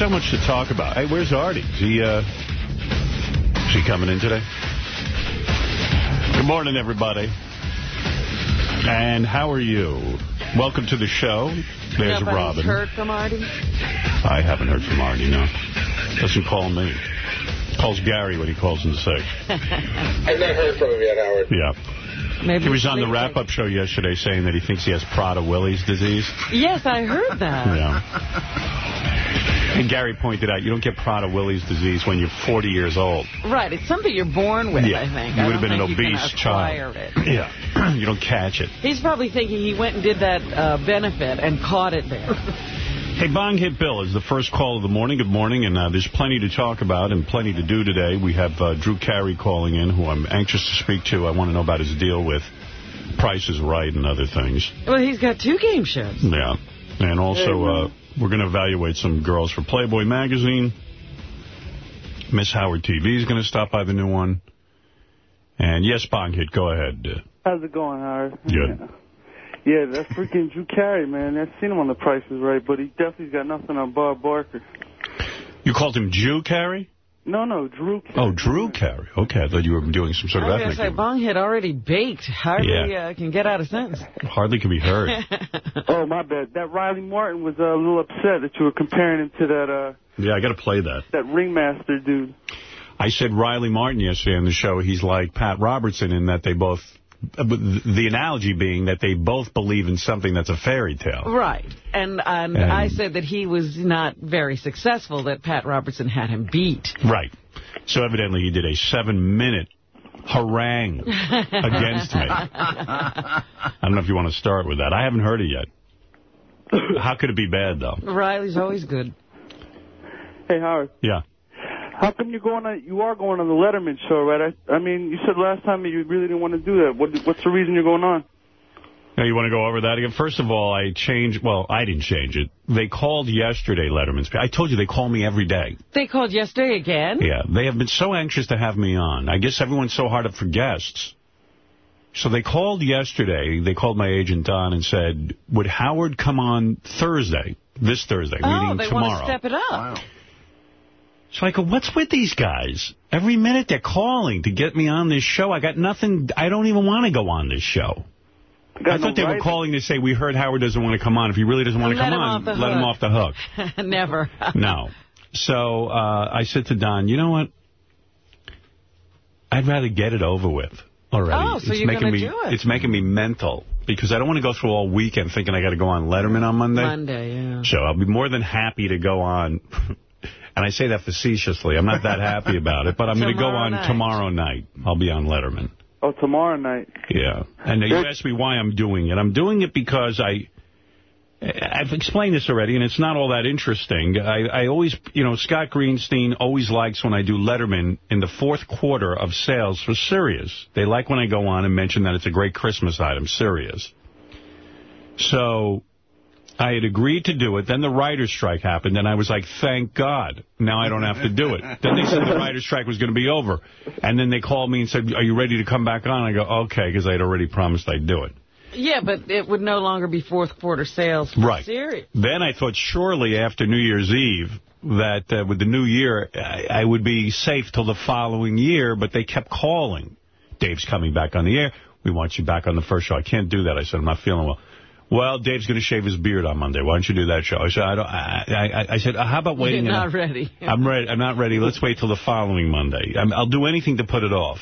there's so much to talk about. Hey, where's Artie? Is he, uh, is he coming in today? Good morning, everybody. And how are you? Welcome to the show. There's Nobody's Robin. heard from Artie? I haven't heard from Artie, no. Doesn't call me. Calls Gary when he calls in sick. I've not heard from him yet, Howard. Yeah. Maybe He was on the wrap-up show yesterday saying that he thinks he has Prader-Willi's disease. Yes, I heard that. Yeah. And Gary pointed out, you don't get Prader-Willi's disease when you're 40 years old. Right, it's something you're born with, Yeah. I think. You would have been an think you can obese child. It. Yeah. you don't catch it. He's probably thinking he went and did that uh, benefit and caught it there. Hey, Bong Hit Bill is the first call of the morning. Good morning, and uh, there's plenty to talk about and plenty to do today. We have uh, Drew Carey calling in, who I'm anxious to speak to. I want to know about his deal with Price is Right and other things. well, he's got two game shows. Yeah. And also, uh, we're going to evaluate some girls for Playboy magazine. Miss Howard TV is going to stop by the new one. And yes, Bong Hit, go ahead. How's it going, Howard? Good. Yeah, that's freaking Drew Carey, man. I've seen him on the prices right, but he definitely's got nothing on Bob Barker. You called him Jew Carey? No, no, Drew Carey. Oh, Drew Carey. Okay, I thought you were doing some sort I of was going ethnic. to say, humor. Bong had already baked. Hardly Yeah. uh, can get out of sentence. Hardly can be heard. Oh, my bad. That Riley Martin was uh, a little upset that you were comparing him to that uh, yeah, I got to play that. that ringmaster dude. I said Riley Martin yesterday on the show, he's like Pat Robertson in that they both, but Uh, the analogy being that they both believe in something that's a fairy tale. Right. And, and And- I said that he was not very successful, that Pat Robertson had him beat. Right. So evidently he did a seven-minute harangue against me. I don't know if you want to start with that. I haven't heard it yet. How could it be bad, though? Riley's always good. Hey, Howard. Yeah. How come you're going on? You are going on the Letterman show, right? I, I mean, you said last time that you really didn't want to do that. What, what's the reason you're going on? Now, you want to go over that again? First of all, I changed, well, I didn't change it. They called yesterday, Letterman's. I told you they call me every day. They called yesterday again? Yeah, they have been so anxious to have me on. I guess everyone's so hard up for guests. So they called yesterday, they called my agent Don and said, would Howard come on Thursday, this Thursday, Oh, meaning they tomorrow? want to step it up. So I go, what's with these guys? Every minute they're calling to get me on this show. I got nothing, I don't even want to go on this show. Got I no thought they were calling to say, we heard Howard doesn't want to come on. If he really doesn't want to come on, off the let him off the hook. Never. No. So uh, I said to Don, you know what? I'd rather get it over with already. Oh, so it's you're making gonna me, do it. It's making me mental because I don't want to go through all weekend thinking I got to go on Letterman on Monday. Monday, yeah. So I'll be more than happy to go on. And I say that facetiously. I'm not that happy about it, but I'm going to go on night. tomorrow night. I'll be on Letterman. Oh, tomorrow night. Yeah. And you asked me why I'm doing it. I'm doing it because I... I've explained this already, and it's not all that interesting. I, I always, you know, Scott Greenstein always likes when I do Letterman in the fourth quarter of sales for Sirius. They like when I go on and mention that it's a great Christmas item, Sirius. So I had agreed to do it. Then the writer's strike happened, and I was like, thank God. Now I don't have to do it. Then they said the writer's strike was going to be over. And then they called me and said, are you ready to come back on? I go, okay, because I had already promised I'd do it. Yeah, but it would no longer be fourth quarter sales for Right. Sirius. Then I thought surely after New Year's Eve that uh, with the new year I, I would be safe till the following year, but they kept calling. Dave's coming back on the air. We want you back on the first show. I can't do that. I said, I'm not feeling well. Well, Dave's going to shave his beard on Monday. Why don't you do that show? I said, I, don't, I, I, I said, how about waiting? You're not ready. I'm ready. I'm not ready. Let's wait till the following Monday. I'm, I'll do anything to put it off.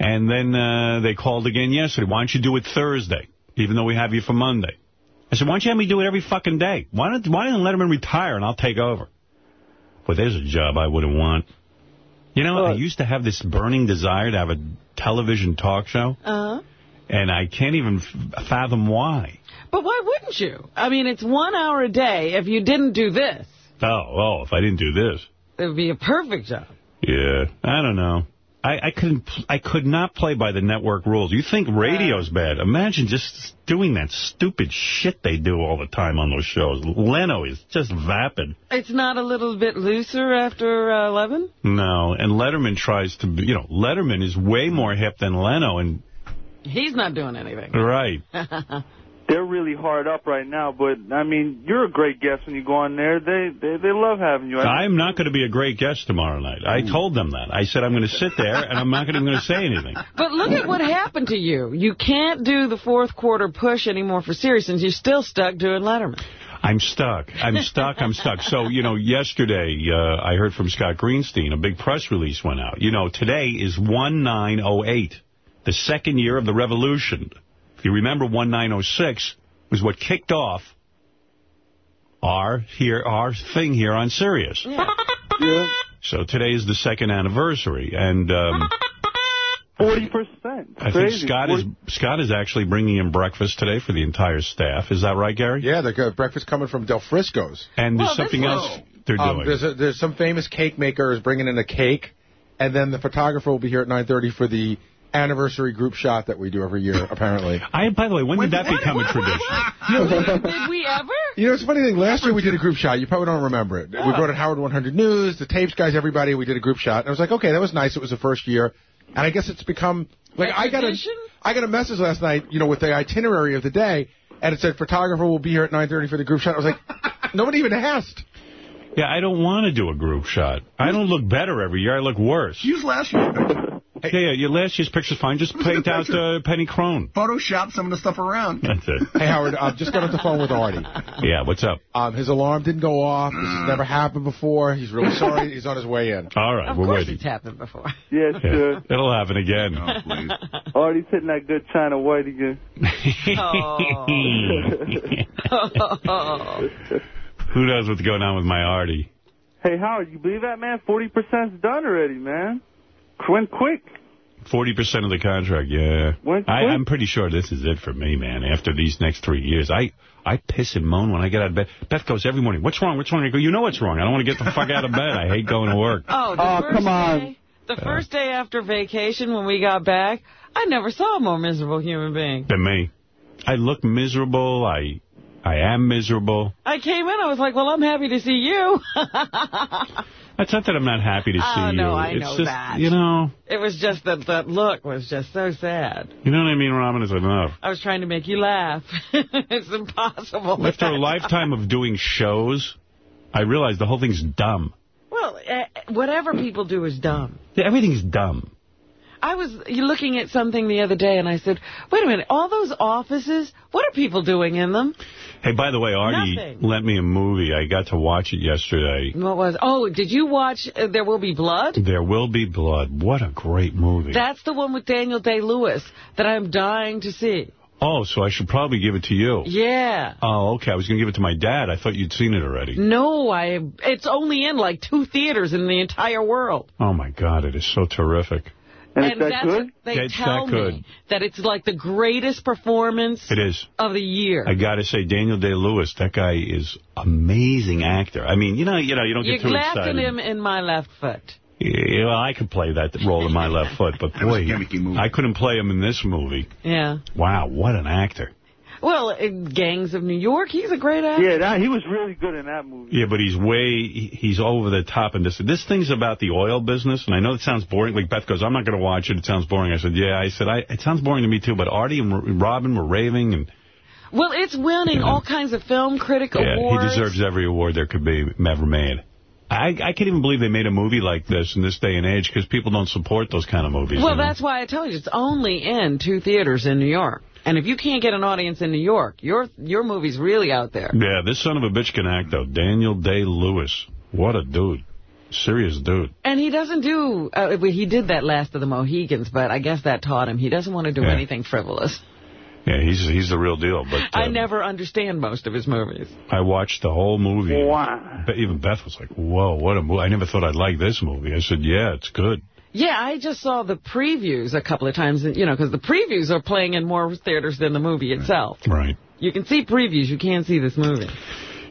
And then uh, they called again yesterday. Why don't you do it Thursday, even though we have you for Monday? I said, why don't you have me do it every fucking day? Why don't Why don't you let him retire and I'll take over? But there's a job I wouldn't want. You know, I used to have this burning desire to have a television talk show, Uh-huh. and I can't even f- fathom why. But why wouldn't you? I mean, it's one hour a day. If you didn't do this, Oh, oh, if I didn't do this. it would be a perfect job. Yeah, I don't know. I, I couldn't. I could not play by the network rules. You think radio's bad? Imagine just doing that stupid shit they do all the time on those shows. Leno is just vapid. It's not a little bit looser after uh, 11? No, and Letterman tries to. be You know, Letterman is way more hip than Leno, and He's not doing anything. right. they're really hard up right now. But I mean, you're a great guest when you go on there. They they, they love having you. I I'm not going to be a great guest tomorrow night. I told them that. I said I'm going to sit there, and I'm not even going to say anything. But look at what happened to you. You can't do the fourth quarter push anymore for Sirius, and you're still stuck doing Letterman. I'm stuck. I'm stuck. I'm stuck. So, you know, yesterday uh, I heard from Scott Greenstein, a big press release went out. You know, today is 1908, the second year of the revolution. If you remember, 1906 was what kicked off our here our thing here on Sirius. yeah. So today is the second anniversary, and um, Forty percent. I think Scott is Scott is actually bringing in breakfast today for the entire staff. Is that right, Gary? Yeah, they got breakfast coming from Del Frisco's. And there's Well, something that's- else they're Um, doing. there's, a, there's some famous cake maker is bringing in a cake, and then the photographer will be here at 9.30 for the anniversary group shot that we do every year, apparently. I, by the way, when did that become a tradition? Did we ever? You know, it's a funny thing. Last year we did a group shot. You probably don't remember it. We oh. brought in Howard 100 News, the tapes guys, everybody. We did a group shot. And I was like, okay, that was nice. It was the first year. And I guess it's become, like, I got a, I got a message last night, you know, with the itinerary of the day. And it said, photographer will be here at 9.30 for the group shot. I was like, nobody even asked. Yeah, I don't want to do a group shot. I don't look better every year. I look worse. Use last year's picture. Yeah, yeah, your last year's picture's fine. Just paint out picture. uh, Penny Crone. Photoshop some of the stuff around. That's it. Hey, Howard, I just got off the phone with Artie. Yeah, what's up? Um, his alarm didn't go off. This has never happened before. He's really sorry. He's on his way in. All right, Of we're course waiting. it's happened before. Yes, Yeah, sir. it'll happen again. Oh, please. Artie's hitting that good China white again. Oh. Who knows what's going on with my Artie? Hey, Howard, you believe that, man? 40%'s done already, man. Went quick. 40% of the contract, yeah. Went I, quick. I'm pretty sure this is it for me, man, after these next three years. I, I piss and moan when I get out of bed. Beth goes every morning, what's wrong, what's wrong? I go, you know what's wrong. I don't want to get the fuck out of bed. I hate going to work. Oh, the Oh, first come on. Day, the first day after vacation when we got back, I never saw a more miserable human being. Than me. I look miserable. I, I am miserable. I came in, I was like, well, I'm happy to see you. It's not that I'm not happy to see Oh, you. no, I it's know just, that. You know, it was just that that look was just so sad. you know what I mean, Robin? It's enough. I was trying to make you laugh. it's impossible. After a lifetime of doing shows, I realized the whole thing's dumb. Well, eh, whatever people do is dumb. Yeah, Everything's dumb. I was looking at something the other day, and I said, wait a minute, all those offices, what are people doing in them? Hey, by the way, Artie Nothing. lent me a movie. I got to watch it yesterday. What was, oh, did you watch uh, There Will Be Blood? There Will Be Blood. What a great movie. That's the one with Daniel Day-Lewis that I'm dying to see. oh, so I should probably give it to you. Yeah. Oh, okay. I was going to give it to my dad. I thought you'd seen it already. No, I. it's only in like two theaters in the entire world. Oh, my God. It is so terrific. And, it's that that's good? what they it's tell that good. me that it's like the greatest performance It is. of the year. I got to say, Daniel Day-Lewis, that guy is amazing actor. I mean, you know, you know, you don't you get too laughed excited. at him in my left foot. Yeah, well, I could play that role in my left foot, but boy, a gimmicky movie. I couldn't play him in this movie. Yeah. Wow, what an actor. Well, in Gangs of New York, he's a great actor. Yeah, that, he was really good in that movie. Yeah, but he's way, he- he's over the top in this. This thing's about the oil business, and I know it sounds boring. Like Beth goes, I'm not going to watch it. It sounds boring. I said, yeah. I said, I, it sounds boring to me too, but Artie and R- Robin were raving, and Well, it's winning all kinds of film critic yeah, awards. he deserves every award there could be ever made. I, I can't even believe they made a movie like this in this day and age because people don't support those kind of movies. Well, you know? that's why I tell you, it's only in two theaters in New York. And if you can't get an audience in New York, your your movie's really out there. Yeah, this son of a bitch can act, though. Daniel Day-Lewis. What a dude. Serious dude. And he doesn't do, uh, he did that Last of the Mohicans, but I guess that taught him. He doesn't want to do Yeah. anything frivolous. Yeah, he's he's the real deal. But I um, never understand most of his movies. I watched the whole movie. Wow. Even Beth was like, whoa, what a movie. I never thought I'd like this movie. I said, yeah, it's good. Yeah, I just saw the previews a couple of times, you know, because the previews are playing in more theaters than the movie itself. Right. You can see previews, you can't see this movie.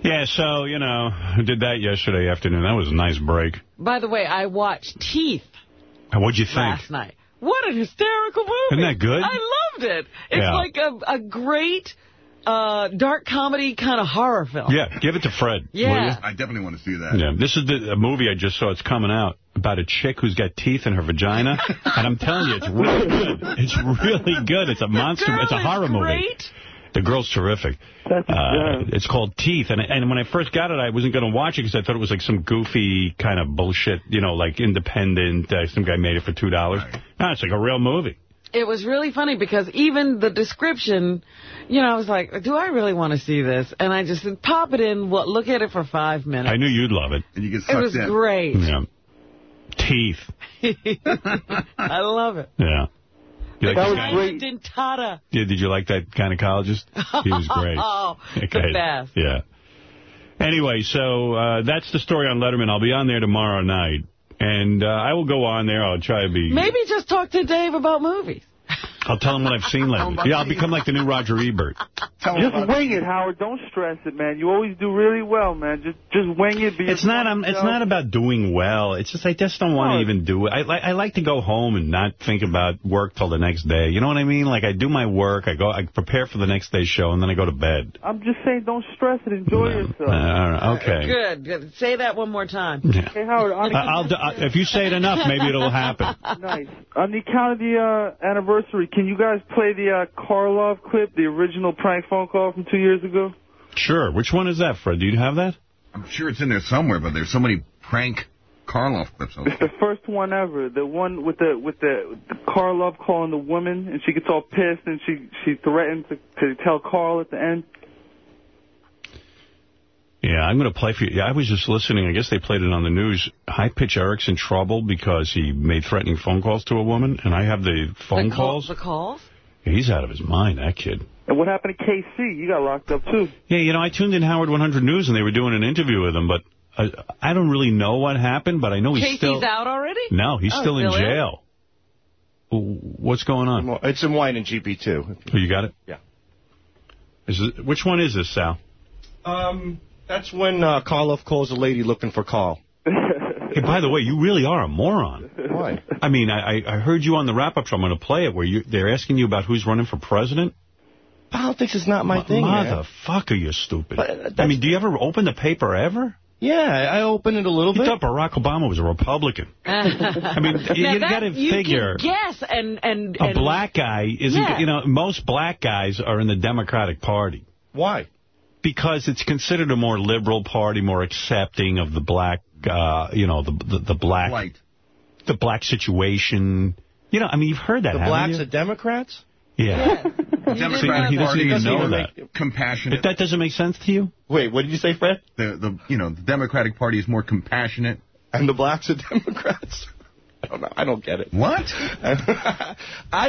Yeah, so, you know, I did that yesterday afternoon. That was a nice break. By the way, I watched Teeth what'd you think? last night. What an hysterical movie. Isn't that good? I loved it. It's Yeah. like a, a great uh, dark comedy kind of horror film. Yeah, give it to Fred. Yeah. I definitely want to see that. Yeah, this is the a movie I just saw. It's coming out about a chick who's got teeth in her vagina, and I'm telling you, it's really good. It's really good. It's a monster. It's a is horror movie. The girl's terrific. That's, Uh, yeah. it's called Teeth. And and when I first got it, I wasn't going to watch it because I thought it was like some goofy kind of bullshit, you know, like independent. Uh, some guy made it for $2. No, it's like a real movie. It was really funny because even the description, you know, I was like, do I really want to see this? And I just said, pop it in, what, look at it for five minutes. I knew you'd love it. And you get sucked It was in. great. Yeah. Teeth. I love it. Yeah. You like That was guy? great. Dentata. Yeah, did you like that gynecologist? He was great. Oh, the best. Yeah. Anyway, so uh, that's the story on Letterman. I'll be on there tomorrow night. And uh, I will go on there. I'll try to be... Maybe just talk to Dave about movies. I'll tell him what I've seen lately. Yeah, I'll become like the new Roger Ebert. Tell Just wing it, Howard. Don't stress it, man. You always do really well, man. Just just wing it. Be It's not. I'm, it's not about doing well. It's just I just don't want to No. even do it. I, li- I like to go home and not think about work till the next day. You know what I mean? Like I do my work, I go, I prepare for the next day's show, and then I go to bed. I'm just saying, don't stress it. Enjoy yourself. Uh, all right, okay. Good. Good. Say that one more time. Hey, Howard, on the, I- I'll, if you say it enough, maybe it'll happen. nice. On the account of the uh, anniversary, can you guys play the uh, Karloff clip, the original prank phone call from two years ago? Sure. Which one is that, Fred? Do you have that? I'm sure it's in there somewhere, but there's so many prank Karloff clips. out It's the first one ever. The one with the with the, the Karloff calling the woman, and she gets all pissed, and she she threatens to, to tell Carl at the end. Yeah, I'm going to play for you. Yeah, I was just listening. I guess they played it on the news. High Pitch Eric's in trouble because he made threatening phone calls to a woman, and I have the phone the call- calls. The calls? He's out of his mind, that kid. And what happened to KC? You got locked up too. Yeah, you know, I tuned in Howard 100 News, and they were doing an interview with him, but I, I don't really know what happened, but I know he's Casey's still... out already? No, he's Oh, still in still in? jail. What's going on? It's in Wine and GP2. Oh, you got it? Yeah. Is it, which one is this, Sal? Um, that's when uh, Karloff calls a lady looking for Carl. Hey, by the way, you really are a moron. Why? I mean, I, I- I heard you on the wrap-up show. I'm going to play it where you they're asking you about who's running for president. Politics is not my thing, man. Motherfucker, you're stupid. But, uh, I mean, do you ever open the paper ever? Yeah, I open it a little You bit. thought Barack Obama was a Republican. I mean, you, Now you got to figure Yes, guess and... and, a black guy isn't, Yeah. you know, most black guys are in the Democratic Party. Why? Because it's considered a more liberal party, more accepting of the black, uh, you know, the, the, the black, Light. the black situation. You know, I mean, you've heard that, The blacks you? are Democrats? Yeah. the Democratic he doesn't Party even is know more that. compassionate. But That doesn't make sense to you? Wait, what did you say, Fred? The the you know the Democratic Party is more compassionate. And the blacks are Democrats? I don't know. I don't get it. What? I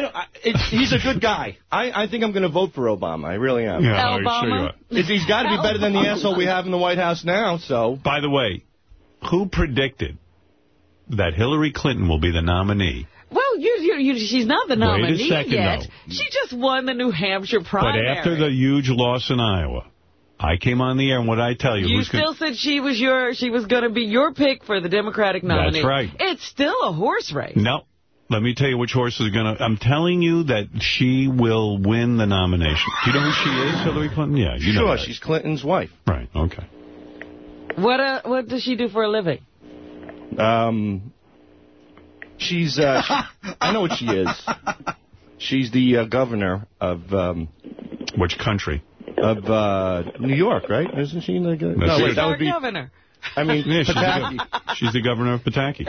don't. I, it, he's a good guy. I, I think I'm going to vote for Obama. I really am. Yeah, I'm Obama? sure you he's got to be better than the asshole we have in the White House now. So By the way, who predicted that Hillary Clinton will be the nominee? Well, you, you, you, she's not the nominee Wait a nominee second, yet. though. She just won the New Hampshire primary. But primary. after the huge loss in Iowa, I came on the air, and what did I tell you? You Who's still said she was your she was going to be your pick for the Democratic nominee. That's right. It's still a horse race. No. Let me tell you which horse is going to... I'm telling you that she will win the nomination. Do you know who she is, Hillary Clinton? Yeah, you know sure, she's Clinton's wife. Right, okay. What uh, what does she do for a living? Um, she's. Uh, she- I know what she is. She's the uh, governor of um, Which country? Of uh, New York, right? Isn't she the governor? That's No, it. wait, that would be. governor. I mean, Yeah, she's, the, she's the governor of Pataki.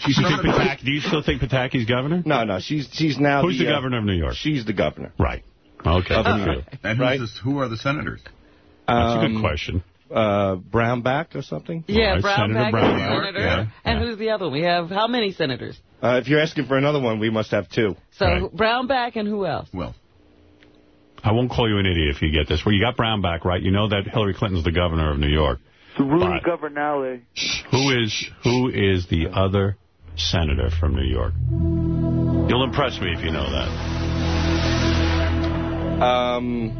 She's You think from Pataki, do you still think Pataki's governor? No, no, she's she's now. Who's the uh, governor of New York? She's the governor. Right. Okay. Of New. York. And who's Right. this, who are the senators? That's a good Um, question. Uh, Brownback or something. Yeah, right, Senator Brownback Brownback. is senator. Yeah. And Yeah. who's the other one? We have how many senators? Uh, if you're asking for another one, we must have two. So Right. Brownback and who else? Well, I won't call you an idiot if you get this. Well, you got Brownback, right? You know that Hillary Clinton's the governor of New York. It's Rudy Right. Governale. Who is who is the other senator from New York? You'll impress me if you know that. Um,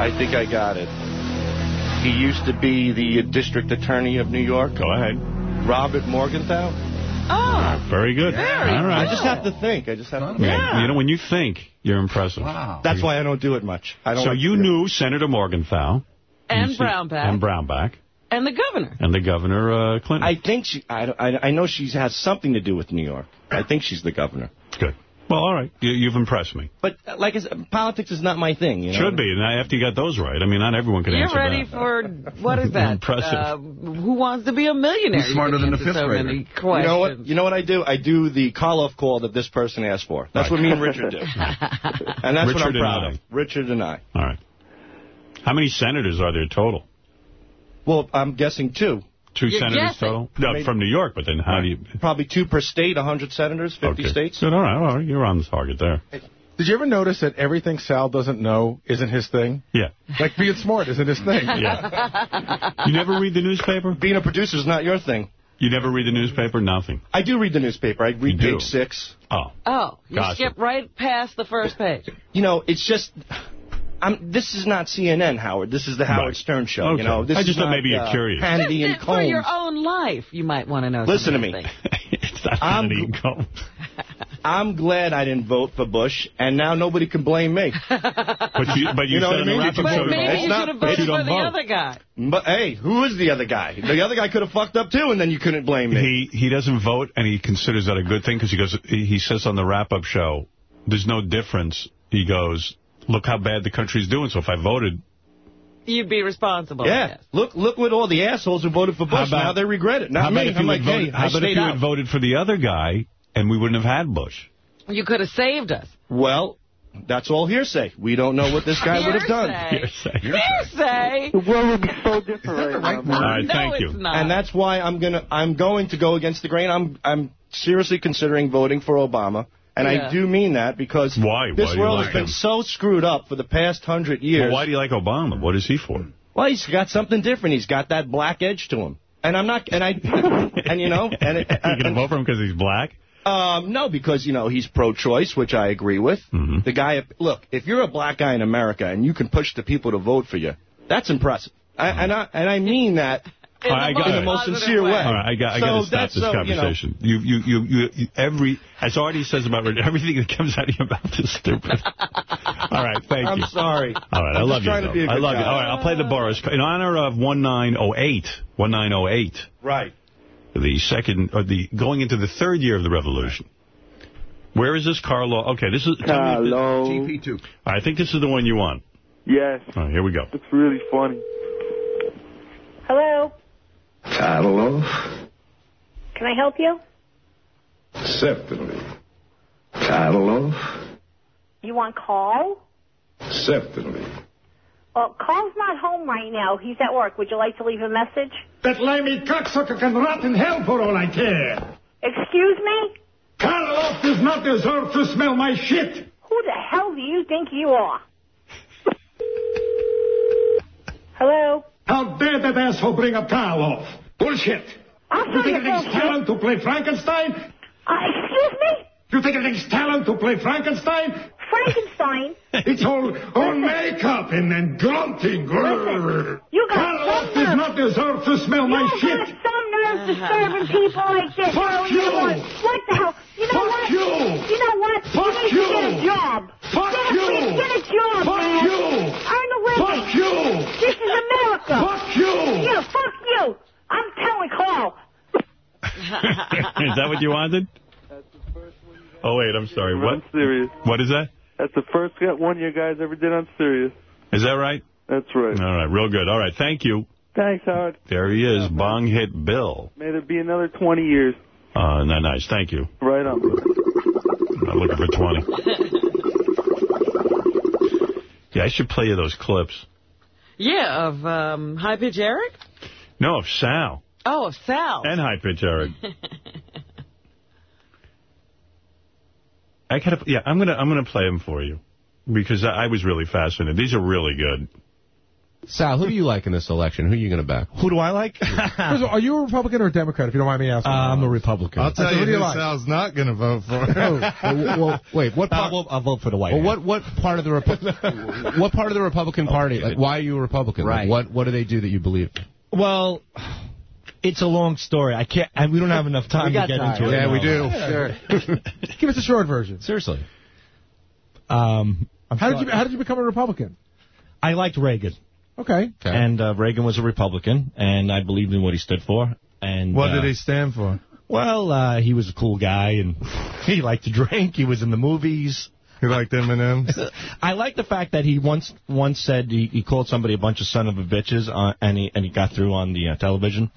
I think I got it. He used to be the district attorney of New York, Go ahead. Robert Morgenthau. Oh, Very good. Very All right. I just have to think. I just have to. Yeah. You know, when you think, you're impressive. wow. That's why I don't do it much. I don't. So like you to do it. knew Senator Morgenthau. and see- Brownback And Brownback. and the governor. And the governor, uh, Clinton. I think she. I, I, I know she has something to do with New York. I think she's the governor. Good. Well, all right. You, you've impressed me. But uh, like I said, politics is not my thing. You know? Should be. And after you got those right, I mean, not everyone can answer. You're ready for, what is that? Impressive. Uh, who wants to be a millionaire? Who's smarter You than the fifth so grader? many You know what? You know what I do? I do the call-off call that this person asked for. That's what me and Richard do. And that's what I'm proud of. Richard and I. All right. How many senators are there total? Well, I'm guessing two. Two You're senators guessing. total? No, Maybe- from New York, but then how do you... Probably two per state, 100 senators, 50 Okay. states. Good, all right, all right. You're on the target there. Did you ever notice that everything Sal doesn't know isn't his thing? Yeah. Like being smart isn't his thing. Yeah. You never read the newspaper? Being a producer is not your thing. You never read the newspaper? Nothing. I do read the newspaper. I read You do? page six. Oh. Oh, you Gotcha. skip right past the first page. You know, it's just... I'm, this is not CNN, Howard. This is the Howard Right. Stern show. Okay. You know, this I just is thought not, maybe you're uh, curious. Hannity and Just for your own life, you might want to know. Listen to some of me. it's not I'm- Hannity and Colmes. I'm glad I didn't vote for Bush, and now nobody can blame me. But you, but you, You know said what I on mean? the It's wrap-up a show maybe It's you not- should have voted for the vote. other guy. But hey, who is the other guy? The other guy could have fucked up too, and then you couldn't blame me. He he doesn't vote, and he considers that a good thing because he goes. He he says on the wrap-up show, "There's no difference." He goes, "Look how bad the country's doing. So if I voted, You'd be responsible. yeah, look, look what all the assholes who voted for Bush. about- now they regret it. Not how about me. if I'm you like, voted? hey, how I about if you out. had voted for the other guy, and we wouldn't have had Bush? You could have saved us. Well, that's all hearsay. We don't know what this guy would have done. Hearsay. Hearsay. Hearsay. The world would be so different right now. All right, no, thank it's you. not. And that's why I'm gonna I'm going to go against the grain. I'm I'm seriously considering voting for Obama. And Yeah. I do mean that because Why? this Why world like has been him? so screwed up for the past hundred years. Well, why do you like Obama? What is he for? Well, he's got something different. He's got that black edge to him. And I'm not, and I, and you know, and, it, you going to vote for him because he's black? um, no, because you know he's pro-choice, which I agree with. Mhm. The guy, look, if you're a black guy in America and you can push the people to vote for you, that's impressive. I, and I and I mean that in the, I got most, it. in the most sincere way. All right, I got, I So got to stop this so, you know- conversation. You, you, you, you, you, every, as Artie says about Richard, everything that comes out of your mouth is stupid. All right, thank I'm you. sorry. All right, I I'm love just you. trying to though. be a I good love you. All right, I'll play the Boris in honor of 1908. 1908, Right. the second, or the going into the third year of the revolution. Where is this Carlo? Okay, this is. tell me if this- Hello. GP2. I think this is the one you want. Yes, All right, here we go. it's really funny. Hello, Hello? can I help you? Certainly. Hello? You want call? Certainly. Well, Carl's not home right now. He's at work. Would you like to leave a message? That limey cocksucker can rot in hell for all I care. Excuse me? Karloff does not deserve to smell my shit. Who the hell do you think you are? Hello? How dare that asshole bring a towel off? Bullshit. I'll You think it takes bullshit. talent to play Frankenstein? Uh, excuse me? You think it takes talent to play Frankenstein? Frankenstein? It's all, all makeup and, and grunting. Listen, you got some does not deserve to smell my you shit. Got disturbing uh-huh. people like this. Fuck you. what? What the hell? You know Fuck what? you. You know what? Fuck you need to get a job. Fuck get you. A, get a job, Fuck man. you. Earn a living. Fuck you. This is America. Fuck you. Yeah, fuck you. I'm telling Carl. is that what you wanted? Oh, wait, I'm sorry. What? I'm serious. What is that? That's the first one you guys ever did on Sirius. Is that right? That's right. All right, real good. All right, thank you. Thanks, Howard. There he is, Bong Hit Bill. May there be another 20 years. Uh, no, nice, thank you. Right on. I'm looking for 20. Yeah, I should play you those clips. Yeah, of um, High Pitch Eric? No, of Sal Oh, of Sal. and High Pitch Eric. I gotta, yeah, I'm gonna, I'm gonna play them for you because I, I was really fascinated. These are really good. Sal, who do you like in this election? Who are you going to back? Who do I like? First of all, are you a Republican or a Democrat, if you don't mind me asking? I'm a Republican. I'll tell So who you do you who like? Sal's not going to vote for. Oh, well, well, wait, what part? I'll, I'll vote for the White Well, House. what what part of the Repu- what part of the Republican Party? Like, why are you a Republican? Like, Right. what what do they do that you believe? Well, it's a long story. I can't, and we don't have enough time to get time. into it. Yeah, we do. Sure. Give us a short version. Seriously. Um, I'm How did you How did you become a Republican? I liked Reagan, Okay. Okay. and uh, Reagan was a Republican, and I believed in what he stood for. And What uh, did he stand for? Well, uh, he was a cool guy, and he liked to drink. He was in the movies. He liked M&M's. I like the fact that he once once said he, he called somebody a bunch of son of a bitches, uh, and he and he got through on the uh, television.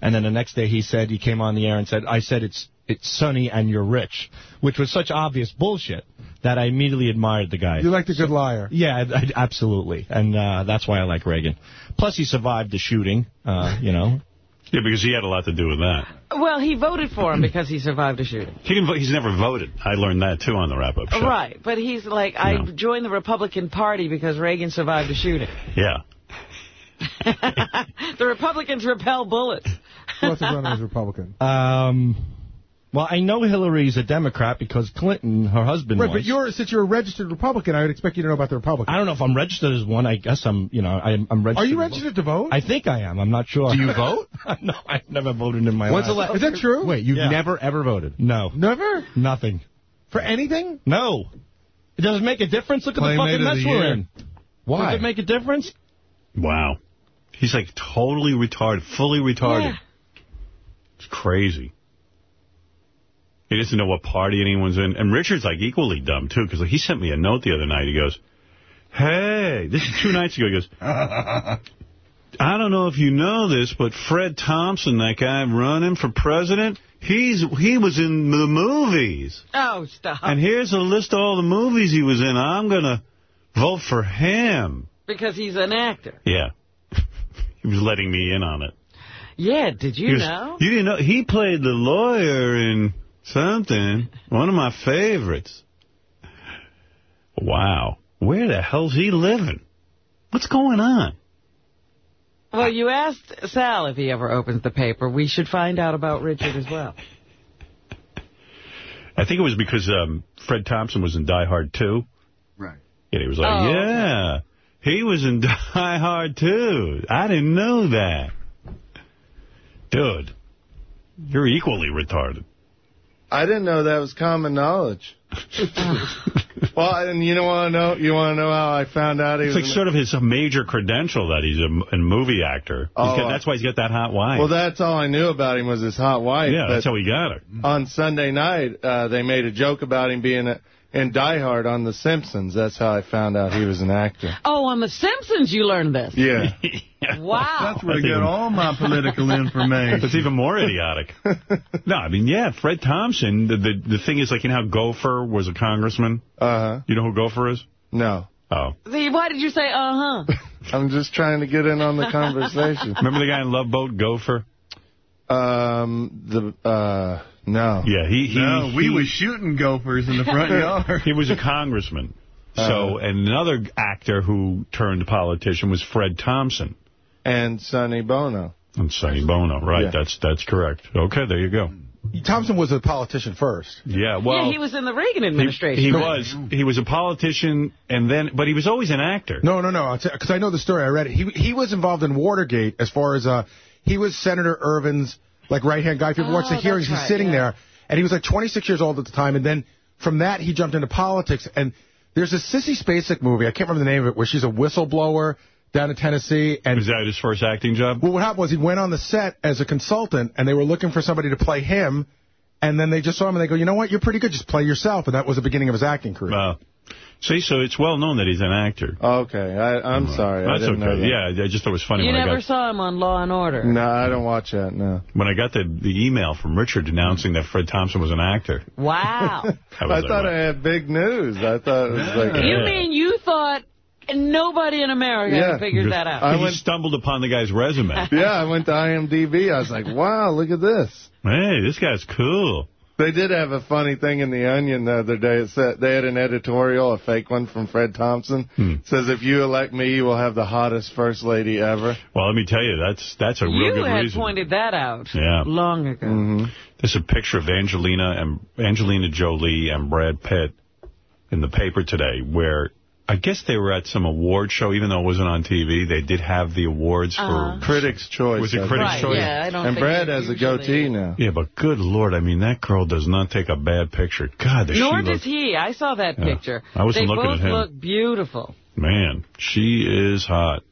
And then the next day he said he came on the air and said, "I said it's it's sunny and you're rich," which was such obvious bullshit that I immediately admired the guy. You liked a good liar. Yeah, I, I- absolutely, and uh, that's why I like Reagan. Plus, he survived the shooting. Uh, you know. Yeah, because he had a lot to do with that. Well, he voted for him because he survived a shooting. He didn't, vo- he's never voted. I learned that, too, on the wrap-up show. Right, but he's like, I joined the Republican Party because Reagan survived a shooting. Yeah. the Republicans repel bullets. Who else is Republican? Um, well, I know Hillary's a Democrat because Clinton, her husband, Right, was. but you're since you're a registered Republican, I would expect you to know about the Republicans. I don't know if I'm registered as one. I guess I'm, you know, I'm, I'm registered. Are you to registered to vote? I think I am. I'm not sure. Do you vote? no, I've never voted in my When's the life. la- Is that true? Wait, you've Yeah. never, ever voted? No. Never? Nothing. For anything? No. It doesn't make a difference. Look at Playmate the fucking mess the we're year. in. Why? Does it make a difference? Wow. He's like totally retarded, fully retarded. Yeah. It's crazy. He doesn't know what party anyone's in. And Richard's like equally dumb, too, because like, he sent me a note the other night. He goes, hey, this is two nights ago. He goes, I don't know if you know this, but Fred Thompson, that guy running for president, he's he was in the movies. Oh, stop. And here's a list of all the movies he was in. I'm going to vote for him. because he's an actor. Yeah. he was letting me in on it. Yeah, did you was- know? You didn't know? He played the lawyer in something. One of my favorites. Wow. Where the hell's he living? What's going on? Well, you asked Sal if he ever opens the paper. We should find out about Richard as well. I think it was because um, Fred Thompson was in Die Hard 2. Right. And he was like, Oh, okay. yeah, he was in Die Hard 2. I didn't know that. Dude, you're equally retarded. I didn't know that was common knowledge. well, and you know want to know? You want to know how I found out he It's was? like sort of his major credential that he's a, a movie actor. Oh, got- that's why he's got that hot wife. well, that's all I knew about him was his hot wife. yeah, that's how he got her. on Sunday night, uh, they made a joke about him being a, in Die Hard on The Simpsons. That's how I found out he was an actor. Oh, on The Simpsons you learned this. Yeah. Wow. That's where I get even- all my political information. That's even more idiotic. no, I mean, yeah, Fred Thompson, the, the the thing is, like, you know how Gopher was a congressman? Uh-huh. You know who Gopher is? No. Oh. See, why did you say uh-huh? I'm just trying to get in on the conversation. Remember the guy in Love Boat, Gopher? Um, the, uh, no. Yeah, he... he No, we he- was shooting gophers in the front yard. He was a congressman. So, Uh-huh. and another actor who turned politician was Fred Thompson. And Sonny Bono. And Sonny Bono, right? Yeah. That's that's correct. Okay, there you go. Thompson was a politician first. Yeah, well... yeah, he was in the Reagan he, administration. he was. He was a politician, and then, but he was always an actor. No, no, no. Because I know the story. I read it. He he was involved in Watergate as far as uh he was Senator Ervin's like right hand guy. If you ever watch the Oh, hearings, that's he's sitting yeah. there, and he was like 26 years old at the time. And then from that, he jumped into politics. And there's a Sissy Spacek movie. I can't remember the name of it, where she's a whistleblower down in Tennessee. And Was that his first acting job? well, what happened was he went on the set as a consultant, and they were looking for somebody to play him. And then they just saw him, and they go, you know what? You're pretty good. Just play yourself. And that was the beginning of his acting career. Uh, see, so it's well known that he's an actor. Oh, okay, I, I'm uh, sorry. I That's didn't okay. know that. Yeah, I just thought it was funny You when I never got saw him on Law and Order. No, I don't watch that, no. when I got the the email from Richard announcing that Fred Thompson was an actor. Wow. I I thought what? I had big news. I thought it was like... you Yeah. mean you thought nobody in America Yeah. had figured that out? I he went- stumbled upon the guy's resume. Yeah, I went to IMDb. I was like, wow, look at this. hey, this guy's cool. They did have a funny thing in The Onion the other day. It said they had an editorial, a fake one from Fred Thompson. Hmm. It says, if you elect me, you will have the hottest first lady ever. Well, let me tell you, that's that's a real you good had reason. pointed that out Yeah. long ago. Mm-hmm. There's a picture of Angelina and Angelina Jolie and Brad Pitt in the paper today where I guess they were at some award show, even though it wasn't on TV. They did have the awards Uh-huh. for... Critics' Choice. Was it Critics' Right, Choice? yeah, I don't And think Brad you has a goatee now. Yeah, but good Lord, I mean, that girl does not take a bad picture. God, does Nor she does look... he. I saw that Yeah. picture. I wasn't they looking both at him. They both look beautiful. Man, she is hot.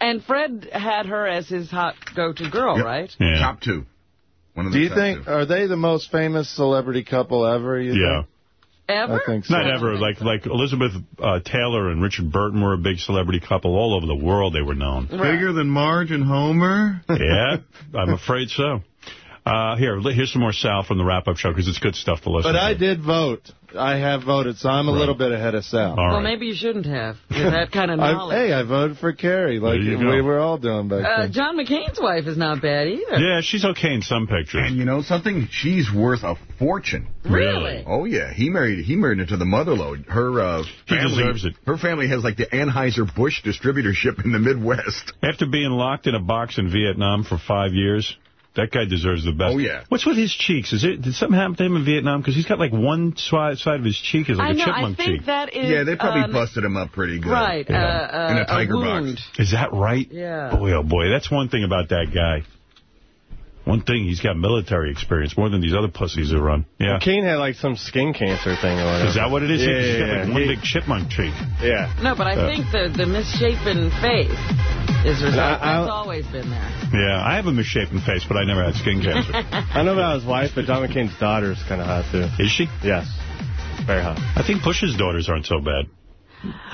And Fred had her as his hot go-to girl, right? Yeah. Top two. One of Do you top think two. are they the most famous celebrity couple ever? You Yeah. think? Ever? I think so. Not ever. Like like Elizabeth uh, Taylor and Richard Burton were a big celebrity couple. All over the world they were known. Bigger than Marge and Homer? yeah, I'm afraid so. Uh, here, here's some more Sal from the wrap-up show, because it's good stuff to listen But to. I did vote. I have voted, so I'm a Right. little bit ahead of Sal. All Well, right. maybe you shouldn't have, with that kind of I, knowledge. hey, I voted for Kerry, like you we were all doing back Uh, then. John McCain's wife is not bad either. Yeah, she's okay in some pictures. And you know something? She's worth a fortune. Really? Oh yeah, he married he married into the motherlode. Her uh, He family deserves it. Her family has like the Anheuser Busch distributorship in the Midwest. After being locked in a box in Vietnam for five years, that guy deserves the best. Oh, yeah. What's with his cheeks? Is it did something happen to him in Vietnam? Because he's got like one side side of his cheek is like I a know. I chipmunk think cheek. that is. yeah, they probably uh, busted him up pretty good. Right. Uh, uh, In a tiger wound. box. Is that right? Yeah. Boy, oh boy, that's one thing about that guy. One thing, he's got military experience more than these other pussies who run. Yeah. Kane had like some skin cancer thing or whatever. Is that what it is? Yeah, He's yeah, got like yeah. one He- big chipmunk cheek. yeah. No, but I Uh, think the, the misshapen face is result. I- I- That's always been there. Yeah, I have a misshapen face, but I never had skin cancer. I know about his wife, but John McCain's daughter is kind of hot too. Is she? Yes, very hot. I think Bush's daughters aren't so bad.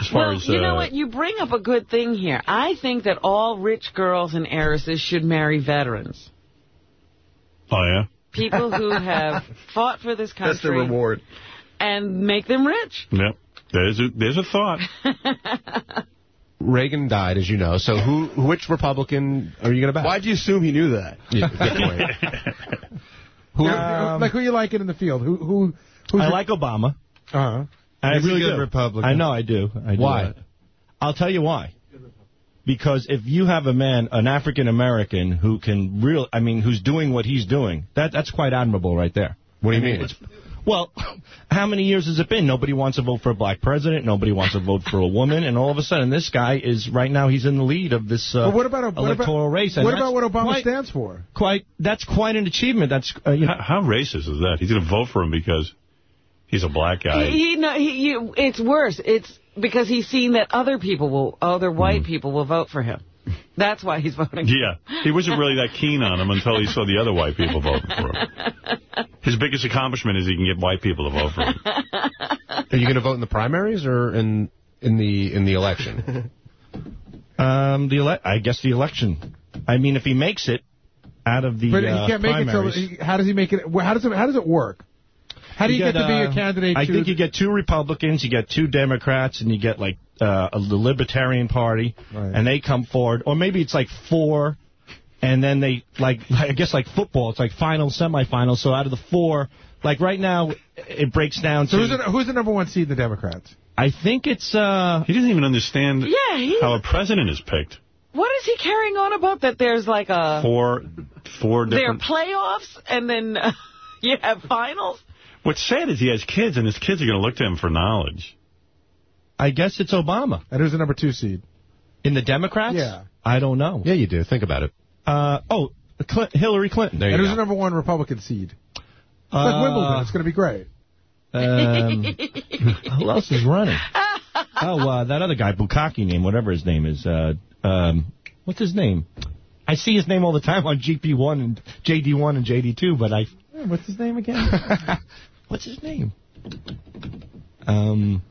As far Well, as, you know uh, what? You bring up a good thing here. I think that all rich girls and heiresses should marry veterans. Oh, yeah? People who have fought for this country. That's the reward. And make them rich. Yep. There's a, there's a thought. Reagan died, as you know. So who, which Republican are you going to back? Why'd you assume he knew that? Yeah, good point. Who, Um, like who you like it in the field? Who who? Who's I your- like Obama. Uh-huh. I He's a really good do. Republican. I know I do. I do. Why? I'll tell you why. Because if you have a man, an African American, who can real, I mean, who's doing what he's doing, that that's quite admirable right there. What do you I mean? It's, well, how many years has it been? Nobody wants to vote for a black president. Nobody wants to vote for a woman. And all of a sudden, this guy is right now. He's in the lead of this uh, what about a, what electoral about, race. And What about what Obama quite, stands for? Quite. That's quite an achievement. That's uh, you know. How, how racist is that? He's going to vote for him because he's a black guy. He, he, no, he, you, it's worse. It's because he's seen that other people will, other white people will vote for him. That's why he's voting. Yeah, he wasn't really that keen on him until he saw the other white people voting for him. His biggest accomplishment is he can get white people to vote for him. Are you going to vote in the primaries or in in the in the election? Um, the ele- I guess the election. I mean, if he makes it out of the But uh, he can't make primaries, it till. How does he make it? How does it? How does it work? How do you, get, to be a uh, candidate? I to, think you get two Republicans, you get two Democrats, and you get like uh, the Libertarian Party, Right. and they come forward, or maybe it's like four, and then they like I guess like football, it's like final, semifinal. So out of the four, like right now, it breaks down So to. who's the, who's the number one seed in the Democrats? I think it's uh. He doesn't even understand Yeah, he, how a president is picked. what is he carrying on about that there's like a, Four, four there are playoffs and then uh, you have finals? What's sad is he has kids, and his kids are going to look to him for knowledge. I guess it's Obama And who's the number two seed? in the Democrats. Yeah. I don't know. yeah, you do. Think about it. Uh oh, Cl- Hillary Clinton. There you And who's the number one Republican seed? It's Uh, like Wimbledon. It's going to be great. Um, who else is running? Oh, uh, that other guy, Bukaki name, whatever his name is. Uh, um, what's his name? I see his name all the time on GP1 and JD1 and JD2, but I. What's his name again? what's his name? Um,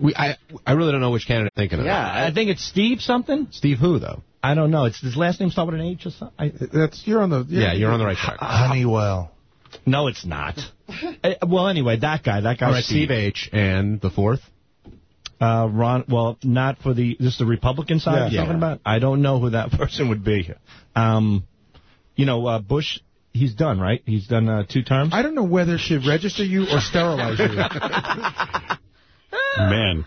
We, I I really don't know which candidate I'm thinking of. Yeah, I think it's Steve something. Steve who though? I don't know. It's his last name start with an H or something. I, That's you're on the. Yeah, you're on the right track. Honeywell. No, it's not. Uh, well, anyway, that guy. That guy. All right, Steve H. And the fourth? Uh, Ron, well, not for the, this the Republican side Yeah. you're talking about? I don't know who that person would be. Um, you know, uh, Bush, he's done, right? He's done uh, two terms? I don't know whether she register you or sterilize you. Man.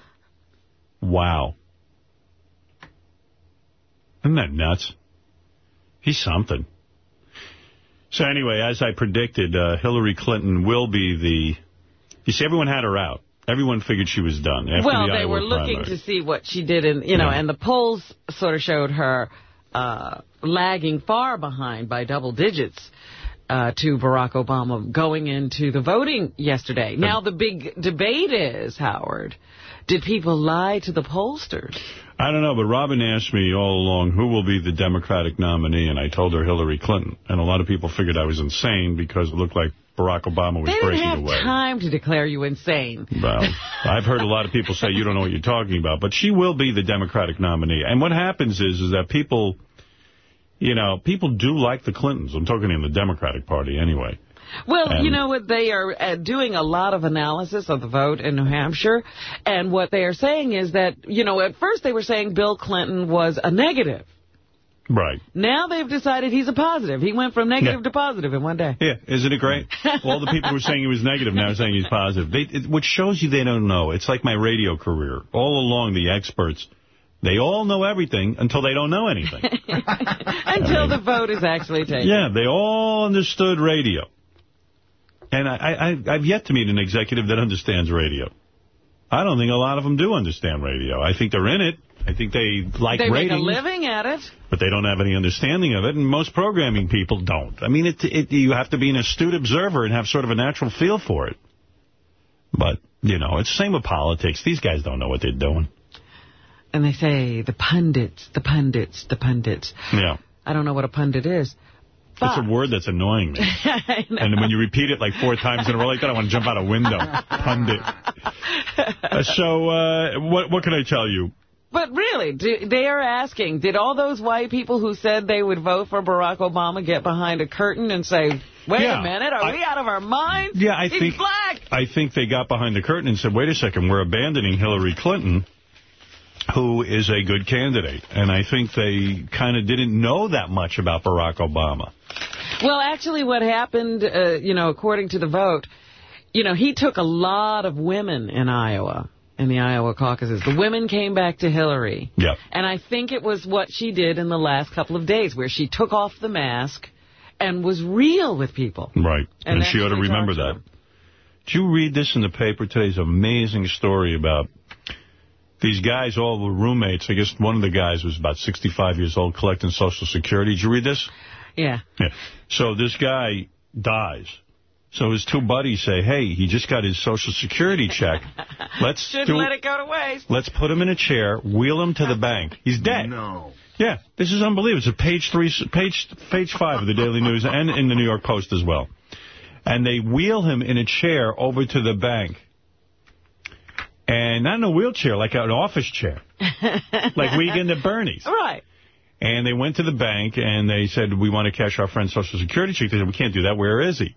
Wow. Isn't that nuts? He's something. So anyway, as I predicted, uh, Hillary Clinton will be the... You see, everyone had her out. Everyone figured she was done after well, the they Iowa were looking primary. to see what she did, in, you know, Yeah. and the polls sort of showed her uh, lagging far behind by double digits. uh, to Barack Obama going into the voting yesterday. Now, the big debate is, Howard, did people lie to the pollsters? I don't know, but Robin asked me all along who will be the Democratic nominee, and I told her Hillary Clinton. And a lot of people figured I was insane because it looked like Barack Obama was They didn't breaking have away. time to declare you insane. Well, I've heard a lot of people say you don't know what you're talking about, but she will be the Democratic nominee. And what happens is, is that people, you know, people do like the Clintons. I'm talking in the Democratic Party anyway. Well, And- you know what? They are uh, doing a lot of analysis of the vote in New Hampshire. And what they are saying is that, you know, at first they were saying Bill Clinton was a negative. Right. Now they've decided he's a positive. He went from negative Yeah. to positive in one day. Yeah, isn't it great? All the people who were saying he was negative now are saying he's positive. They, it, which shows you they don't know. It's like my radio career. All along, the experts, they all know everything until they don't know anything. Until the vote is actually taken. Yeah, they all understood radio. And I, I, I've yet to meet an executive that understands radio. I don't think a lot of them do understand radio. I think they're in it. I think they like they make a living at it. but they don't have any understanding of it, and most programming people don't. I mean, it, it, you have to be an astute observer and have sort of a natural feel for it. But, you know, it's the same with politics. These guys don't know what they're doing. And they say, the pundits, the pundits, the pundits. Yeah. I don't know what a pundit is. That's a word that's annoying me. And when you repeat it like four times in a row like that, I want to jump out a window. Pundit. Uh, so, uh, what what can I tell you? But really, do, they are asking, did all those white people who said they would vote for Barack Obama get behind a curtain and say, wait Yeah, a minute, are I- we out of our minds? Yeah, I He's think black. I think they got behind the curtain and said, wait a second, we're abandoning Hillary Clinton, who is a good candidate. And I think they kind of didn't know that much about Barack Obama. Well, actually what happened, uh, you know, according to the vote, you know, he took a lot of women in Iowa, in the Iowa caucuses. The women came back to Hillary. Yeah. And I think it was what she did in the last couple of days, where she took off the mask and was real with people. Right. And And, she ought to remember that. Did you read this in the paper today? It's an amazing story about these guys, all were roommates. I guess one of the guys was about 65 years old collecting Social Security. Did you read this? Yeah. Yeah. So this guy dies. So his two buddies say, hey, he just got his Social Security check. Let's Shouldn't do let it go to waste. Let's put him in a chair, wheel him to the bank. He's dead. No. Yeah, this is unbelievable. It's a page three, page page five of the Daily News and in the New York Post as well. And they wheel him in a chair over to the bank. And not in a wheelchair, like an office chair. like Weekend at Bernie's. Right. And they went to the bank and they said, we want to cash our friend's Social Security check. They said, we can't do that. Where is he?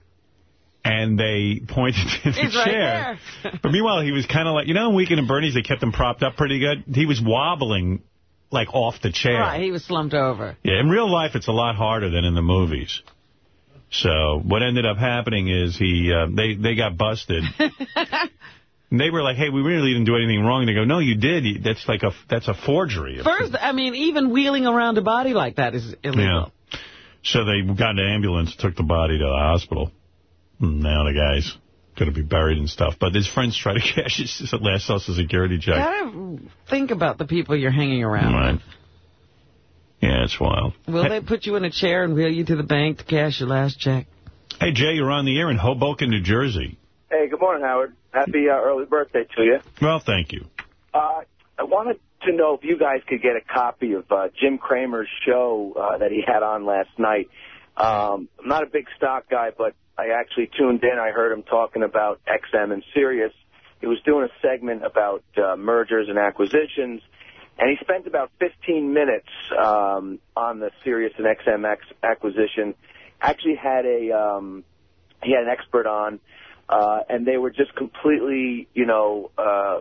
And they pointed to the He's right chair. there. But meanwhile, he was kind of like, you know, Weekend at Bernie's, they kept him propped up pretty good. He was wobbling, like, off the chair. Right, he was slumped over. Yeah, in real life, it's a lot harder than in the movies. So what ended up happening is he uh, they they got busted. And they were like, "Hey, we really didn't do anything wrong." And They go, "No, you did. That's like a that's a forgery." First, I mean, even wheeling around a body like that is illegal. Yeah. So they got an ambulance, took the body to the hospital. Now the guy's going to be buried and stuff. But his friends try to cash his last Social Security check. Gotta think about the people you're hanging around Right. with. Yeah, it's wild. Will they put you in a chair and wheel you to the bank to cash your last check? Hey, Jay, you're on the air in Hoboken, New Jersey. Hey, good morning, Howard. Happy uh, early birthday to you. Well, thank you. Uh, I wanted to know if you guys could get a copy of uh, Jim Cramer's show uh, that he had on last night. Um, I'm not a big stock guy, but I actually tuned in. I heard him talking about XM and Sirius. He was doing a segment about uh, mergers and acquisitions, and he spent about 15 minutes um, on the Sirius and XM acquisition. Actually, had a um, he had an expert on, uh, and they were just completely, you know, uh,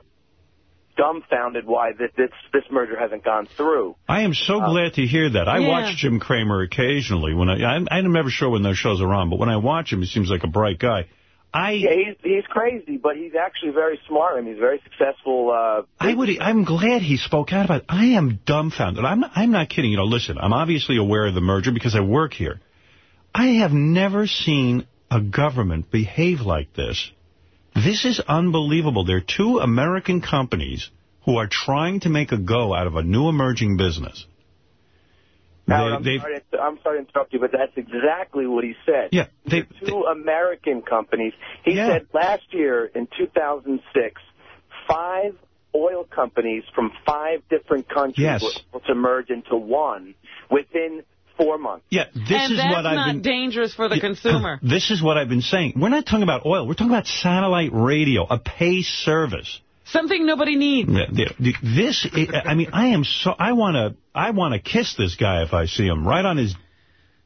dumbfounded why that this this merger hasn't gone through. I am so glad to hear that. I Yeah. watch Jim Cramer occasionally. When I, I'm, I'm never sure when those shows are on, but when I watch him, he seems like a bright guy. I yeah, he's he's crazy, but he's actually very smart. I mean, he's very successful. Uh, I would. I'm glad he spoke out about it. I am dumbfounded. I'm not, I'm not kidding. You know, listen, I'm obviously aware of the merger because I work here. I have never seen a government behave like this. This is unbelievable. There are two American companies who are trying to make a go out of a new emerging business. Howard, I'm, they've- sorry to, I'm sorry to interrupt you, but that's exactly what he said. Yeah, the two American companies. He said last year in 2006, five oil companies from five different countries Yes. were able to merge into one within four months. Yeah, this and is what I've not been... dangerous for the consumer. This is what I've been saying. We're not talking about oil. We're talking about satellite radio, a pay service. Something nobody needs. The- the- the- This, I mean, I am so, I want to, I want to kiss this guy if I see him, right on his,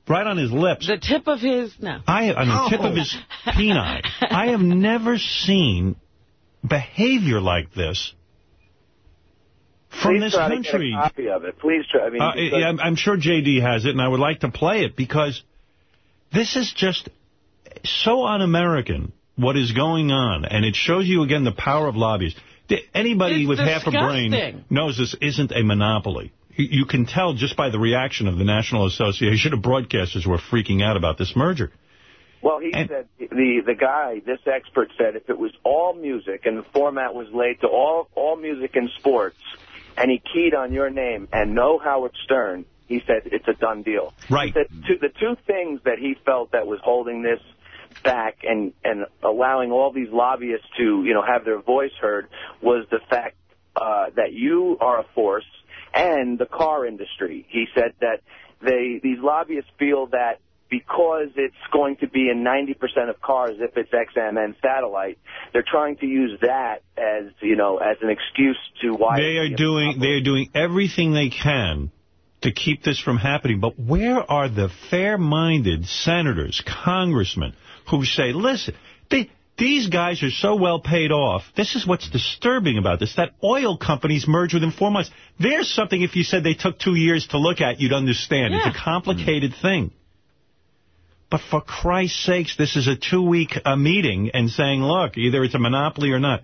right on his lips. The tip of his, no. I, on the tip of his peni. I have never seen behavior like this from Please this try country. To get a copy of it. Please try. I mean, Uh, because- yeah, I'm, I'm sure JD has it, and I would like to play it because this is just so un-American what is going on, and it shows you again the power of lobbies. Anybody It's with half a brain knows this isn't a monopoly. You- You can tell just by the reaction of the National Association of Broadcasters who are freaking out about this merger. Well, he said the the guy, this expert said, if it was all music and the format was laid to all all music and sports, and he keyed on your name and no Howard Stern, he said it's a done deal. Right. He said two, the two things that he felt that was holding this back and and allowing all these lobbyists to you know have their voice heard was the fact uh, that you are a force and the car industry. He said that they these lobbyists feel that because it's going to be in 90% of cars if it's XM and satellite, they're trying to use that as, you know, as an excuse to why They are doing they are doing everything they can to keep this from happening. But where are the fair-minded senators, congressmen who say, listen, they, these guys are so well paid off. This is what's disturbing about this, that oil companies merge within four months. There's something if you said they took two years to look at, you'd understand. It's a complicated thing. But for Christ's sakes, this is a two-week uh, meeting and saying, look, either it's a monopoly or not.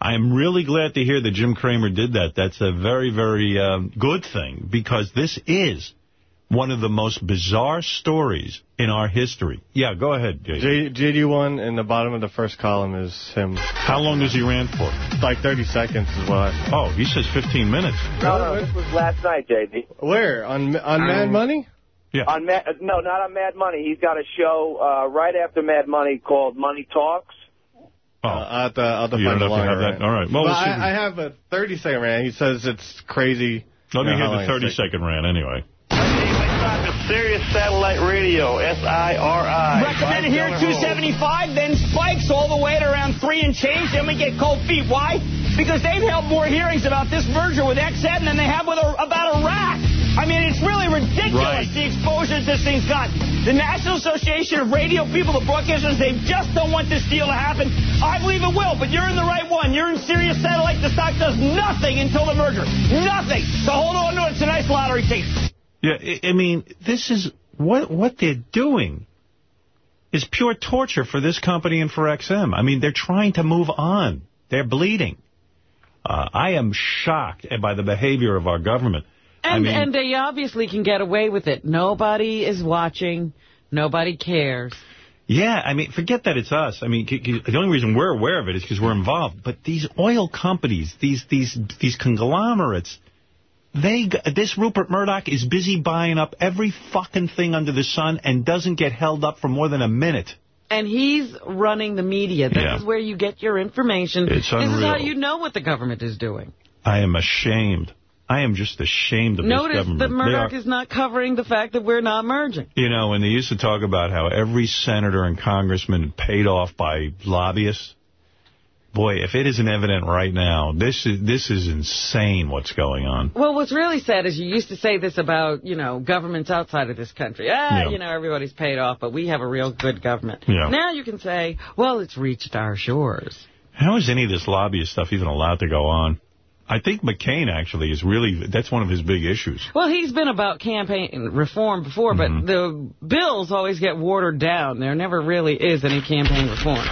I am really glad to hear that Jim Cramer did that. That's a very, very um, good thing because this is one of the most bizarre stories in our history. Yeah, go ahead, Jay. JD1 in the bottom of the first column is him. How long does he rant for? Like 30 seconds is what. Oh, he says 15 minutes. No, no, this was last night, JD. Where? On on Mad Money? Yeah. On Mad, no, not on Mad Money. He's got a show uh, right after Mad Money called Money Talks. Uh, I'll have to, I'll have to You find don't the line have that. All right. Well, But we'll I, I have a 30 second rant. He says it's crazy. Let me hear the long 30 it's taking. second rant anyway. Sirius Satellite Radio, S-I-R-I. Recommended here at 275, then spikes all the way to around 3 and change, then we get cold feet. Why? Because they've held more hearings about this merger with XM than they have with a, about Iraq. I mean, it's really ridiculous, Right. the exposure this thing's got. The National Association of Radio People, the broadcasters, they just don't want this deal to happen. I believe it will, but you're in the right one. You're in Sirius Satellite. The stock does nothing until the merger. Nothing. So hold on to it. It's a nice lottery ticket. Yeah, I- I mean, this is what what they're doing is pure torture for this company and for XM. I mean, they're trying to move on. They're bleeding. Uh, I am shocked by the behavior of our government. I And, mean, and they obviously can get away with it. Nobody is watching. Nobody cares. yeah, I mean, forget that it's us. I mean, the only reason we're aware of it is because we're involved. But these oil companies, these these these conglomerates, they this Rupert Murdoch is busy buying up every fucking thing under the sun and doesn't get held up for more than a minute. And he's running the media. This Yeah. is where you get your information. It's This is how you know what the government is doing. I am ashamed. I am just ashamed of this government. Notice that Murdoch are- is not covering the fact that we're not merging. You know, when they used to talk about how every senator and congressman paid off by lobbyists, boy, if it isn't evident right now, this is this is insane what's going on. Well, what's really sad is you used to say this about, you know, governments outside of this country. Ah, Yeah. you know, everybody's paid off, but we have a real good government. Yeah. Now you can say, well, it's reached our shores. How is any of this lobbyist stuff even allowed to go on? I think McCain actually is really, that's one of his big issues. Well, he's been about campaign reform before, but the bills always get watered down. There never really is any campaign reform.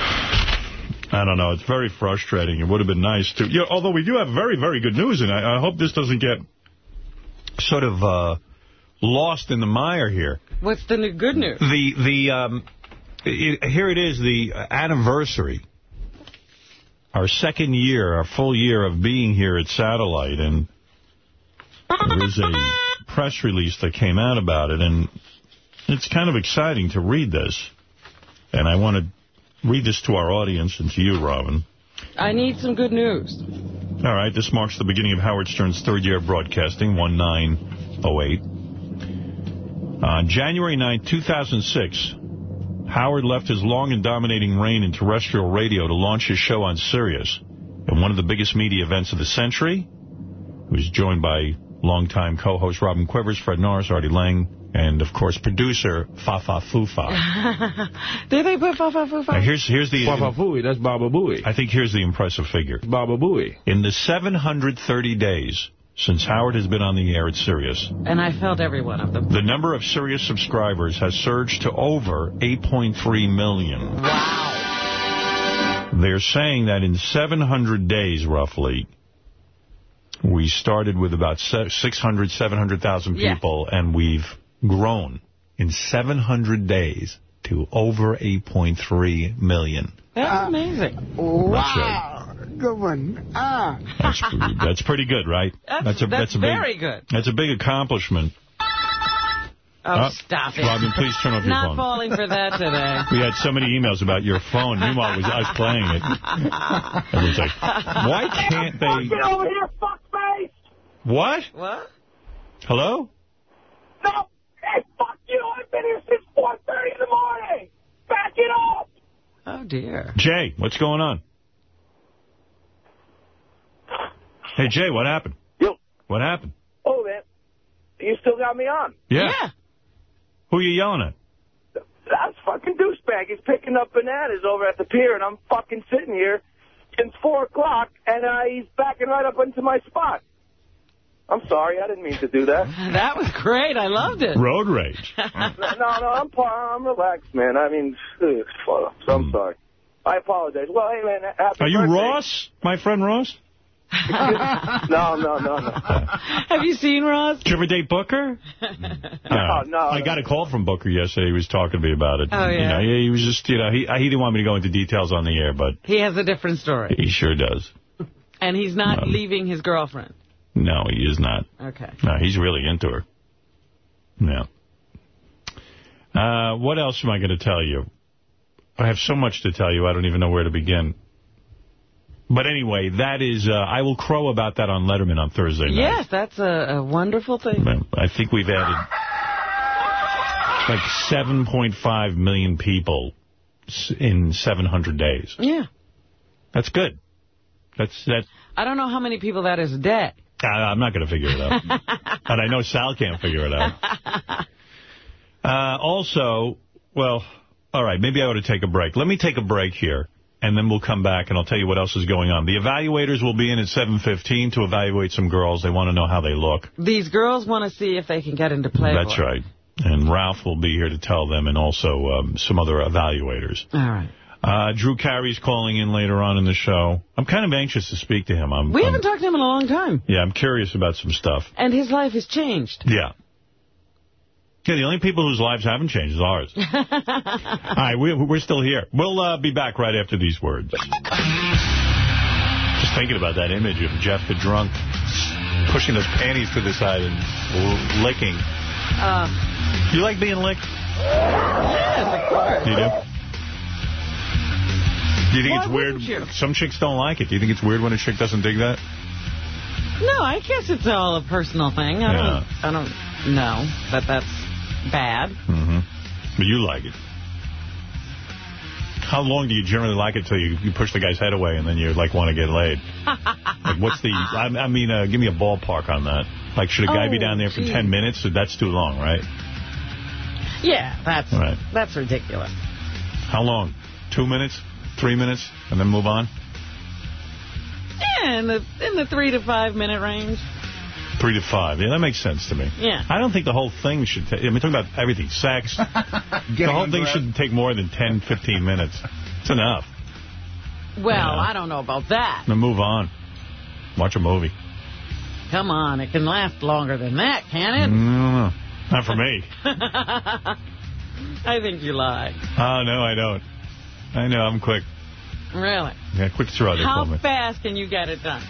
I don't know. It's very frustrating. It would have been nice to, you know, although we do have very, very good news, and I, I hope this doesn't get sort of uh, lost in the mire here. What's the good news? The the um, it, here it is, the anniversary, our second year, our full year of being here at Satellite, and there is a press release that came out about it, and it's kind of exciting to read this. And I want to read this to our audience and to you, Robin. I need some good news. All right, this marks the beginning of Howard Stern's third year of broadcasting, 1908. On January 9, 2006, Howard left his long and dominating reign in terrestrial radio to launch his show on Sirius. In one of the biggest media events of the century, he was joined by longtime co-host Robin Quivers, Fred Norris, Artie Lang, and, of course, producer Fafa Fufa. Did they put fa fa fu fa? Now, here's here's the Fafa Booey, that's Baba Booey. I think here's the impressive figure. Baba Booey. In the 730 days since Howard has been on the air at Sirius, And I felt every one of them. the number of Sirius subscribers has surged to over 8.3 million. Wow. They're saying that in 700 days, roughly, we started with about se- 600, 700,000 Yeah. people, and we've grown in 700 days to over 8.3 million. That's amazing. Right. Good one. Ah. That's, that's pretty good, right? That's, a, that's a big, very good. That's a big accomplishment. Oh, Uh, stop it. Robin, please turn off your Not phone. falling for that today. We had so many emails about your phone. Meanwhile, it was us playing it. And it's like, why can't they... Get over here, fuckface! What? What? Hello? No! Hey, fuck you! I've been here since 4.30 in the morning! Back it up! Oh, dear. Jay, what's going on? Hey, Jay, what happened? Yo. What happened? Oh, man. You still got me on. Yeah. Who are you yelling at? That's fucking douchebag. He's picking up bananas over at the pier, and I'm fucking sitting here since 4 o'clock, and uh, he's backing right up into my spot. I'm sorry. I didn't mean to do that. That was great. I loved it. Road rage. no, no, I'm I'm relaxed, man. I mean, ugh, so I'm sorry. I apologize. Well, hey, man, happy Hmm. Are you birthday. Ross? My friend Ross? No, no, no, no. Have you seen Ross? Did you ever date Booker? No, no, I got a call from Booker yesterday. He was talking to me about it. Oh, You yeah? know, he was just, you know, he, he didn't want me to go into details on the air, but He has a different story. he sure does. And he's not Um, leaving his girlfriend. No, he is not. Okay. No, he's really into her. Yeah. Uh, what else am I going to tell you? I have so much to tell you, I don't even know where to begin. But anyway, that is, uh, I will crow about that on Letterman on Thursday night. Yes, that's a, a wonderful thing. I think we've added like 7.5 million people in 700 days. Yeah. That's good. That's that. I don't know how many people that is day. I- I'm not going to figure it out. and I know Sal can't figure it out. Uh, also, well, all right, maybe I ought to take a break. Let me take a break here, and then we'll come back, and I'll tell you what else is going on. The evaluators will be in at 7.15 to evaluate some girls. They want to know how they look. These girls want to see if they can get into Playboy. That's right. And Ralph will be here to tell them, and also um, some other evaluators. All right. Uh, Drew Carey's calling in later on in the show. I'm kind of anxious to speak to him. I'm, We I'm- haven't talked to him in a long time. Yeah, I'm curious about some stuff. And his life has changed. Yeah. Yeah, the only people whose lives haven't changed is ours. All right, we, we're still here. We'll uh, be back right after these words. Just thinking about that image of Jeff the drunk pushing those panties to the side and licking. Uh, You like being licked? yes, of course. You do? Do you think Why it's weird? you? Some chicks don't like it. Do you think it's weird when a chick doesn't dig that? No, I guess it's all a personal thing. I Yeah. don't, I don't know that that's bad. Mm-hmm. But you like it. How long do you generally like it till you, you push the guy's head away and then you like want to get laid? Like what's the? I, I mean, uh, give me a ballpark on that. Like, should a guy be Oh, down there for gee. 10 minutes? That's too long, right? Yeah, that's Right. that's ridiculous. How long? Two minutes? Three minutes? And then move on? Yeah, in the in the three to five minute range. Three to five. Yeah, that makes sense to me. Yeah. I don't think the whole thing should take... I mean, talking about everything. Sex. the whole thing shouldn't take more than 10, 15 minutes. It's enough. Well, Yeah. I don't know about that. Then move on. Watch a movie. Come on, it can last longer than that, can it? Mm, no, not for me. I think you lie. Oh, no, I don't. I know, I'm quick. Really? Yeah, quick throw How fast can you get it done?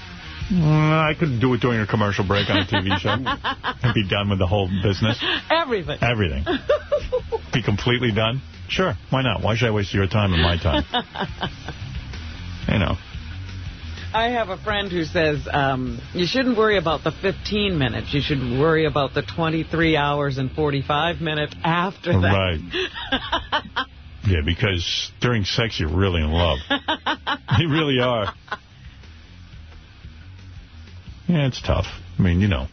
Mm, I could do it during a commercial break on a TV show and be done with the whole business. Everything. Everything. Be completely done? Sure. Why not? Why should I waste your time and my time? You know. I have a friend who says um, you shouldn't worry about the 15 minutes. You should worry about the 23 hours and 45 minutes after that. Right. Yeah, because during sex, you're really in love. you really are. Yeah, it's tough. I mean, you know.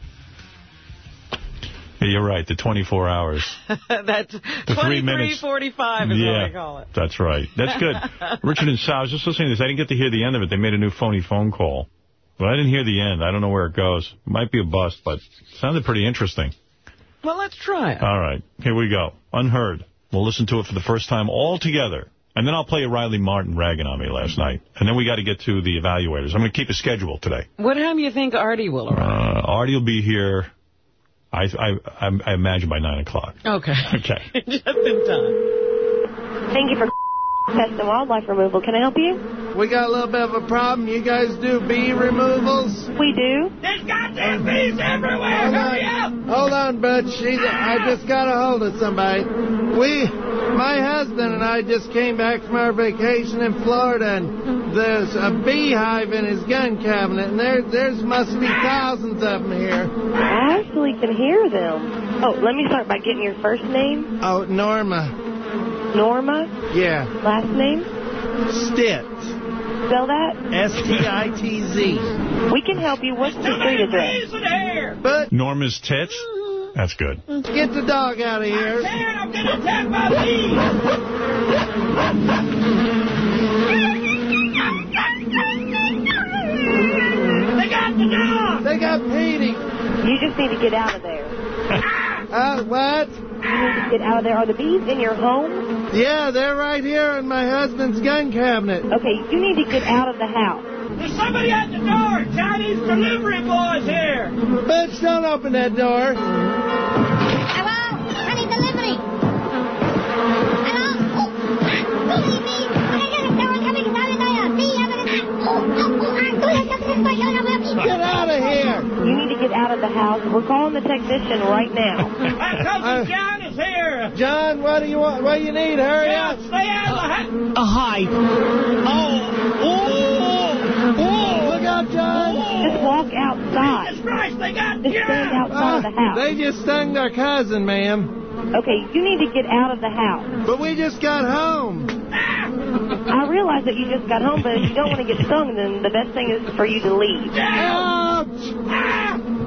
Yeah, you're right, the 24 hours. That's The three minutes. 23.45 is yeah, what I call it. that's right. That's good. Richard and Sal, I was just listening to this. I didn't get to hear the end of it. They made a new phony phone call. But I didn't hear the end. I don't know where it goes. Might be a bust, but it sounded pretty interesting. Well, let's try it. All right, here we go. Unheard. We'll listen to it for the first time all together. And then I'll play a Riley Martin ragging on me last night. And then we got to get to the evaluators. I'm going to keep a schedule today. What time do you think Artie will arrive? Uh, Artie will be here, I, I, I, I imagine, by 9 o'clock. Okay. Okay. Just in time. Thank you for pest and wildlife removal. Can I help you? We got a little bit of a problem. You guys do bee removals? We do. There's goddamn bees everywhere. Hold Hurry on, up. hold on, Butch. She's, I ah! just got a hold of somebody. We, my husband and I just came back from our vacation in Florida, and there's a beehive in his gun cabinet, and there, there's must be thousands of them here. I actually can hear them. Oh, let me start by getting your first name. Oh, Norma. Norma. Yeah. Last name. Stitt. Spell that. S-T-I-T-Z. We can help you. What's the street address? But Norma's tits? That's good. get the dog out of here. I'm getting attacked by bees. They got the dog. They got Petey. You just need to get out of there. Uh, what? You need to get out of there. Are the bees in your home? Yeah, they're right here in my husband's gun cabinet. Okay, you need to get out of the house. There's somebody at the door. Chinese delivery boys here. Bitch, don't open that door. Hello? Honey delivery. Hello? Oh, ah, believe me. When I get a door coming down and I see evidence. Oh, oh, oh, ah, do that something for you. I'm happy. Get out of here. You need to get out of the house. We're calling the technician right now. My cousin uh, John is here. John, what do you want? What do you need? Hurry Yeah, up. stay out of the house. Uh, uh, hi. Oh, oh, oh. Look out, John. Oh. Just walk outside. Jesus Christ, they got Just stand outside of the ah, house. They just stung their cousin, ma'am. Okay, you need to get out of the house. But we just got home. I realize that you just got home, but if you don't want to get stung, then the best thing is for you to leave. Ouch!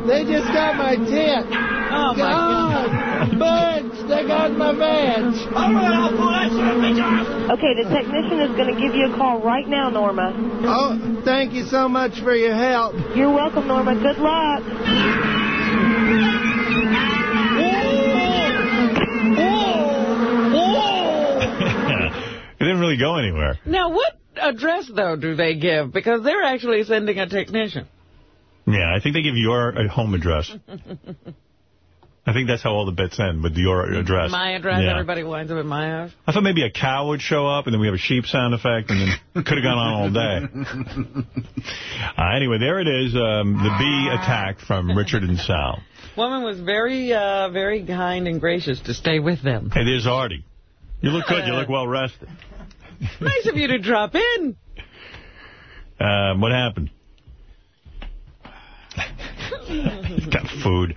They just got my tent. Oh, my God! Bitch, they got my veg. All right, I'll pull that son of off. Okay, the technician is going to give you a call right now, Norma. Oh, thank you so much for your help. You're welcome, Norma. Good luck. It didn't really go anywhere. Now, what address, though, do they give? Because they're actually sending a technician. Yeah, I think they give your uh, home address. I think that's how all the bits end, with your address. My address, Yeah. everybody winds up at my house. I thought maybe a cow would show up, and then we have a sheep sound effect, and then could have gone on all day. Uh, anyway, there it is, um, the bee attack from Richard and Sal. Woman was very, uh, very kind and gracious to stay with them. Hey, there's Artie. You look good. You look well rested. nice of you to drop in. Um, what happened? He's got food.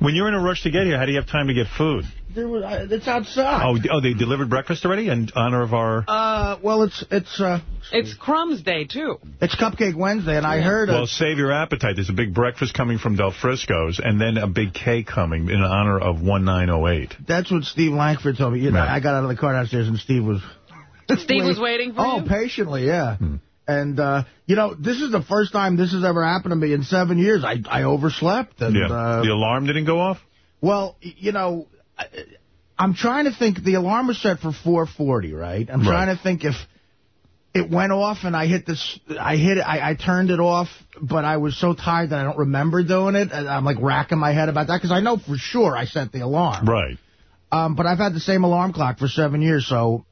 When you're in a rush to get here, how do you have time to get food? There was, uh, it's outside. Oh, oh, they delivered breakfast already in honor of our... Uh, well, it's it's uh, It's Crumbs Day, too. it's Cupcake Wednesday, and I heard. Well, save your appetite. There's a big breakfast coming from Del Frisco's, and then a big cake coming in honor of 1908. that's what Steve Langford told me. You know, Right. I got out of the car downstairs, and Steve was. Steve was waiting for me? oh, you? patiently, yeah. Hmm. And uh, you know, this is the first time this has ever happened to me in seven years. I I overslept, and Yeah. uh, the alarm didn't go off? Well, you know, I- I'm trying to think. The alarm was set for 4:40, right? I'm Right. trying to think if it went off and I hit this. I hit it. I, I turned it off, but I was so tired that I don't remember doing it. I'm like racking my head about that because I know for sure I set the alarm. Right. Um, but I've had the same alarm clock for seven years, so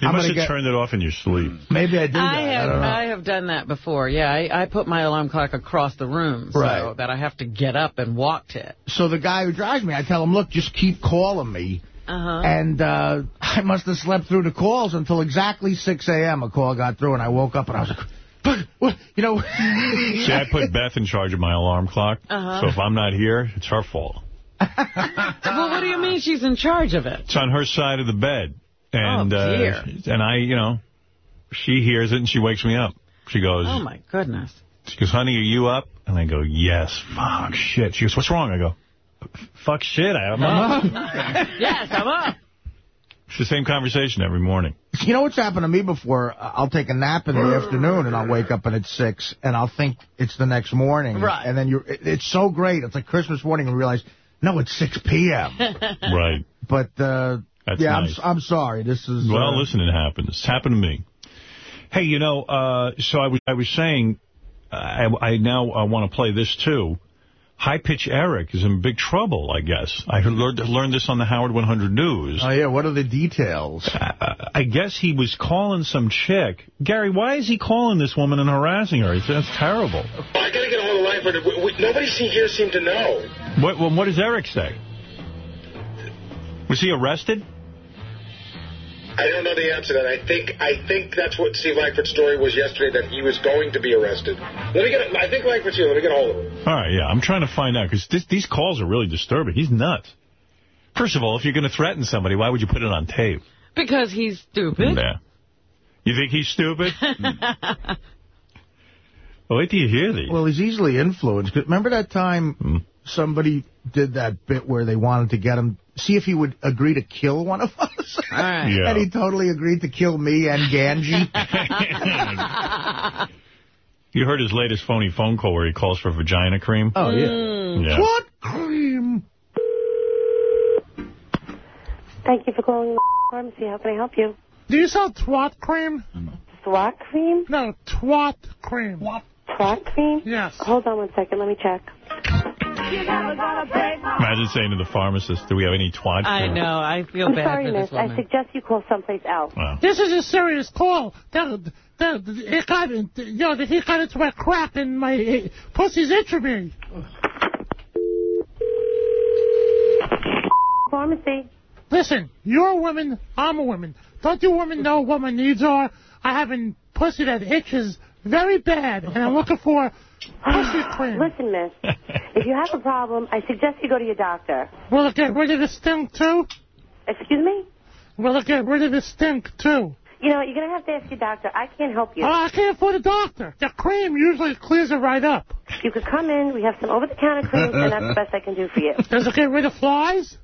You I'm must have get- turned it off in your sleep. Maybe I did. I I have don't. I have done that before. Yeah, I, I put my alarm clock across the room so Right. that I have to get up and walk to it. So the guy who drives me, I tell him, look, just keep calling me. Uh-huh. And uh, I must have slept through the calls until exactly 6 a.m. A call got through, and I woke up and I was like, what? what? You know. See, I put Beth in charge of my alarm clock, Uh-huh. so if I'm not here, it's her fault. well, what do you mean she's in charge of it? It's on her side of the bed. And, Oh, dear. Uh, and I, you know, she hears it and she wakes me up. She goes, Oh, my goodness. she goes, honey, are you up? And I go, yes, fuck, shit. She goes, what's wrong? I go, fuck shit, I'm up. yes, I'm up. It's the same conversation every morning. You know what's happened to me before? I'll take a nap in the afternoon, and I'll wake up and it's 6, and I'll think it's the next morning. Right. And then you're, it- it's so great. It's like Christmas morning, and you realize, no, it's 6 p.m. Right. But, uh, That's yeah, nice. I'm, I'm sorry. This is... Well, uh, listen, it happens. It's happened to me. Hey, you know, uh, so I was I was saying, I, I now uh, want to play this too. High Pitch Eric is in big trouble, I guess. I learned learned this on the Howard 100 News. Oh, yeah, what are the details? I, I guess he was calling some chick. Gary, why is he calling this woman and harassing her? That's terrible. I gotta get a hold of Langford. We, we, nobody here seemed to know. What, well, what does Eric say? Was he arrested? I don't know the answer to that. I think I think that's what Steve Langford's story was yesterday, that he was going to be arrested. Let me get. I think Langford's here. Let me get a hold of him. All right, yeah, I'm trying to find out, because these calls are really disturbing. He's nuts. First of all, if you're going to threaten somebody, why would you put it on tape? Because he's stupid. Yeah. You think he's stupid? well, wait till you hear these. Well, he's easily influenced. 'Cause Remember that time Hmm. somebody did that bit where they wanted to get him, see if he would agree to kill one of us? right. Yeah. And he totally agreed to kill me and Ganji. You heard his latest phony phone call where he calls for vagina cream? Oh, yeah. Mm. Yeah. What cream? Thank you for calling the pharmacy. How can I help you? Do you sell twat cream? Swat cream? No, twat cream. Twat cream? Yes. Hold on one second. Let me check. Imagine saying to the pharmacist, do we have any twat I know. I feel I'm bad sorry, for miss. this I woman. suggest you call someplace else. Wow. This is a serious call. The, the, the, it got, you know, that he got into my crap and my uh, pussy's itching me. Pharmacy. Listen, you're a woman, I'm a woman. Don't you women know what my needs are? I have a pussy that itches very bad, and I'm looking for pussy cream. Listen, miss. if you have a problem, I suggest you go to your doctor. Will it get rid of the stink, too? Excuse me? Will it get rid of the stink, too? You know, you're going to have to ask your doctor. I can't help you. Oh, I can't afford a doctor. The cream usually clears it right up. You could come in. We have some over-the-counter creams, and that's the best I can do for you. Does it get rid of flies?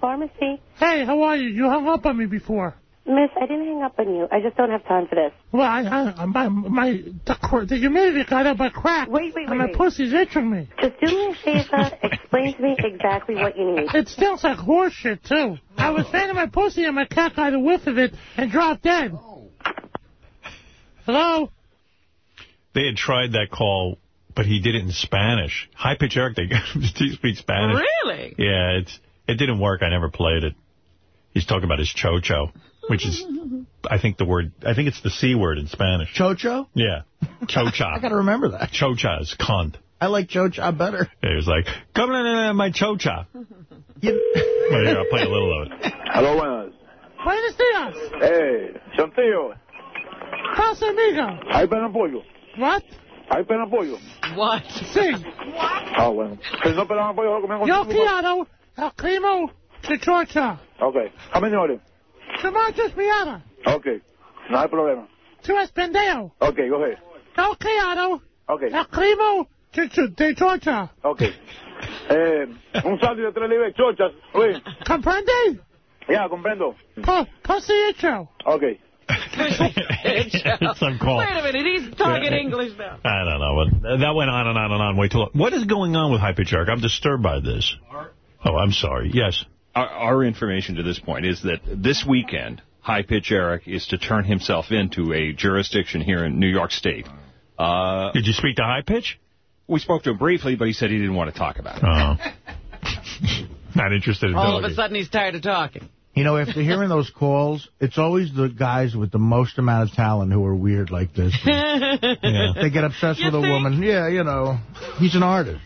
Pharmacy. Hey, how are you? You hung up on me before. Miss, I didn't hang up on you. I just don't have time for this. Well, I, I, my, my, the, the humidity got up my crack. Wait, wait, wait. And my wait. pussy's itching me. Just do me a favor. Explain to me exactly what you need. It stinks like horse shit, too. I was fanning my pussy and my cat got a whiff of it and dropped dead. Hello? They had tried that call, but he did it in Spanish. High Pitch Eric, they got him to speak Spanish. Really? Yeah, it's it didn't work. I never played it. He's talking about his chocho, which is, I think the word, I think it's the C word in Spanish. Chocho? Yeah. Chocha. I got to remember that. Chocha is cunt. I like Chocha better. He was like, come on, my chocha. Well, here, I'll play a little of it. Aló, buenas. Buenos dias. Hey, Chantillo, Pasa, amigo. ¿hay pena pollo? What? ¿Hay pena pollo? What? Sí. Ah, bueno. Si no pena pollo, lo comemos Yo con quiero el clima de chocha. Ok. How many order? Tomates miara. Ok. No hay problema. Tu es pendejo. Ok, go ahead. Yo quiero Ok. el clima de, de chocha. Ok. Eh, un sándwich de tres libras de chochas. Luis. Comprende? Ya, comprendo. Pu- pussy itcho. Ok. Some call. Wait a minute. He's talking Yeah. English now. I don't know. But that went on and on and on. Wait till. What is going on with High Pitch Eric? I'm disturbed by this. Oh, I'm sorry. Yes. Our, our information to this point is that this weekend, High Pitch Eric is to turn himself into a jurisdiction here in New York State. Uh, Did you speak to High Pitch? We spoke to him briefly, but he said he didn't want to talk about it. Oh. Not interested in All of a sudden, he's tired of talking. You know, after hearing those calls, it's always the guys with the most amount of talent who are weird like this. They get obsessed You with a woman. Yeah, you know, he's an artist.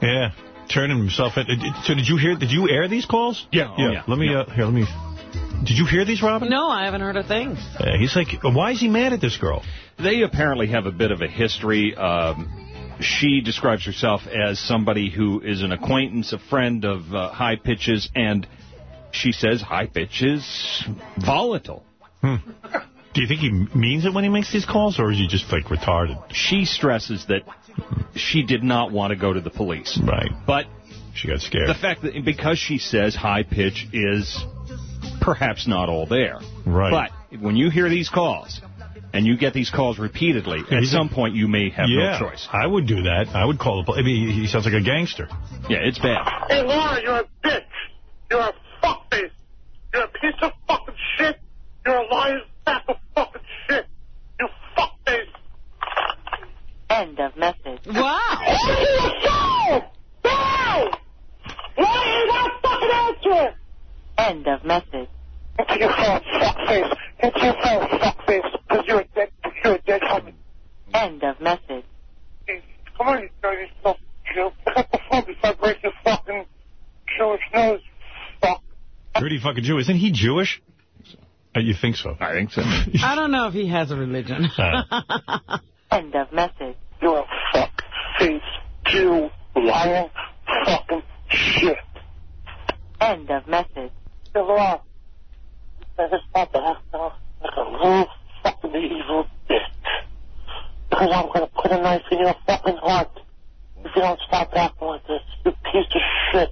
Yeah, turning himself in. So did you hear? Did you air these calls? Yeah. Yeah. Oh, yeah. Let me. Uh, here, let me. Did you hear these, Robin? No, I haven't heard a thing. Uh, he's like, why is he mad at this girl? They apparently have a bit of a history. Um, she describes herself as somebody who is an acquaintance, a friend of uh, High Pitches, and she says High Pitch is volatile. Hmm. Do you think he means it when he makes these calls, or is he just like retarded? She stresses that she did not want to go to the police. Right. But she got scared. The fact that because she says High Pitch is perhaps not all there. Right. But when you hear these calls, and you get these calls repeatedly, at some point you may have yeah, no choice. I would do that. I would call the police. I mean, he sounds like a gangster. Yeah, it's bad. Hey, Laura, you're a bitch. You're a fuckface. You're a piece of fucking shit. You're a lying sack of fucking shit. You fuckface. End of message. Wow. No! Why are you not fucking answering? End of message. Into your phone, fuckface. Into your phone, fuckface. Because you're a dead, you're a dead homie. End of message. Come on, you dirty stuff. Jew. Pick up the phone before I break your fucking Jewish nose. fuck. Dirty fucking Jew. Isn't he Jewish? Uh, you think so? I think so. I don't know if he has a religion. End of message. You're a fuck face Jew lying fucking shit. End of message. Hey, Laura. I just want to act like a little fucking evil bitch. Because I'm going to put a knife in your fucking heart if you don't stop acting like this, you piece of shit.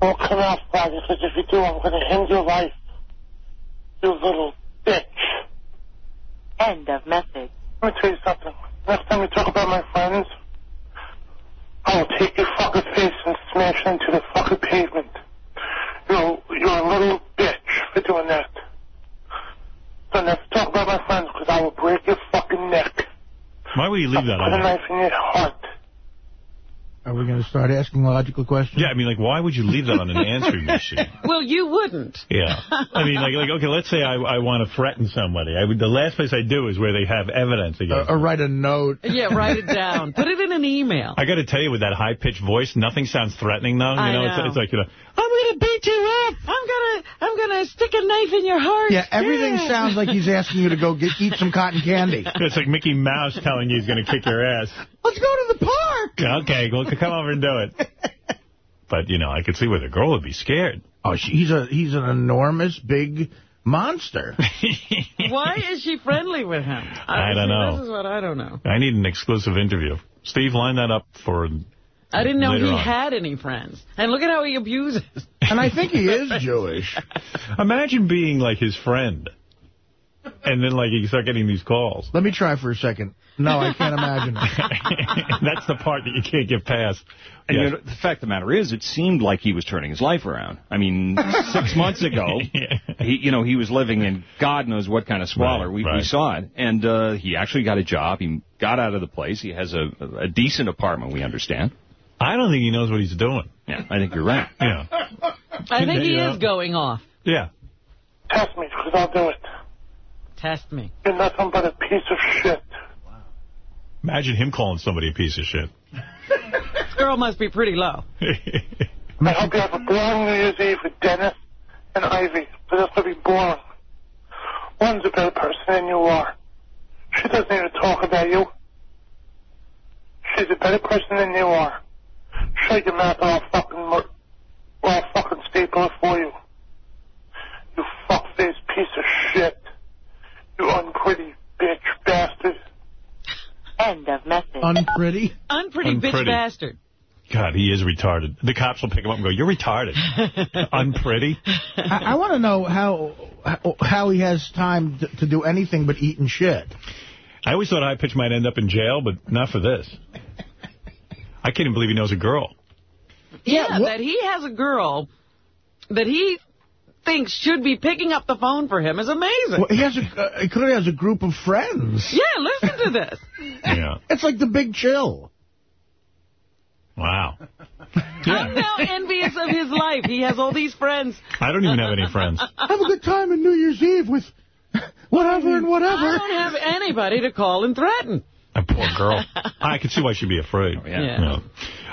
Don't come out Friday, because if you do, I'm going to end your life. You little bitch. End of message. Let me tell you something. Next time you talk about my friends, I will take your fucking face and smash it into the fucking pavement. You're, you're a little bitch for doing that. So never talk about my friends, because I will break your fucking neck. Why would you leave that Put a on? knife in your heart. Are we going to start asking logical questions? Yeah, I mean, like, why would you leave that on an answering machine? well, you wouldn't. Yeah. I mean, like, like okay, let's say I, I want to threaten somebody. I would, the last place I do is where they have evidence against Or, or write a note. Yeah, write it down. Put it in an email. I got to tell you, with that high-pitched voice, nothing sounds threatening, though. You I know, know. It's, it's like, you know, I'm gonna beat you up. I'm gonna, I'm gonna stick a knife in your heart. Yeah, everything sounds like he's asking you to go get, eat some cotton candy. it's like Mickey Mouse telling you he's going to kick your ass. Let's go to the park. Okay, well, come over and do it. But, you know, I could see where the girl would be scared. Oh, she, he's a he's an enormous, big monster. Why is she friendly with him? I uh, don't see, know. This is what I don't know. I need an exclusive interview. Steve, line that up for I didn't know later he on. had any friends. And look at how he abuses. And I think he is Jewish. Imagine being, like, his friend. And then, like, you start getting these calls. Let me try for a second. No, I can't imagine. That's the part that you can't get past. And Yeah. you know, the fact of the matter is, it seemed like he was turning his life around. I mean, six months ago, he, you know, he was living in God knows what kind of squalor. Right, we, we saw it. And uh, he actually got a job. He got out of the place. He has a, a decent apartment, we understand. I don't think he knows what he's doing. Yeah, I think you're right. Yeah. I think he Yeah. is going off. Yeah. Test me, because I'll do it. Test me. You're nothing but a piece of shit. Imagine him calling somebody a piece of shit. This girl must be pretty low. I hope you have a boring New Year's Eve with Dennis and Ivy, but this will be boring. One's a better person than you are. She doesn't even talk about you. She's a better person than you are. Shut your mouth or fucking, mur- fucking staple for you. You fuckface piece of shit. You unpretty bitch bastard. End of message. Unpretty? Unpretty bitch bastard. God, he is retarded. The cops will pick him up and go, you're retarded. Unpretty. I, I want to know how how he has time to, to do anything but eat and shit. I always thought High Pitch might end up in jail, but not for this. I can't even believe he knows a girl. Yeah, that he has a girl that he thinks should be picking up the phone for him is amazing. Well, he has a uh, he clearly has a group of friends. Yeah, listen to this. Yeah. It's like the Big Chill. Wow. I'm now envious of his life. He has all these friends. I don't even have any friends. Have a good time on New Year's Eve with whatever and whatever. I don't have anybody to call and threaten. A poor girl. I can see why she'd be afraid. Oh, yeah.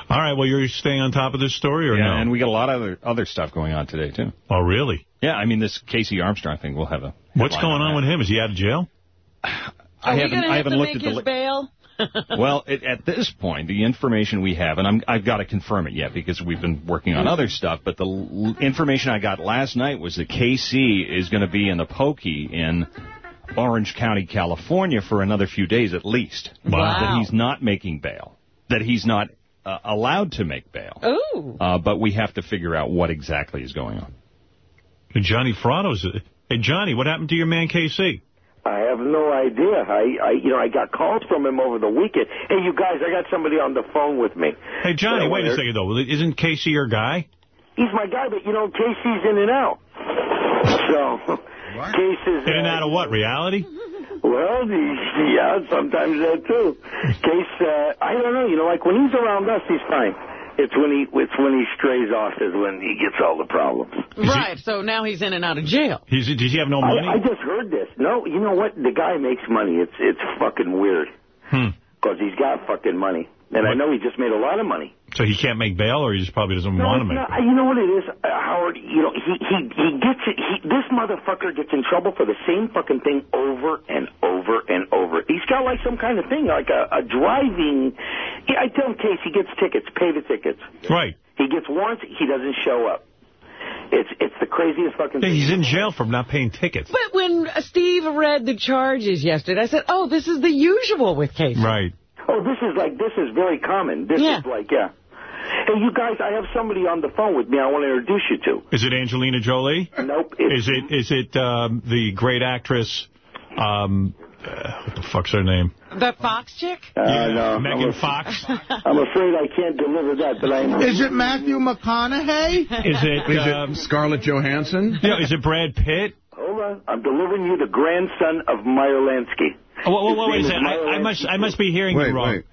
All right, well, you're staying on top of this story, or Yeah, no? and we got a lot of other, other stuff going on today, too. Oh, really? Yeah, I mean, this KC Armstrong thing, we'll have a... What's going on with him? Is he out of jail? I we haven't, going I have haven't looked at the... his bail? well, it, at this point, the information we have, and I'm, I've got to confirm it yet because we've been working on other stuff, but the l- information I got last night was that KC is going to be in the pokey in Orange County, California for another few days at least. Wow. That he's not making bail. That he's not uh, allowed to make bail. Ooh. Uh, but we have to figure out what exactly is going on. Johnny Fratto's... Hey, Johnny, what happened to your man, KC? I have no idea. I, I, you know, I got calls from him over the weekend. Hey, you guys, I got somebody on the phone with me. Hey, Johnny, Yeah, wait a second, though. Isn't KC your guy? He's my guy, but you know, KC's in and out. So, Case is In and out of what, reality? well, he, yeah, sometimes that too. Case, uh, I don't know. You know, like when he's around us, he's fine. It's when he, it's when he strays off is when he gets all the problems. Right, so now he's in and out of jail. He's, does he have no money? I, I just heard this. No, you know what? The guy makes money. It's it's fucking weird. Hmm. Because he's got fucking money. And I know he just made a lot of money. So he can't make bail, or he just probably doesn't No, want to make not- you know what it is, uh, Howard? You know, he he he gets it. He, this motherfucker gets in trouble for the same fucking thing over and over and over. He's got like some kind of thing, like a, a driving. Yeah, I tell him, Case, he gets tickets. Pay the tickets. Right. He gets warrants. He doesn't show up. It's it's the craziest fucking thing. he's in jail for not paying tickets. But when Steve read the charges yesterday, I said, oh, this is the usual with KC. Right. Oh, this is like this is very common. This Yeah. is like yeah. Hey, you guys, I have somebody on the phone with me. I want to introduce you to. Is it Angelina Jolie? Nope. Is it is it um, the great actress? Um, uh, what the fuck's her name? The Fox chick? Uh, no, Megan I'm Fox. I'm afraid I can't deliver that, but I. Is it Matthew McConaughey? Is it, Is um, it Scarlett Johansson? yeah, is it Brad Pitt? Hold on. I'm delivering you the grandson of Meyer Lansky. Oh, whoa, whoa, His whoa, wait a name second. I, I must I must be hearing Wait, you wrong. wait.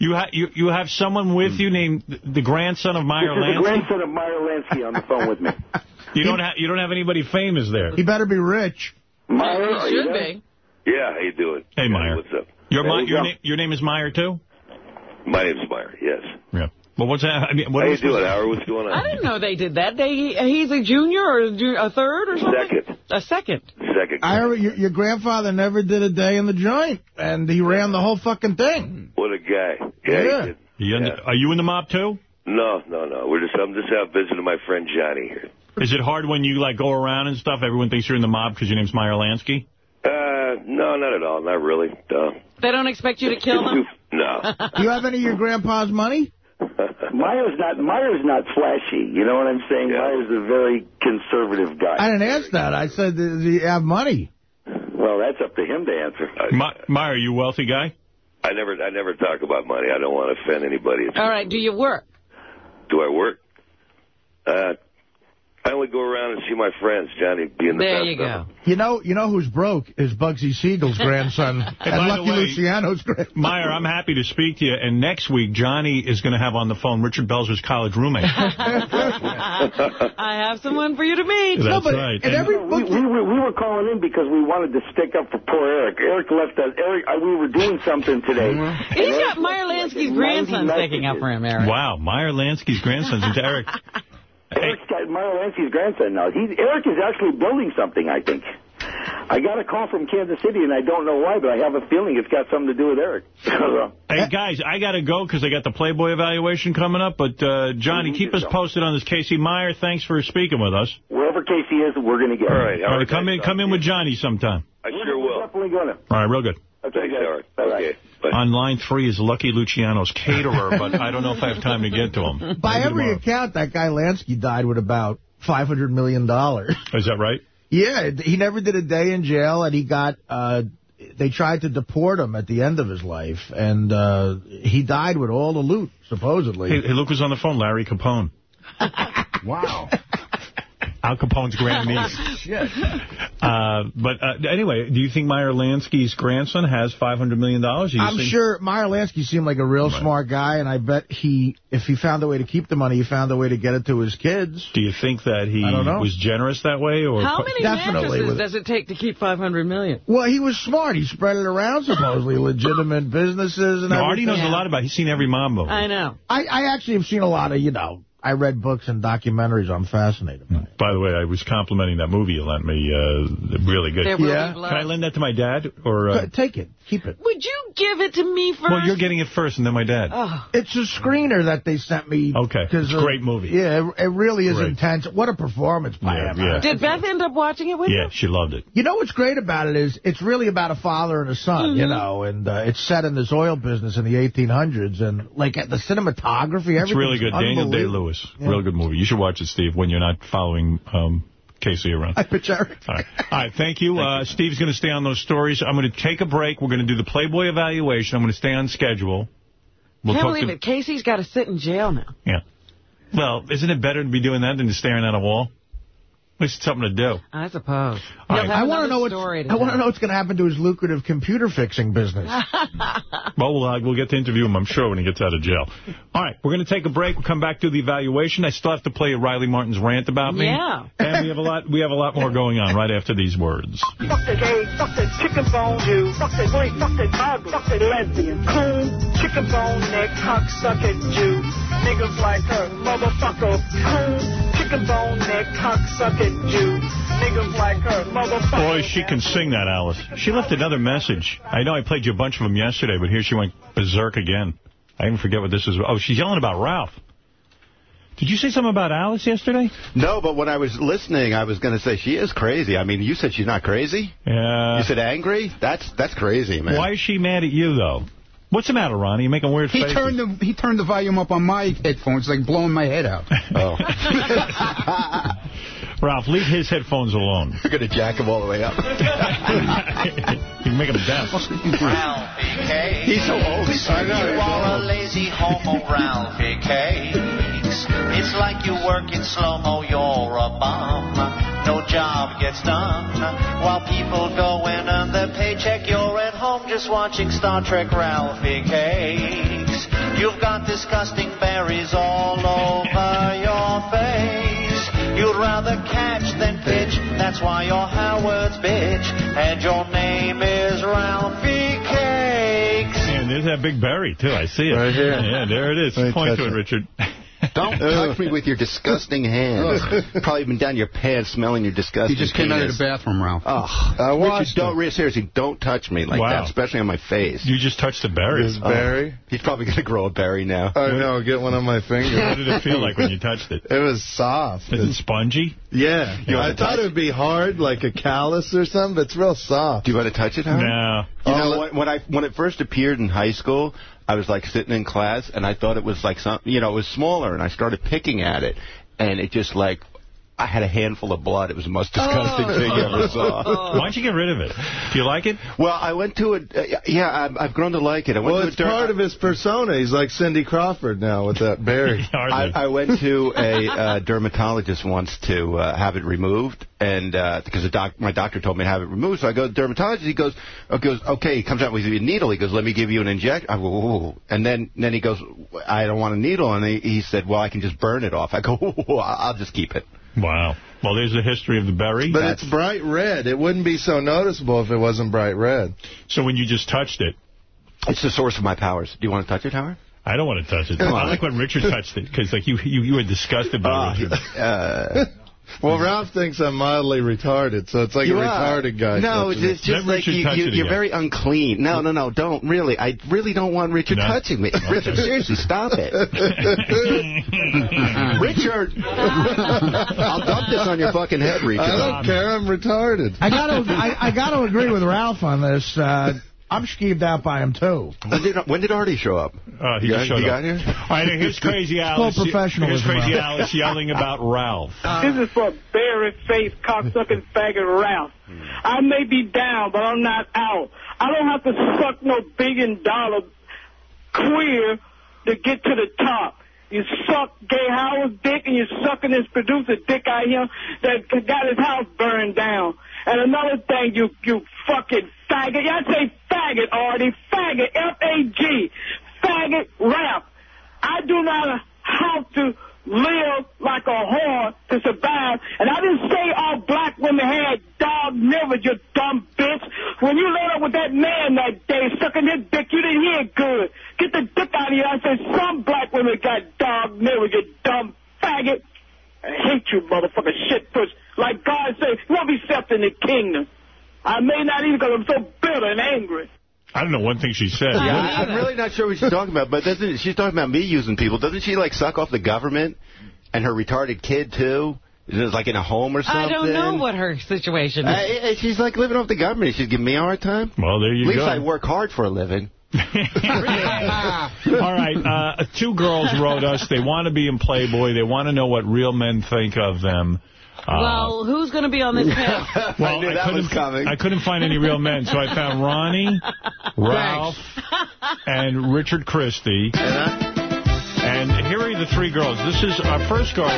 You, ha you you have someone with hmm. you named the grandson of Meyer This is the Lansky? grandson of Meyer Lansky on the phone with me. You don't have you don't have anybody famous there. He better be rich. Meyer, He should be. Yeah, how you doing? Hey, Meyer. What's up? Your There Mi- you your go. name your name is Meyer too? My name's Meyer, yes. Yeah. Well, what's that? I mean, what how are you doing, to- Howard? What's going on? I didn't know they did that. They He's a junior or a, third or something? Second. A second. Second. I heard your, your grandfather never did a day in the joint, and he ran the whole fucking thing. What a guy. Yeah, Yeah. he did. You under- Yeah. Are you in the mob too? No, no, no. We're just I'm just out visiting my friend Johnny here. Is it hard when you like go around and stuff? Everyone thinks you're in the mob because your name's Meyer Lansky. Uh, no, not at all. Not really. No. They don't expect you to kill them? No. Do you have any of your grandpa's money? Meyer's not Meyer's not flashy. You know what I'm saying? Meyer's a very conservative guy. I didn't ask that. I said, do you have money? Well, that's up to him to answer. My, Meyer, you a wealthy guy? I never I never talk about money. I don't want to offend anybody. It's, All right, do you work? Do I work? Uh, I only go around and see my friends. Johnny being the There best you go. them. You know, you know who's broke is Bugsy Siegel's grandson Hey, and Lucky way- Luciano's grandson. Meyer, I'm happy to speak to you. And next week, Johnny is going to have on the phone Richard Belzer's college roommate. I have someone for you to meet. That's right. And- we, we, were, we were calling in because we wanted to stick up for poor Eric. Eric left us. Eric, uh, we were doing something today. He's got Meyer Lansky's grandson sticking up for him, Eric. Wow, Meyer Lansky's grandson's into Eric. Eric's got Meyer Lansky's grandson now. He, Eric is actually building something, I think. I got a call from Kansas City, and I don't know why, but I have a feeling it's got something to do with Eric. Hey, guys, I got to go because I got the Playboy evaluation coming up. But, uh, Johnny, keep us posted on this. KC Meyer, thanks for speaking with us. Wherever KC is, we're going to get All right, All right, come in, come in with Johnny sometime. I sure will. Definitely going to. All right, real good. Okay, Thanks, guys. Howard. Okay. Bye. On line three is Lucky Luciano's caterer, but I don't know if I have time to get to him. By Maybe every tomorrow. account, that guy Lansky died with about 500 million. dollars. Is that right? Yeah, he never did a day in jail, and he got, uh, they tried to deport him at the end of his life, and uh, he died with all the loot, supposedly. Hey, hey, look who's on the phone, Larry Capone. Wow. Al Capone's grandniece. uh, but uh, anyway, do you think Meyer Lansky's grandson has $500 million? dollars? I'm sure Meyer Lansky seemed like a real smart guy, and I bet he, if he found a way to keep the money, he found a way to get it to his kids. Do you think that he I don't know. was generous that way? or How many Definitely mattresses does it take to keep 500 million? Well, he was smart. He spread it around, supposedly, legitimate businesses and No, everything. Artie knows a lot about He's seen every mom movie. I know. I, I actually have seen a lot of, you know, I read books and documentaries. I'm fascinated. By the way, I was complimenting that movie you lent me. Uh, really good. There Yeah. Can I lend that to my dad? or uh, Take it. Keep it. Would you give it to me first? Well, you're getting it first, and then my dad. Oh. It's a screener that they sent me. Okay. Cause It's a great movie. Yeah, it, it really is Great. intense. What a performance by Yeah, him. yeah. Did Beth end up watching it with you? Yeah, she loved it. You know what's great about it is it's really about a father and a son, you Mhm. know, and uh, it's set in this oil business in the 1800s, and like the cinematography, It's really good. Daniel Day Day-Lewis. Yeah. Real good movie. You should watch it, Steve, when you're not following um, KC around. I pitch Eric. All right. All right, thank you. uh, Steve's going to stay on those stories. I'm going to take a break. We're going to do the Playboy evaluation. I'm going to stay on schedule. We'll Can't believe to, it. KC's got to sit in jail now. Yeah. Well, isn't it better to be doing that than to staring at a wall? At least it's something to do. I suppose. Right. I want to know what's story to I want to know what's going to happen to his lucrative computer fixing business. Well, we'll, uh, we'll get to interview him, I'm sure, when he gets out of jail. All right, we're going to take a break. We'll come back to the evaluation. I still have to play Riley Martin's rant about me. Yeah. And we have a lot we have a lot more going on right after these words. Fuck the gay, fuck the chicken bone Jew, fuck the freak, fuck the ugly, fuck the lesbian, coon, chicken bone neck, cocksucking Jew, niggas like her, motherfucker, coon, chicken bone neck, cocksucking Jew, niggas like her, motherfucker. Boy, she can sing that, Alice. She left another message. I know I played you a bunch of them yesterday, but here she went berserk again. I even forget what this is. Oh, she's yelling about Ralph. Did you say something about Alice yesterday? No, but when I was listening, I was going to say she is crazy. I mean, you said she's not crazy. Yeah. You said angry. That's that's crazy, man. Why is she mad at you, though? What's the matter, Ronnie? You're making weird He faces. turned the he turned the volume up on my headphones, like blowing my head out. Oh. Ralph, leave his headphones alone. You're going to jack him all the way up. you can make him deaf. Ralphie Cakes. He's so old. I know, You he's are a old. lazy homo, Ralphie Cakes. It's like you work in slow-mo, you're a bum. No job gets done. While people go and earn their paycheck, you're at home just watching Star Trek Ralphie Cakes. You've got disgusting berries all over your face. You'd rather catch than pitch. That's why you're Howard's bitch. And your name is Ralphie Cakes. And there's that big berry, too. I see it. Right here. Yeah, there it is. Point to it, it. Richard. Don't uh, touch me with your disgusting hands. Probably been down your pants smelling your disgusting He just came out of the bathroom, Ralph. Oh, I Richard, watched don't, re- seriously, don't touch me like Wow. that, especially on my face. You just touched the berry. This berry? Uh, he's probably going to grow a berry now. I know, get one on my finger. What did it feel like when you touched it? It was soft. Is it spongy? Yeah. You I wanna thought it would be hard, like a callus or something, but it's real soft. Do you want to touch it, Howard? No. You know, oh. when, when I when it first appeared in high school, I was like sitting in class, and I thought it was like some, you know, it was smaller, and I started picking at it, and it just like, I had a handful of blood. It was the most disgusting thing you ever saw. Why don't you get rid of it? Do you like it? Well, I went to it. Uh, yeah, I've, I've grown to like it. I went Well, to it's a part of his persona. He's like Cindy Crawford now with that berry. I, I went to a uh, dermatologist once to uh, have it removed, and uh, because the doc, my doctor told me to have it removed, so I go to the dermatologist. He goes, uh, goes, okay. He comes out with a needle. He goes, let me give you an injection. I go, Ooh. and then then he goes, I don't want a needle, and he, he said, well, I can just burn it off. I go, Ooh, I'll just keep it. Wow. Well, there's the history of the berry. But it's bright red. It wouldn't be so noticeable if it wasn't bright red. So when you just touched it. It's the source of my powers. Do you want to touch it, Howard? I don't want to touch it. I like when Richard touched it, because like you, you, you were disgusted by Ah, Richard. Uh, well, Ralph thinks I'm mildly retarded, so it's like You a are. retarded guy. No, touching it's it. just like you, you, you're very unclean. No, no, no, don't really. I really don't want Richard No? touching me. Richard, seriously, stop it. Richard, I'll dump this on your fucking head, Richard. I don't care. I'm retarded. I gotta, I, I gotta agree with Ralph on this. Uh, I'm skeeved out by him too. When did when did Artie show up? Uh, he You just got- showed you up. got here? All right, here's crazy Full Alice. Here's professionalism, crazy Ralph. Alice yelling about Ralph. this is for berry-faced, cocksucking faggot Ralph. I may be down, but I'm not out. I don't have to suck no billion-dollar queer to get to the top. You suck Gay Howard's dick and you're sucking this producer dick out here that got his house burned down. And another thing, you you fucking faggot. I say faggot, Artie. Faggot. F-A-G. Faggot rap. I do not have to live like a whore to survive. And I didn't say all black women had dog nivers, you dumb bitch. When you laid up with that man that day sucking his dick, you didn't hear good. Get the dick out of here. I said some black women got dog nivers, you dumb faggot. I hate you, motherfucker shit push. Like God said, you'll be accepted in the kingdom. I may not even because I'm so bitter and angry. I don't know one thing she said. Yeah, I'm really not sure what she's talking about, but doesn't she's talking about me using people. Doesn't she, like, suck off the government and her retarded kid, too? Is it like in a home or something? I don't know what her situation is. Uh, she's like living off the government. She's giving me a hard time. Well, there you go. At least go. I work hard for a living. All right, uh, two girls wrote us. They want to be in Playboy. They want to know what real men think of them. Uh, well, who's going to be on this panel? well, I knew that couldn't, was coming. I couldn't find any real men, so I found Ronnie, Ralph, and Richard Christie. And here are the three girls. This is our first girl.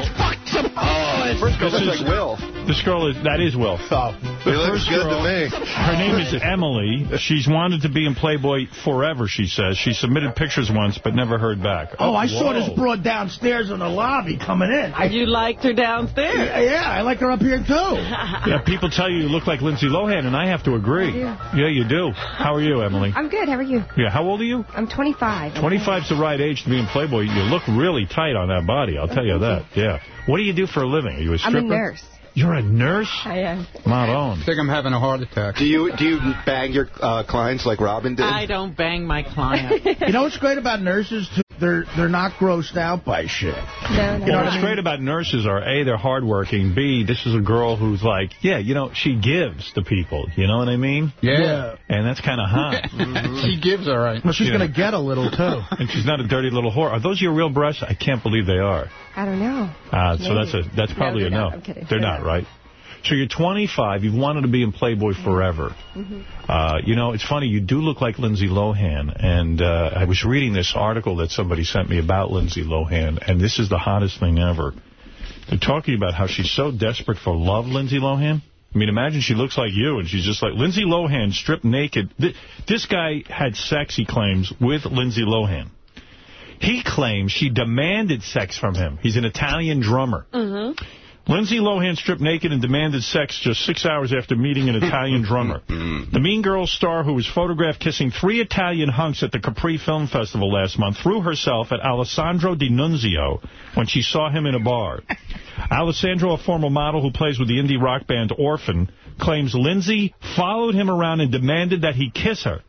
Oh, first girl This looks is- like Will. This girl is, that is Will. Oh, The he looks first good girl, to me. Her name is Emily. She's wanted to be in Playboy forever, she says. She submitted pictures once, but never heard back. Oh, I saw this broad downstairs in the lobby coming in. I, You liked her downstairs? yeah, I like her up here, too. Yeah, people tell you you look like Lindsay Lohan, and I have to agree. Yeah, you do. How are you, Emily? I'm good. How are you? Yeah, how old are you? I'm 25. 25's the right age to be in Playboy. You look really tight on that body, I'll tell you that. Yeah. What do you do for a living? Are you a I'm stripper? a nurse. You're a nurse? I am. Maron. I think I'm having a heart attack. Do you do you bang your uh, clients like Robin did? I don't bang my clients. You know what's great about nurses, too? They're, they're not grossed out by shit. No, no. You know, what's great about nurses are, A, they're hardworking, B, this is a girl who's like, yeah, you know, she gives to people. You know what I mean? Yeah. And that's kind of hot. She gives all right. Well, she's Yeah. going to get a little, too. and she's not a dirty little whore. Are those your real breasts? I can't believe they are. I don't know. Uh, so that's a that's probably they're a no. not. I'm kidding. They're They're not, not. right? So you're 25. You've wanted to be in Playboy forever. Mhm. Uh, you know, it's funny. You do look like Lindsay Lohan. And uh, I was reading this article that somebody sent me about Lindsay Lohan, and this is the hottest thing ever. They're talking about how she's so desperate for love, Lindsay Lohan. I mean, imagine she looks like you, and she's just like, Lindsay Lohan stripped naked. This guy had sex, he claims, with Lindsay Lohan. He claims she demanded sex from him. He's an Italian drummer. Mm-hmm. Lindsay Lohan stripped naked and demanded sex just six hours after meeting an Italian drummer. Mm. The Mean Girls star who was photographed kissing three Italian hunks at the Capri Film Festival last month threw herself at Alessandro Di Nunzio when she saw him in a bar. Alessandro, a former model who plays with the indie rock band Orphan, claims Lindsay followed him around and demanded that he kiss her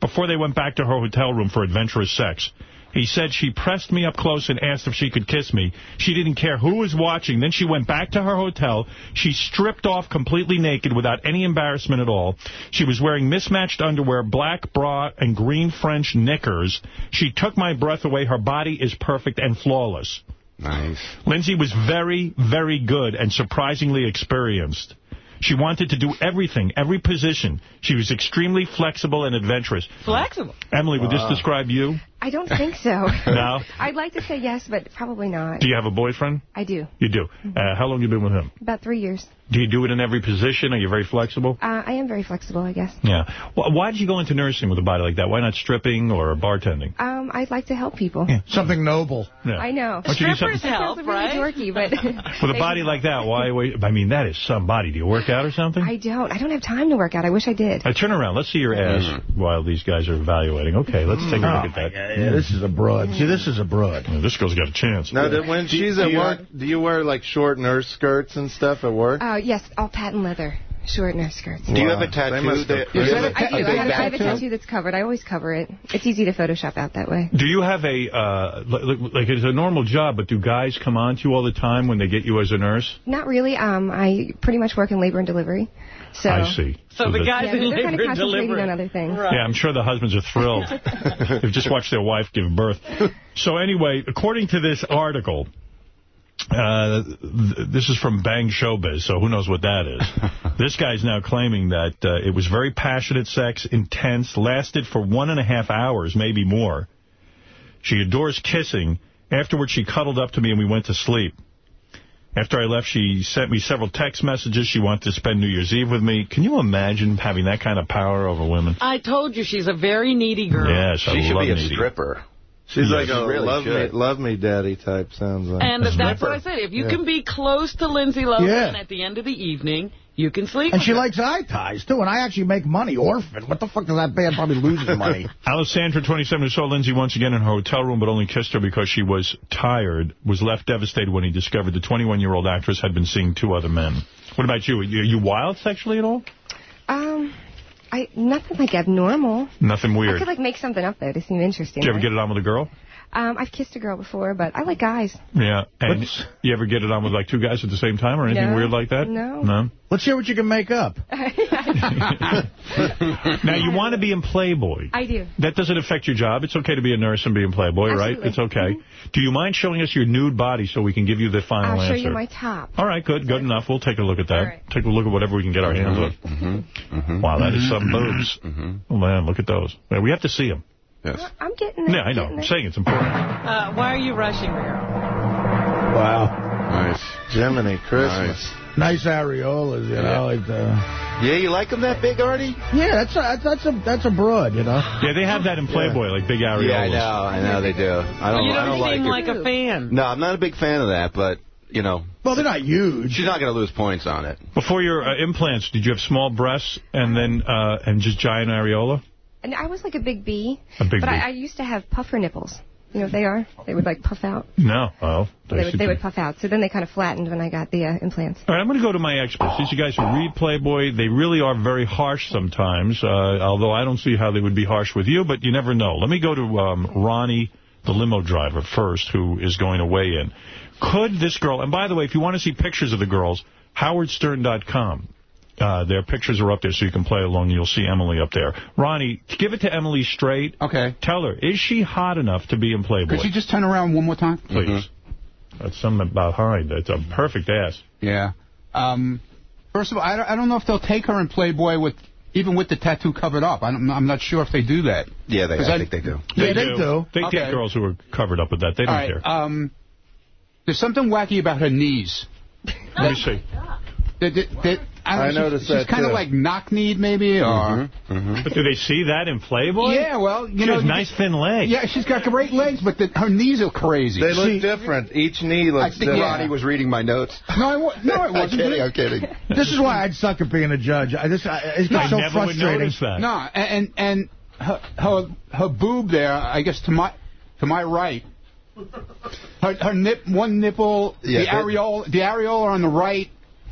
before they went back to her hotel room for adventurous sex. He said she pressed me up close and asked if she could kiss me. She didn't care who was watching. Then she went back to her hotel. She stripped off completely naked without any embarrassment at all. She was wearing mismatched underwear, black bra, and green French knickers. She took my breath away. Her body is perfect and flawless. Nice. Lindsay was very, very good and surprisingly experienced. She wanted to do everything, every position. She was extremely flexible and adventurous. Flexible. Emily, would this describe you? I don't think so. No? I'd like to say yes, but probably not. Do you have a boyfriend? I do. You do. Uh, how long you been with him? About three years. Do you do it in every position? Are you very flexible? Uh, I am very flexible, I guess. Yeah. Well, why did you go into nursing with a body like that? Why not stripping or bartending? Um, I'd like to help people. Something noble. Yeah. I know. Why don't you something- It sounds really dorky, but With a body like that, why? wait- I mean, that is some body. Do you work out or something? I don't. I don't have time to work out. I wish I did. Uh, turn around. Let's see your ass while these guys are evaluating. Okay, let's take a Oh, look at that. Yeah, yeah, this is a broad. See, this is a broad. Yeah, this girl's got a chance. Now, do- when she's at work, do you wear like short nurse skirts and stuff at work? Uh, yes, all patent leather, short nurse skirts. Do you have a They tattoo? must that- have- do you have I a do. ta- a I big have, I have a tattoo? tattoo that's covered. I always cover it. It's easy to Photoshop out that way. Do you have a, uh, like, like, it's a normal job, but do guys come on to you all the time when they get you as a nurse? Not really. Um, I pretty much work in labor and delivery. So I see. So the the- guys yeah, in they're kind labor of and concentrating delivery. on other things. Yeah, I'm sure the husbands are thrilled. They've just watched their wife give birth. So anyway, according to this article, uh, th this is from Bang Showbiz, so who knows what that is. this guy's now claiming that uh, it was very passionate sex, intense, lasted for one and a half hours, maybe more. She adores kissing, Afterwards, she cuddled up to me and we went to sleep. After I left, she sent me several text messages. She wanted to spend New Year's Eve with me. Can you imagine having that kind of power over women? I told you she's a very needy girl. Yes, I She should be a needy. stripper. She's Yeah, like she a really love me, love me daddy type, sounds like. And that's what I said. If you Yeah. can be close to Lindsay Lohan Yeah. at the end of the evening, you can sleep And with she her. likes eye ties, too. And I actually make money, orphan. What the fuck does that band probably loses money? Alessandra, 27, who saw Lindsay once again in her hotel room but only kissed her because she was tired, was left devastated when he discovered the 21-year-old actress had been seeing two other men. What about you? Are you wild sexually at all? Um, I nothing like abnormal. Nothing weird. I could like make something up though to seem interesting. Did you ever get it on with a girl? Um, I've kissed a girl before, but I like guys. Yeah. And you ever get it on with like two guys at the same time or anything No. weird like that? No. No? Let's hear what you can make up. Now, you want to be in Playboy. I do. That doesn't affect your job. It's okay to be a nurse and be in Playboy, right? Absolutely. It's okay. Do you mind showing us your nude body so we can give you the final answer? I'll show answer? you my top. All right, good, good enough. We'll take a look at that. All right. Take a look at whatever we can get our hands on. Mm-hmm. Wow, that is some boobs. Oh, man, look at those. Yeah, we have to see them. Yes. I'm getting there. Yeah, I know. I'm saying it's important. Uh, why are you rushing there? Wow. Nice. Jiminy Christmas. Nice areolas, you know. Like the... Yeah, you like them that big, Artie? Yeah, that's a, that's, that's a that's a broad, you know. Yeah, they have that in Playboy, like big areolas. Yeah, I know. I know they do. I don't, you I don't, don't seem like like a fan. No, I'm not a big fan of that, but, you know. Well, they're not huge. She's not going to lose points on it. Before your uh, implants, did you have small breasts and then uh, and just giant areola? And I was like a big B. A big but I used to have puffer nipples. You know what they are? They would like puff out. No. Oh. They would, they would puff out. So then they kind of flattened when I got the uh, implants. All right, I'm going to go to my experts. These are guys who read Playboy. They really are very harsh sometimes, uh, although I don't see how they would be harsh with you, but you never know. Let me go to um, Ronnie, the limo driver, first, who is going to weigh in. Could this girl, and by the way, if you want to see pictures of the girls, howardstern.com. Uh, their pictures are up there so you can play along. You'll see Emily up there. Ronnie, give it to Emily straight. Okay. Tell her, is she hot enough to be in Playboy? Could you just turn around one more time? Please. That's something about her. That's a perfect ass. Yeah. Um, first of all, I don't, I don't know if they'll take her in Playboy with even with the tattoo covered up. I don't, I'm not sure if they do that. Yeah, they, 'Cause I think they do. They, Yeah, they do. do. They Okay. take girls who are covered up with that. They don't All right. care. Um, there's something wacky about her knees. Let me see. That, that, that, I, I don't know, noticed she's, that, she's kind of like knock-kneed, maybe, or... Mm-hmm, mm-hmm. But do they see that in Playboy? Yeah, well, you she know... has nice thin legs. Yeah, she's got great legs, but the, her knees are crazy. They look See- different. Each knee looks I think different. Ronnie was reading my notes. No, I, wa- no, I I'm wasn't. kidding, I'm kidding. This is why I'd suck at being a judge. I just, I, it's I so never would frustrating. notice that. No, and and, and her, her her boob there, I guess to my to my right, her her nip one nipple, Yeah, the that- areola the areola on the right,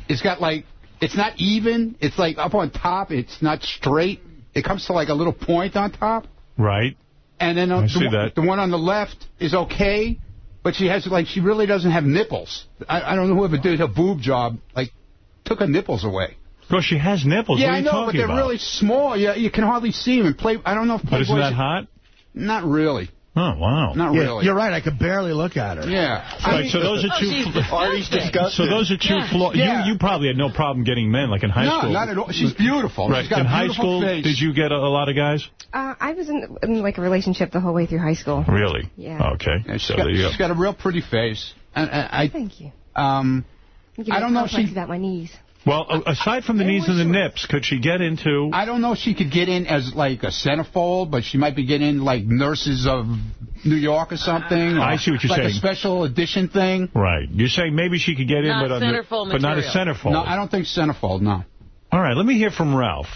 it's got like it's not even. It's like up on top. It's not straight. It comes to like a little point on top, Right. and then uh, the, see one- that. the one on the left is okay, but she has like she really doesn't have nipples. I, I don't know whoever did her boob job like took her nipples away. Well, she has nipples. Yeah, I know, but they're about? really small. Yeah, you can hardly see them. And play, I don't know if But isn't that hot? Not really. Oh, wow. Not Yeah, really. You're right. I could barely look at her. Yeah. Right, mean- so those are Oh, two. she's fl- Artie's disgusting. So those are two Yeah. flaws. Yeah. You you probably had no problem getting men like in high no, school. not at all. She's beautiful. Right. She's got in a high school, face. did you get a, a lot of guys? Uh, I was in, in like a relationship the whole way through high school. Really? Yeah. Okay. Yeah, she's so got, there you go. she's got a real pretty face. And, and I, Thank you. um, You I don't know if she- about my knees. Well, a- aside from the knees and the nips, could she get into... I don't know if she could get in as like a centerfold, but she might be getting in like Nurses of New York or something. I see what you're like saying. a special edition thing. Right. You're saying maybe she could get in, but, under, centerfold but not a centerfold. No, I don't think centerfold. No. All right, let me hear from Ralph.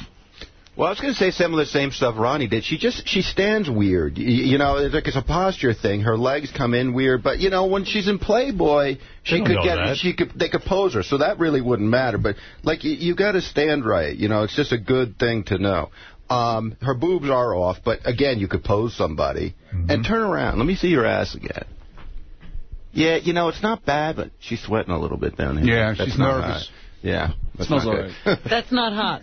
Well, I was going to say some of the same stuff Ronnie did. She just she stands weird. You, you know, it's like it's a posture thing. Her legs come in weird, but you know, when she's in Playboy, she could get that. she could they could pose her, so that really wouldn't matter. But like you, you got to stand right. You know, it's just a good thing to know. Um, her boobs are off, but again, you could pose somebody Mm-hmm. and turn around. Let me see your ass again. Yeah, you know, it's not bad, but she's sweating a little bit down here. Yeah, That's she's nervous. right. Yeah, that's Smells not all good. That's not hot.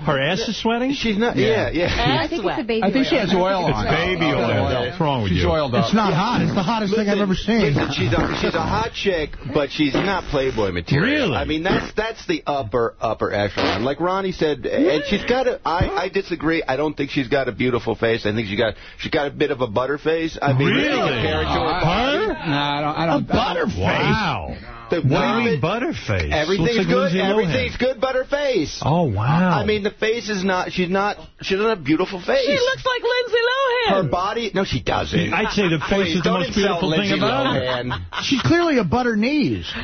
Her ass is sweating? She's not. Yeah, yeah. I think it's the baby I think she oil. has oil on. It's on. baby Oh, oil. What's wrong with She's you? oiled up. It's not hot. It's the hottest thing I've ever seen. Listen, she's a she's a hot chick, but she's not Playboy material. Really? I mean, that's that's the upper upper echelon. Like Ronnie said, and she's got a. I I disagree. I don't think she's got a beautiful face. I think she got she's got a bit of a butter face. I mean, Really? compared to her Her? body. No, I don't. I don't. butterface. Wow. The What do you mean butterface? Everything's like good. Lindsay Lohan. Everything's good, but her face. Oh, wow. I mean, the face is not. She's not. She doesn't have a beautiful face. She looks like Lindsay Lohan. Her body. No, she doesn't. I'd say the face Please, is the most insult beautiful thing Lindsay about her. Lohan. She's clearly a butter knees.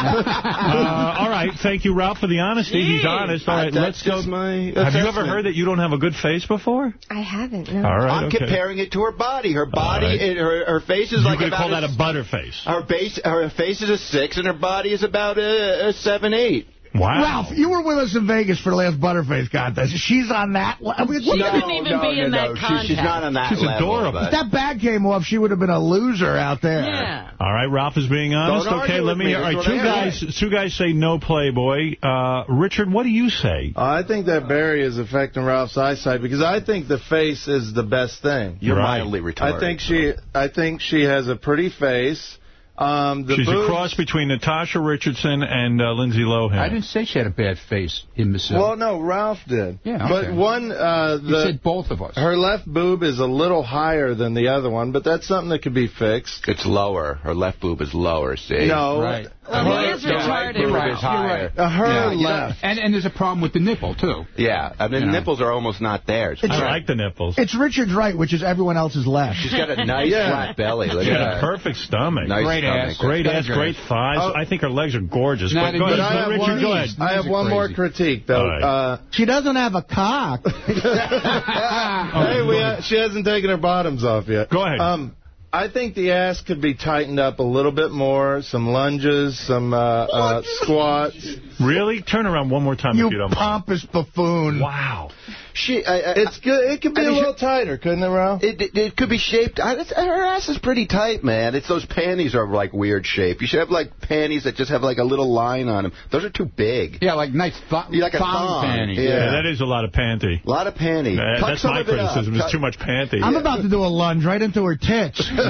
Uh, all right. Thank you, Ralph, for the honesty. He's honest. All right, That's let's go. my Have you ever heard that you don't have a good face before? I haven't. No. All right. I'm okay. comparing it to her body. Her body, right. it, her, her face is You're like going to about call that a, a butterface. her base. Her face is a six, and her body is about a, a seven, eight. Wow. Ralph, you were with us in Vegas for the last Butterface contest. She's on that. le- I mean, She what- couldn't even no, be no, in no. that She- contest. she's not on that She's level. adorable. If that bag came off, she would have been a loser out there. Yeah. All right, Ralph is being honest. Don't okay, let me. me. All right, two what I guys. Two guys say no Playboy. Uh, Richard, what do you say? I think that berry is affecting Ralph's eyesight because I think the face is the best thing. You're Right. mildly retarded. I think she, I think she has a pretty face. Um, the She's boobs, a cross between Natasha Richardson and uh, Lindsay Lohan. I didn't say she had a bad face, imbecile. Well, no, Ralph did. Yeah, But one, uh, you said both of us. her left boob is a little higher than the other one, but that's something that could be fixed. It's lower. Her left boob is lower. See? No, Right. Well, he is The right boob right. is You're higher. uh, her Yeah, you know, left. and and there's a problem with the nipple too. Yeah, I mean, Yeah. nipples are almost not there. It's I right. like the nipples. It's Richard's right, which is everyone else's left. She's got a nice Yeah. flat belly. Look She at got a perfect stomach. Nice Great stomach. Ass. Great ass, great great thighs. Oh. I think her legs are gorgeous. Nah, but they- go ahead, I have Richard, one- go ahead. I have These are one more critique, though. All right. Uh, She doesn't have a cock. hey, we ha- she hasn't taken her bottoms off yet. Go ahead. Um, I think the ass could be tightened up a little bit more. Some lunges, some uh, uh, squats. Really? Turn around one more time you if you don't mind. pompous buffoon. Wow. She, I, I, It's good. It could be I a mean, little tighter, couldn't it, Ralph? It, it, it could be shaped. I, it's, her ass is pretty tight, man. It's those panties are like weird shape. You should have like panties that just have like a little line on them. Those are too big. Yeah, like nice th- You like a thong, thong. panties. Yeah. Yeah, that is a lot of panty. A lot of panty. Uh, that's my of it up. criticism. It's too much panty. I'm about to do a lunge right into her tits.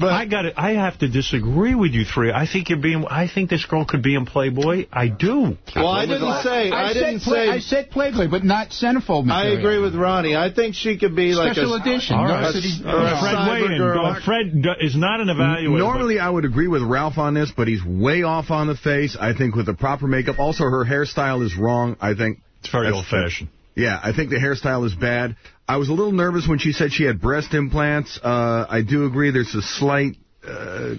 But I got it. I have to disagree with you three. I think you're being. I think this girl could be in Playboy. I do. Well, I didn't say. I, I, didn't say. I said Playboy, but not centerfold I agree with Ronnie. I think she could be like a Special edition. All No right. or a Fred cyber Wayne. girl. Uh, Fred is not an evaluator. Normally, I would agree with Ralph on this, but he's way off on the face. I think with the proper makeup. Also, her hairstyle is wrong. I think It's very that's- old-fashioned. Yeah, I think the hairstyle is bad. I was a little nervous when she said she had breast implants. Uh, I do agree there's a slight uh,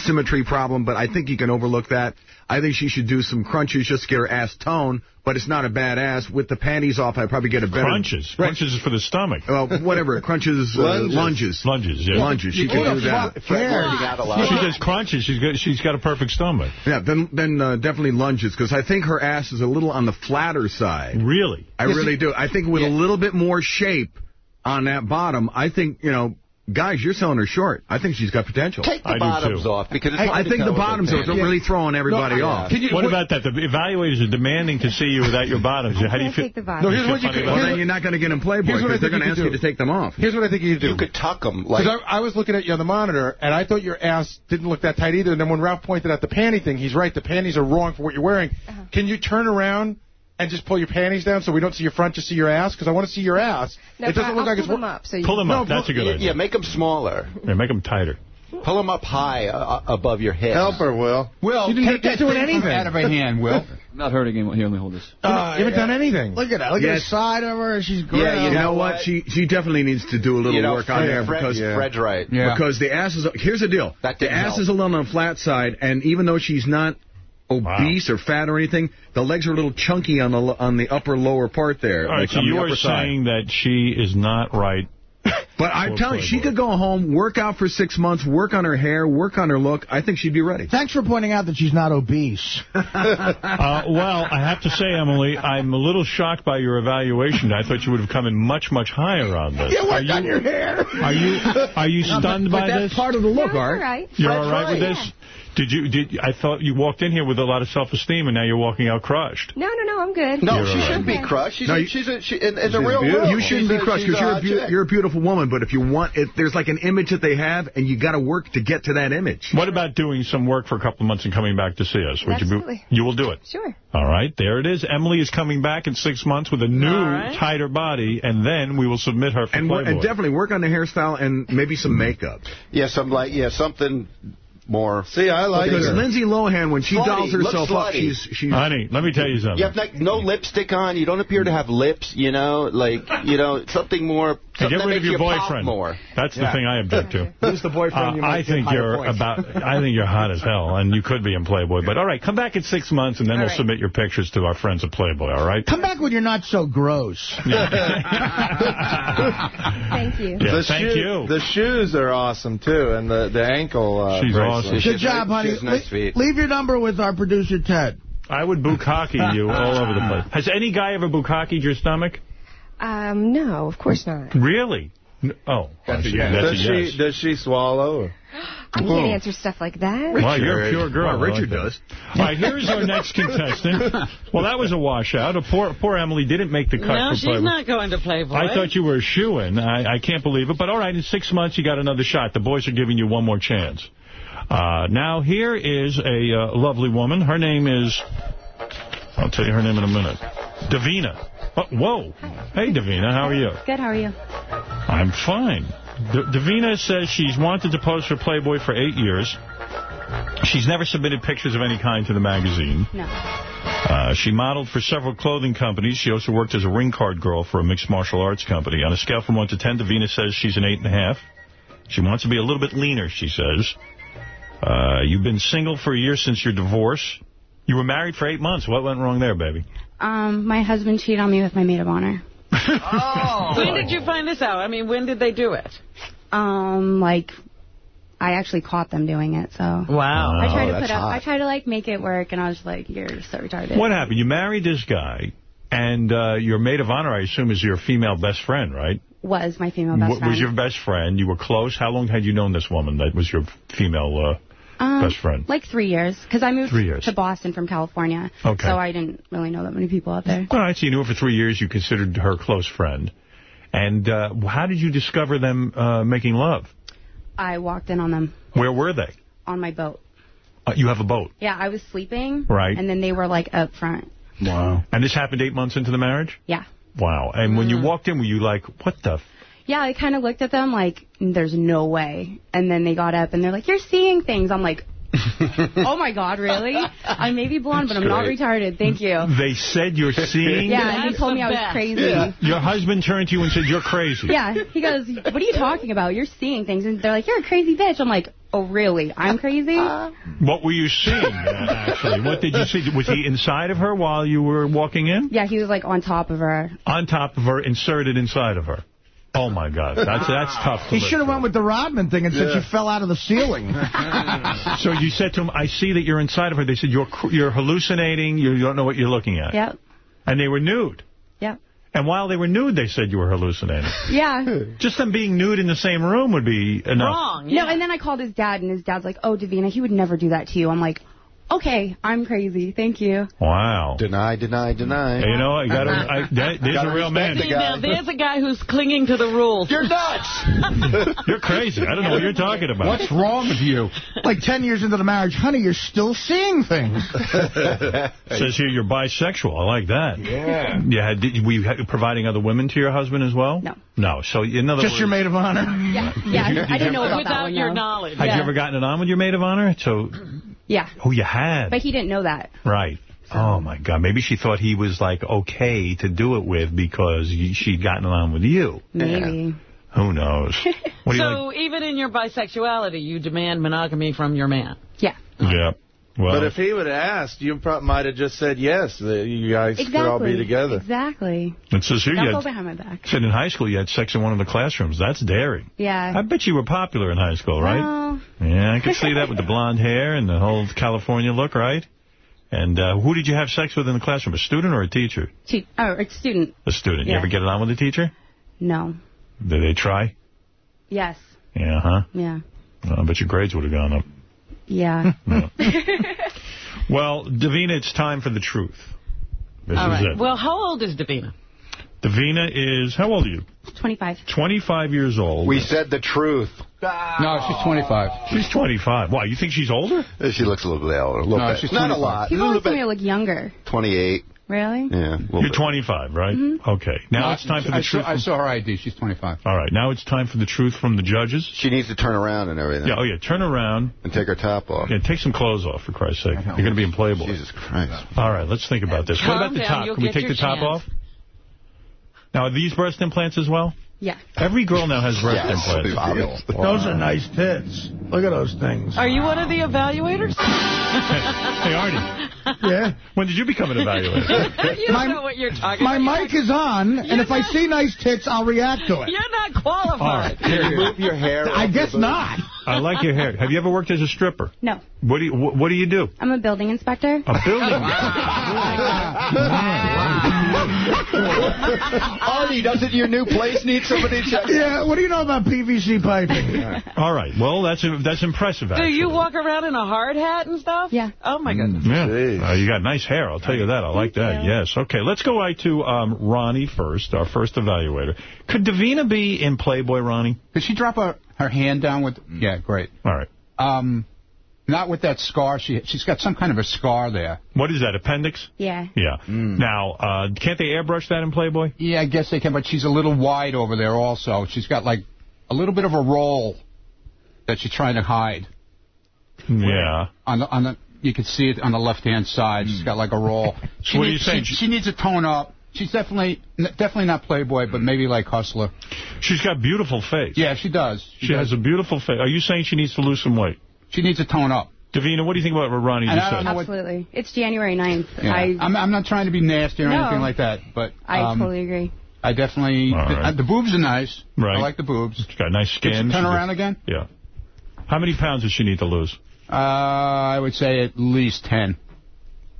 symmetry problem, but I think you can overlook that. I think she should do some crunches just to get her ass tone, but it's not a bad ass. With the panties off, I'd probably get a better... Crunches. Right. Crunches is for the stomach. Well, whatever. Crunches, uh, Lunges. lunges. Lunges, yeah. Lunges. She can do that. Fred working out a lot. She does crunches. She's got she's got a perfect stomach. Yeah, then then uh, definitely lunges because I think her ass is a little on the flatter side. Really? I Yes, really it- do. I think with a little bit more shape on that bottom, I think you know, guys, you're selling her short. I think she's got potential. Take the I do, bottoms too. off because it's Hey, hard I think the with bottoms are panties. really throwing everybody No, off. Can you, What wait- about that? The evaluators are demanding to see you without your bottoms. How do you feel? take the vibe. No, here's feel what you funny could- about Well, that? then you're not going to get in Playboy Here's what I because they're think going to you ask could you to do. take them off. Here's what I think you do. You could tuck them like. Because I, I was looking at you on the monitor, and I thought your ass didn't look that tight either. And then when Ralph pointed out the panty thing, he's right. The panties are wrong for what you're wearing. Uh-huh. Can you turn around and just pull your panties down so we don't see your front, just see your ass? Because I want to see your ass. No, it doesn't I'll look like pull it's. them up. So you Pull them No, up. That's a good yeah, idea. yeah, make them smaller. Yeah, make them tighter. Pull them up high uh, above your head. Help her, Will. Will, You didn't take that do thing anything. out of her hand, Will. Not hurting anyone. Here, let me hold this. Uh, you haven't done anything. Look at that. Look at the side of her. She's great. Yeah, You know what? She she definitely needs to do a little You know, work Fred, on there Fred, because Fred's right. Yeah. because the ass is here's the deal. That the ass help. is a little on the flat side, and even though she's not obese or fat or anything, the legs are a little chunky on the on the upper lower part there. All right, like so you are upper side. saying that she is not right. But I'm telling you, she could go home, work out for six months, work on her hair, work on her look. I think she'd be ready. Thanks for pointing out that she's not obese. Uh, well, I have to say, Emily, I'm a little shocked by your evaluation. I thought you would have come in much, much higher on this. You are worked you, on your hair. Are you are you stunned but by that's this? part of the look, Yeah, Art. all right. You're Fred's all right with right. this? Did you? Did I thought you walked in here with a lot of self-esteem, and now you're walking out crushed. No, no, no, I'm good. No, You're she all right. shouldn't be crushed. She's No, a, you- she's a, she, in, in the real beautiful. world. You shouldn't she's be crushed because you're, a hot beau- chick. you're a beautiful woman. But if you want, it, there's like an image that they have, and you got to work to get to that image. What about doing some work for a couple of months and coming back to see us? Would you Absolutely. be, you will do it. Sure. All right, there it is. Emily is coming back in six months with a new, All right. tighter body, and then we will submit her for And, wor- Playboy. and definitely work on the hairstyle and maybe some makeup. Yeah, some like yeah, something more. See, I like Because her. Lindsay Lohan, when she Slutty, dolls herself up, she's she's. Honey, let me tell you something. You have like no lipstick on. You don't appear to have lips. You know, like you know something more. Hey, Something get that rid of your you boyfriend. more. That's the thing I object to. Who's the boyfriend? Uh, you might I think you're points. about. I think you're hot as hell, and you could be in Playboy. But all right, come back in six months, and then All we'll right. submit your pictures to our friends at Playboy. All right? Come back when you're not so gross. Thank you. Yeah, the thank shoe- you. The shoes are awesome, too, and the, the ankle uh, She's bracelet. Awesome. Good job, She honey. has nice Le- feet. leave your number with our producer, Ted. I would bukkake you all over the place. Has any guy ever bukkakeed your stomach? Um, no, of course not. Really? N- Oh, That's a see, yes. that's a Does yes. she, does she swallow? Or? I can't answer stuff like that. Wow, you're a pure girl. Well, I like Richard does. All right, here's our next contestant. Well, that was a washout. A poor, poor Emily didn't make the cut No, for she's Playboy. not going to Playboy. I thought you were a shoo-in. I, I can't believe it. But all right, in six months, you got another shot. The boys are giving you one more chance. Uh, now, here is a uh, lovely woman. Her name is... I'll tell you her name in a minute. Davina. Oh, whoa. Hey, Davina. How are you? Good, how are you? I'm fine. D Davina says she's wanted to pose for Playboy for eight years. She's never submitted pictures of any kind to the magazine. No. Uh, she modeled for several clothing companies. She also worked as a ring card girl for a mixed martial arts company. On a scale from 1 to 10, Davina says she's an 8.5. She wants to be a little bit leaner, she says. Uh, you've been single for a year since your divorce. You were married for eight months. What went wrong there, baby? Um, my husband cheated on me with my maid of honor. oh. When did you find this out? I mean, when did they do it? Um, like, I actually caught them doing it, so. Wow. I tried to that's put up, hot. I tried to, like, make it work, and I was like, you're so retarded. What happened? You married this guy, and uh, your maid of honor, I assume, is your female best friend, right? Was my female best What friend. was your best friend? You were close. How long had you known this woman that was your female uh, um, best friend? Like three years, because I moved Three years. to Boston from California. Okay. So I didn't really know that many people out there. All right, so you knew her for three years. You considered her close friend. And uh, how did you discover them uh, making love? I walked in on them Where were they? on my boat. Uh, you have a boat. Yeah, I was sleeping. Right. And then they were, like, up front. Wow. And this happened eight months into the marriage? Yeah. Wow. And when you walked in, were you like, what the... F Yeah, I kind of looked at them like, there's no way. And then they got up and they're like, you're seeing things. I'm like, oh my God, really? I may be blonde, but I'm not retarded. Thank you. They said you're seeing... Yeah, and he told the me I was best. crazy. Your husband turned to you and said, you're crazy. Yeah, he goes, what are you talking about? You're seeing things. And they're like, you're a crazy bitch. I'm like, oh, really? I'm crazy? What were you seeing, uh, actually? What did you see? Was he inside of her while you were walking in? yeah, he was like on top of her. On top of her, inserted inside of her. Oh, my God. That's that's tough to He should have went with the Rodman thing and said Yeah. you fell out of the ceiling. So you said to him, I see that you're inside of her. They said, you're you're hallucinating. You don't know what you're looking at. Yep. And they were nude. Yep. And while they were nude, they said you were hallucinating. Yeah. Just them being nude in the same room would be enough. Wrong. No, and then I called his dad, and his dad's like, oh, Davina, he would never do that to you. I'm like, okay, I'm crazy. Thank you. Wow. Deny, deny, deny. You know, I got I, that, there's Gotta a real man. the guy. now, there's a guy who's clinging to the rules. You're nuts! You're crazy. I don't know what you're talking about. What's wrong with you? Like 10 years into the marriage, honey, you're still seeing things. Says here you're bisexual. I like that. Yeah. Yeah. Did, were you providing other women to your husband as well? No. No. So in other Just words, your maid of honor. Yeah, yeah. Did you- I did didn't know about that Without one, your no. knowledge. Had Yeah. you ever gotten it on with your maid of honor? So, Yeah, oh, you had. but he didn't know that. Right. Oh, my God. Maybe she thought he was, like, okay to do it with because she'd gotten along with you. Maybe. Who knows? What do you So even in your bisexuality, you demand monogamy from your man. Yeah. like? Yeah. Well, But if he would have asked, you pro- might have just said yes, that you guys could all be together. Exactly. it says here Don't you go had, behind my back. said in high school you had sex in one of the classrooms. That's daring. Yeah. I bet you were popular in high school, right? Well, Yeah, I could see that with the blonde hair and the whole California look, right? And uh, who did you have sex with in the classroom, a student or a teacher? te- oh, a student. A student. You ever get it on with a teacher? No. Did they try? Yes. Yeah, huh? Yeah. Well, I bet your grades would have gone up. Yeah. Well, Davina, it's time for the truth. This All is right. it. Well, how old is Davina? Davina is, how old are you? 25. 25 years old. We said the truth. No, she's 25. She's 25. Why, you think she's older? She looks a little bit older. A little No, bit. she's Not a lot. A People little always tell me bit. I look younger. 28. Really? Yeah. You're 25, right? Mm -hmm. Okay. Now No, it's time for the I truth. Saw, I saw her ID. She's 25. All right. Now it's time for the truth from the judges. She needs to turn around and everything. Yeah. Oh, yeah. Turn around. And take her top off. Yeah. Take some clothes off, for Christ's sake. You're going to be in Playboy. Jesus Christ. All right. Let's think about this. Calm what about the top? you'll Can we take your the top chance. off? Now, are these breast implants as well? Yeah. Every girl now has breast Yes, implants. obvious. Those are nice tits. Look at those things. Are you one of the evaluators? Hey, Artie. Yeah. When did you become an evaluator? you don't My- know what you're talking My about. mic is on, and if I see nice tits, I'll react to it. You're not qualified. right. Can you move your hair? I guess not. I like your hair. Have you ever worked as a stripper? No. What do you What, what do you do? I'm a building inspector. A building. Artie, doesn't your new place need somebody to check? Yeah, what do you know about PVC piping? All right. Well, that's that's impressive. Do you walk around in a hard hat and stuff? Yeah. Oh, my goodness. Yeah. Uh, you got nice hair. I'll tell you that. I like that. Yes. Okay. Let's go right to um, Ronnie first, our first evaluator. Could Davina be in Playboy, Ronnie? Did she drop her, her hand down with... Yeah, great. All right. Um, not with that scar. She She's got some kind of a scar there. What is that, appendix? Yeah. Yeah. Now, uh, can't they airbrush that in Playboy? Yeah, I guess they can, but she's a little wide over there also. She's got, like, a little bit of a roll that she's trying to hide. Yeah. On the, on the, you can see it on the left-hand side. She's got, like, a roll. She What are needs, you saying? She, she needs to tone up. She's definitely definitely not Playboy, but maybe like Hustler. She's got beautiful face. Yeah, she does. She, does. has a beautiful face. Are you saying she needs to lose some weight? She needs to tone up. Davina, what do you think about what Ronnie And just said? Absolutely. It's January 9th. Yeah. I I'm, I'm not trying to be nasty or No. anything like that, but I um, totally agree. I definitely All the, uh, the boobs are nice. Right. I like the boobs. She's got nice skin. you turn around again? Yeah. How many pounds does she need to lose? Uh, I would say at least ten.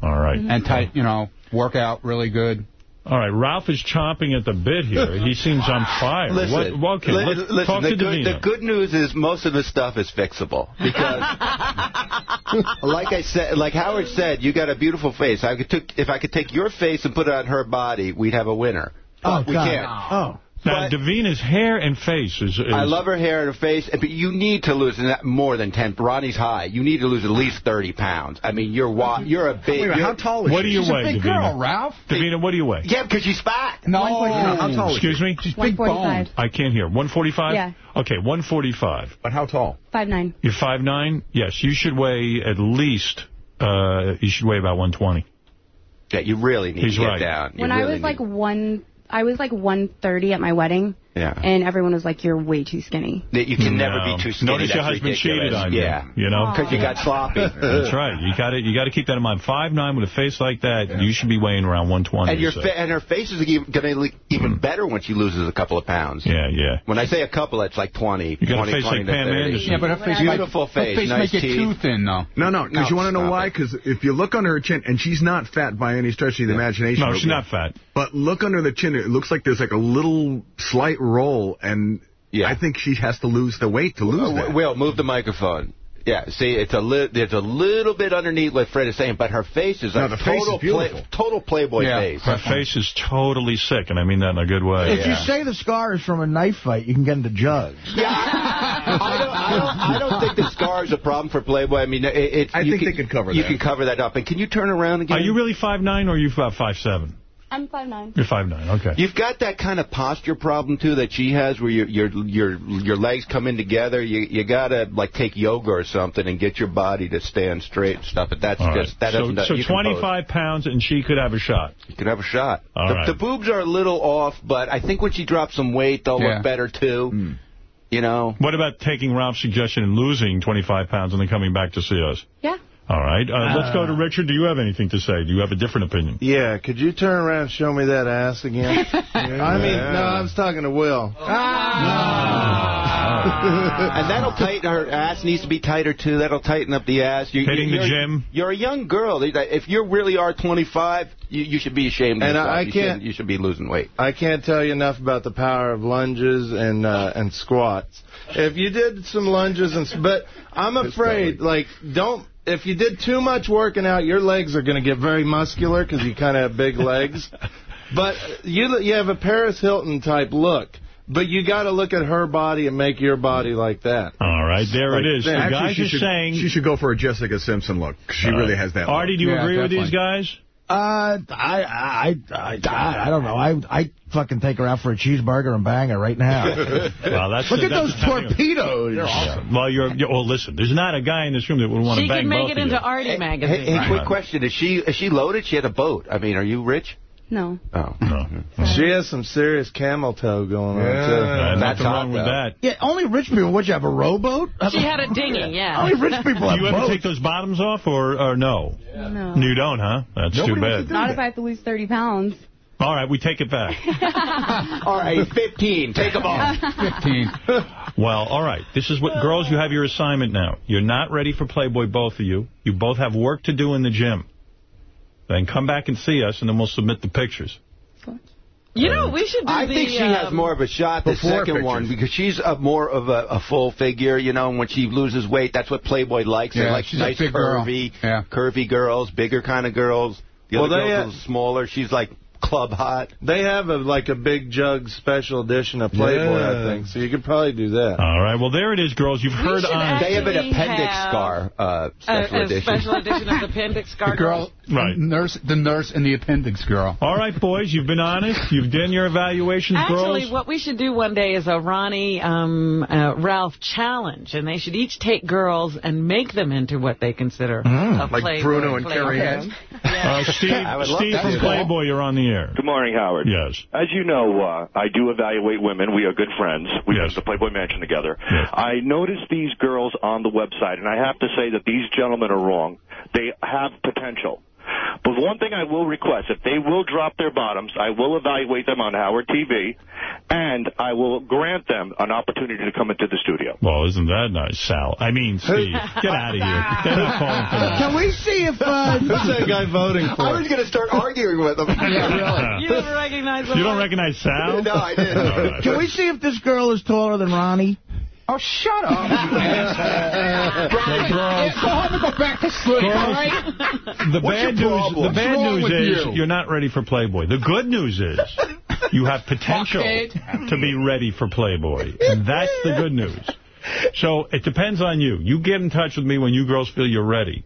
All right. And tight, you know, work out really good. All right, Ralph is chomping at the bit here. He seems on fire. Listen, what, okay, li- let's listen talk the, to good, Davina. the good news is most of the stuff is fixable. Because, like I said, like Howard said, you got a beautiful face. I could took, if I could take your face and put it on her body, we'd have a winner. Oh, But we God. can't. Oh. Now, Davina's hair and face is... is I love her hair and her face, but you need to lose more than 10. Ronnie's high. You need to lose at least 30 pounds. I mean, you're wa- you're a big... Wait a minute, you're- how tall is What she? do you She's weigh, a big Davina? girl, Ralph. Davina, what do you weigh? Yeah, because she's fat. No, how tall is Excuse she? me? she's big 145. boned. I can't hear. 145? Yeah. Okay, 145. But how tall? 5'9". You're 5'9"? Yes, you should weigh at least... Uh, you should weigh about 120. Yeah, you really need He's to get right. down. You When I was like one, I was like 130 at my wedding, Yeah. and everyone was like, "You're way too skinny." That you can No. never be too skinny. Notice your husband ridiculous. cheated on you. Yeah. You know? Because you got sloppy. That's right. You got to you got to keep that in mind. Five nine with a face like that, you should be weighing around 120. And your so. fa- and her face is going to look even mm. better when she loses a couple of pounds. Yeah, yeah. When I say a couple, it's like 20. You got a 20, face 20 like Pam 30. Anderson. Yeah, but her face Beautiful might, face, her face nice might get teeth. too thin, though. No, no, because No, you want to know why? Because if you look under her chin, and she's not fat by any stretch of the imagination. No, she's not fat. But look under the chin. It looks like there's like a little slight roll, and Yeah. I think she has to lose the weight to lose Uh, that. Will, move the microphone. Yeah, see, it's a li- there's a little bit underneath what Fred is saying, but her face is No, a the face is total, beautiful. total Playboy Yeah. face. Her face is totally sick, and I mean that in a good way. If you say the scar is from a knife fight, you can get into jugs. Yeah, I don't, I don't, I don't think the scar is a problem for Playboy. I mean, it, it's. I you think can, they could cover You that. can cover that up. And can you turn around again? Are you really five nine or are you about five seven? I'm 5'9". You're five nine. Okay. You've got that kind of posture problem too that she has, where your your your your legs come in together. You you gotta like take yoga or something and get your body to stand straight and stuff. But that's All right. just that so doesn't. so you 25 pounds, and she could have a shot. You can have a shot. All the, right. the boobs are a little off, but I think when she drops some weight, they'll Yeah. look better too. Hmm. You know. What about taking Ralph's suggestion and losing 25 pounds and then coming back to see us? Yeah. All right. Uh, let's go to Richard. Do you have anything to say? Do you have a different opinion? Yeah, could you turn around and show me that ass again? I mean, no, I was talking to Will. All and that'll tighten her ass needs to be tighter too. That'll tighten up the ass. You, Hitting the you're- gym. You're a young girl. If you really are 25, you, you should be ashamed of And yourself. I you can't- You should be losing weight. I can't tell you enough about the power of lunges and uh, and squats. If you did some lunges and, but I'm afraid, like, don't. If you did too much working out, your legs are going to get very muscular because you kind of have big legs. But you you have a Paris Hilton type look. But you got to look at her body and make your body like that. All right, there Like it is. The that. guys she are should, saying... she should go for a Jessica Simpson look. She Uh, really has that. Artie, look. do you agree with these guys? Uh, I, I, I, I, I don't know. I, I fucking take her out for a cheeseburger and bang her right now. well, that's Look the- at that's those the type of- torpedoes. They're awesome. Well, you're, you're, well, listen, there's not a guy in this room that would want She to bang both She can make both it of into you. Artie Hey, magazine. hey, quick question: Is she is she loaded? She had a boat. I mean, are you rich? No. Oh, No. She has some serious camel toe going on, Uh, too. nothing wrong with that. Yeah, only rich people. What, you have a rowboat? She had a dinghy, yeah. Only rich people have Do you ever boats. take those bottoms off, or, or no? No. You don't, huh? That's too bad. Not if I have to lose 30 pounds. All right, we take it back. All right, 15. Take them off. 15. Well, all right. This is what, girls, you have your assignment now. You're not ready for Playboy, both of you. You both have work to do in the gym. Then come back and see us, and then we'll submit the pictures. You know, we should do I the, think she has um, more of a shot, the before second one, because she's a more of a, a full figure, you know, and when she loses weight, that's what Playboy likes. They Yeah, like she's a nice, big girl. curvy, Yeah. curvy girls, bigger kind of girls. The Well, other they girl's a have- little smaller. She's like club hot. They have a like a big jug special edition of Playboy, Yeah. I think. So you could probably do that. All right. Well, there it is, girls. You've heard should on... They have an appendix have scar uh, a, special a edition. special edition of the appendix scar The girl, Right. nurse, the nurse and the appendix girl. All right, boys, you've been honest. You've done your evaluations, Actually, girls. what we should do one day is a Ronnie um, uh, Ralph challenge, and they should each take girls and make them into what they consider Mm, a like Playboy Bruno and Playboy. Carrie Ann. Uh, Steve, I would love Steve from Playboy, you're on the air. Good morning, Howard. Yes. As you know, uh, I do evaluate women. We are good friends. We Yes. go to the Playboy Mansion together. Yes. I noticed these girls on the website, and I have to say that these gentlemen are wrong. They have potential. But one thing I will request, if they will drop their bottoms, I will evaluate them on Howard TV, and I will grant them an opportunity to come into the studio. Well, isn't that nice, Sal? I mean, Steve. Get out of here. They're not calling for that. Can we see if... Uh, Who's that guy voting for? I was going to start arguing with them. You don't recognize them? You don't recognize Sal? No, I didn't. All right. Can we see if this girl is taller than Ronnie? Oh, shut up, you ass. Hey, girls. Go home and go back to sleep, all right? The What's bad your news, problem? the bad What's wrong news with is you? you're not ready for Playboy. The good news is you have potential to be ready for Playboy. And that's the good news. So it depends on you. You get in touch with me when you girls feel you're ready.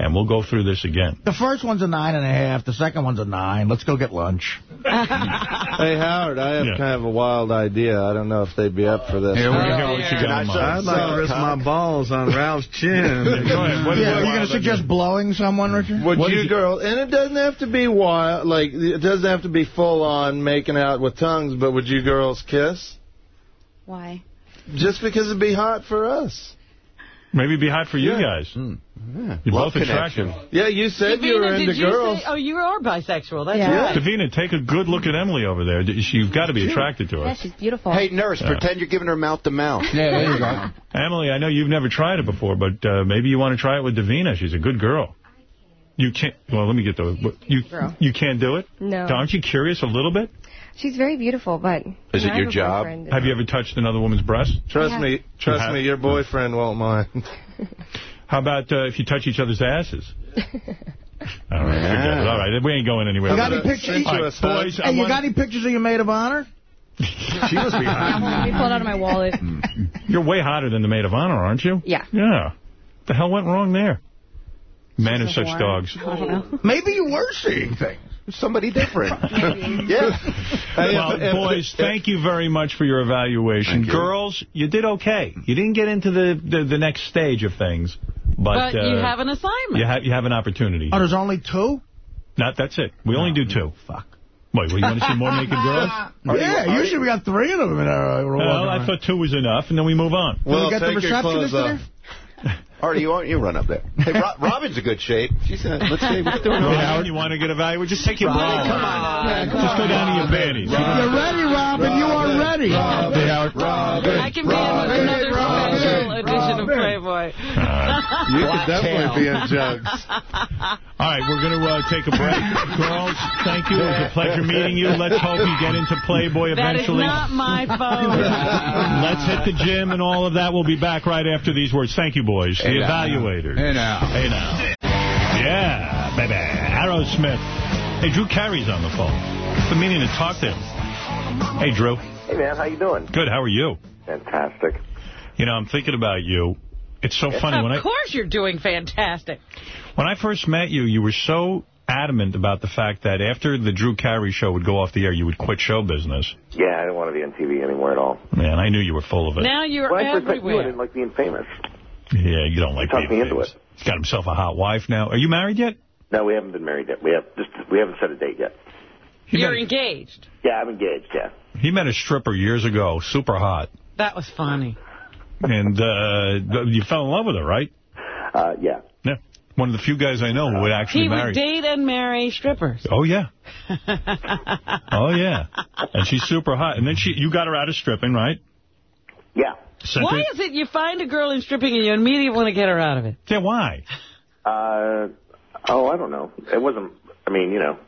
And we'll go through this again. The first one's a nine and a half. The second one's a nine. Let's go get lunch. Hey, Howard, I have Yeah. kind of a wild idea. I don't know if they'd be up for this. Here we go. What you yeah. got in? I'd like to risk my balls on Ralph's chin. Go ahead. What is Yeah, the are you going to suggest idea? blowing someone, Richard? Would What you is it? girl, and it doesn't have to be wild, like, it doesn't have to be full on making out with tongues, but would you girls kiss? Why? Just because it'd be hot for us. Maybe it'd be hot for you Yeah. guys. Hmm. Yeah. You're Love both attractive. Yeah, you said you were Davina, into you girls. say, oh, you are bisexual. That's Yeah. right. Davina, take a good look at Emily over there. You've got to be attracted to her. Yeah, she's beautiful. Hey, nurse, pretend you're giving her mouth to mouth. Yeah, there you go. Emily, I know you've never tried it before, but uh, maybe you want to try it with Davina. She's a good girl. You can't. Well, let me get the. what- You Girl. you can't do it. No. Aren't you curious a little bit? She's very beautiful, but... Is it your job? Have you ever touched another woman's breast? Trust Yeah. me, trust me, your boyfriend won't mind. How about uh, if you touch each other's asses? All right, forget it. All right, we ain't going anywhere. You got any pictures? send you All a right, stud. boys, I Hey, you want- got any pictures of your maid of honor? She must be hot. Let me pull it out of my wallet. You're way hotter than the maid of honor, aren't you? Yeah. Yeah. The hell went wrong there? Men are such whore. dogs. I don't know. Maybe you were seeing things. Somebody different. Maybe. yeah. Well, if- if- boys, if- thank you very much for your evaluation. You. Girls, you did okay. You didn't get into the, the, the next stage of things. But, But you uh, have an assignment. you, ha you have an opportunity. Oh, there's only two? Not That's it. We only do two. Fuck. Wait, well, you want to see more naked girls? yeah, usually we got three of them in our uh, Well, I thought two was enough, and then we move on. Did we Well, get the take your receptionist clothes in there? Artie, you, you run up there. Hey, Ro- Robin's in good shape. She's in, let's see what's doing. Hey, Howard, you want to get evaluated? Just take your bra. Come on. Just go down to your panties. You're ready, Robin. You are ready. Hey, Howard. I can be in with another special edition of Playboy. You could definitely be in jugs. All right, we're going to uh, take a break. Girls, thank you. It was a pleasure meeting you. Let's hope you get into Playboy eventually. That is eventually. not my phone. Let's hit the gym and all of that. We'll be back right after these words. Thank you, boys. Hey the now. evaluators. Hey now. Hey now. Yeah, baby. Aerosmith. Hey, Drew Carey's on the phone. I've been meaning to talk to him. Hey, Drew. Hey, man, how you doing? Good. How are you? Fantastic. You know, I'm thinking about you. It's so funny. When I Of course you're doing fantastic. when I first met you, you were so adamant about the fact that after the Drew Carey show would go off the air, you would quit show business. Yeah, I didn't want to be on TV anymore at all. Man, I knew you were full of it. Now you're when I first met you, I didn't like being famous. Yeah, you don't like talked being me into famous. He's got himself a hot wife now. Are you married yet? No, we haven't been married yet. We have just we haven't set a date yet. You're engaged. Yeah, I'm engaged. Yeah. He met a stripper years ago, super hot. That was funny. And uh, you fell in love with her, right? Uh, yeah. Yeah. One of the few guys I know who would actually He marry. would date and marry strippers. Oh, yeah. Oh, yeah. And she's super hot. And then she, you got her out of stripping, right? Yeah. Sent Why her- is it you find a girl in stripping and you immediately want to get her out of it? Yeah, why? Uh, oh, I don't know. It wasn't. I mean, you know,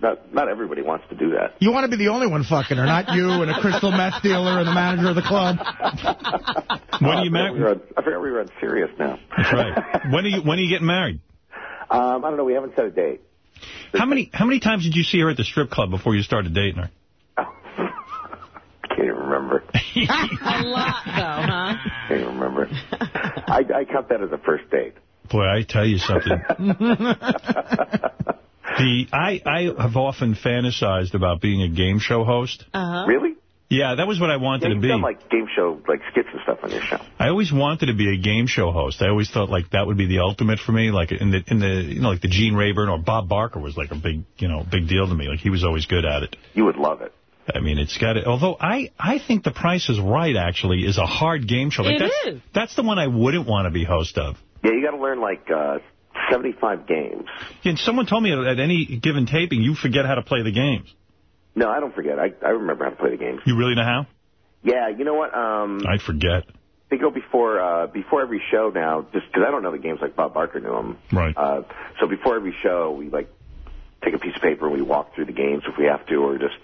not not everybody wants to do that. You want to be the only one fucking her, not you and a crystal meth dealer and the manager of the club. When are you I we married? I forgot we were on serious now. That's right. When are you When are you getting married? Um, I don't know. We haven't set a date. How many How many times did you see her at the strip club before you started dating her? Can't even remember. a lot, though, huh? Can't even remember. I, I count that as a first date. Boy, I tell you something. The I I have often fantasized about being a game show host. Uh-huh. Really? Yeah, that was what I wanted Yeah, to you've be. done like game show, like skits and stuff on your show. I always wanted to be a game show host. I always thought like that would be the ultimate for me. Like in the in the you know like the Gene Rayburn or Bob Barker was like a big you know big deal to me. Like he was always good at it. You would love it. I mean, it's got it. Although I I think The Price is Right actually is a hard game show. Like It that's, is. That's the one I wouldn't want to be host of. Yeah, you got to learn like uh, 75 games. And someone told me at any given taping you forget how to play the games. No, I don't forget. I I remember how to play the games. You really know how? Yeah, you know what? Um, I'd forget. they go before uh, before every show now, just because I don't know the games like Bob Barker knew them. Right. Uh, so before every show, we like take a piece of paper and we walk through the games if we have to, or just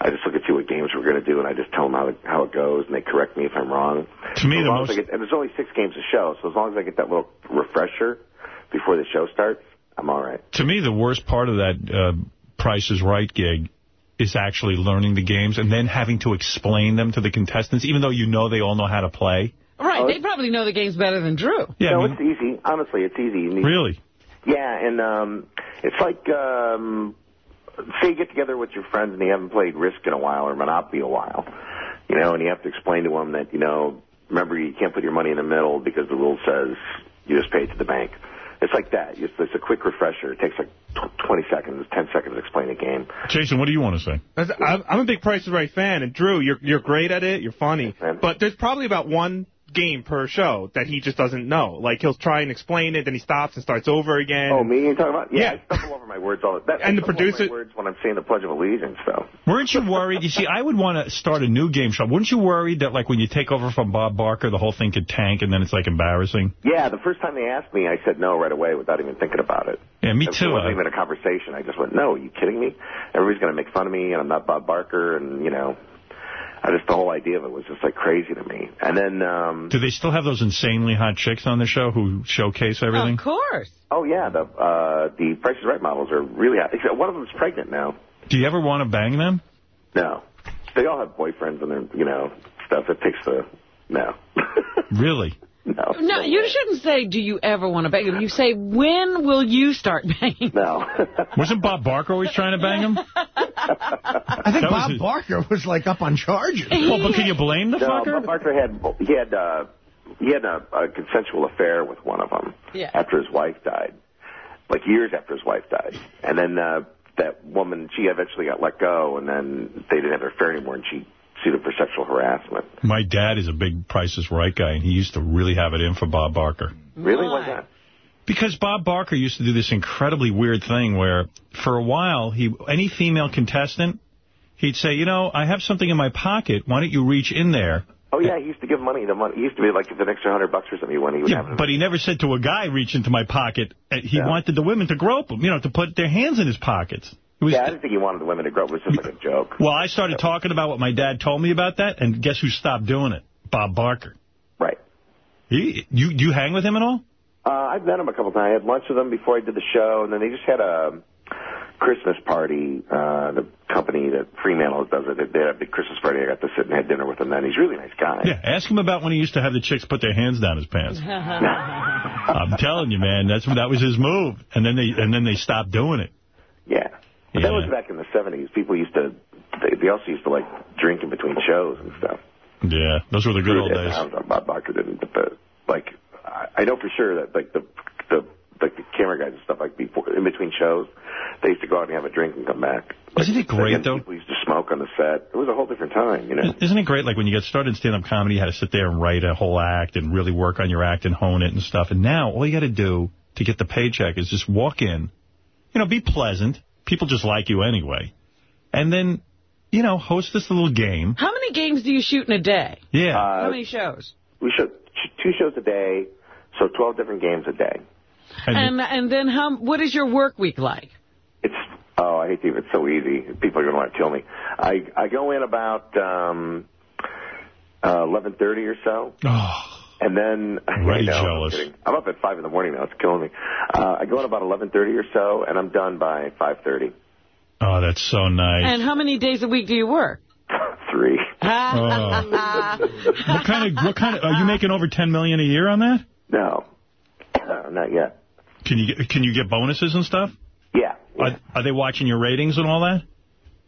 I just look at see what games we're going to do, and I just tell them how it- how it goes, and they correct me if I'm wrong. To me, So the most- I get, and there's only six games a show, so as long as I get that little refresher before the show starts, I'm all right. To me, the worst part of that uh, Price is Right gig is actually learning the games and then having to explain them to the contestants, even though you know they all know how to play. Right, they probably know the games better than Drew. Yeah, no, I mean- it's easy. Honestly, it's easy. Really? Yeah, and um, it's like um, say you get together with your friends and you haven't played Risk in a while or Monopoly a while, you know, and you have to explain to them that you know, remember you can't put your money in the middle because the rule says you just pay it to the bank. It's like that. It's, it's a quick refresher. It takes like tw 20 seconds, 10 seconds to explain a game. Jason, what do you want to say? I'm, I'm a big Price is Right fan, and Drew, you're you're great at it. You're funny, but there's probably about one game per show that he just doesn't know. Like he'll try and explain it, then he stops and starts over again. Oh, me? You're talking about? Yeah, Yeah. I stumble over my words all the that, And I the stumble over producer- my words when I'm saying the Pledge of Allegiance, though. Weren't you worried? You see, I would want to start a new game show. Weren't you worried that, like, when you take over from Bob Barker, the whole thing could tank and then it's, like, embarrassing? Yeah, the first time they asked me, I said no right away without even thinking about it. Yeah, me It too. wasn't I- even a conversation. I just went, no, are you kidding me? Everybody's going to make fun of me, and I'm not Bob Barker, and, you know, I just, the whole idea of it was just, like, crazy to me. And then, um, Do they still have those insanely hot chicks on the show who showcase everything? Of course. oh, yeah, the uh, the Price is Right models are really hot. Except one of them's pregnant now. Do you ever want to bang them? No. They all have boyfriends and they're, you know, stuff. It takes the, no. Really? No. No, you shouldn't say, do you ever want to bang him? You say, when will you start banging? No. Wasn't Bob Barker always trying to bang him? I think That Bob his- Barker was like up on charges. Oh, but can you blame the no, fucker? Bob Barker had, he had, uh, he had a, a consensual affair with one of them Yeah. after his wife died, like years after his wife died. And then, uh, that woman, she eventually got let go, and then they didn't have an affair anymore, and she sued him for sexual harassment. My dad is a big Price is Right guy, and he used to really have it in for Bob Barker. Really? Why that? Because Bob Barker used to do this incredibly weird thing where, for a while, he any female contestant, he'd say, you know, I have something in my pocket. Why don't you reach in there? Oh yeah, he used to give money. The money he used to be like if an extra hundred bucks or something he won, he would have Yeah, it. but he never said to a guy, reach into my pocket. Uh, He wanted the women to grope him, you know, to put their hands in his pockets. Was, yeah, I didn't think he wanted the women to grow. up. It was just like a joke. Well, I started talking about what my dad told me about that, and guess who stopped doing it? Bob Barker. Right. He, you, do you hang with him at all? Uh, I've met him a couple times. I had lunch with him before I did the show, and then they just had a Christmas party. Uh, the company that Fremantle does it, they had a big Christmas party. I got to sit and have dinner with him then. He's a really nice guy. Yeah, ask him about when he used to have the chicks put their hands down his pants. I'm telling you, man, that's that was his move, and then they and then they stopped doing it. Yeah. But that was back in the 70s. People used to, they, they also used to like drink in between shows and stuff. Yeah, those were the good old days. I don't know, Bob Barker didn't, but the, like, I, know for sure that like the, the, like the camera guys and stuff like before, in between shows, they used to go out and have a drink and come back. Isn't it great, though? People used to smoke on the set. It was a whole different time, you know. Isn't it great, like, when you get started in stand-up comedy, you had to sit there and write a whole act and really work on your act and hone it and stuff. And now, all you got to do to get the paycheck is just walk in, you know, be pleasant. People just like you anyway. And then, you know, host this little game. How many games do you shoot in a day? Yeah. How many shows? We shoot two shows a day, so 12 different games a day. And and then how? What is your work week like? It's oh, I hate to. It's so easy. People are going to want to kill me. I I go in about um, uh, 11:30 or so. And then Already I know, jealous. I'm. I'm up at five in the morning now. It's killing me. Uh, I go in about 11:30 or so, and I'm done by 5:30. Oh, that's so nice. And how many days a week do you work? Three. what kind of, what kind of, are you making over 10 million a year on that? No. No, not yet. Can you get, can you get bonuses and stuff? Yeah. Are, are they watching your ratings and all that?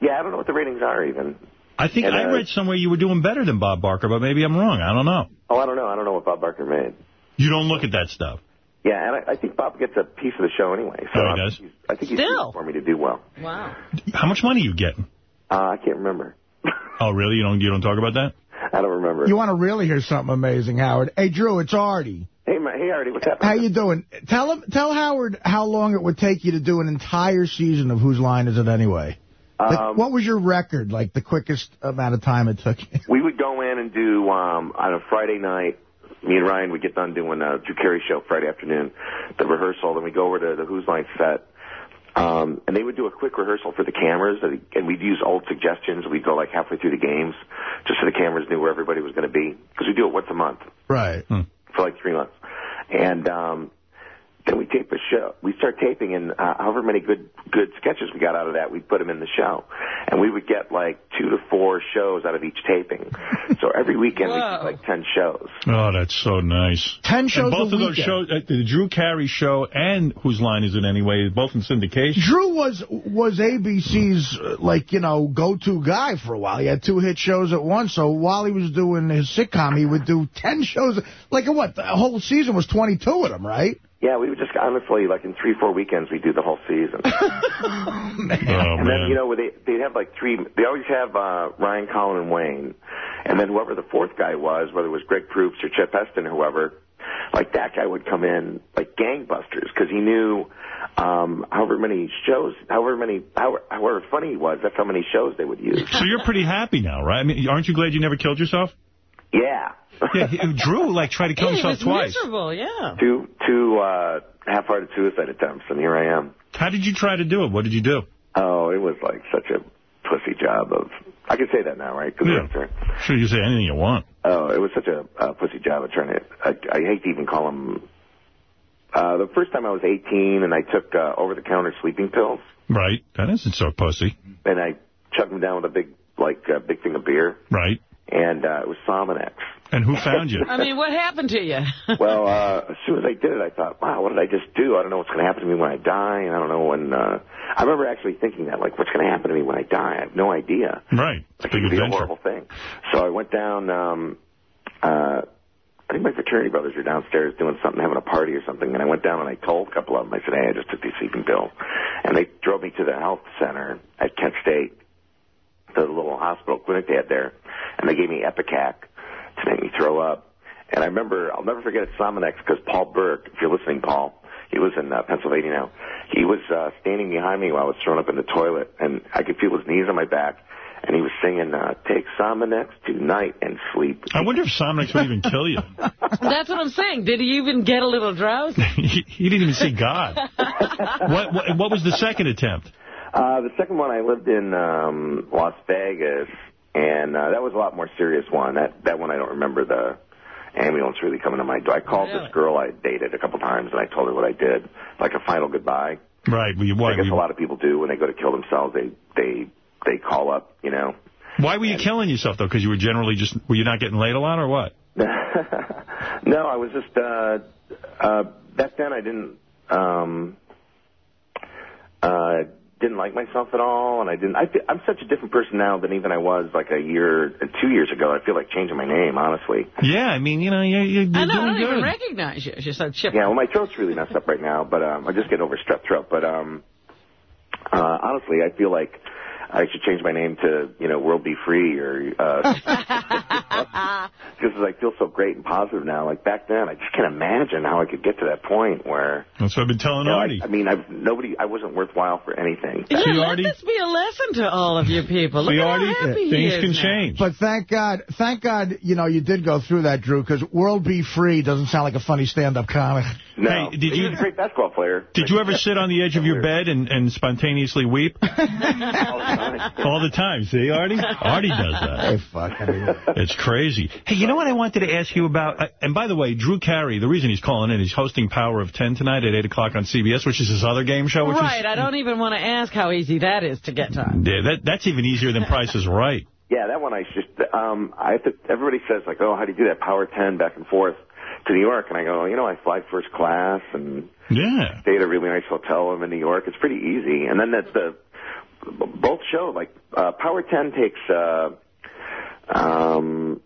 Yeah, I don't know what the ratings are even. I think And, I uh, read somewhere you were doing better than Bob Barker, but maybe I'm wrong. I don't know. Oh, I don't know. I don't know what Bob Barker made. You don't look at that stuff. Yeah, and I, I think Bob gets a piece of the show anyway. So Oh, he I'm- does? I think he's Still. rooting for me to do well. Wow. How much money are you getting? Uh, I can't remember. Oh, really? You don't you don't talk about that? I don't remember. You want to really hear something amazing, Howard? Hey, Drew, it's Artie. Hey, ma- hey, Artie, what's happening? How you doing? Tell him, tell Howard how long it would take you to do an entire season of Whose Line Is It Anyway? Like, Um, what was your record? Like the quickest amount of time it took you? We would go in and do um, on a Friday night. Me and Ryan would get done doing a Drew Carey show Friday afternoon, the rehearsal. Then we'd go over to the Whose Line set, um, and they would do a quick rehearsal for the cameras, and and we'd use old suggestions. We'd go like halfway through the games, just so the cameras knew where everybody was going to be, because we do it once a month Right. for like three months, and um, then we tape a show. We start taping, and uh, however many good good sketches we got out of that, we'd put them in the show, and we would get like two to four shows out of each taping. so every weekend we did like ten shows. Oh, that's so nice. Ten shows and both a of those shows, uh, the Drew Carey show and Whose Line Is It Anyway, both in syndication. Drew was was ABC's uh, like you know go-to guy for a while. He had two hit shows at once. So while he was doing his sitcom, he would do ten shows. Like what? The whole season was 22 of them, right? Yeah, we would just honestly like in three four weekends we would do the whole season. Oh, man. and then you know they they'd have like three. They always have uh, Ryan, Colin, and Wayne, and then whoever the fourth guy was, whether it was Greg Proops or Chip Esten or whoever, like that guy would come in like gangbusters because he knew um, however many shows, however many, however, however funny he was, that's how many shows they would use. So you're pretty happy now, right? I mean, aren't you glad you never killed yourself? Yeah. Yeah, Drew, like, tried to kill he himself was twice. miserable, yeah. Two two uh, half-hearted suicide attempts, and here I am. How did you try to do it? What did you do? Oh, it was like such a pussy job of. I can say that now, right? 'Cause Yeah. Sure, you say anything you want. Oh, it was such a uh, pussy job of trying to. I, I hate to even call them. Uh, the first time I was 18 and I took uh, over-the-counter sleeping pills Right. That isn't so pussy. and I chugged them down with a big, like, uh, big thing of beer, Right. And uh, it was Sominex. And who found you? I mean, what happened to you? well, uh, as soon as I did it, I thought, wow, what did I just do? I don't know what's going to happen to me when I die, and I don't know when. Uh, I remember actually thinking that, like, what's going to happen to me when I die? I have no idea. Right. Like, Big it could be a horrible thing. So I went down. Um, uh, I think my fraternity brothers were downstairs doing something, having a party or something, and I went down and I told a couple of them. I said, "Hey, I just took these sleeping pills," and they drove me to the health center at Kent State, the little hospital clinic they had there, and they gave me ipecac to make me throw up. And I remember, I'll never forget at Sominex because Paul Burke, if you're listening, Paul, he lives in uh, Pennsylvania now. He was uh, standing behind me while I was thrown up in the toilet, and I could feel his knees on my back, and he was singing, uh, "Take Sominex tonight and sleep." I wonder if Sominex would even kill you. That's what I'm saying. Did he even get a little drowsy? he, he didn't even see God. what, what What was the second attempt? Uh, the second one I lived in um, Las Vegas, and uh, that was a lot more serious one. That that one I don't remember the ambulance really coming to my door. I called this girl I dated a couple times, and I told her what I did, like a final goodbye. Right. Well, you, why, I guess a lot of people do when they go to kill themselves. They they they call up, you know. why were you killing yourself, though? Because you were generally just, were you not getting laid a lot or what? no, I was just uh uh back then I didn't um uh didn't like myself at all and I didn't I fe- I'm such a different person now than even I was like a year two years ago. I feel like changing my name, honestly. Yeah, I mean, you know, you're, you're, you're I know, I don't even recognize you. You're so chipper. Yeah, well my throat's really messed up right now, but um I just get over strep throat, but um uh honestly I feel like I should change my name to, you know, World B. Free or uh because I feel so great and positive now. Like back then, I just can't imagine how I could get to that point where. That's what I've been telling you know, Artie. I, I mean, I've nobody. I wasn't worthwhile for anything. Yeah, let this be a lesson to all of you people. Look at how happy he is now. But thank God, thank God, you know, you did go through that, Drew, because World B. Free doesn't sound like a funny stand-up comic. No, Hey, did he you- was a great basketball player. Did you ever sit on the edge of your bed and, and spontaneously weep? All the time. See, Artie? Artie does that. It's crazy. Hey, you know what I wanted to ask you about? Uh, and by the way, Drew Carey, the reason he's calling in, he's hosting Power of 10 tonight at 8 o'clock on CBS, which is his other game show. Which Right, Is, I don't even want to ask how easy that is to get to. yeah, that, that's even easier than Price is Right. Yeah, that one I just. Um, I have to. Everybody says like, oh, how do you do that? Power ten back and forth to New York, and I go, you know, I fly first class and Yeah. stay at a really nice hotel in New York. It's pretty easy. And then that the both show like uh, Power Ten takes. Uh, um,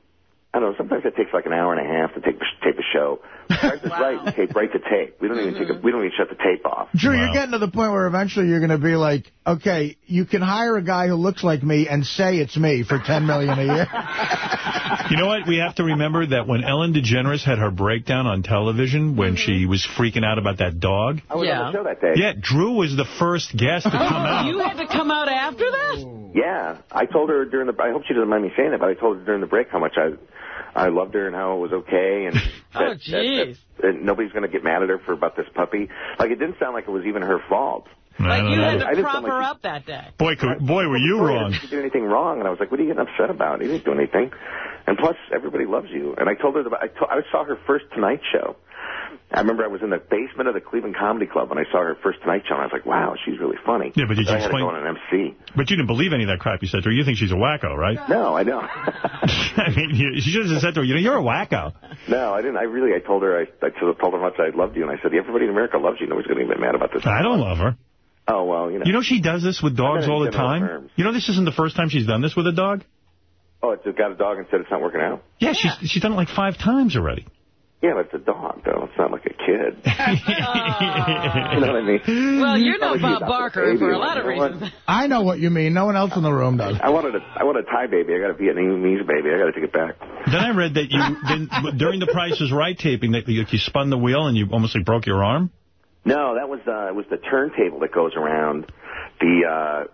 I don't know. Sometimes it takes like an hour and a half to take tape a show. Price is right. We tape right the tape. We don't even take. A, mm-hmm. we don't even shut the tape off. Drew, you're getting to the point where eventually you're going to be like, okay, you can hire a guy who looks like me and say it's me for 10 million a year. You know what? We have to remember that when Ellen DeGeneres had her breakdown on television, when she mm-hmm. was freaking out about that dog. I was on the show that day. Yeah, Drew was the first guest to come oh, out. You had to come out after that? Yeah, I told her during the. I hope she doesn't mind me saying that, but I told her during the break how much I, I loved her and how it was okay, and Oh, that, that, jeez. that, that nobody's going to get mad at her for about this puppy. Like it didn't sound like it was even her fault. Like you had to didn't prop sound like her up that day. Boy, could, boy, were you wrong. I didn't do anything wrong, and I was like, "What are you getting upset about? He didn't do anything." And plus, everybody loves you. And I told her that I, to, I saw her first Tonight Show. I remember I was in the basement of the Cleveland Comedy Club when I saw her first Tonight Show, and I was like, "Wow, she's really funny." Yeah, but did you I had to go on an MC. But you didn't believe any of that crap you said to her. You think she's a wacko, right? No, I know. I mean, you, you should have said to her, you know, you're a wacko. No, I didn't. I really, I told her, I, I told her how much I loved you, and I said, everybody in America loves you. Nobody's going to get mad about this. I don't love her. Oh, well, you know. You know she does this with dogs all the time? terms. You know this isn't the first time she's done this with a dog? Oh, it's just got a dog and said it's not working out. Yeah, she's she's done it like five times already. Yeah, but it's a dog, though. It's not like a kid. you know what I mean? Well, you're no Like, Bob Barker for a lot of You know what? reasons. I know what you mean. No one else in the room does. I wanted a, I wanted a Thai baby. I got a Vietnamese baby. I got to take it back. Then I read that you then, during the Price is Right taping that you, you spun the wheel and you almost like broke your arm. No, that was uh, it was the turntable that goes around. The uh,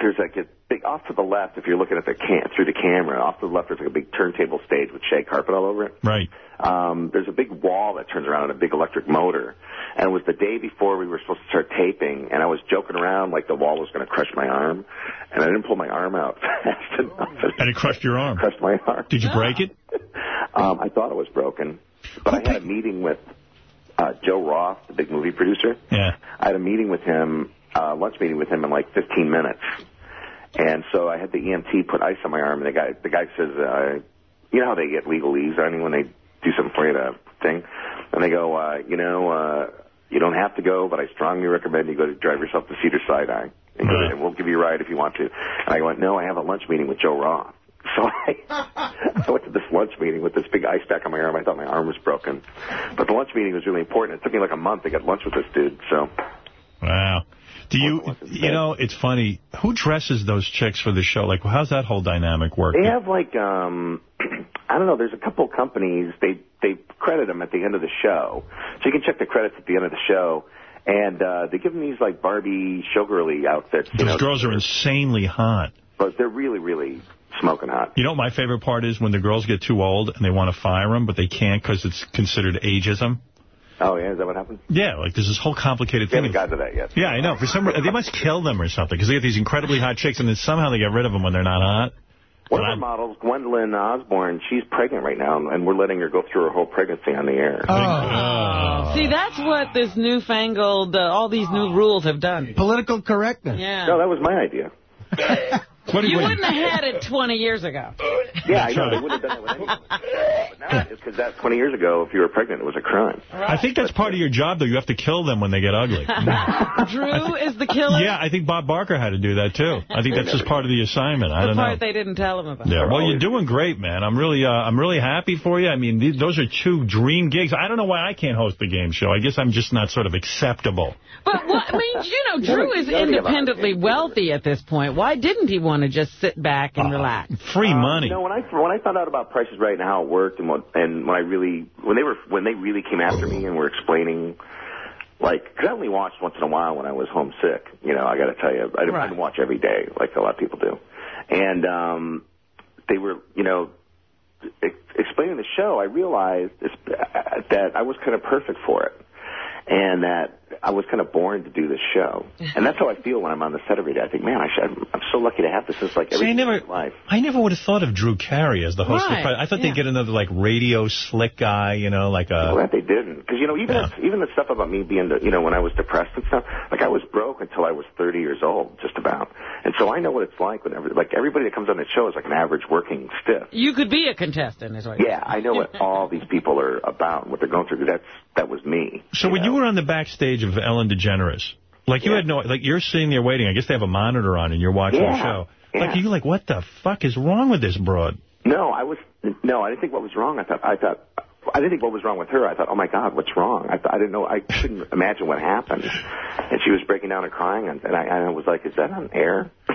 there's like a big off to the left if you're looking at the cam through the camera. Off to the left there's like a big turntable stage with shag carpet all over it. Right. Um, there's a big wall that turns around and a big electric motor. And it was the day before we were supposed to start taping, and I was joking around like the wall was going to crush my arm, and I didn't pull my arm out fast enough. And it crushed your arm. Crushed my arm. Did you break it? Um, I thought it was broken, but I had a meeting with uh, Joe Roth, the big movie producer. Yeah. I had a meeting with him, uh, lunch meeting with him in like 15 minutes. And so I had the EMT put ice on my arm, and the guy, the guy says, uh, you know how they get legalese on you when they do something for you, the thing? And they go, uh, you know, uh, you don't have to go, but I strongly recommend you go to drive yourself to Cedar Sinai. And, go, and we'll give you a ride if you want to. And I went, no, I have a lunch meeting with Joe Roth. So I, I went to this lunch meeting with this big ice pack on my arm. I thought my arm was broken. But the lunch meeting was really important. It took me like a month to get lunch with this dude. So Wow. Do you, you know, it's funny. Who dresses those chicks for the show? Like, how's that whole dynamic work? They have like um I don't know. There's a couple companies. They they credit them at the end of the show, so you can check the credits at the end of the show. And uh, they give them these like Barbie showgirly outfits. Those know, girls are insanely hot. but they're really really smoking hot. You know what my favorite part is when the girls get too old and they want to fire them, but they can't because it's considered ageism. Oh yeah, is that what happened? Yeah, like there's this whole complicated We thing. haven't got to that yet. Yeah, I know. For some, re- they must kill them or something because they get these incredibly hot chicks, and then somehow they get rid of them when they're not hot. One of our models, Gwendolyn Osborne, she's pregnant right now, and we're letting her go through her whole pregnancy on the air. Oh. See, that's what this newfangled, uh, all these new rules have done. Political correctness. Yeah. No, that was my idea. you wouldn't have had it 20 years ago. Yeah, I know. They wouldn't have done that with anyone. But now, just because that 20 years ago, if you were pregnant, it was a crime. I think that's part of your job, though. You have to kill them when they get ugly. Drew is the killer? Yeah, I think Bob Barker had to do that, too. I think that's just part of the assignment. I the don't know. part they didn't tell him about. Yeah, well, you're doing great, man. I'm really, uh, I'm really happy for you. I mean, these, those are two dream gigs. I don't know why I can't host the game show. I guess I'm just not sort of acceptable. But, what, I mean, you know, Drew is You already have a- independently wealthy at this point. Why didn't he want to just sit back and relax? Free Um, You know, when I when I found out about Price is Right and how it worked, and what and when I really when they were when they really came after me and were explaining, like, 'cause I only watched once in a while when I was homesick. You know, I got to tell you, I didn't, I didn't watch every day like a lot of people do, and um, they were, you know, explaining the show. I realized that I was kind of perfect for it. And that I was kind of born to do this show, and that's how I feel when I'm on the set every day. I think, man, I should, I'm, I'm so lucky to have this. It's like See, I never, day my life. I never would have thought of Drew Carey as the host. of Right, the, I thought yeah. they'd get another like radio slick guy, you know, like uh, a. Glad they didn't, because you know even Yeah. the, even the stuff about me being the you know when I was depressed and stuff. Like I was broke until I was 30 years old, just about. And so I know what it's like whenever like everybody that comes on the show is like an average working stiff. You could be a contestant, is what you're Yeah, I know what all these people are about and what they're going through. That's that was me. So when you were on the backstage of Ellen DeGeneres, like you had no, like you're sitting there waiting. I guess they have a monitor on and you're watching the show. yeah. Like you're like, what the fuck is wrong with this broad? No, I was no, I didn't think what was wrong. I thought I thought I didn't think what was wrong with her. I thought, oh my God, what's wrong? I, I didn't know. I couldn't imagine what happened. And she was breaking down and crying, and, and I, and I was like, is that on air?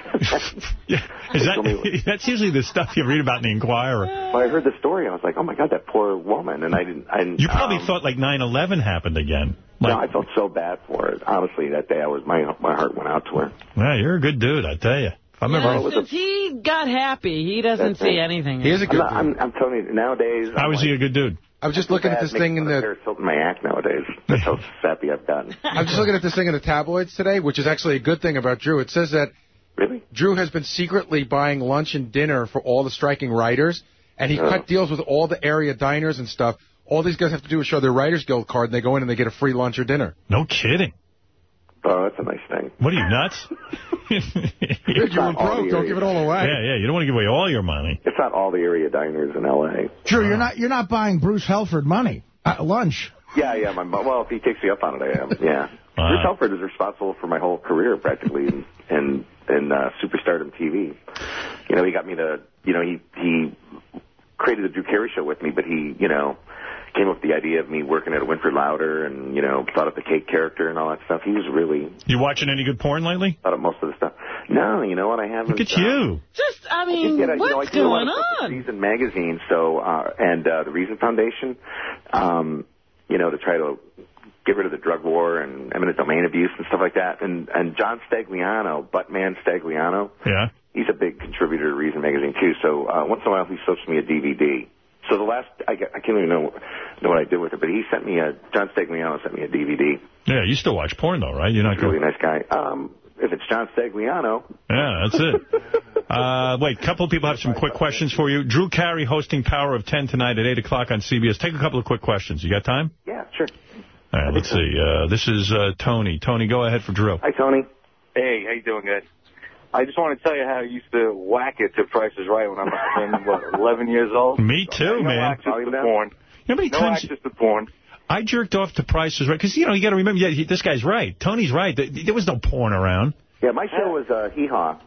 Is that that's usually the stuff you read about in the Inquirer. When I heard the story, I was like, oh my God, that poor woman. And I didn't. I didn't You probably um, thought like 9/11 happened again. no, I felt so bad for her. Honestly, that day, I was my my heart went out to her. Yeah, you're a good dude, I tell you. I remember, Yeah, since he got happy, he doesn't see anything. He is a good I'm, not- I'm, I'm telling you, nowadays. i How is he a good dude? I was just looking at this thing in the. Paris Hilton my act nowadays. That's how sappy I've gotten. I'm just looking at this thing in the tabloids today, which is actually a good thing about Drew. It says that really Drew has been secretly buying lunch and dinner for all the striking writers, and he Oh. cut deals with all the area diners and stuff. All these guys have to do is show their Writers Guild card, and they go in and they get a free lunch or dinner. No kidding. Oh, that's a nice thing. What are you nuts? It's not give it all away. Yeah, yeah. You don't want to give away all your money. It's not all the area diners in L.A. Drew, you're not you're not buying Bruce Helford money at lunch. Yeah, yeah. My well, if he takes me up on it, I am. Yeah. Bruce Helford is responsible for my whole career practically in in, in uh, superstardom TV. You know, he got me to. You know, he he created the Drew Carey show with me, but he, you know, came up with the idea of me working at a Winfred Louder and you know thought up the cake character and all that stuff. He was really You watching any good porn lately? thought up most of the stuff. No, you know what? I haven't. Look at uh, you. Just, I I mean, did get a- what's you know, I do a lot going on? with Reason magazine, so uh, and uh, the Reason Foundation, um, you know, to try to get rid of the drug war and eminent domain abuse and stuff like that. And and John Stagliano, Buttman Stagliano, Yeah. he's a big contributor to Reason magazine too. So uh, once in a while he slips me a DVD. So the last, I, get- I can't even know know what I did with it, but he sent me a John Stagliano sent me a DVD. Yeah, you still watch porn though, right? You're not He's a really nice guy. Um, if it's John Stagliano, Yeah, that's it. uh, wait, a couple of people have some quick questions for you. Drew Carey hosting Power of 10 tonight at 8 o'clock on CBS. Take a couple of quick questions. You got time? yeah, sure. All right, let's see. Uh, this is uh, Tony. Tony, go ahead for Drew. Hi, Tony. Hey, how you doing, guys? I just want to tell you how I used to whack it to Price is Right when I must have been, what, 11 years old? Me too, no man. access to porn. How many no times- access to porn. I jerked off to Price is Right because you know you got to remember. Yeah, he, this guy's right. Tony's right. There, there was no porn around. Yeah, my show was uh, Hee Haw.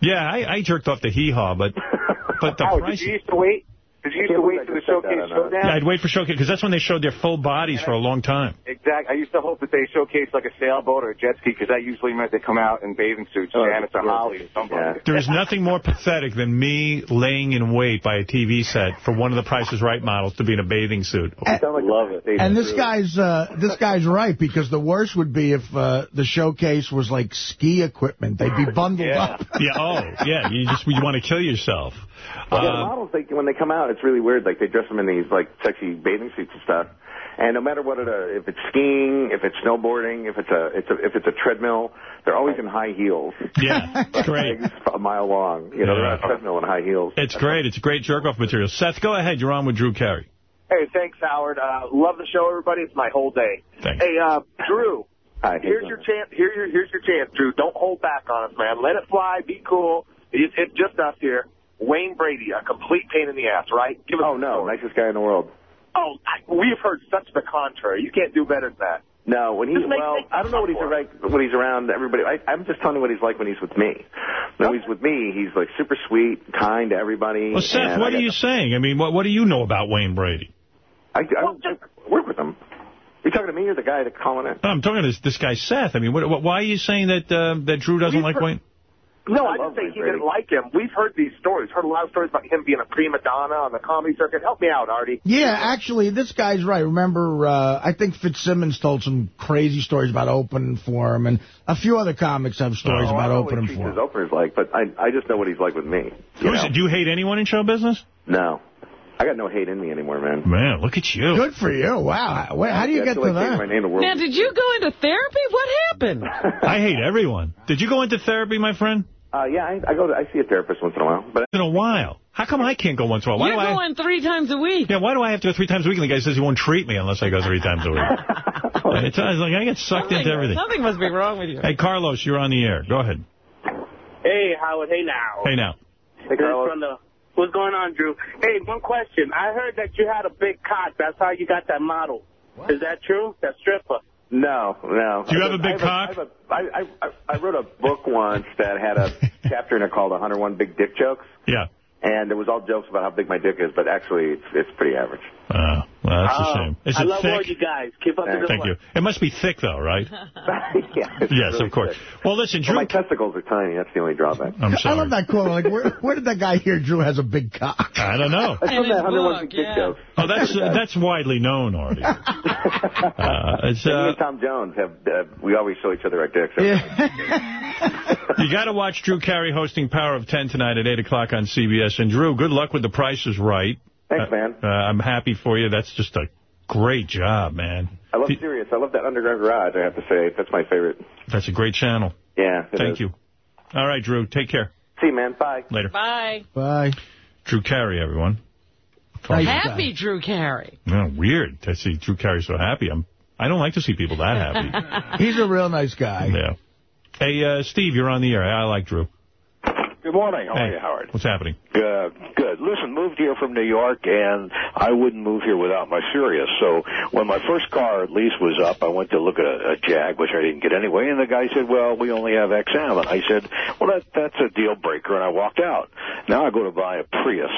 Yeah, I, I jerked off to hee haw, but but the Howard, price. did you used to wait? Because you used to wait for the showcase showdown. Yeah, I'd wait for showcase because that's when they showed their full bodies for a long time. Exactly. I used to hope that they showcased like a sailboat or a jet ski because that usually meant they come out in bathing suits. Oh, Janice or Holly or somebody. There is nothing more pathetic than me laying in wait by a TV set for one of the Price is Right models to be in a bathing suit. love it. And this guy's uh, this guy's right because the worst would be if uh, the showcase was like ski equipment. They'd be bundled up. yeah, oh, yeah, you just you want to kill yourself. Well, yeah, the Uh, models, they, when they come out, it's really weird. Like, they dress them in these, like, sexy bathing suits and stuff. And no matter what it, uh, if it's skiing, if it's snowboarding, if it's a, it's a, if it's a treadmill, they're always in high heels. Yeah, it's great. a mile long. You know, they're on a Yeah. treadmill in high heels. It's great. It's great jerk-off material. Seth, go ahead. You're on with Drew Carey. Hey, thanks, Howard. Uh, love the show, everybody. It's my whole day. Thanks. Hey, uh, Drew. Hi, here's your chance. Here, your, here's your chance, Drew. Don't hold back on us, man. Let it fly. Be cool. It's, it's just us here. Wayne Brady, a complete pain in the ass, right? Give us Oh, no, nicest guy in the world. Oh, I, we've heard such the contrary. You can't do better than that. No, when he's Just well, I don't know what he's like when he's around everybody. I, I'm just telling you what he's like when he's with me. When he's with me, he's like super sweet, kind to everybody. Well, Seth, what I are got- you saying? I mean, what what do you know about Wayne Brady? I, I, I work with him. You talking to me or the guy that's calling it? No, I'm talking to this, this guy, Seth. I mean, what, what, why are you saying that uh, that Drew doesn't like Wayne? No, I didn't say he didn't like him. We've heard these stories. Heard a lot of stories about him being a prima donna on the comedy circuit. Help me out, Artie. Yeah, actually, this guy's right. Remember, uh, I think Fitzsimmons told some crazy stories about opening for him, and a few other comics have stories Oh, I about don't know what opening for treats him. his openers like, but I I just know what he's like with me. You Who's? Do you hate anyone in show business? No, I got no hate in me anymore, man. Man, look at you. Good for you. Wow. Wait, how do you I get to like that? My name to world. Now, did you go into therapy? What happened? I hate everyone. Did you go into therapy, my friend? Uh, yeah, I, I go. To, I see a therapist once in a while, but In a while. How come I can't go once in a while? Why You're do I? going three times a week. Yeah, why do I have to go three times a week? And the guy says he won't treat me unless I go three times a week. And it's, it's like I get sucked into everything. Something must be wrong with you. Hey, Carlos, you're on the air. Go ahead. Hey, Howard. Hey, now. Hey, now. Hey, From the, what's going on, Drew? Hey, one question. I heard that you had a big cock. That's how you got that model. Is that true? That stripper? No, no. Do you have a big I cock? I, have a, I, I, I wrote a book once that had a chapter in it called 101 Big Dick Jokes, Yeah. and it was all jokes about how big my dick is, but actually it's it's pretty average. Uh, well, that's a Oh, shame. Is I it love all you guys. Keep up the good Thank work. you. It must be thick, though, right? yeah, yes, really of course. thick. Well, listen, Well, Drew. my testicles are tiny. That's the only drawback. I'm sorry. I love that quote. Like, where, where did that guy hear Drew has a big cock? I don't know. That's from that 101 Big Dick Oh, that's uh, that's widely known already. Uh, it's, And me uh, and Tom Jones have uh, we always show each other our dicks. Yeah. you got to watch Drew Carey hosting Power of 10 tonight at 8 o'clock on CBS. And, Drew, good luck with The Price is Right. Thanks, man. Uh, I'm happy for you. That's just a great job, man. I love Sirius. I love that Underground Garage. I have to say that's my favorite. That's a great channel. Yeah. Thank is. you. All right, Drew. Take care. See you, man. Bye. Later. Bye. Bye. Drew Carey, everyone. Happy Drew Carey. Oh, weird to see Drew Carey so happy. I'm, I don't like to see people that happy. He's a real nice guy. yeah. Hey, uh, Steve, you're on the air. I like Drew. Good morning. How are you, Howard? What's happening? Uh, good. Listen, moved here from New York, and I wouldn't move here without my Sirius. So when my first car lease was up, I went to look at a, a Jag, which I didn't get anyway, and the guy said, well, we only have XM. And I said, well, that, that's a deal breaker, and I walked out. Now I go to buy a Prius,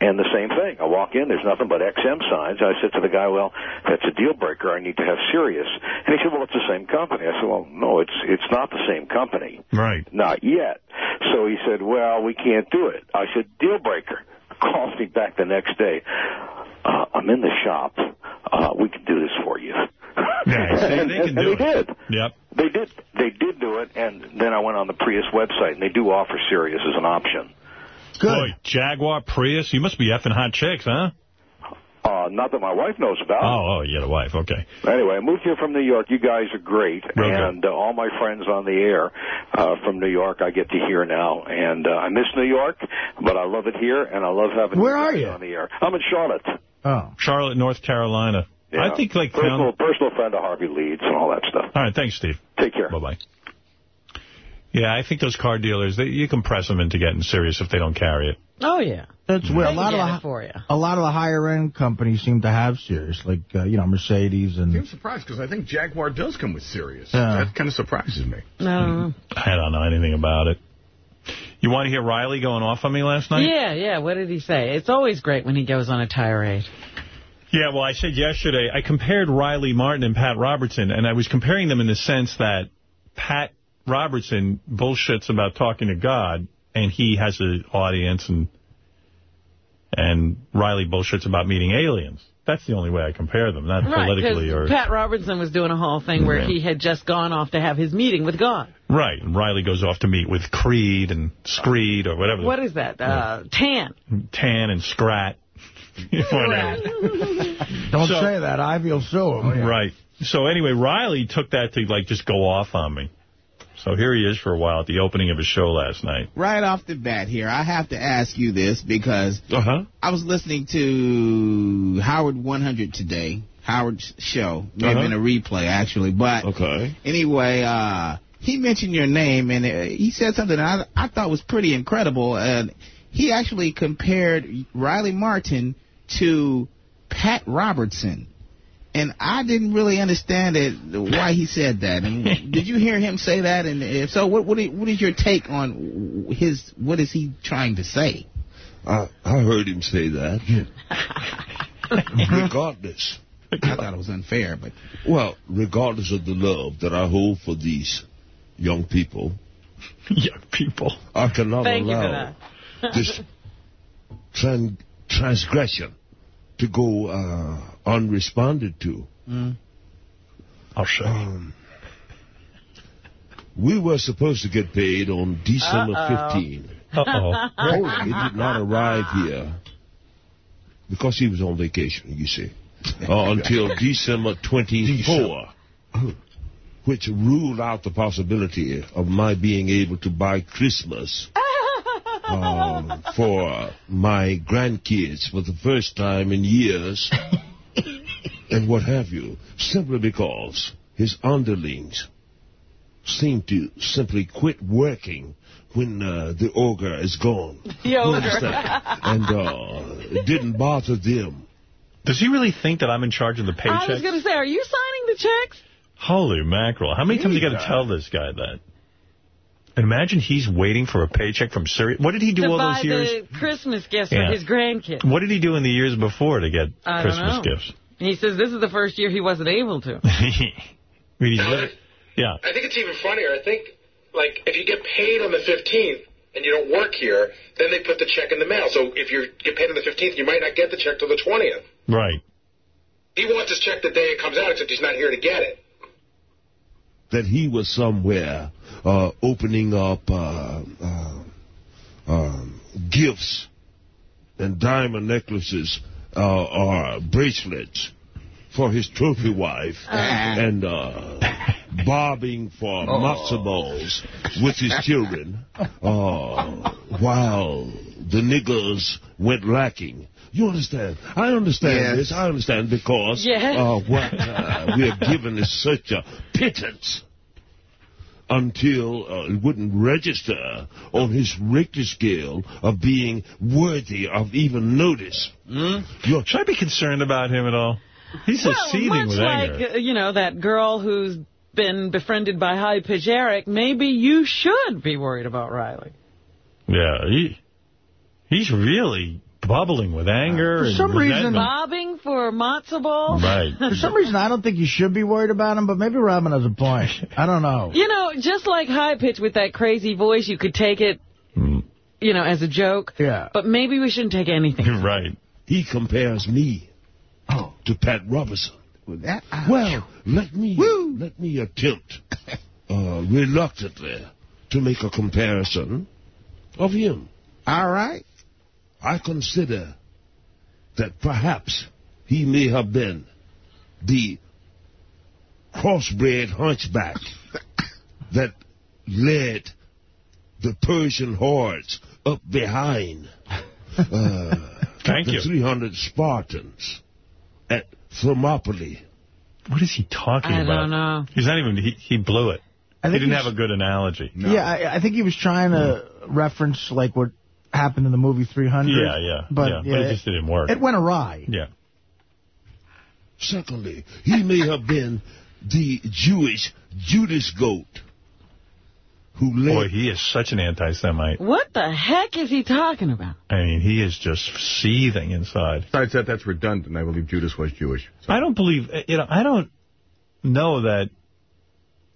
and the same thing. I walk in, there's nothing but XM signs. I said to the guy, well, that's a deal breaker. I need to have Sirius. And he said, well, it's the same company. I said, well, no, it's it's not the same company. Right. Not yet. So he said, well, we can't do it. I said, deal breaker. Calls me back the next day. Uh, I'm in the shop. Uh, we can do this for you. Yeah, see, and, they can and do they it. did. Yep. They did. They did do it, and then I went on the Prius website, and they do offer Sirius as an option. Good. Boy, Jaguar, Prius, you must be effing hot chicks, huh? Uh, not that my wife knows about. Oh, oh, you got a wife. Okay. Anyway, I moved here from New York. You guys are great, Real and uh, all my friends on the air uh, from New York, I get to hear now. And uh, I miss New York, but I love it here, and I love having Where are you? on the air. I'm in Charlotte. Oh. Charlotte, North Carolina. Yeah. I think, like, personal, town... personal friend of Harvey Leeds and all that stuff. All right, thanks, Steve. Take care. Bye-bye. Yeah, I think those car dealers, they, you can press them into getting Sirius if they don't carry it. Oh, yeah. That's weird. A lot of the for you. a lot of the higher end companies seem to have Sirius, like uh, you know Mercedes and. I'm surprised because I think Jaguar does come with Sirius. Yeah. That kind of surprises me. No. I don't know anything about it. You want to hear Riley going off on me last night? Yeah, yeah. What did he say? It's always great when he goes on a tirade. Yeah, well, I said yesterday, I compared Riley Martin and Pat Robertson, and I was comparing them in the sense that Pat Robertson bullshits about talking to God, and he has an audience, and and Riley bullshits about meeting aliens. That's the only way I compare them, not Right, politically because or... Pat Robertson was doing a whole thing where Yeah. he had just gone off to have his meeting with God. Right, and Riley goes off to meet with Creed and Screed or whatever. What is that? Uh, Tan. Tan and Scrat. Don't So- say that. Ivy will sue him. Right. So anyway, Riley took that to like just go off on me. So here he is for a while at the opening of his show last night. Right off the bat here, I have to ask you this because Uh-huh. I was listening to Howard 100 today, Howard's show. May have Uh-huh. been a replay, actually. But okay. anyway, uh, he mentioned your name, and uh, he said something that I, I thought was pretty incredible. And he actually compared Riley Martin to Pat Robertson. And I didn't really understand it, why he said that. And did you hear him say that? And if so, what what is, what is your take on his? What is he trying to say? I, I heard him say that. regardless. I thought it was unfair, but Well, regardless of the love that I hold for these young people. young people. I cannot Thank you for allow that. this tran- transgression to go uh, unresponded to. I'll show um, We were supposed to get paid on December Uh-oh. 15. Uh-oh. Holy, he did not arrive here because he was on vacation, you see, uh, until December 24, which ruled out the possibility of my being able to buy Christmas um, for my grandkids for the first time in years, and what have you, simply because his underlings seem to simply quit working when uh, the ogre is gone. The ogre. and uh, it didn't bother them. Does he really think that I'm in charge of the paycheck? I was going to say, are you signing the checks? Holy mackerel. How many times you got to tell this guy that? And imagine he's waiting for a paycheck from Sirius. What did he do to all those years? the Christmas gifts Yeah. for his grandkids. What did he do in the years before to get I don't Christmas know. gifts? He says this is the first year he wasn't able to. I mean, he's living- yeah. I think it's even funnier. I think, like, if you get paid on the 15th and you don't work here, then they put the check in the mail. So if you get paid on the 15th, you might not get the check till the 20th. Right. He wants his check the day it comes out, except he's not here to get it. that he was somewhere uh, opening up uh, uh, um, gifts and diamond necklaces uh, or bracelets for his trophy wife and uh, bobbing for matzo balls with his children uh, while the niggers went lacking. You understand? I understand Yes. this. I understand because Yes. uh, what uh, we are given is such a pittance until uh, it wouldn't register on his Richter scale of being worthy of even notice. Should I be concerned about him at all? He's just well, seething much with like, anger. uh, you know, that girl who's been befriended by High Pitch maybe you should be worried about Riley. Yeah, he, he's really bubbling with anger. For and some reason- Bobbing for matzo balls? Right. For some reason, I don't think you should be worried about him, but maybe Robin has a point. I don't know. You know, just like High Pitch with that crazy voice, you could take it, you know, as a joke. Yeah. But maybe we shouldn't take anything. right. He compares me to Pat Robertson. That, Well, let me let me attempt uh, reluctantly to make a comparison of him. All right. I consider that perhaps he may have been the crossbred hunchback that led the Persian hordes up behind uh, Thank the you. 300 Spartans at Thermopylae. What is he talking I about? don't know. He's not even, he, he blew it. I He didn't he's- have a good analogy. Yeah, I, I think he was trying to reference like what happened in the movie 300. Yeah, yeah, But, yeah, but it just didn't work. It went awry. Yeah. Secondly, he may have been the Jewish Judas goat who led... Boy, he is such an anti-Semite. What the heck is he talking about? I mean, he is just seething inside. Besides that, that's redundant. I believe Judas was Jewish. I don't believe, you know, I don't know that,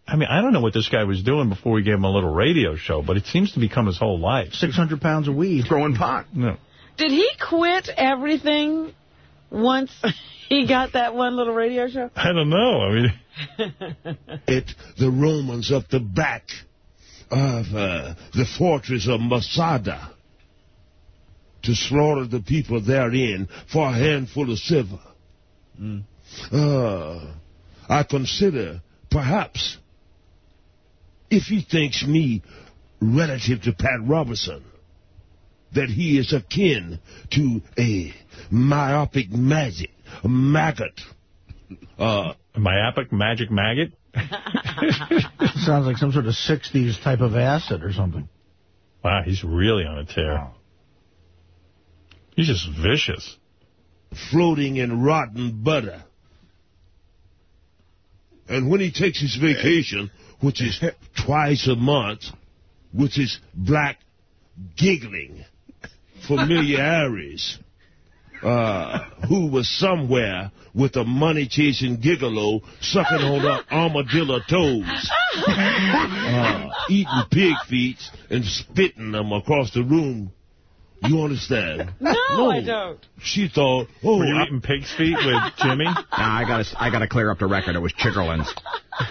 I mean, I don't know what this guy was doing before we gave him a little radio show, but it seems to become his whole life. 600 pounds of weed. Throwing pot. No. Did he quit everything once he got that one little radio show? I don't know. I mean, it the Romans up the back of uh, the fortress of Masada to slaughter the people therein for a handful of silver. Uh, I consider, perhaps, if he thinks me relative to Pat Robertson, that he is akin to a myopic magic, a maggot. Uh, myopic magic maggot? Sounds like some sort of 60s type of acid or something. Wow, he's really on a tear. He's just vicious. floating in rotten butter. And when he takes his vacation, which is twice a month, which is black giggling familiaries, uh, who was somewhere with a money-chasing gigolo sucking on the armadillo toes, uh, eating pig feet and spitting them across the room. You understand? No, I don't. She thought, oh, Were you I, eating pig's feet with Jimmy? Nah, I gotta, I gotta clear up the record. It was Chickerlin's.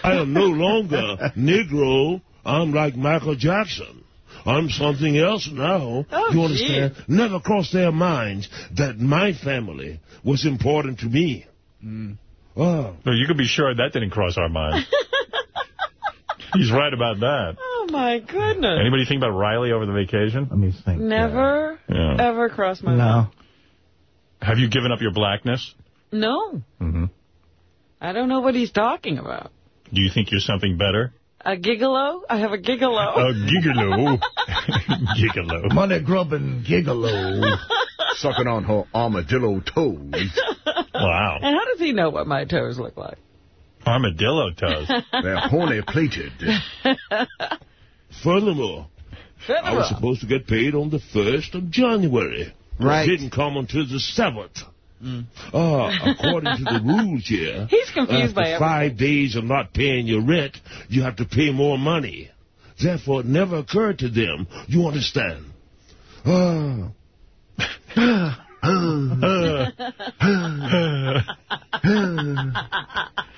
I am no longer Negro. I'm like Michael Jackson. I'm something else now. Oh, you understand? Never crossed their minds that my family was important to me. Oh. No, you can be sure that didn't cross our mind. He's right about that. Oh, my goodness. Anybody think about Riley over the vacation? Let me think. Never, Yeah. ever crossed my mind. Have you given up your blackness? No. Mm-hmm. I don't know what he's talking about. Do you think you're something better? A gigolo? I have a gigolo. A gigolo. gigolo. Money grubbing gigolo. Sucking on her armadillo toes. Wow. And how does he know what my toes look like? Armadillo toes. They're horny plated. Furthermore, I was supposed to get paid on the 1st of January. Right. It didn't come until the 7th. Uh, according to the rules here, He's confused by after everything. five days of not paying your rent, you have to pay more money. Therefore, it never occurred to them. You understand? Ah.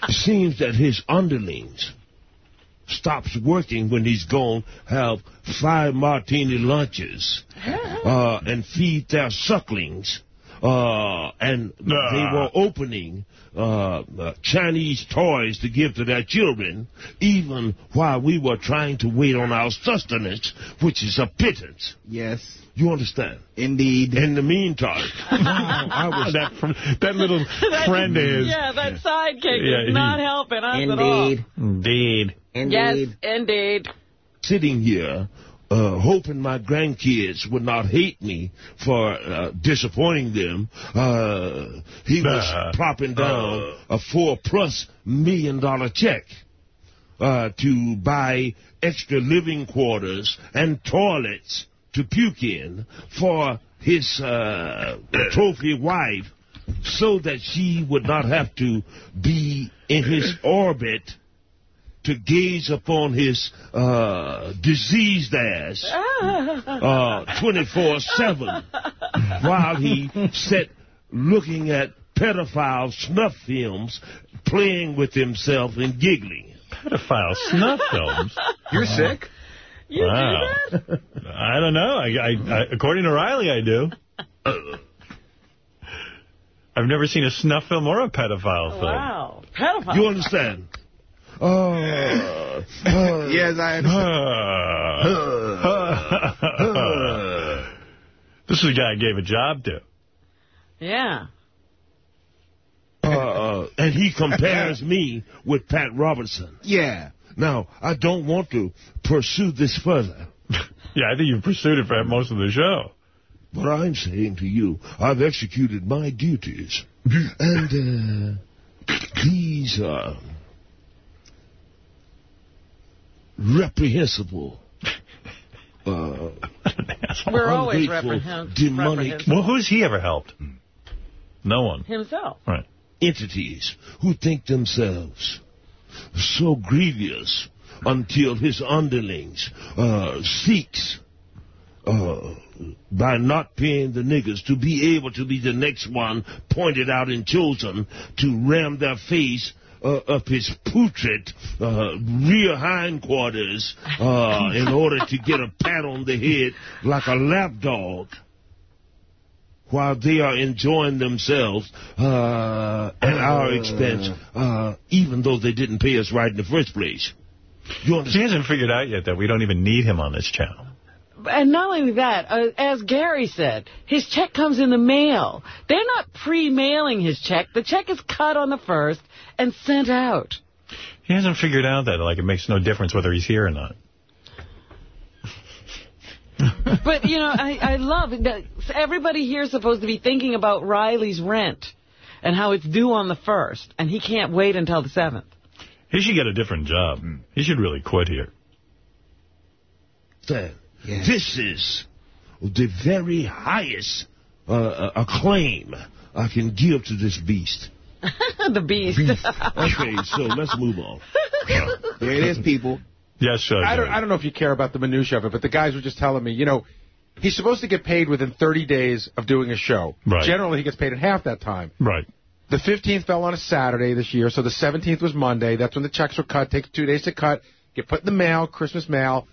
it seems that his underlings stops working when he's gone, have five martini lunches, uh, and feed their sucklings. Uh, and they were opening uh, uh, Chinese toys to give to their children, even while we were trying to wait on our sustenance, which is a pittance. Yes. You understand? Indeed. In the meantime, I was that, fr- that little friend is. Yeah, that sidekick Yeah, is he- not helping us at all. Indeed. Indeed. Yes, indeed. sitting here uh, hoping my grandkids would not hate me for uh, disappointing them. Uh, he was Uh, plopping down a four-plus million dollar check uh, to buy extra living quarters and toilets to puke in for his uh, trophy wife so that she would not have to be in his orbit to gaze upon his uh, diseased ass uh, 24-7 while he sat looking at pedophile snuff films, playing with himself and giggling. Pedophile snuff films? You're sick? You wow. I don't know. I, I, I, according to Riley, I do. I've never seen a snuff film or a pedophile film. Wow. Pedophile. You understand? Oh, uh, yes, I understand. this is a guy I gave a job to. Yeah. uh, uh, and he compares me with Pat Robertson. Yeah. Now, I don't want to pursue this further. Yeah, I think you've pursued it for most of the show. But I'm saying to you, I've executed my duties. and uh, these uh, reprehensible uh, We're always ungrateful, reprehen- demonic reprehensible. Well, who's he ever helped? No one. Himself. Right. entities who think themselves so grievous until his underlings uh, seeks uh, by not paying the niggers to be able to be the next one pointed out and chosen to ram their face uh, up his putrid uh, rear hindquarters uh, in order to get a pat on the head like a lapdog while they are enjoying themselves uh, at our expense, uh, even though they didn't pay us right in the first place. You He hasn't figured out yet that we don't even need him on this channel. And not only that, uh, as Gary said, his check comes in the mail. They're not pre-mailing his check. The check is cut on the first and sent out. He hasn't figured out that like it makes no difference whether he's here or not. But, you know, I, I love that Everybody here is supposed to be thinking about Riley's rent and how it's due on the first, and he can't wait until the 7th. He should get a different job. He should really quit here. That this is the very highest uh, uh, acclaim I can give to this beast. the beast. Okay, so let's move on. There it is, people. Yes, sir. I don't, I don't know if you care about the minutia of it, but the guys were just telling me, you know, he's supposed to get paid within 30 days of doing a show. Right. Generally, he gets paid in half that time. Right. The 15th fell on a Saturday this year, so the 17th was Monday. That's when the checks were cut. Take two days to cut. Get put in the mail, Christmas mail.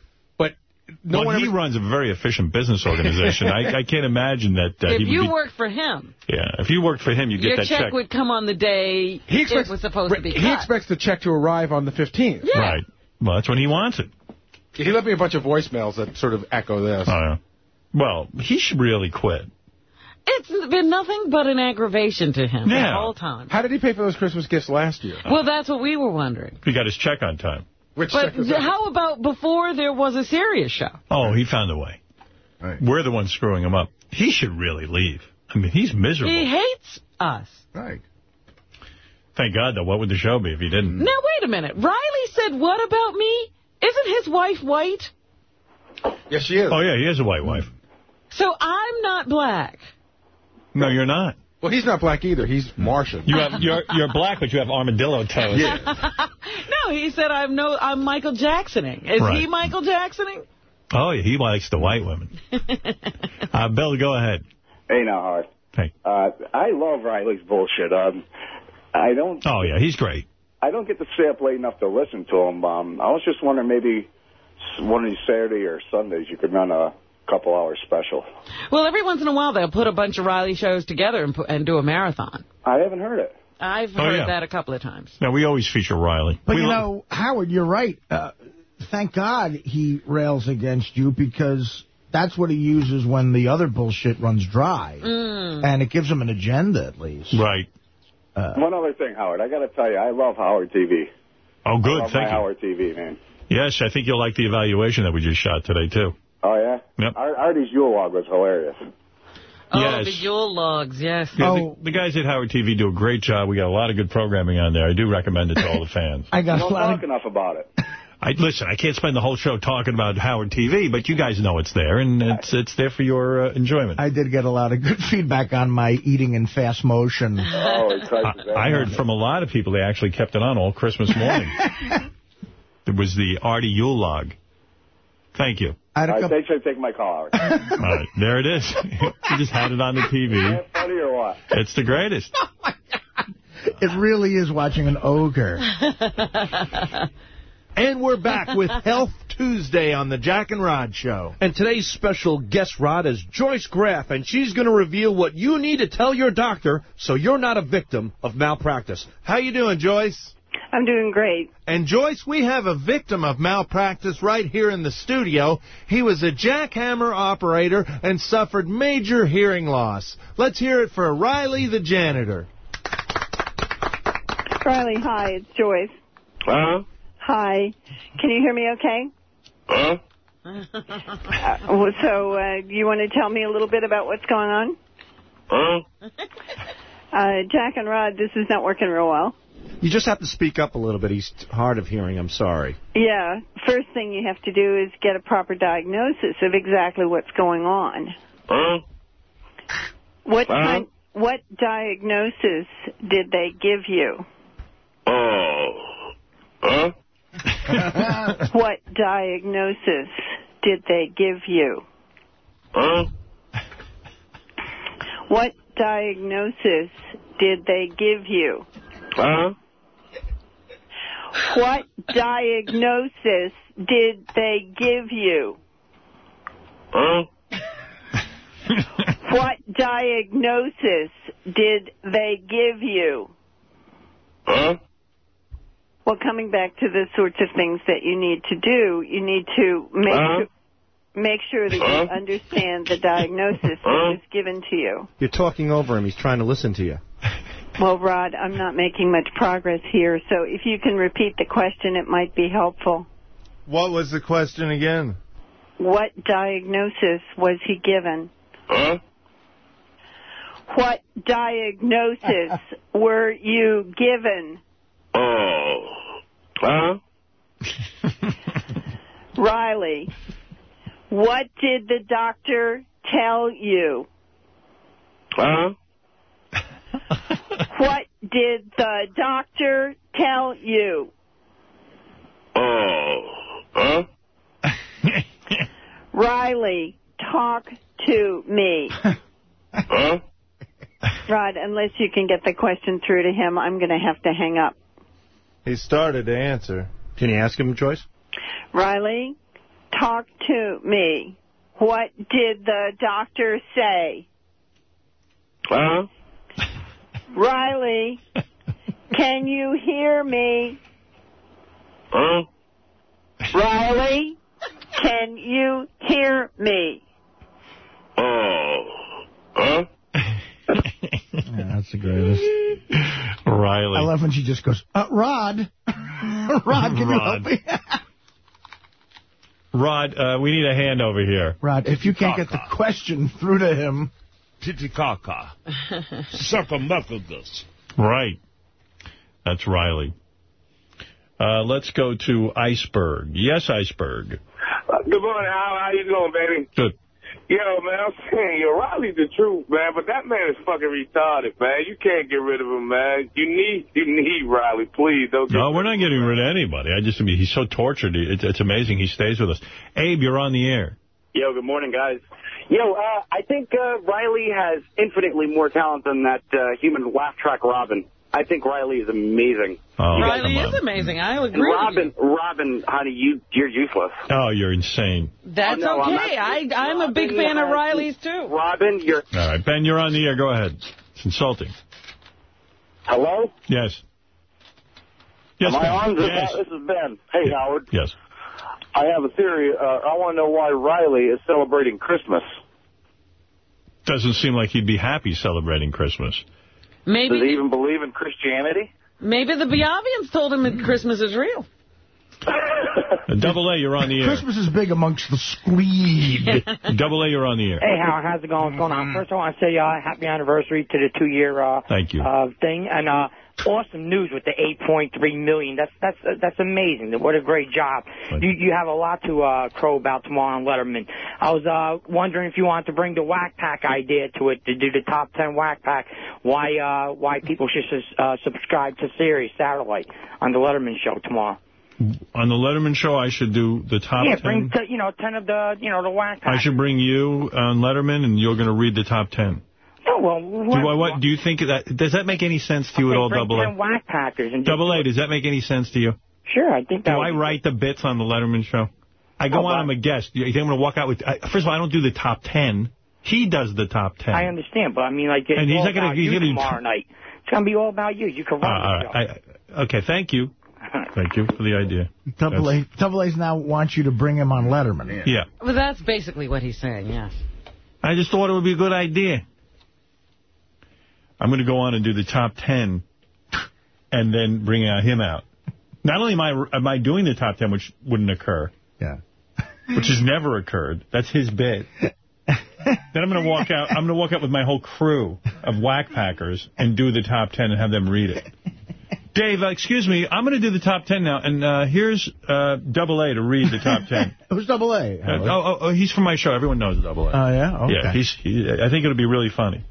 But no well, one he ever... runs a very efficient business organization. I, I can't imagine that uh, if he you be... worked for him, Yeah, if you worked for him, you'd get your that check, check. would come on the day He expects, it was supposed to be he cut. expects the check to arrive on the 15th. Yeah. Right. Well, that's when he wants it. He left me a bunch of voicemails that sort of echo this. Oh, yeah. Well, he should really quit. It's been nothing but an aggravation to him the whole time. How did he pay for those Christmas gifts last year? Well, that's what we were wondering. He got his check on time. Which But check how about before there was a Sirius show? Oh, he found a way. We're the ones screwing him up. He should really leave. I mean, he's miserable. He hates us. Right. Thank God, though. What would the show be if he didn't? Now, wait a minute. Riley said what about me? Isn't his wife white? Yes, she is. Oh, yeah, he has a white wife. So I'm not black. No, you're not. Well, he's not black either. He's Martian. You have you're you're black, but you have armadillo toes. no, he said I'm no I'm Michael Jacksoning. Is Right. he Michael Jacksoning? Oh, yeah, he likes the white women. uh, Bill, go ahead. Hey, now, Howard. Hey. Uh, I love Riley's bullshit. Um, I don't. Oh, yeah, he's great. I don't get to stay up late enough to listen to him. Um, I was just wondering maybe s- one of these Saturday or Sundays you could run a couple hour special. Well, every once in a while they'll put a bunch of Riley shows together and, put, and do a marathon. I haven't heard it. I've Oh, heard yeah. that a couple of times. Now, we always feature Riley. But we you know, Howard, you're right. Uh, thank God he rails against you because that's what he uses when the other bullshit runs dry. Mm. And it gives him an agenda, at least. Right. Uh, one other thing, Howard. I got to tell you, I love Howard TV. Oh, good, thank you. Howard TV, man. Yes, I think you'll like the evaluation that we just shot today, too. Oh yeah. Yep. Artie's Yule log was hilarious. Oh, Yes. the Yule logs, yes. Yeah, Oh. the, the guys at Howard TV do a great job. We got a lot of good programming on there. I do recommend it to all the fans. I got a don't talk of, enough about it. I Listen, I can't spend the whole show talking about Howard TV, but you guys know it's there, and it's it's there for your uh, enjoyment. I did get a lot of good feedback on my eating in fast motion. Oh, it's I, I heard from a lot of people they actually kept it on all Christmas morning. it was the Artie Yule log. Thank you. I had a All right, thanks for taking my call, Howard. All right, there it is. you just had it on the TV. Is that funny or what? It's the greatest. Oh, it really is watching an ogre. And we're back with Health Tuesday on the Jack and Rod Show. And today's special guest rod is Joyce Graff, and she's going to reveal what you need to tell your doctor so you're not a victim of malpractice. How you doing, Joyce? I'm doing great. And Joyce, we have a victim of malpractice right here in the studio. He was a jackhammer operator and suffered major hearing loss. Let's hear it for Riley the janitor. Riley, hi, it's Joyce. Huh? Hi. Can you hear me okay? Huh? Uh, well, so, uh, you want to tell me a little bit about what's going on? Huh? Uh, Jack and Rod, this is not working real well. You just have to speak up a little bit. He's hard of hearing. I'm sorry. Yeah. First thing you have to do is get a proper diagnosis of exactly what's going on. Huh? What Huh? kind, what diagnosis did they give you? Oh. Huh? what diagnosis did they give you? Huh? What diagnosis did they give you? Huh? What diagnosis did they give you? Huh? What diagnosis did they give you? Huh? Well, coming back to the sorts of things that you need to do, you need to make Huh? sure, make sure that Huh? you understand the diagnosis that Huh? was given to you. You're talking over him. He's trying to listen to you. Well, Rod, I'm not making much progress here, so if you can repeat the question, it might be helpful. What was the question again? What diagnosis was he given? Huh? What diagnosis were you given? Oh. Huh? Riley, what did the doctor tell you? Huh? What did the doctor tell you? Oh. Huh? Riley, talk to me. Huh? Rod, unless you can get the question through to him, I'm going to have to hang up. He started to answer. Can you ask him, Joyce? Riley, talk to me. What did the doctor say? Huh? Riley, can you hear me? Huh? Riley, can you hear me? Oh. Huh? Yeah, that's the greatest. Riley. I love when she just goes, uh, Rod. Rod, can you help Rod. me? Rod, uh, we need a hand over here. Rod, if you can't get the question through to him. Titicaca. Circumambulus. Right. That's Riley. Uh, let's go to Iceberg. Yes, Iceberg. Uh, good morning, Al. How you doing, baby? Good. Yo, man, I'm saying, yo, Riley's the truth, man, but that man is fucking retarded, man. You can't get rid of him, man. You need, you need Riley. Please, don't get No, we're not getting rid of anybody. I just, I mean, he's so tortured. It's, it's amazing he stays with us. Abe, you're on the air. Yo, good morning, guys. Yo, uh, I think uh, Riley has infinitely more talent than that uh, human laugh track Robin. I think Riley is amazing. Oh, Riley is amazing. I And agree. with you. Robin, Robin, honey, you you're useless. Oh, you're insane. That's Oh, no, I'm okay. I, not- I'm a big fan of Riley's, too. Robin, you're. All right, Ben, you're on the air. Go ahead. It's insulting. Hello? Yes. Yes, Am I Ben. on? This, Yes. this is Ben. Hey, Howard. Yes. I have a theory. Uh, I want to know why Riley is celebrating Christmas. Doesn't seem like he'd be happy celebrating Christmas. Maybe Does he even believe in Christianity? maybe the Biavians told him that Christmas is real. Double A, you're on the air. Christmas is big amongst the squeed. Double A, you're on the air. Hey, Howard, how's it going? What's going on? First, I want to say uh, happy anniversary to the two-year uh, Thank you. uh, thing, and uh, awesome news with the 8.3 million. That's that's uh, that's amazing. What a great job. You you have a lot to uh, crow about tomorrow on Letterman. I was uh, wondering if you wanted to bring the Whack Pack idea to it to do the top 10 Whack Pack. Why uh, why people should uh, subscribe to Sirius Satellite on the Letterman show tomorrow. On the Letterman show, I should do the top yeah, 10. bring you know 10 of the you know the Whack I should bring you on Letterman, and you're going to read the top 10. Oh, well, Do, I, what, do you think that, does that make any sense to you at all, Double A? Whack Packers and Double A, does that make any sense to you? Sure, I think that Do I write the bits on the Letterman show? I go Oh, on, I'm a guest. You think I'm going to walk out with... I, first of all, I don't do the top 10. He does the top 10. I understand, but I mean, like, it's And he's not gonna- about he's gonna- tomorrow night. It's going to be all about you. You can Uh, run all the show. right. I, okay, thank you. Thank you for the idea. Double A, Double A's now wants you to bring him on Letterman. Yeah. Well, that's basically what he's saying, yes. I just thought it would be a good idea. I'm going to go on and do the top 10 and then bring out him out. Not only am I, am I doing the top 10, which wouldn't occur. Yeah. Which has never occurred. That's his bit. then I'm going to walk out. I'm going to walk out with my whole crew of whack packers and do the top 10 and have them read it. Dave, uh, excuse me. I'm going to do the top 10 now, and uh, here's uh, Double A to read the top 10. Who's Double A? Uh, oh, oh, oh, he's from my show. Everyone knows Double A. Oh, yeah? Okay. Yeah, he's. He, I think it'll be really funny.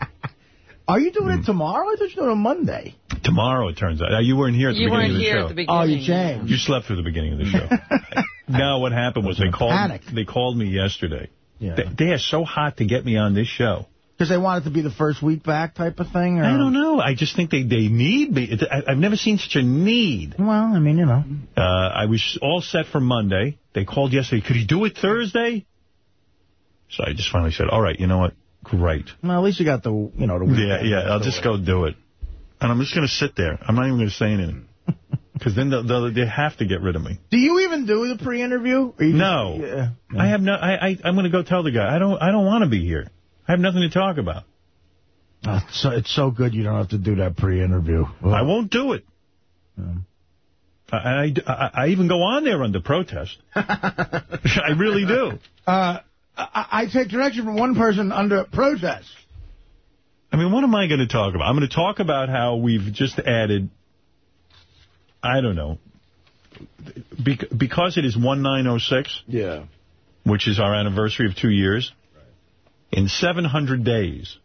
Are you doing it tomorrow? I thought you were doing it on Monday. Tomorrow, it turns out. Uh, you weren't here at the You beginning weren't here at the beginning. Oh, you changed. You slept through the beginning of the show. no, what happened was they called. panic. They called me yesterday. Yeah. They, they are so hot to get me on this show. Because they want it to be the first week back type of thing? Or? I don't know. I just think they, they need me. I, I've never seen such a need. Well, I mean, you know. Uh, I was all set for Monday. They called yesterday. Could he do it Thursday? So I just finally said, all right, you know what? Great. Well, at least you got the, you know, the week. Yeah, yeah, I'll just go do it. And I'm just going to sit there. I'm not even going to say anything. Because then they'll, they'll, they have to get rid of me. Do you even do the pre-interview? No. Just, yeah. I have no. I, I I'm going to go tell the guy. I don't. I don't want to be here. I have nothing to talk about. Oh, so it's so good you don't have to do that pre-interview. I won't do it. I, I, I, I even go on there under protest. I really do. Uh, I, I take direction from one person under protest. I mean, what am I going to talk about? I'm going to talk about how we've just added, I don't know, bec because it is 1906, Yeah. which is our anniversary of two years, in 700 days,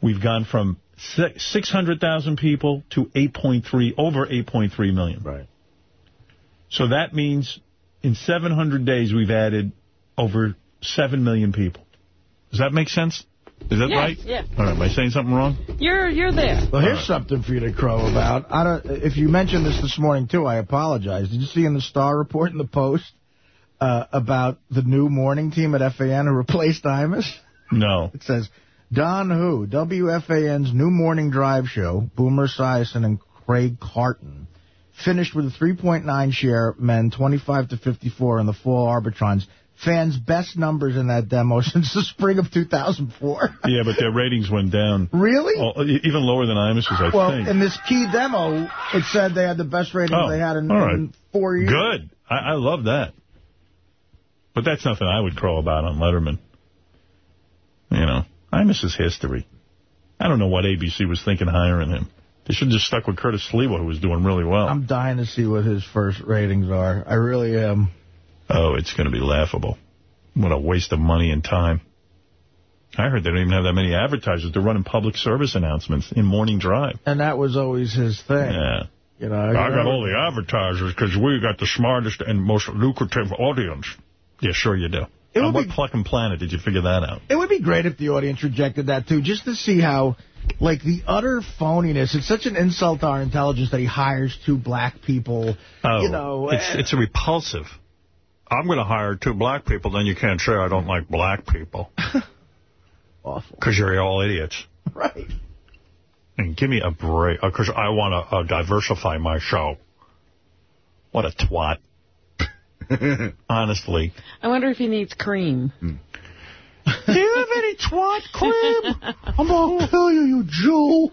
we've gone from 600,000 people to 8.3, over 8.3 million. Right. So that means in 700 days, we've added over 7 million people. Does that make sense? Is that Yes, right? yes. All right, am I saying something wrong? You're you're there. Well, here's something for you to crow about. I don't. If you mentioned this this morning, too, I apologize. Did you see in the Star report in the Post uh, about the new morning team at FAN who replaced Imus? No. It says, Don Who, WFAN's new morning drive show, Boomer Esiason and Craig Carton, finished with a 3.9 share, men 25 to 54 in the fall Arbitrons. Fans' best numbers in that demo since the spring of 2004. Yeah, but their ratings went down. Really? Oh, even lower than Imus's, I well, think. in this key demo, it said they had the best ratings Oh, they had in, right. in four years. Good. I, I love that. But that's nothing I would crow about on Letterman. You know, I miss his history. I don't know what ABC was thinking hiring him. They should have just stuck with Curtis Sliwa, who was doing really well. I'm dying to see what his first ratings are. I really am. Oh, it's going to be laughable. What a waste of money and time. I heard they don't even have that many advertisers. They're running public service announcements in Morning Drive. And that was always his thing. Yeah. You know, I got all the advertisers because we got the smartest and most lucrative audience. Yeah, sure you do. It On what be- planet did you figure that out? It would be great if the audience rejected that, too, just to see how, like, the utter phoniness. It's such an insult to our intelligence that he hires two black people. Oh, you know, it's eh, it's repulsive. I'm going to hire two black people, then you can't say I don't like black people. Awful. Because you're all idiots. Right. And give me a break, because I want to uh, diversify my show. What a twat. Honestly. I wonder if he needs cream. Hmm. Do you have any twat cream? I'm going to kill you, you Jew.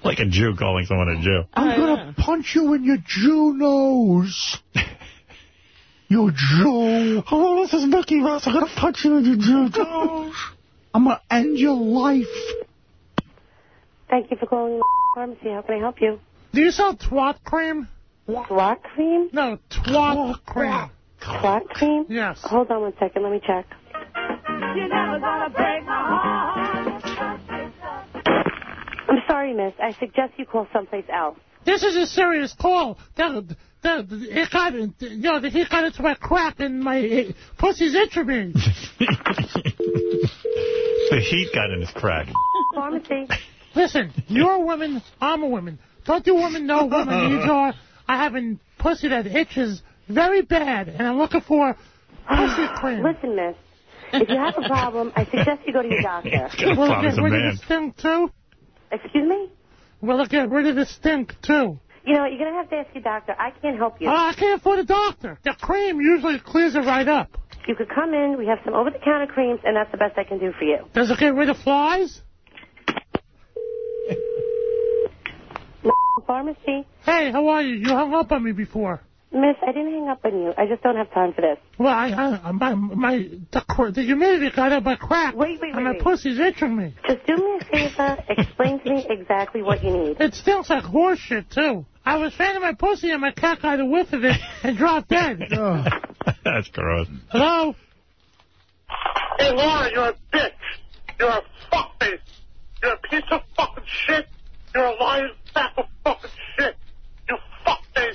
like a Jew calling someone a Jew. I'm going to punch you in your Jew nose. you Jew. Oh, this is Mickey Mouse. I'm going to punch you in your Jew nose. I'm going to end your life. Thank you for calling the pharmacy. How can I help you? Do you sell twat cream? Twat cream? No, twat cream. Twat cream? Yes. Hold on one second. Let me check. You're never gonna break my I'm sorry, miss. I suggest you call someplace else. This is a serious call. The, the, the, it got, you know, the heat got into my crack and my uh, pussy's itching me. The heat got in his crack. Pharmacy. Listen, you're a woman, I'm a woman. Don't you women know women my needs are? I have a pussy that itches very bad, and I'm looking for pussy cream. Listen, miss. If you have a problem, I suggest you go to your doctor. Will it get rid of the stink, too? Excuse me? Will it get rid of the stink, too? You know what? You're going to have to ask your doctor. I can't help you. Oh, I can't afford a doctor. The cream usually clears it right up. You could come in. We have some over-the-counter creams, and that's the best I can do for you. Does it get rid of flies? Pharmacy. Hey, how are you? You hung up on me before. Miss, I didn't hang up on you. I just don't have time for this. Well, I, I my, my, the, cr- the humidity got up my crack. Wait, wait, And wait, my wait. pussy's itching me. Just do me a Lisa, explain to me exactly what you need. It stinks like horse shit, too. I was fanning my pussy and my cat got a whiff of it and dropped dead. Oh, that's gross. Hello? Hey, Laura, you're a bitch. You're a fuckface. You're a piece of fucking shit. You're a lying sack of fucking shit. You fuckface.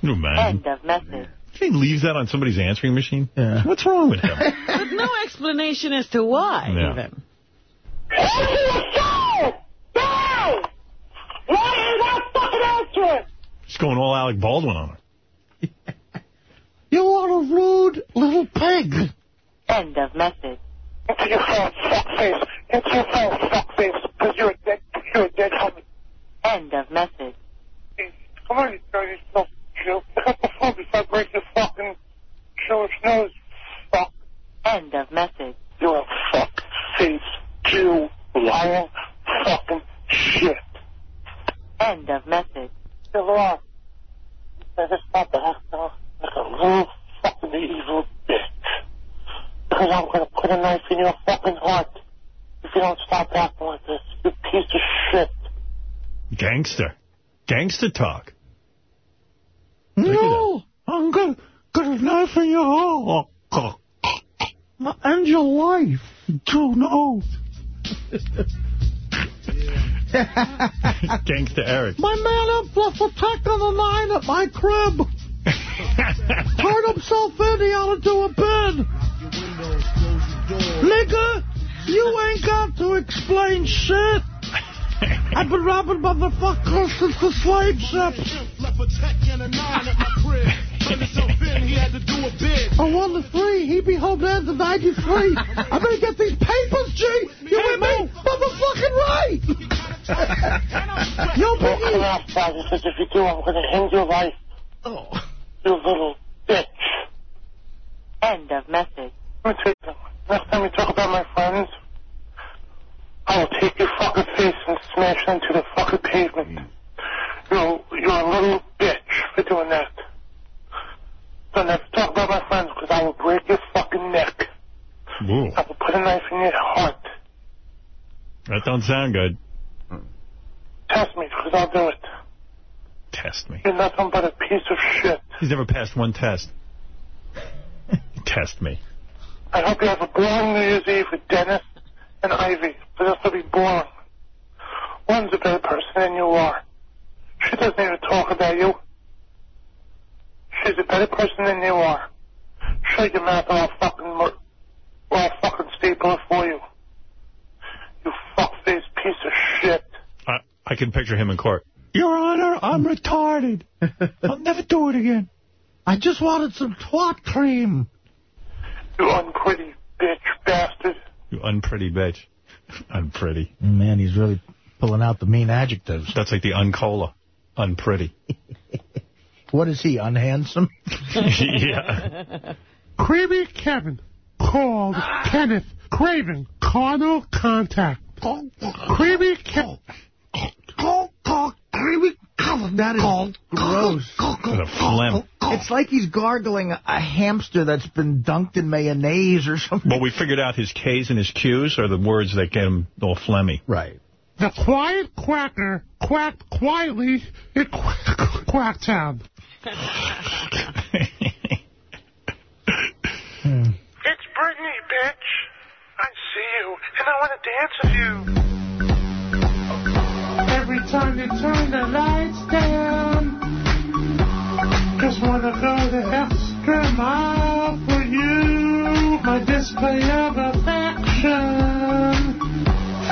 Can you imagine? of message. He leaves that on somebody's answering machine? What's wrong with him? With no explanation as to why, Yeah. even. No! No! Why are you not fucking answering? He's going all Alec Baldwin on her. You are a rude little pig. End of message. Into your phone, fuckface. Into your phone, fuckface. Because you're a dead, you're a. End of message. Come on, you dirty little Jew. Pick up the phone before I break your fucking Jewish nose. Fuck. End of message. You're a fuck face Jew lying fucking shit. End of message. Hey, Laura. Better stop acting like a little fucking evil bitch. Because I'm gonna put a knife in your fucking heart if you don't stop acting like this. You piece of shit. Gangster. Gangster talk. No, I'm gonna got a knife in your heart. End your life. Do no. Gangster Eric. My man up left attack on the line at my crib. Turned himself in, he ought to do a bid. Nigga, you ain't got to explain shit. I've been robbing motherfuckers since the slave ships. I won the three. He be home there to 93. I better get these papers, G. You with me? Motherfucking right. Yo, Don't come Biggie. outside because if you do, I'm gonna end your life. Oh. You little bitch. End of message. Let me tell you, next time you talk about my friends, I will take your fucking face and smash it into the fucking pavement. Mm. You're, you're a little bitch for doing that. Don't ever talk about my friends because I will break your fucking neck. Ooh, I will put a knife in your heart. that don't sound good. Test me because I'll do it. Test me. You're nothing but a piece of shit. He's never passed one test. Test me. I hope you have a boring New Year's Eve with Dennis and Ivy, but this will be boring. One's a better person than you are. She doesn't even talk about you. She's a better person than you are. Shut your mouth or I'll fucking, mur- or I'll fucking staple it for you. You fuckface piece of shit. I, I can picture him in court. Your Honor, I'm retarded. I'll never do it again. I just wanted some twat cream. You unpretty bitch bastard. You unpretty bitch. Unpretty. Man, he's really pulling out the mean adjectives. That's like the uncola. Unpretty. What is he, unhandsome? yeah. Creamy Kevin called Kenneth craving carnal contact. Creamy Kevin. Creamy That is gross. With a phlegm. It's like he's gargling a hamster that's been dunked in mayonnaise or something. Well, we figured out his K's and his Q's are the words that get him all phlegmy. Right. The quiet quacker quacked quietly in Qu- Quacktown. It's Brittany, bitch. I see you, and I want to dance with you. Every time they turn the lights down, just wanna go the extra mile for you. My display of affection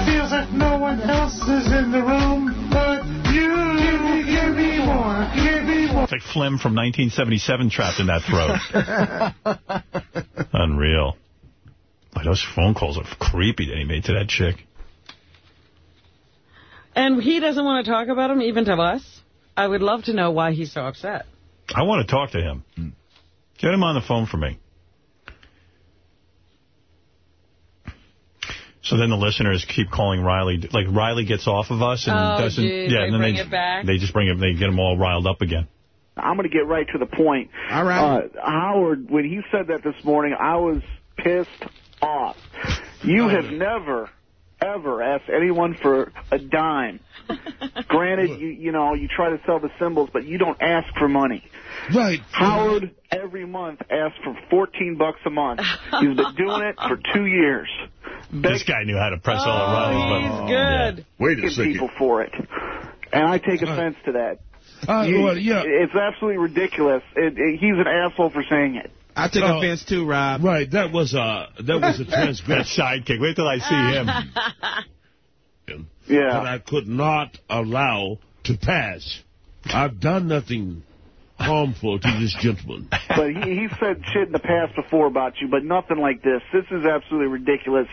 feels like no one else is in the room but you. Give me, give me more, give me more. It's like phlegm from 1977 trapped in that throat. Unreal. Boy, those phone calls are creepy that he made to that chick. And he doesn't want to talk about him, even to us? I would love to know why he's so upset. I want to talk to him. Get him on the phone for me. So then the listeners keep calling Riley. Like, Riley gets off of us and Oh, doesn't... geez, yeah, they and then bring they, it back? They just bring it, they get them all riled up again. I'm going to get right to the point. All right. Uh, Howard, when he said that this morning, I was pissed off. You have never ever ask anyone for a dime. Granted, you you know you try to sell the symbols, but you don't ask for money. Right. Howard every month asks for 14 bucks a month. He's been doing it for two years. This guy knew how to press all the Riley's buttons. good. Wait a second. people for it, and I take offense to that. Uh, You- well, yeah. It's absolutely ridiculous. It, it, he's an asshole for saying it. I take Oh. offense too, Rob. Right, that was a that was a That transgression sidekick. Wait till I see him. Yeah. that I could not allow to pass. I've done nothing harmful to this gentleman. But he, he said shit in the past before about you, but nothing like this. This is absolutely ridiculous.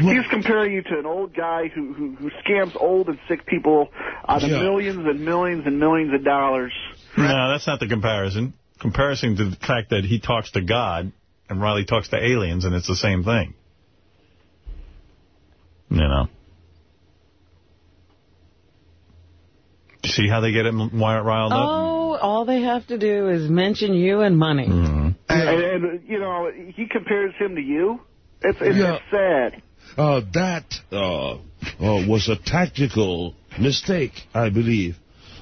He's comparing you to an old guy who, who, who scams old and sick people out of Yeah. millions and millions and millions of dollars. No, that's not the comparison. Comparison to the fact that he talks to God and Riley talks to aliens, and it's the same thing. You know. See how they get him wi- riled up? Oh, all they have to do is mention you and money. Mm-hmm. And, and, you know, he compares him to you. It's, it's Yeah. sad. Uh, that uh, uh, was a tactical mistake, I believe.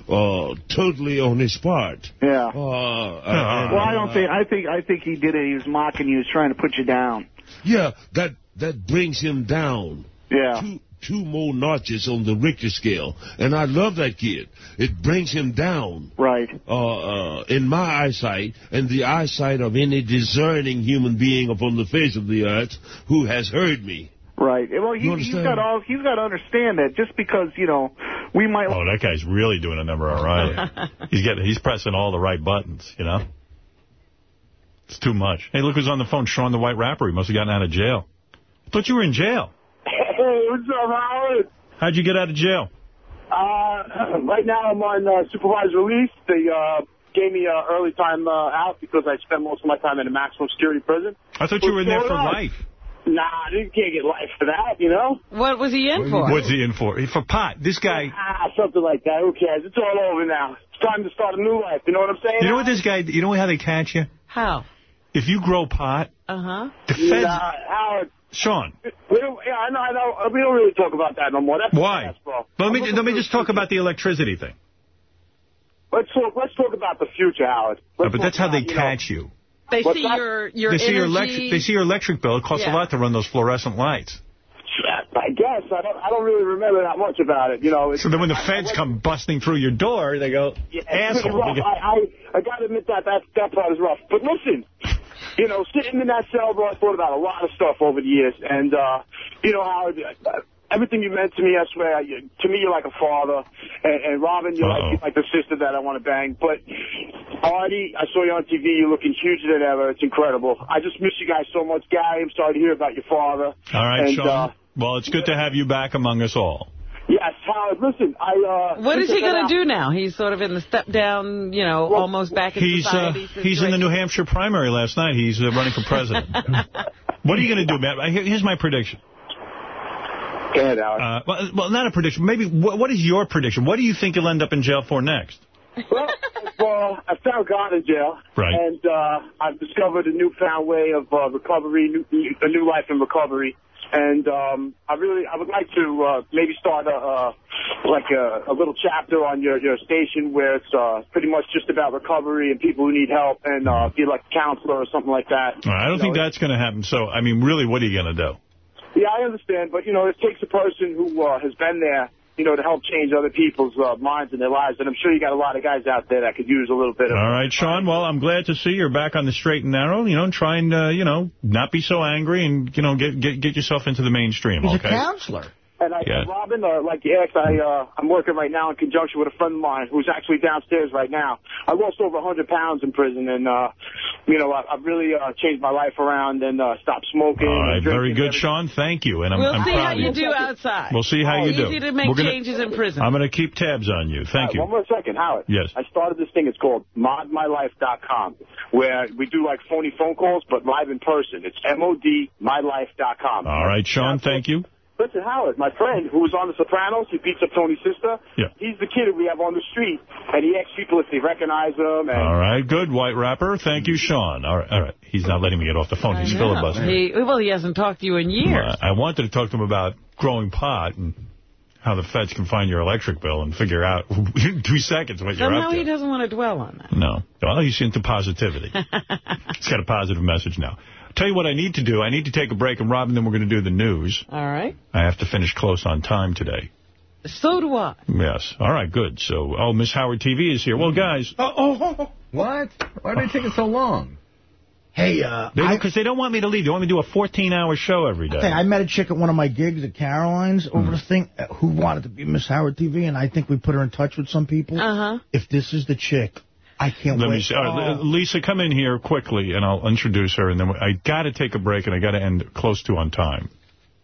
Uh, totally on his part. Yeah. Uh, well, I don't think. I think. I think he did it. He was mocking you. He was trying to put you down. Yeah, that that brings him down. Yeah. Two, two more notches on the Richter scale, and I love that kid. It brings him down. Right. Uh, uh, in my eyesight, and the eyesight of any discerning human being upon the face of the earth who has heard me. Right. Well, he, You he's understand? got all. He's got to understand that just because you know we might. Oh, that guy's really doing a number on Riley. he's getting, he's pressing all the right buttons, you know? It's too much. Hey, look who's on the phone, Sean the White Rapper. He must have gotten out of jail. I thought you were in jail. Hey, what's up, Howard? How'd you get out of jail? Uh, right now I'm on uh, supervised release. They uh, gave me uh, early time uh, out because I spent most of my time in a maximum security prison. I thought you were in there for life. Nah, you can't get life for that, you know? What was he in for? What's he in for? For pot. This guy, Ah, something like that. Who cares? It's all over now. It's time to start a new life. You know what I'm saying? you know what this guy, you know how they catch you? How? If you grow pot, Uh-huh. the feds, Nah, Howard. Sean, We don't, yeah, I know, I know. We don't really talk about that no more. That's why? That's, bro. Let me, let me just talk about the electricity thing. Let's talk. Let's talk about the future, Howard. No, Let's but that's how they about, you know, catch you. They What's see that? your your They see your energy. electric, they see your electric bill. It costs Yeah. a lot to run those fluorescent lights. I guess I don't. I don't really remember that much about it. You know. It's, So then when the I- I feds went- come busting through your door, they go, Yeah, asshole. rough. I, I, I got to admit that, that that part is rough. But listen, you know, sitting in that cell, bro, I thought about a lot of stuff over the years. And, uh, you know, Howard, uh, everything you meant to me, I swear, you, to me, you're like a father. And, and Robin, you're like, Uh-oh. you're like the sister that I want to bang. But, Artie, I saw you on TV. You're looking huger than ever. It's incredible. I just miss you guys so much. Gary, I'm sorry to hear about your father. All right, and, Sean. Uh, well, it's good to have you back among us all. yes, Howard, listen, I... Uh, What is he going going to do now? He's sort of in the step down, you know, almost back in He's uh, society. he's in the. New Hampshire primary last night. He's uh, running for president. what are you going to do, man? Here- Here's my prediction. Go ahead, Howard. Uh, well, well, not a prediction. Maybe what, what is your prediction? What do you think you'll end up in jail for next? Well, well, I found God in jail. Right. And uh, I've discovered a newfound way of uh, recovery, new, a new life in recovery. And um, I really, I would like to uh, maybe start a, uh, like a, a little chapter on your, your station where it's uh, pretty much just about recovery and people who need help and uh, be like a counselor or something like that. I don't You think know, that's going to happen. So, I mean, really, what are you going to do? Yeah, I understand, but you know, it takes a person who uh, has been there, you know, to help change other people's uh, minds and their lives. And I'm sure you got a lot of guys out there that could use a little bit of. All right, Sean. Well, I'm glad to see you're back on the straight and narrow. You know, and try and uh, you know not be so angry and you know get get get yourself into the mainstream. He's okay. a counselor. And I, Yeah. Robin, uh, like you asked, I, uh, I'm working right now in conjunction with a friend of mine who's actually downstairs right now. I lost over 100 pounds in prison, and uh, you know, I, I've really uh, changed my life around and uh, stopped smoking. All right, very good, Sean. Thank you, and I'm, We'll I'm see proud how of you you. do outside. We'll see how Oh, you do. Easy to make gonna- changes in prison. I'm going to keep tabs on you. Thank Uh, you. One more second, Howard. Yes. I started this thing. It's called modmylife.com, where we do like phony phone calls, but live in person. It's M-O-D, mylife.com. All right, Sean. Thank you. Listen, Howard, my friend who was on The Sopranos, he beats up Tony's sister. Yeah. He's the kid that we have on the street, and he asks people if they recognize him. And All right, good, White Rapper. Thank you, Sean. All right, all right. He's not letting me get off the phone. He's know. filibustering. He, well, he hasn't talked to you in years. Uh, I wanted to talk to him about growing pot and how the feds can find your electric bill and figure out in two seconds what you're up to. he doesn't want to dwell on that. No. Well, he's into positivity. he's got a positive message now. Tell you what I need to do. I need to take a break, and Robin, then we're going to do the news. All right. I have to finish close on time today. So do I. Yes. All right, good. So, oh, Miss Howard TV is here. Well, guys. Oh, oh, What? Why did it take so long? Hey, uh, Because they, don't want me to leave. They want me to do a 14-hour show every day. Hey, I met a chick at one of my gigs at Caroline's over the thing uh, who wanted to be Miss Howard TV, and I think we put her in touch with some people. Uh-huh. If this is the chick, I can't Let wait. me see. All right, Oh. Lisa, come in here quickly, and I'll introduce her. And then I got to take a break, and I got to end close to on time.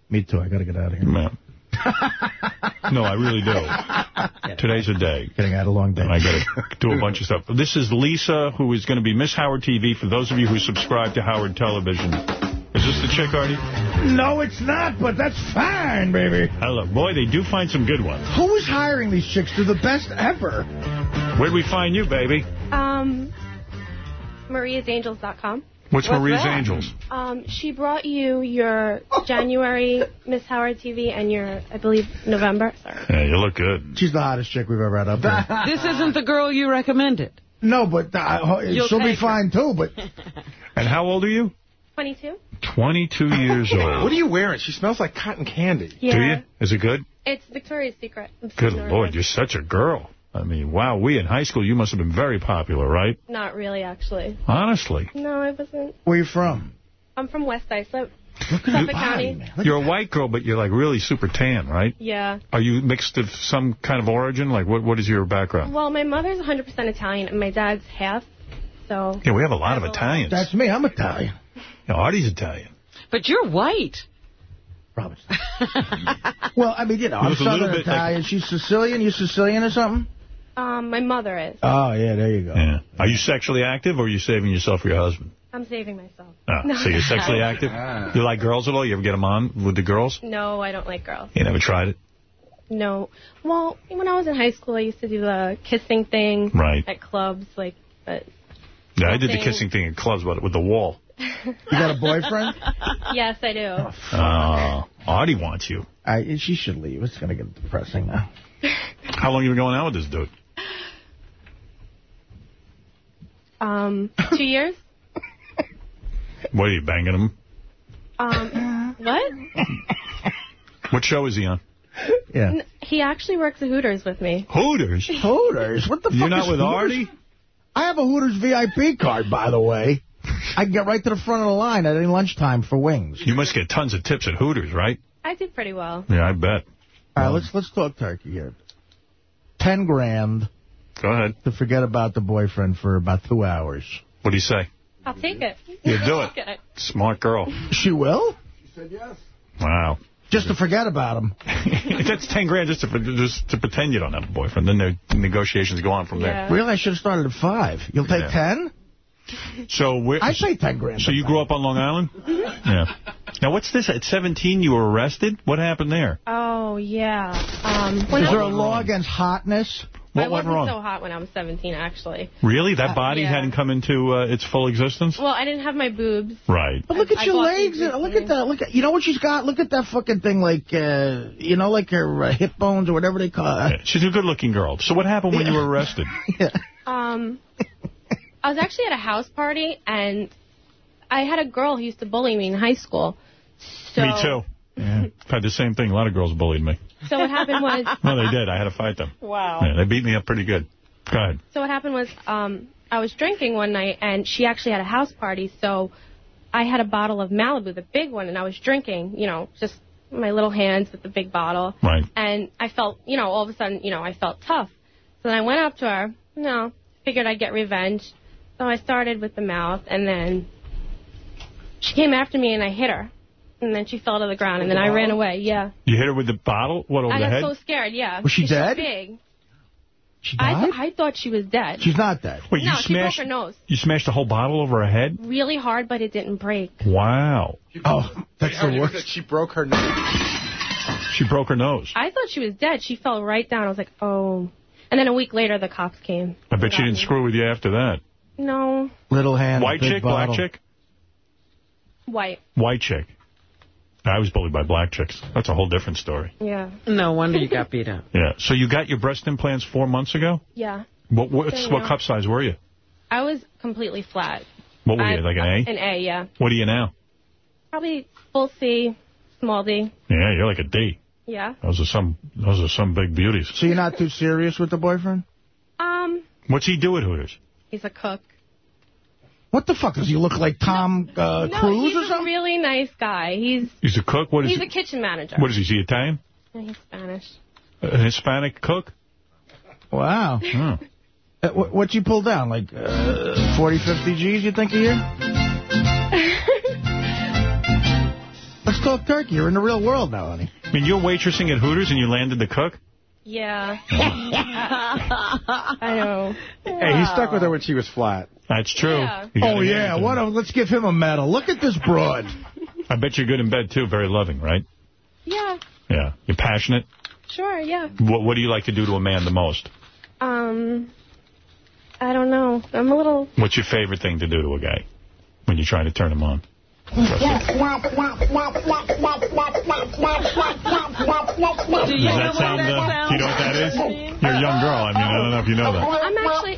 Me too. I got to get out of here. Man. no, I really do. Today's a day. Getting out a long day. And I got to do a bunch of stuff. This is Lisa, who is going to be Miss Howard TV for those of you who subscribe to Howard Television. Is this the chick, Artie? No, it's not, but that's fine, baby. Hello. Boy, they do find some good ones. Who is hiring these chicks? They're the best ever. Where'd we find you, baby? Um, mariasangels.com. What's, What's Maria's that? Angels? Um, she brought you your January Miss Howard TV and your, I believe, November. Sorry. Yeah, you look good. She's the hottest chick we've ever had up there. This isn't the girl you recommended. no, but uh, she'll be take her. fine, too, but... And how old are you? 22? 22 years old. What are you wearing? She smells like cotton candy. Yeah. Do you? Is it good? It's Victoria's Secret. I'm Good Lord, around. you're such a girl. I mean, wow, we in high school, you must have been very popular, right? Not really, actually. Honestly. No, I wasn't. Where you from? I'm from West Islip, Suffolk County. You're a white girl, but you're like really super tan, right? Yeah. Are you mixed of some kind of origin? Like, what what is your background? Well, my mother's 100% Italian and my dad's half, so... Yeah, we have a lot of Italians. That's me. I'm Italian. Yeah, Artie's Italian. But you're white. Well, I mean, you know, I'm look a little Southern bit like- Italian. She's Sicilian. You Sicilian or something? Um, my mother is. Oh, yeah, there you go. Yeah. Are you sexually active, or are you saving yourself for your husband? I'm saving myself. Oh, No. so you're sexually active? You like girls at all? You ever get them on with the girls? No, I don't like girls. You never tried it? No. Well, when I was in high school, I used to do the kissing thing Right. at clubs, like, but Yeah, I did the kissing thing at clubs, but with the wall. You got a boyfriend? yes, I do. Oh, Artie wants you. I, she should leave. It's going to get depressing now. How long you been going out with this dude? Um, two years. What, are you banging him? Um, what? What show is he on? Yeah. N- He actually works at Hooters with me. Hooters? Hooters? What the You're fuck not is with Hooters? Artie? I have a Hooters VIP card, by the way. I can get right to the front of the line at any lunchtime for wings. You must get tons of tips at Hooters, right? I do pretty well. Yeah, I bet. All right, let's let's talk turkey here. Ten grand Go ahead. to forget about the boyfriend for about two hours. What do you say? I'll take it. You do it. Okay. Smart girl. She will? She said yes. Wow. Just to forget about him. That's 10 grand just to, just to pretend you don't have a boyfriend. Then the negotiations go on from there. Really, I should have started at five. You'll take Yeah. ten? So where, I say ten grand. So you grew up on Long Island? Yeah. Now, what's this? At 17, you were arrested? What happened there? Oh, yeah. Um, when Is I there a was, law against hotness? What I went wasn't wrong? so hot when I was 17, actually. Really? That Uh, body yeah. hadn't come into uh, its full existence? Well, I didn't have my boobs. Right. But look at I your bought legs. Look at that. Look at you know what she's got. Look at that fucking thing, like uh, you know, like her uh, hip bones or whatever they call it. She's a good-looking girl. So what happened when you were arrested? Um, I was actually at a house party, and I had a girl who used to bully me in high school. So, Me too. Yeah. Had the same thing. A lot of girls bullied me. So what happened was, No, they did. I had to fight them. wow. Yeah, they beat me up pretty good. Go ahead. So what happened was, um, I was drinking one night, and she actually had a house party. So I had a bottle of Malibu, the big one, and I was drinking. You know, just my little hands with the big bottle. Right. And I felt, you know, all of a sudden, you know, I felt tough. So then I went up to her. You know, figured I'd get revenge. So I started with the mouth, and then she came after me, and I hit her. And then she fell to the ground, and then I ran away. Yeah. You hit her with the bottle? What, over I the got head? so scared, yeah. Was she She's dead? big. She I, died? th- I thought she was dead. She's not dead. Wait, no, you she broke smashed her nose You smashed a whole bottle over her head? really hard, but it didn't break. Wow. Oh, that's the worst. said She broke her nose. She broke her nose. I thought she was dead. She fell right down. I was like, oh. And then a week later, the cops came. I bet she didn't screw with you after that. No. Little hand, White chick, bottle. black chick? White. White chick. I was bullied by black chicks. That's a whole different story. Yeah. No wonder you got beat up. Yeah. So you got your breast implants four months ago? Yeah. What what's, Yeah. what cup size were you? I was completely flat. What were I- you, like an A? An A, yeah. What are you now? Probably full C, small D. Yeah, you're like a D. Yeah. Those are some those are some big beauties. So you're not too serious with the boyfriend? Um, What's he do at Hooters? He's a cook. What the fuck? Does he look like Tom uh, no, Cruise he's or something? he's a really nice guy. He's He's a cook? What is he's he? a kitchen manager. What is he? Is he Italian? Yeah, he's Spanish. A Hispanic cook? Wow. Oh. Uh, what, what you pull down? Like uh, 40, 50 G's, you think, a year? Let's talk turkey. You're in the real world now, honey. I mean, you're waitressing at Hooters and you landed the cook? Yeah. I know. Hey, he stuck with her when she was flat. That's true. Yeah. Oh, yeah. What? A, let's give him a medal. Look at this broad. I bet you're good in bed, too. Very loving, right? Yeah. Yeah. You're passionate? Sure. Yeah. What, what do you like to do to a man the most? Um, I don't know. I'm a little. What's your favorite thing to do to a guy when you're trying to turn him on? Do you Does know that what sound, that uh, sounds do you know what that is? You're a young girl. I mean, I don't know if you know that. I'm actually.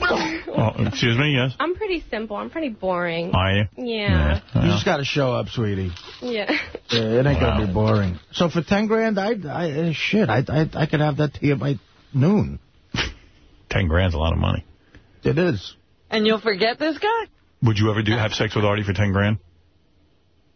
Oh, excuse me, yes? I'm pretty simple. I'm pretty boring. Are you? Yeah. You just got to show up, sweetie. Yeah. Yeah, it ain't gonna be boring. So for ten grand, I, I uh, shit, I, I, I could have that to you by noon. Ten grand's a lot of money. It is. And you'll forget this guy? Would you ever do have sex with Artie for ten grand?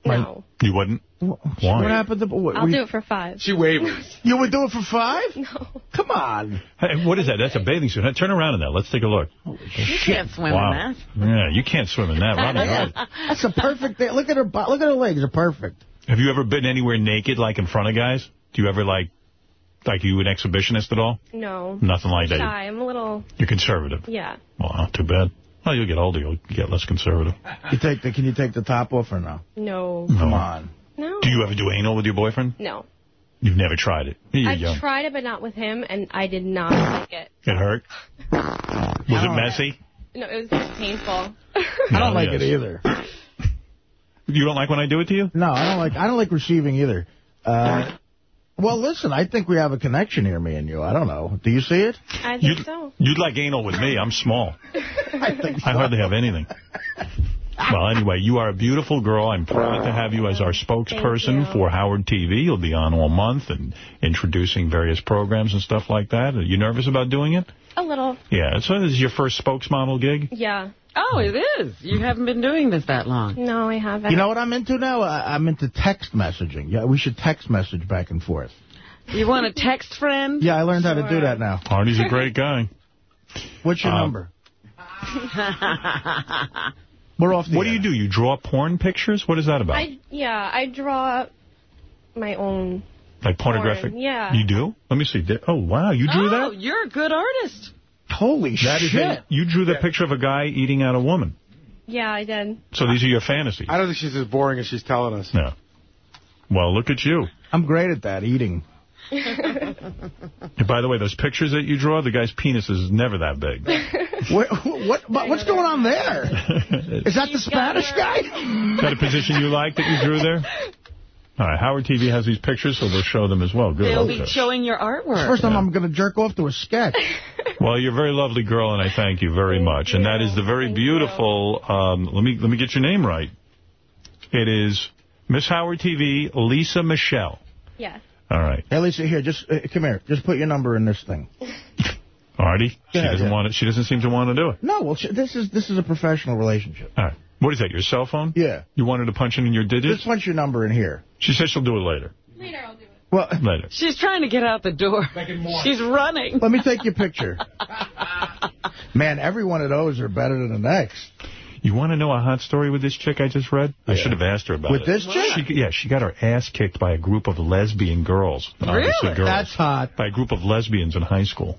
No. You wouldn't? Why? What Why? happened to? What, I'll we- do it for five. She wavers. You would do it for five? No. Come on. Hey, what is that? That's a bathing suit. Hey, Turn around in that. Let's take a look. You can't swim wow. in that. Yeah, you can't swim in that. Robin's right. That's a perfect thing. Look at her. bo- Look at her legs. They're perfect. Have you ever been anywhere naked, like in front of guys? Do you ever, like, like you an exhibitionist at all? No. Nothing like that. Shy. I'm a little. You're conservative. Yeah. Well, too bad. Well, you'll get older, you'll get less conservative. You take the. Can you take the top off or no? No. Come on. No. Do you ever do anal with your boyfriend? No. You've never tried it. You're I young. tried it, but not with him, and I did not like it. It hurt? Was it messy? No, it was just painful. I don't like yes. it either. You don't like when I do it to you? No, I don't like. I don't like receiving either. Uh, well, listen. I think we have a connection here, me and you. I don't know. Do you see it? I think You'd, so. you'd like anal with me. I'm small. I think I hardly have anything. Well, anyway, you are a beautiful girl. I'm proud to have you as our spokesperson for Howard TV. You'll be on all month and introducing various programs and stuff like that. Are you nervous about doing it? A little. Yeah. So this is your first spokesmodel gig? Yeah. Oh, it is. You haven't been doing this that long. No, I haven't. You know what I'm into now? I, I'm into text messaging. Yeah, we should text message back and forth. You want a text friend? Yeah, I learned how to do that now. Arnie's a great guy. What's your Uh, number? We're off the What do you do? You draw porn pictures? What is that about? I yeah, I draw my own. like pornographic? porn, yeah. You do? Let me see. Oh, wow. You drew oh, that? Oh, you're a good artist. Holy That is shit. a, you drew that picture of a guy eating out a woman. Yeah, I did. So these are your fantasies. I don't think she's as boring as she's telling us. Yeah. Well, look at you. I'm great at that, eating. By the way, those pictures that you draw, the guy's penis is never that big. What, what, what- what's going on there? Is that the Spanish guy? Is that a position you like that you drew there? All right, Howard TV has these pictures, so we'll show them as well. Good. They'll be showing your artwork. First time I'm going to jerk off to a sketch. Well, you're a very lovely girl, and I thank you very much. And that is the very beautiful. Um, let me let me get your name right. It is Miss Howard TV, Lisa Michelle. Yes. All right, Hey, Lisa, here, just uh, come here. Just put your number in this thing. Artie. She Yeah, doesn't yeah. want it. She doesn't seem to want to do it. No, well, sh- this is this is a professional relationship. All right. What is that? Your cell phone? Yeah. You wanted to punch in your digits? Just punch your number in here. She says she'll do it later. Later, I'll do it. Well, Later. She's trying to get out the door. She's running. let me take your picture. Man, every one of those are better than the next. You want to know a hot story with this chick I just read? I should have asked her about With it. this chick? She, yeah, she got her ass kicked by a group of lesbian girls. Obviously Really? girls. That's hot. By a group of lesbians in high school.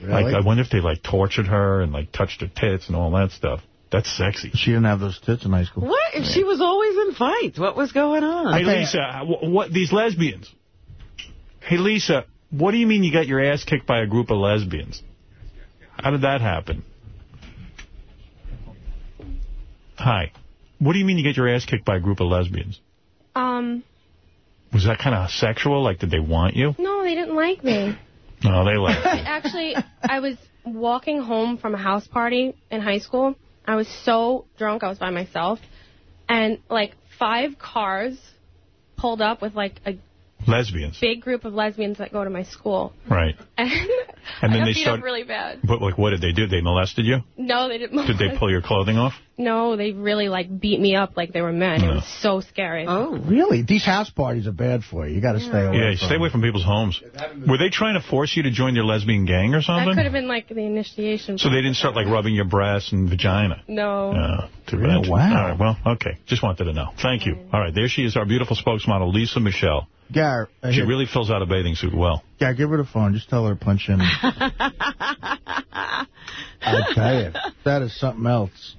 Really? Like, I wonder if they, like, tortured her and, like, touched her tits and all that stuff. That's sexy. She didn't have those tits in high school. What? She was always in fights. What was going on? Hey, tell you- Lisa, wh- what, these lesbians, Hey, Lisa, what do you mean you got your ass kicked by a group of lesbians? How did that happen? Hi. What do you mean you get your ass kicked by a group of lesbians? Um, Was that kind of sexual? Like, did they want you? no, they didn't like me. No, they like you. Actually, I was walking home from a house party in high school. I was so drunk, I was by myself. And, like, five cars pulled up with, like, a Lesbians. big group of lesbians that go to my school. Right. And, And then I they beat start. up really bad. But, like, what did they do? They molested you? No, they didn't. Did they pull your clothing off? No, they really, like, beat me up like they were men. It was so scary. Oh, really? These house parties are bad for you. You got to stay away. Yeah, from stay away from people's homes. Were they trying to force you to join their lesbian gang or something? That something? could have been, like, the initiation. So they didn't start, like, rubbing your breasts and vagina? No. Oh, too bad. All right, well, okay. Just wanted to know. Thank you. All right, there she is, our beautiful spokesmodel, Lisa Michelle. Gar, uh, She really fills out a bathing suit well. Yeah, give her the phone. Just tell her to punch in. I tell you, that is something else.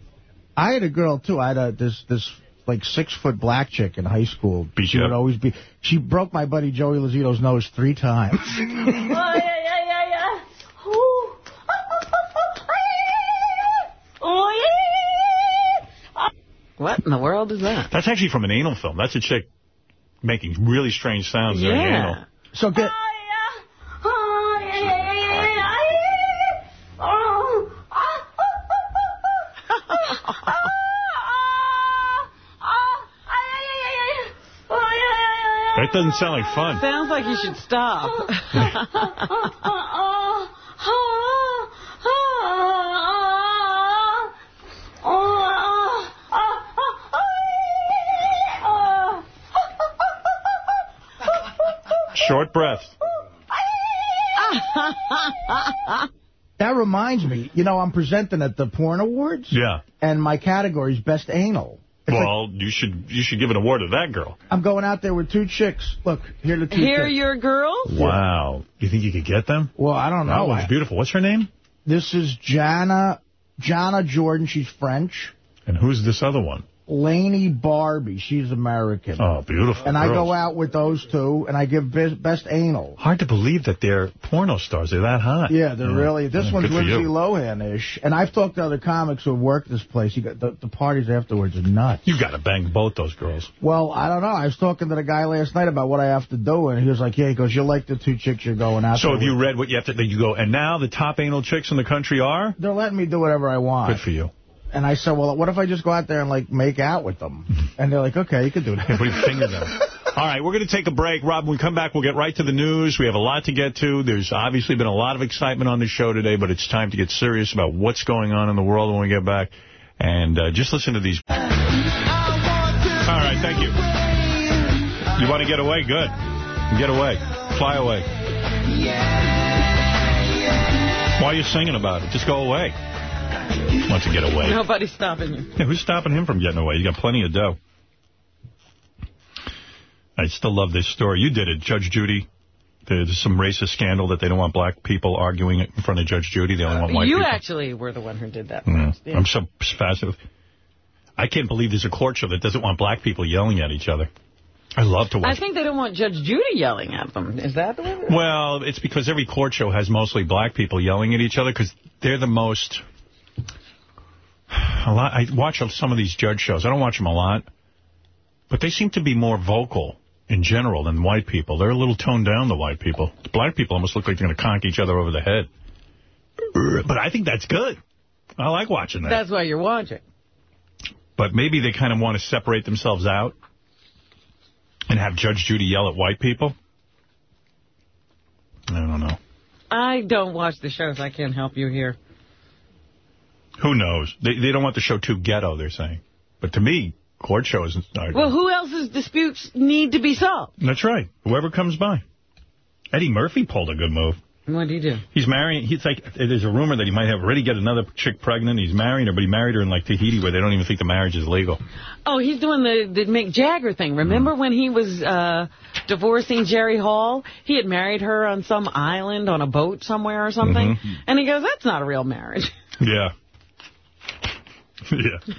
I had a girl too. I had a, this this like six foot black chick in high school. Beat she you would up? always be. She broke my buddy Joey Lozito's nose three times. Oh, yeah, yeah, yeah, yeah. Ooh. Oh, yeah. What in the world is that? That's actually from an anal film. That's a chick making really strange sounds during Yeah. anal. So get. Oh, yeah, yeah, yeah, yeah, yeah. Oh. That doesn't sound like fun. Sounds like you should stop. Short breath. That reminds me, you know, I'm presenting at the Porn Awards, Yeah. and my category is Best Anal. It's like Well, you should you should give an award to that girl. I'm going out there with two chicks. Look, here are the two Here are your girls? Wow. You think you could get them? Well, I don't That know. one's I- beautiful. What's her name? This is Jana, Jana Jordan. She's French. And who's this other one? Laney Barbie. She's American. Oh, beautiful. And I go out with those two, and I give best, best anal. Hard to believe that they're porno stars. They're that hot. Yeah, they're really. This Yeah, one's Lindsay. Lohan-ish. And I've talked to other comics who work this place. You got the, the parties afterwards are nuts. You've got to bang both those girls. Well, I don't know. I was talking to the guy last night about what I have to do, and he was like, "Yeah," he goes, "You like the two chicks you're going out." So have you read what you have to? Then you go, and now the top anal chicks in the country are. They're letting me do whatever I want. Good for you. And I said, "Well, what if I just go out there and like make out with them?" And they're like, "Okay, you can do that." Put your fingers in. All right, we're going to take a break. Rob, when we come back, we'll get right to the news. We have a lot to get to. There's obviously been a lot of excitement on the show today, but it's time to get serious about what's going on in the world when we get back. And uh, just listen to these. All right, thank you. You want to get away? Good. Get away. Fly away. Why are you singing about it? Just go away. Wants to get away. Nobody's stopping you. Yeah, who's stopping him from getting away? You got plenty of dough. I still love this story. You did it, Judge Judy. There's some racist scandal that they don't want black people arguing in front of Judge Judy. They only want white you people. You actually were the one who did that. Yeah. Yeah. I'm so fascinated. I can't believe there's a court show that doesn't want black people yelling at each other. I love to watch. I think they don't want Judge Judy yelling at them. Is that the way? Well, it's because every court show has mostly black people yelling at each other because they're the most... A lot. I watch some of these judge shows. I don't watch them a lot. But they seem to be more vocal in general than white people. They're a little toned down, the white people. The black people almost look like they're going to conk each other over the head. But I think that's good. I like watching that. That's why you're watching. But maybe they kind of want to separate themselves out and have Judge Judy yell at white people. I don't know. I don't watch the shows. I can't help you here. Who knows? They they don't want the show too ghetto, they're saying. But to me, court shows... Are, Well, who else's disputes need to be solved? That's right. Whoever comes by. Eddie Murphy pulled a good move. What do he do? He's marrying... He's like... There's a rumor that he might have already get another chick pregnant. He's marrying her, but he married her in, like, Tahiti, where they don't even think the marriage is legal. Oh, he's doing the, the Mick Jagger thing. Remember when he was uh, divorcing Jerry Hall? He had married her on some island on a boat somewhere or something. Mhm. And he goes, that's not a real marriage. Yeah. yeah.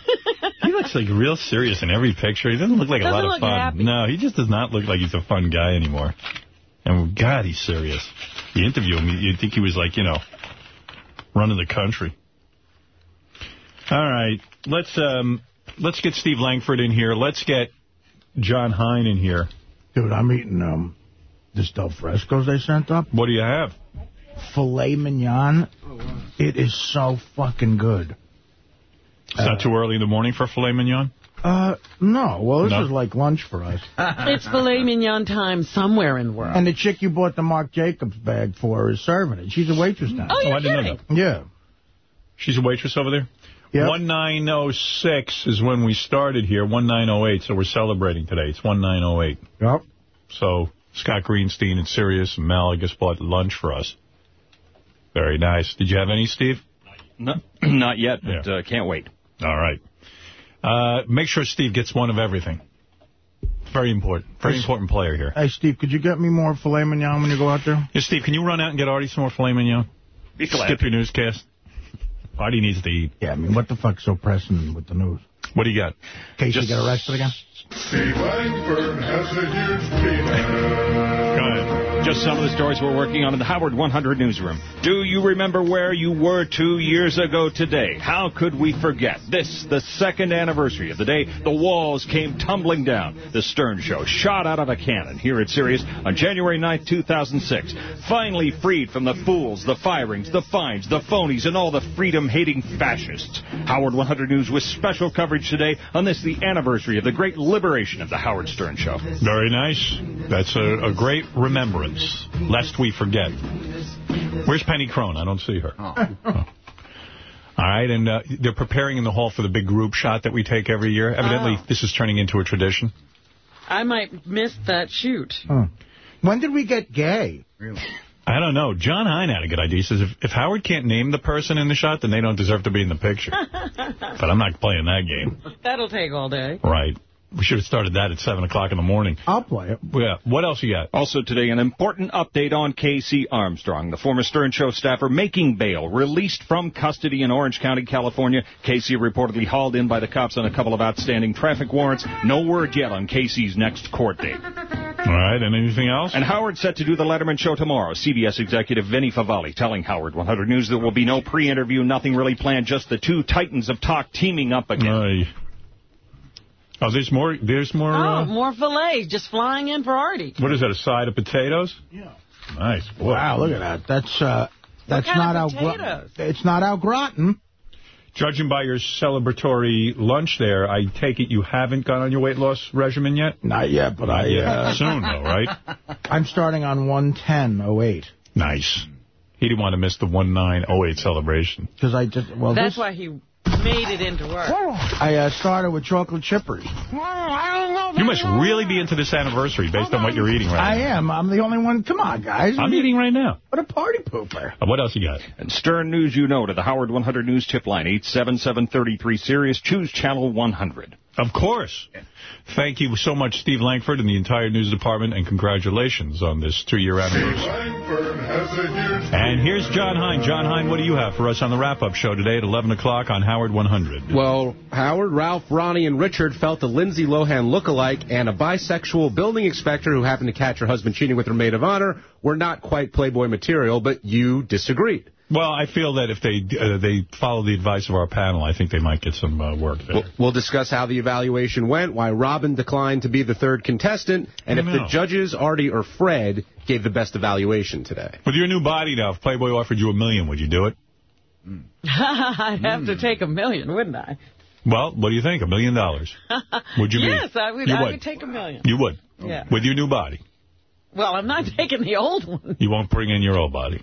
he looks like real serious in every picture. He doesn't look like a Doesn't lot of fun. happy. No, he just does not look like he's a fun guy anymore. And God, he's serious. You interview him, you'd think he was like, you know, running the country. All right, let's um, let's get Steve Langford in here. Let's get John Hein in here. Dude, I'm eating um, this Del Fresco's they sent up. What do you have? Filet mignon. It is so fucking good. It's not too early in the morning for filet mignon? Uh, no. Well, this No? is like lunch for us. it's filet mignon time somewhere in the world. And the chick you bought the Marc Jacobs bag for is serving it. She's a waitress now. Oh, you're I didn't know kidding. that. Yeah. She's a waitress over there? Yep. 1906 is when we started here, 1908, so we're celebrating today. It's 1908. Yep. So Scott Greenstein and Sirius and Mel, I guess, bought lunch for us. Very nice. Did you have any, Steve? No, not yet, but uh, can't wait. All right. Uh, make sure Steve gets one of everything. Very important. Very important player here. Hey, Steve, could you get me more filet mignon when you go out there? Yeah, Steve, can you run out and get Artie some more filet mignon? Be glad. Skip your newscast. Artie needs to eat. Yeah, I mean, what the fuck's so pressing with the news? What do you got? In case Just- you get arrested again? Steve Langford has a huge penis. Go ahead. Just some of the stories we're working on in the Howard 100 newsroom. Do you remember where you were two years ago today? How could we forget? This, the second anniversary of the day the walls came tumbling down. The Stern Show shot out of a cannon here at Sirius on January 9th, 2006. Finally freed from the fools, the firings, the fines, the phonies, and all the freedom-hating fascists. Howard 100 News with special coverage today on this, the anniversary of the great liberation of the Howard Stern Show. Very nice. That's a, a great remembrance, lest we forget. Where's Penny Crone? I don't see her. Oh. All right, and uh, they're preparing in the hall for the big group shot that we take every year. Evidently, Oh. this is turning into a tradition. I might miss that shoot. When did we get gay? I don't know. John Hein had a good idea. He says if, if Howard can't name the person in the shot, then they don't deserve to be in the picture. but I'm not playing that game. That'll take all day. Right. We should have started that at 7 o'clock in the morning. I'll play it. Yeah. What else you got? Also today, an important update on KC Armstrong, the former Stern Show staffer making bail, released from custody in Orange County, California. KC reportedly hauled in by the cops on a couple of outstanding traffic warrants. No word yet on KC's next court date. All right. And anything else? And Howard set to do the Letterman show tomorrow. CBS executive Vinny Favale telling Howard 100 News there will be no pre-interview, nothing really planned, just the two titans of talk teaming up again. Aye. Oh, there's more. There's more. Oh, Uh, more filet just flying in for Artie. what is that? A side of potatoes? Yeah. Nice. Boy. Wow, look at that. That's uh, that's kind not of au gra- potatoes? It's not au gratin. Judging by your celebratory lunch there, I take it you haven't gone on your weight loss regimen yet? Not yet, but I yet. uh, Soon, though, right? I'm starting on 110.08 Nice. He didn't want to miss the 1908 celebration. because I just well That's this, why he made it into work. I uh, started with chocolate chippers. You must really be into this anniversary based on what you're eating I right now. I am. I'm the only one. Come on, guys. I'm eating right now. What a party pooper. Uh, What else you got? And Stern News you know to the Howard 100 News tip line, 877-33 Sirius. Choose channel 100. Of course. Thank you so much, Steve Langford and the entire news department, and congratulations on this two-year anniversary. Langford has a huge And here's John Hein. John Hein, what do you have for us on the wrap-up show today at 11 o'clock on Howard 100? Well, Howard, Ralph, Ronnie, and Richard felt a Lindsay Lohan look-alike and a bisexual building inspector who happened to catch her husband cheating with her maid of honor were not quite Playboy material, but you disagreed. Well, I feel that if they uh, they follow the advice of our panel, I think they might get some uh, work there. We'll, we'll discuss how the evaluation went, why Robin declined to be the third contestant, and if I the judges, Artie or Fred, gave the best evaluation today. With your new body now, if Playboy offered you a million, would you do it? I'd have to take a million, wouldn't I? Well, what do you think? A million dollars? Would you be? yes, I would. You I would. would take a million. You would? Yeah. With your new body? Well, I'm not taking the old one. You won't bring in your old body?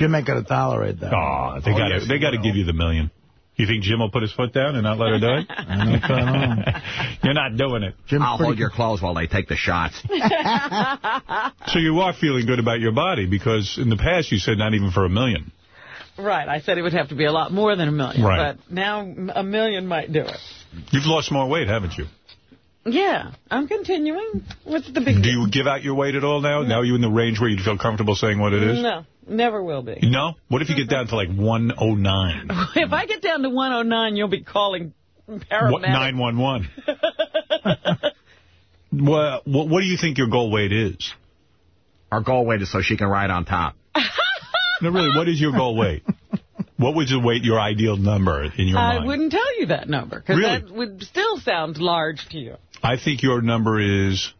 Jim ain't gonna tolerate that. Aw, they Oh, got yes, they got to give you the million. You think Jim will put his foot down and not let her do it? You're not doing it. I'll hold your clothes while they take the shots. So you are feeling good about your body because in the past you said not even for a million. Right, I said it would have to be a lot more than a million. Right. But now a million might do it. You've lost more weight, haven't you? Yeah, I'm continuing. What's the big Do you give out your weight at all now? Now you in the range where you'd feel comfortable saying what it is? No, never will be. No? What if you get down to like 109? If I get down to 109, you'll be calling paramedics. What, 911? what, what, what do you think your goal weight is? Our goal weight is so she can ride on top. No, really, what is your goal weight? What would the weight, your ideal number in your I mind? wouldn't tell you that number, because Really? that would still sound large to you. I think your number is.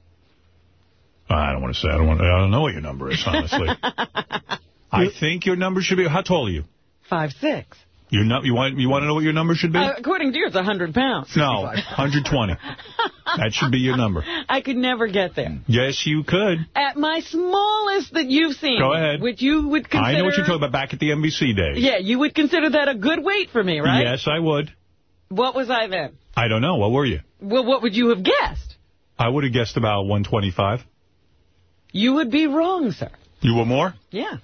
I don't want to say. I don't want. I don't know what your number is, honestly. I think your number should be. How tall are you? Five six. You know. You want. You want to know what your number should be? Uh, according to you, it's 100 pounds. no, 120. that should be your number. I could never get there. Yes, you could. At my smallest that you've seen, Go ahead. which you would consider... I know what you're talking about. Back at the NBC days. Yeah, you would consider that a good weight for me, right? Yes, I would. What was I then? I don't know. What were you? Well, what would you have guessed? I would have guessed about 125. You would be wrong, sir. You were more? Yeah.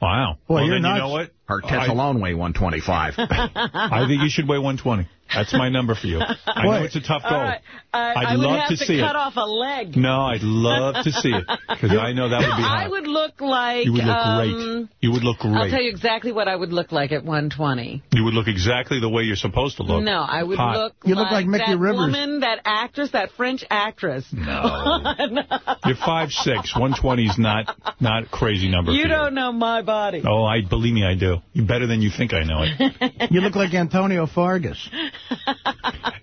Wow. Boy, well, you're then nuts. you know what? Her tits I- alone weigh 125. I think you should weigh 120. That's my number for you. I know it's a tough goal. All right. I, I'd I would love have to to, see cut it. off a leg. No, I'd love to see it because I know that would be I hot. would look like... You would look um, great. You would look I'll tell great. you exactly what I would look like at 120. You would look exactly the way you're supposed to look. No, I would Hot. look You look like Mickey that Rivers. woman, that actress, that French actress. No. You're 5'6". 120 is not not a crazy number you for don't know my body. Oh, I believe me, I do. You better than you think I know it. You look like Antonio Fargas.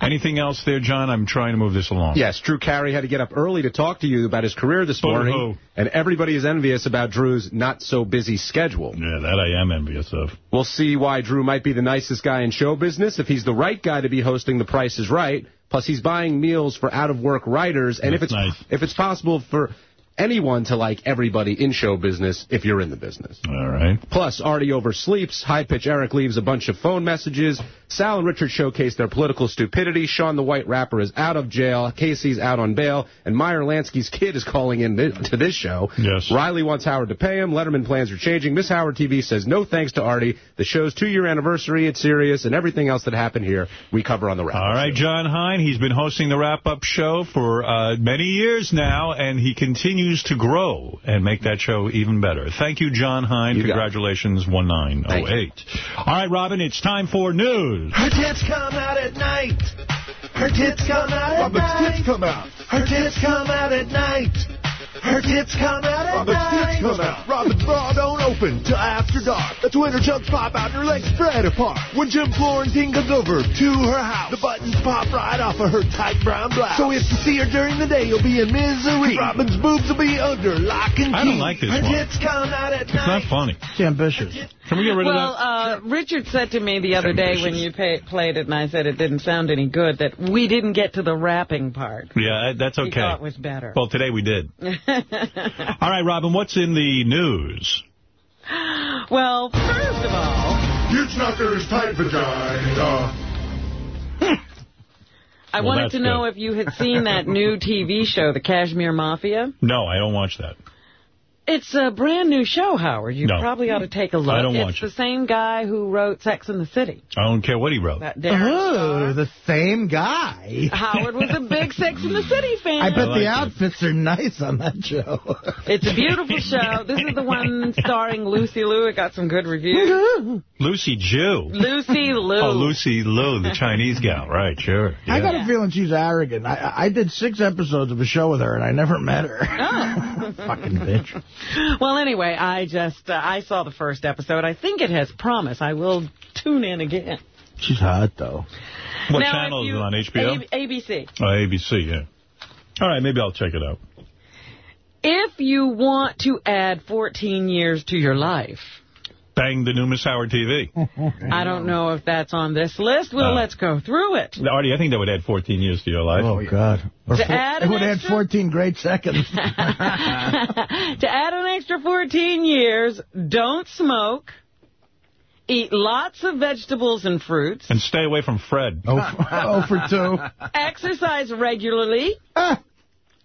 Anything else there, John? I'm trying to move this along. Yes, Drew Carey had to get up early to talk to you about his career this Boo-hoo. morning, and everybody is envious about Drew's not-so-busy schedule. Yeah, that I am envious of. We'll see why Drew might be the nicest guy in show business, if he's the right guy to be hosting The Price is Right. Plus, he's buying meals for out-of-work writers, and if it's nice. if it's possible for anyone to like everybody in show business if you're in the business. All right. Plus, Artie oversleeps. High Pitch Eric leaves a bunch of phone messages. Sal and Richard showcase their political stupidity. Sean the White Rapper is out of jail. KC's out on bail. And Meyer Lansky's kid is calling in thi- to this show. Yes. Riley wants Howard to pay him. Letterman plans are changing. Miss Howard TV says no thanks to Artie. The show's two-year anniversary. It's serious. And everything else that happened here, we cover on the wrap. All right, John Hein. He's been hosting the wrap-up show for uh, many years now, and he continues to grow and make that show even better. Thank you, John Hein. You. Congratulations, 1908. All right, Robin, it's time for news. Her tits come out at night. Her tits come out at Robin's night. tits come out. Her tits come out at night. Her tits come out at Robin's night. tits come out. Robin's bra don't open till after dark. That's when her chunks pop out and her legs spread apart. When Jim Florentine comes over to her house, the buttons pop right off of her tight brown blouse. So if you see her during the day, you'll be in misery. Robin's boobs will be under lock and key. I don't like this her one. tits come out at It's not funny. It's ambitious. Can we get rid well, of that? uh, Richard said to me the other day when you pay, played it, and I said it didn't sound any good, that we didn't get to the rapping part. Yeah, that's He okay. thought was better. Well, today we did. All right, Robin, what's in the news? well, first of all, Huge knockers, tight vagina. I Well, wanted to know good. if you had seen that new TV show, The Cashmere Mafia. No, I don't watch that. It's a brand new show, Howard. You No. probably ought to take a look. I don't it's watch the it. same guy who wrote Sex in the City. I don't care what he wrote. That Darren Oh, Star. the same guy. Howard was a big Sex in the City fan. I bet like the it. outfits are nice on that show. It's a beautiful show. This is the one starring Lucy Liu. It got some good reviews. Lucy Jew. Lucy oh, Liu. Oh, Lucy Liu, the Chinese gal. Right, sure. I got a feeling she's arrogant. I, I did six episodes of a show with her, and I never met her. Oh. Fucking bitch. Well, anyway, I just, uh, I saw the first episode. I think it has promise. I will tune in again. She's hot, though. What Now, channel if is it on, HBO? A- ABC. Oh, ABC, yeah. All right, maybe I'll check it out. If you want to add 14 years to your life, Bang the new Miss Howard TV. I don't know if that's on this list. Well, Uh, let's go through it. Artie, I think that would add 14 years to your life. Oh, God. Or To four- add it an would add 14 great seconds. to add an extra 14 years, don't smoke, eat lots of vegetables and fruits, And stay away from Fred. oh, oh, for two. exercise regularly, Ah.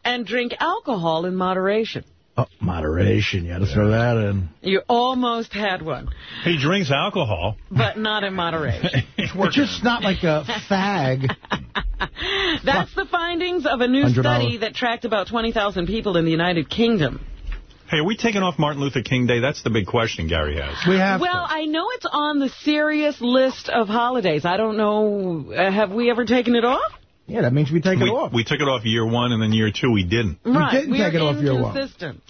and drink alcohol in moderation. Oh, moderation. You got to throw that in. You almost had one, He drinks alcohol. but not in moderation. It's just not like a fag. That's the findings of a new 100. study that tracked about 20,000 people in the United Kingdom. Hey, are we taking off Martin Luther King Day? That's the big question Gary has. We have Well, I know it's on the Sirius list of holidays. I don't know, uh, have we ever taken it off? Yeah, that means we take we, it off. We took it off year one, and then year two we didn't. Right. didn't we're take it off year one. inconsistent.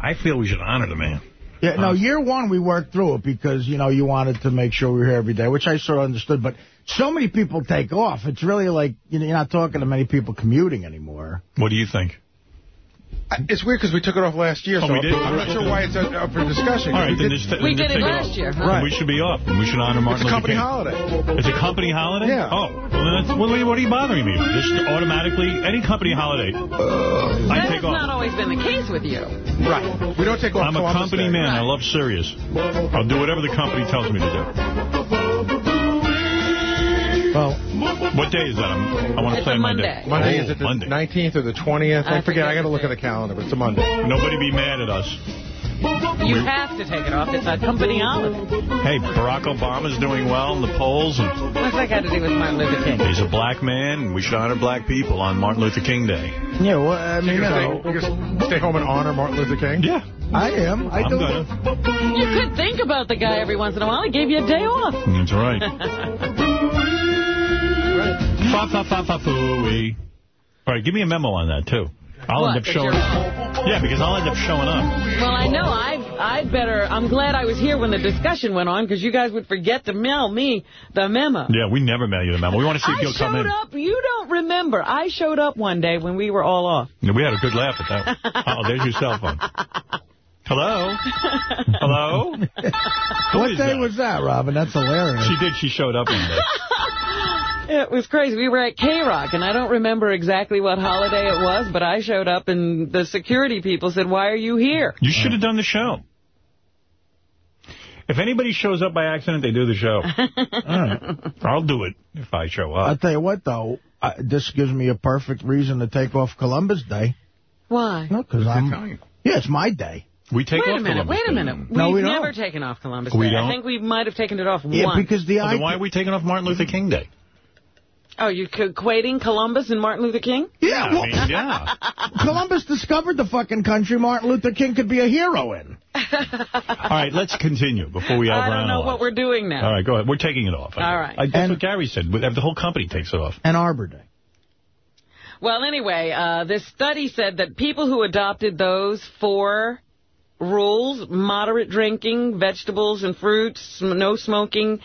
I feel we should honor the man. Yeah, no, year one we worked through it because, you know, you wanted to make sure we were here every day, which I sort of understood. But so many people take off. It's really like, you know, you're not talking to many people commuting anymore. What do you think? I- It's weird because we took it off last year, Oh, so we did? I'm not sure why it's up up for discussion. All right, then did- just, We then did it last off. year, huh? Right. We should be off. and We should honor Martin It's a Luther company King. holiday. It's a company holiday? Yeah. Oh, well, then that's, well, what are you bothering me? with? Just automatically, any company holiday, I take has off. not always been the case with you. Right. We don't take off I'm a company Day. man. I love Sirius. I'll do whatever the company tells me to do. Well, What day is that? I'm, I want to It's play my Monday. day. Monday, Oh, is it the Monday. 19th or the 20th? I, I forget. forget I got to look at the calendar, but it's a Monday. Nobody be mad at us. You have to take it off. It's a company holiday. Hey, Barack Obama's doing well in the polls, and What's that got to do with Martin Luther King? he's a black man, and we should honor black people on Martin Luther King Day. yeah, well, I mean, You you know, stay, stay home and honor Martin Luther King? Yeah, I am. I I'm do. gonna. You could think about the guy every once in a while. He gave you a day off. That's right. Fa fa fa fa fooey. All right, give me a memo on that too. I'll What, end up showing up. Yeah, because I'll end up showing up. Well, I know. I I'd better. I'm glad I was here when the discussion went on because you guys would forget to mail me the memo. Yeah, we never mail you the memo. We want to see if I you'll come in. I showed up. You don't remember. I showed up one day when we were all off. Yeah, we had a good laugh at that. oh, there's your cell phone. Hello? Hello? what day that? was that, Robin? That's hilarious. She did. She showed up one day. It was crazy. We were at K-Rock, and I don't remember exactly what holiday it was, but I showed up, and the security people said, why are you here? You should have done the show. If anybody shows up by accident, they do the show. I'll do it if I show up. I'll tell you what, though. I, this gives me a perfect reason to take off Columbus Day. Why? No, because I'm... Yeah, it's my day. We take wait off a minute, Columbus wait a Day. minute. We've we don't. never taken off Columbus We Day. don't? I think we might have taken it off Yeah, once. because the Oh, then why are we taking off Martin Luther King Day? Oh, you're equating Columbus and Martin Luther King? Yeah, I well, mean, yeah. Columbus discovered the fucking country Martin Luther King could be a hero in. All right, let's continue before we I don't know what we're doing now. All right, go ahead. We're taking it off. All right. I, that's And- what Gary said. The whole company takes it off. And Arbor Day. Well, anyway, uh, this study said that people who adopted those four rules, moderate drinking, vegetables and fruits, no smoking,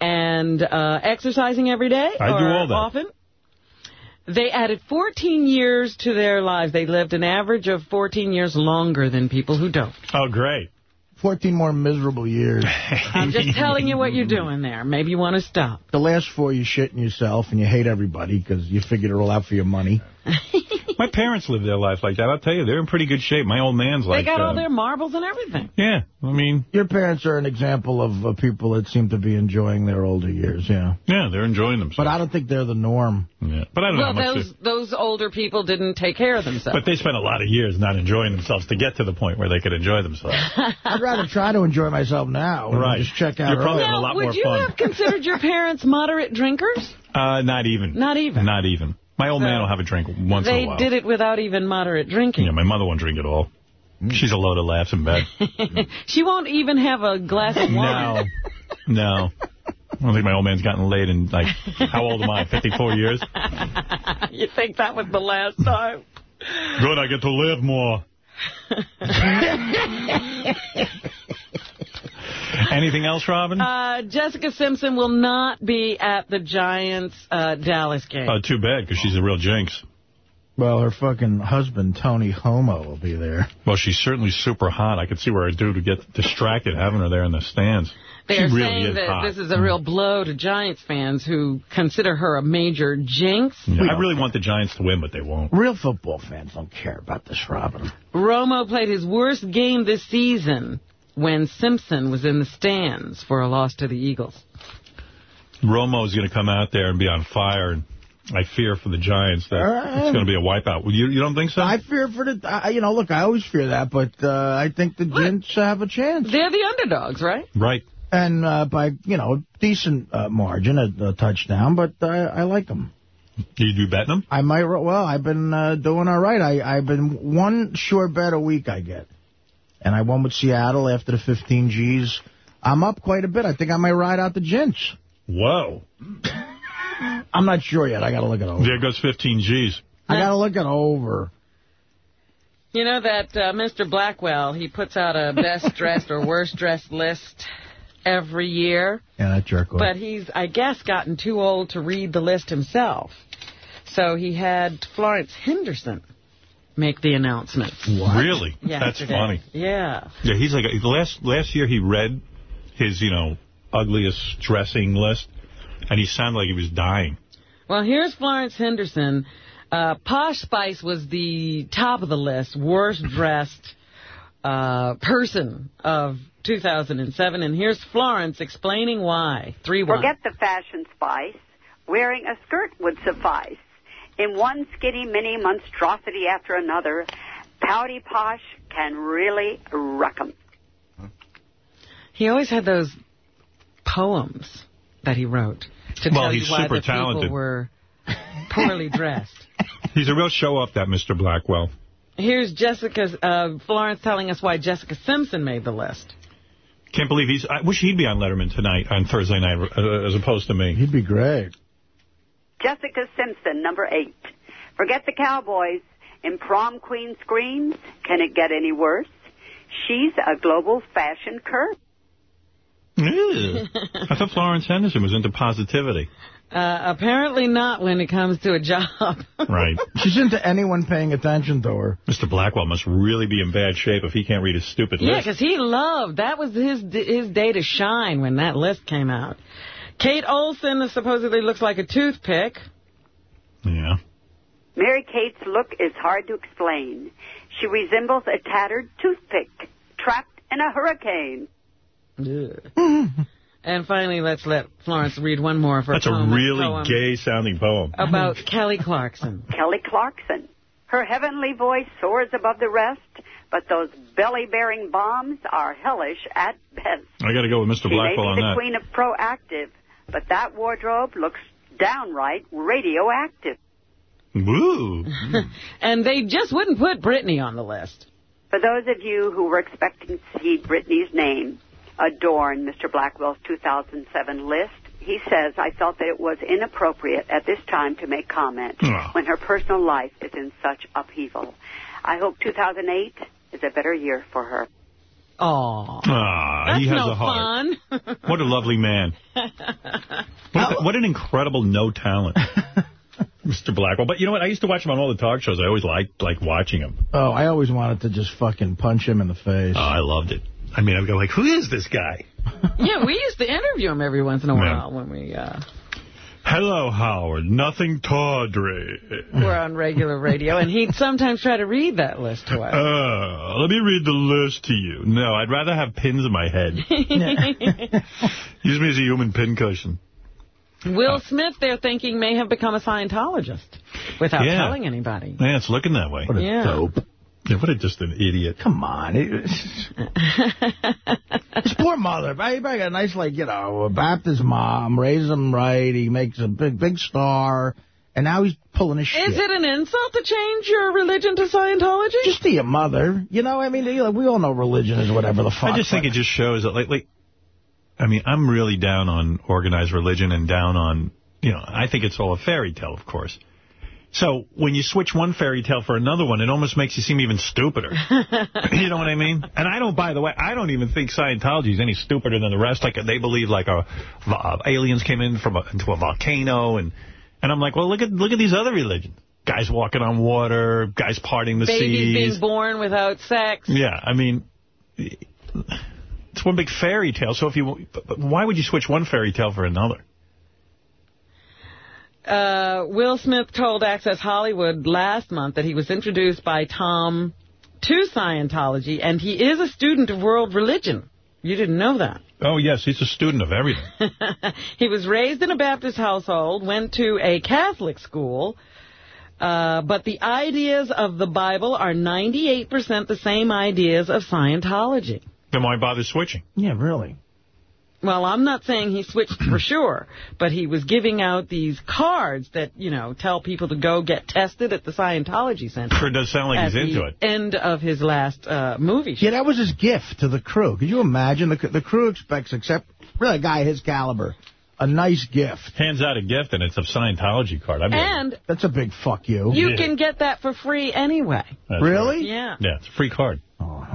and uh, exercising every day I do all that. often, they added 14 years to their lives. They lived an average of 14 years longer than people who don't. Oh, great. 14 more miserable years. I'm just telling you what you're doing there. Maybe you want to stop. The last four, you shit in yourself and you hate everybody because you figured it all out for your money. My parents live their life like that. I'll tell you, they're in pretty good shape. My old man's They like... They got all uh, their marbles and everything. Yeah, I mean, Your parents are an example of uh, people that seem to be enjoying their older years, yeah. yeah, they're enjoying themselves. But I don't think they're the norm. Yeah. But I don't know Well, how those those older people didn't take care of themselves. But they spent a lot of years not enjoying themselves to get to the point where they could enjoy themselves. I'd rather try to enjoy myself now Right. just check out You're probably having a lot would more you fun. have considered your parents moderate drinkers? Uh, not even. Not even. Not even. My old So, man will have a drink once in they a while. They did it without even moderate drinking. Yeah, my mother won't drink at all. Mm. She's a load of laughs in bed. she won't even have a glass of wine. no. No. I don't think my old man's gotten laid in, like, how old am I, 54 years? you think that was the last time? Good, I get to live more. Anything else, Robin? Uh, Jessica Simpson will not be at the Giants uh, Dallas game. Oh, too bad, because she's a real jinx. Well, her fucking husband, Tony Homo, will be there. Well, she's certainly super hot. I could see where a dude would get distracted having her there in the stands. They're she really saying is that hot. this is a real blow to Giants fans who consider her a major jinx. Yeah, I really want the Giants to win, but they won't. Real football fans don't care about this, Robin. Romo played his worst game this season when Simpson was in the stands for a loss to the Eagles. Romo's going to come out there and be on fire. And I fear for the Giants that Uh, it's going to be a wipeout. You, you don't think so? I fear for the, I, you know, look, I always fear that, but uh, I think the Giants have a chance. They're the underdogs, right? Right. And uh, by, you know, a decent uh, margin, a, a touchdown, but uh, I like them. You do betting them? I might, well, I've been uh, doing all right. I, I've been one sure bet a week I get. And I won with Seattle after the 15 Gs. I'm up quite a bit. I think I might ride out the Gents. Whoa. I'm not sure yet. I got to look it over. There goes 15 G's. I got to look it over. You know that uh, Mr. Blackwell, he puts out a best dressed or worst dressed list every year. Yeah, that jerk. But he's, I guess, gotten too old to read the list himself. So he had Florence Henderson make the announcement. Really? That's yesterday. funny. Yeah. Yeah, he's like, last last year he read his, you know, ugliest dressing list, and he sounded like he was dying. Well, here's Florence Henderson. Uh, Posh Spice was the top of the list, worst dressed uh, person of 2007. And here's Florence explaining why. 3-1. Forget the fashion spice. Wearing a skirt would suffice. In one skinny mini monstrosity after another, Pouty Posh can really wreck 'em. He always had those poems that he wrote to Well, tell he's you why super the talented. people were poorly dressed. He's a real show-off, that Mr. Blackwell. Here's Jessica, uh, Florence telling us why Jessica Simpson made the list. Can't believe he's... I wish he'd be on Letterman tonight, on Thursday night, uh, as opposed to me. He'd be great. Jessica Simpson, number eight. Forget the Cowboys. In prom queen screams, can it get any worse? She's a global fashion curse. Ew. I thought Florence Henderson was into positivity. Uh, apparently not when it comes to a job. Right. She's into anyone paying attention to her. Mr. Blackwell must really be in bad shape if he can't read his stupid Yeah, list. because he loved, that was his his day to shine when that list came out. Kate Olsen supposedly looks like a toothpick. Yeah. Mary Kate's look is hard to explain. She resembles a tattered toothpick trapped in a hurricane. and finally, let's let Florence read one more of her That's a really gay-sounding poem. about Kelly Clarkson. Kelly Clarkson. Her heavenly voice soars above the rest, but those belly-bearing bombs are hellish at best. I got to go with Mr. She may Blackwell be on the queen of Proactiv, but that wardrobe looks downright radioactive. Woo. and they just wouldn't put Britney on the list. For those of you who were expecting to see Britney's name adorn Mr. Blackwell's 2007 list, he says, I felt that it was inappropriate at this time to make comment Ah. when her personal life is in such upheaval. I hope 2008 is a better year for her. Aw. Ah, he has no a heart. fun. What a lovely man. What, what an incredible no talent. Mr. Blackwell. But you know what? I used to watch him on all the talk shows. I always liked like watching him. Oh, I always wanted to just fucking punch him in the face. Oh, I loved it. I mean, I'd go like, who is this guy? yeah, we used to interview him every once in a Yeah. while when we uh, Hello, Howard. Nothing tawdry. We're on regular radio, and he'd sometimes try to read that list to us. Uh, let me read the list to you. No, I'd rather have pins in my head. Use me as a human pincushion. Will Smith, they're thinking, may have become a Scientologist without Yeah. telling anybody. Yeah, it's looking that way. What a Yeah. dope. Yeah, what a just an idiot. Come on. His poor mother. He got a nice, like, you know, a Baptist mom, raised him right. He makes a big, big star. And now he's pulling his shit. Is it an insult to change your religion to Scientology? Just be a mother. You know, I mean, you know, we all know religion is whatever the fuck. I just think it just shows that, like, like, I mean, I'm really down on organized religion and down on, you know, I think it's all a fairy tale, of course. So when you switch one fairy tale for another one, it almost makes you seem even stupider. you know what I mean? And I don't, by the way, I don't even think Scientology is any stupider than the rest. Like, they believe, like, uh, aliens came in from a, into a volcano, and and I'm like, well, look at look at these other religions. Guys walking on water, guys parting the Babies seas. being born without sex. Yeah, I mean, it's one big fairy tale. So if you, why would you switch one fairy tale for another? Uh, Will Smith told Access Hollywood last month that he was introduced by Tom to Scientology, and he is a student of world religion. You didn't know that. Oh, yes, he's a student of everything. He was raised in a Baptist household, went to a Catholic school, uh, but the ideas of the Bible are 98% the same ideas of Scientology. Then why bother switching? Yeah, really. Well, I'm not saying he switched for sure, but he was giving out these cards that, you know, tell people to go get tested at the Scientology Center. Sure does sound like he's into the it. end of his last uh, movie. Yeah, that was his gift to the crew. Could you imagine? The, the crew expects, except really a guy his caliber, a nice gift. Hands out a gift, and it's a Scientology card. I mean, And That's a big fuck you. you can get that for free anyway. That's Really? Yeah. Yeah, it's a free card. Oh,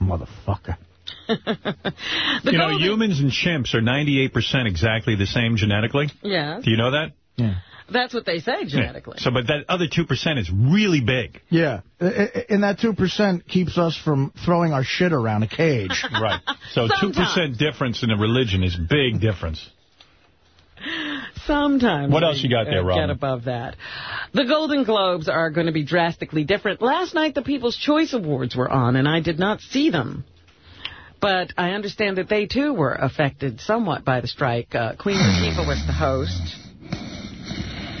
motherfucker. you know, humans and chimps are 98% exactly the same genetically. Yeah. Do you know that? Yeah. That's what they say genetically. Yeah. So, but that other 2% is really big. Yeah. I- I- And that 2% keeps us from throwing our shit around a cage. Right. So 2% difference in a religion is big difference. Sometimes. What else you got there, uh, Robin? Get above that. The Golden Globes are going to be drastically different. Last night, the People's Choice Awards were on, and I did not see them. But I understand that they, too, were affected somewhat by the strike. Uh, Queen Latifah was the host.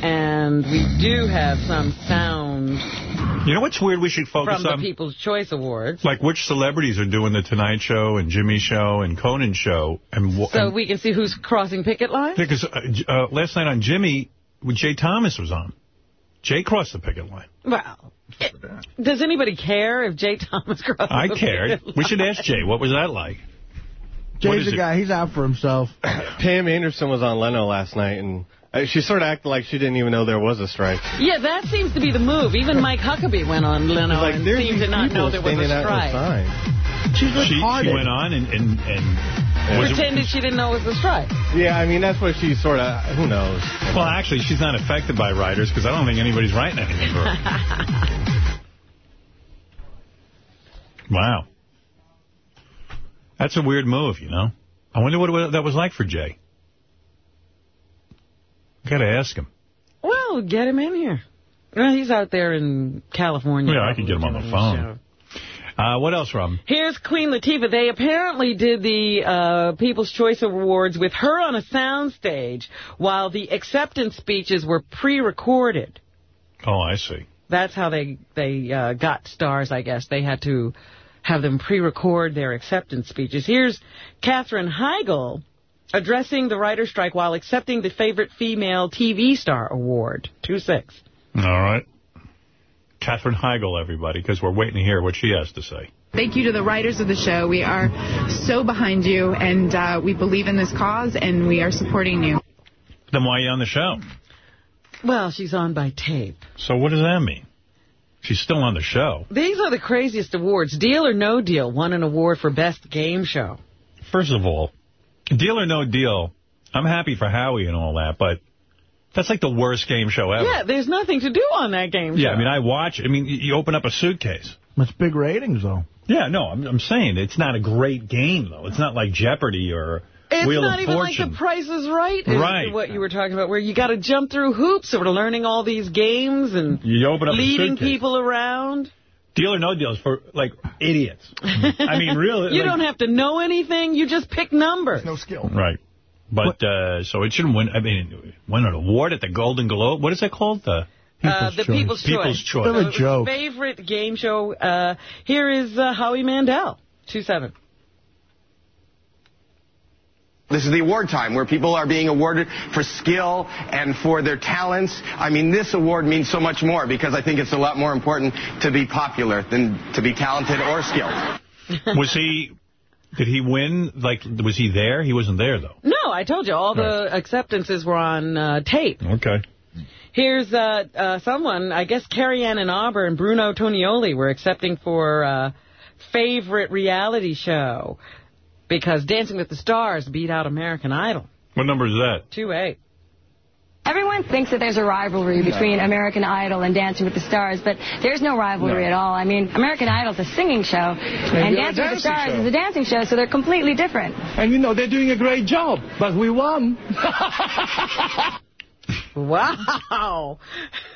And we do have some sound You know what's weird we should focus from the on? People's Choice Awards. Like which celebrities are doing the Tonight Show and Jimmy Show and Conan Show. and, So and we can see who's crossing picket lines? Because uh, uh, last night on Jimmy, when Jay Thomas was on. Jay crossed the picket line. Well, does anybody care if Jay Thomas crosses I the cared. We should ask Jay, what was that like? Jay's a guy. He's out for himself. Pam Anderson was on Leno last night, and uh, she sort of acted like she didn't even know there was a strike. Yeah, that seems to be the move. Even Mike Huckabee went on Leno Like, and there's seemed to not know people there was a strike. outside. She's She, she went on and... and, and was it- Pretended she didn't know it was a strike. Yeah, I mean, that's what she sort of, who knows. well, actually, she's not affected by writers because I don't think anybody's writing anything for her. wow. That's a weird move, you know? I wonder what, what that was like for Jay. Got to ask him. Well, get him in here. Well, he's out there in California. Yeah, I could get him on the phone. Uh, what else, Rob? Here's Queen Latifah. They apparently did the uh, People's Choice Awards with her on a soundstage while the acceptance speeches were pre-recorded. Oh, I see. That's how they they uh, got stars, I guess. They had to have them pre-record their acceptance speeches. Here's Katherine Heigl addressing the writer's strike while accepting the Favorite Female TV Star Award. 2-6. All right. Katherine Heigl, everybody, because we're waiting to hear what she has to say. Thank you to the writers of the show. We are so behind you, and uh, we believe in this cause, and we are supporting you. Then why are you on the show? Well, she's on by tape. So what does that mean? She's still on the show. These are the craziest awards. Deal or No Deal won an award for Best Game Show. First of all, deal or no deal, I'm happy for Howie and all that, but that's like the worst game show ever. Yeah, there's nothing to do on that game show. Yeah. I mean, I watch. I mean, you open up a suitcase. That's big ratings, though. Yeah, no, I'm, I'm saying it's not a great game, though. It's not like Jeopardy or It's Wheel not of even Fortune. like The Price is Right, is Right. what you were talking about, where you got to jump through hoops sort of learning all these games and You open up leading people around. Deal or no deal is for, like, idiots. I mean, really. You like- don't have to know anything. You just pick numbers. no skill. Right. But, uh, so it shouldn't win, I mean, win an award at the Golden Globe. What is that called? The Uh, the People's Choice. People's Choice. So it was Favorite game show. Uh, here is uh, Howie Mandel, 2-7. This is the award time where people are being awarded for skill and for their talents. I mean, this award means so much more because I think it's a lot more important to be popular than to be talented or skilled. was he, did he win? Like, was he there? He wasn't there, though. No, I told you, all the acceptances were on uh, tape. Okay. Here's uh, uh, someone, I guess Carrie Ann Inaba, Bruno Tonioli were accepting for uh, favorite reality show because Dancing with the Stars beat out American Idol. What number is that? 2-8. Everyone thinks that there's a rivalry between American Idol and Dancing with the Stars, but there's no rivalry No. at all. I mean, American Idol's a singing show, and you're Dancing with the Stars show. is a dancing show, so they're completely different. And you know, they're doing a great job, but we won. Wow.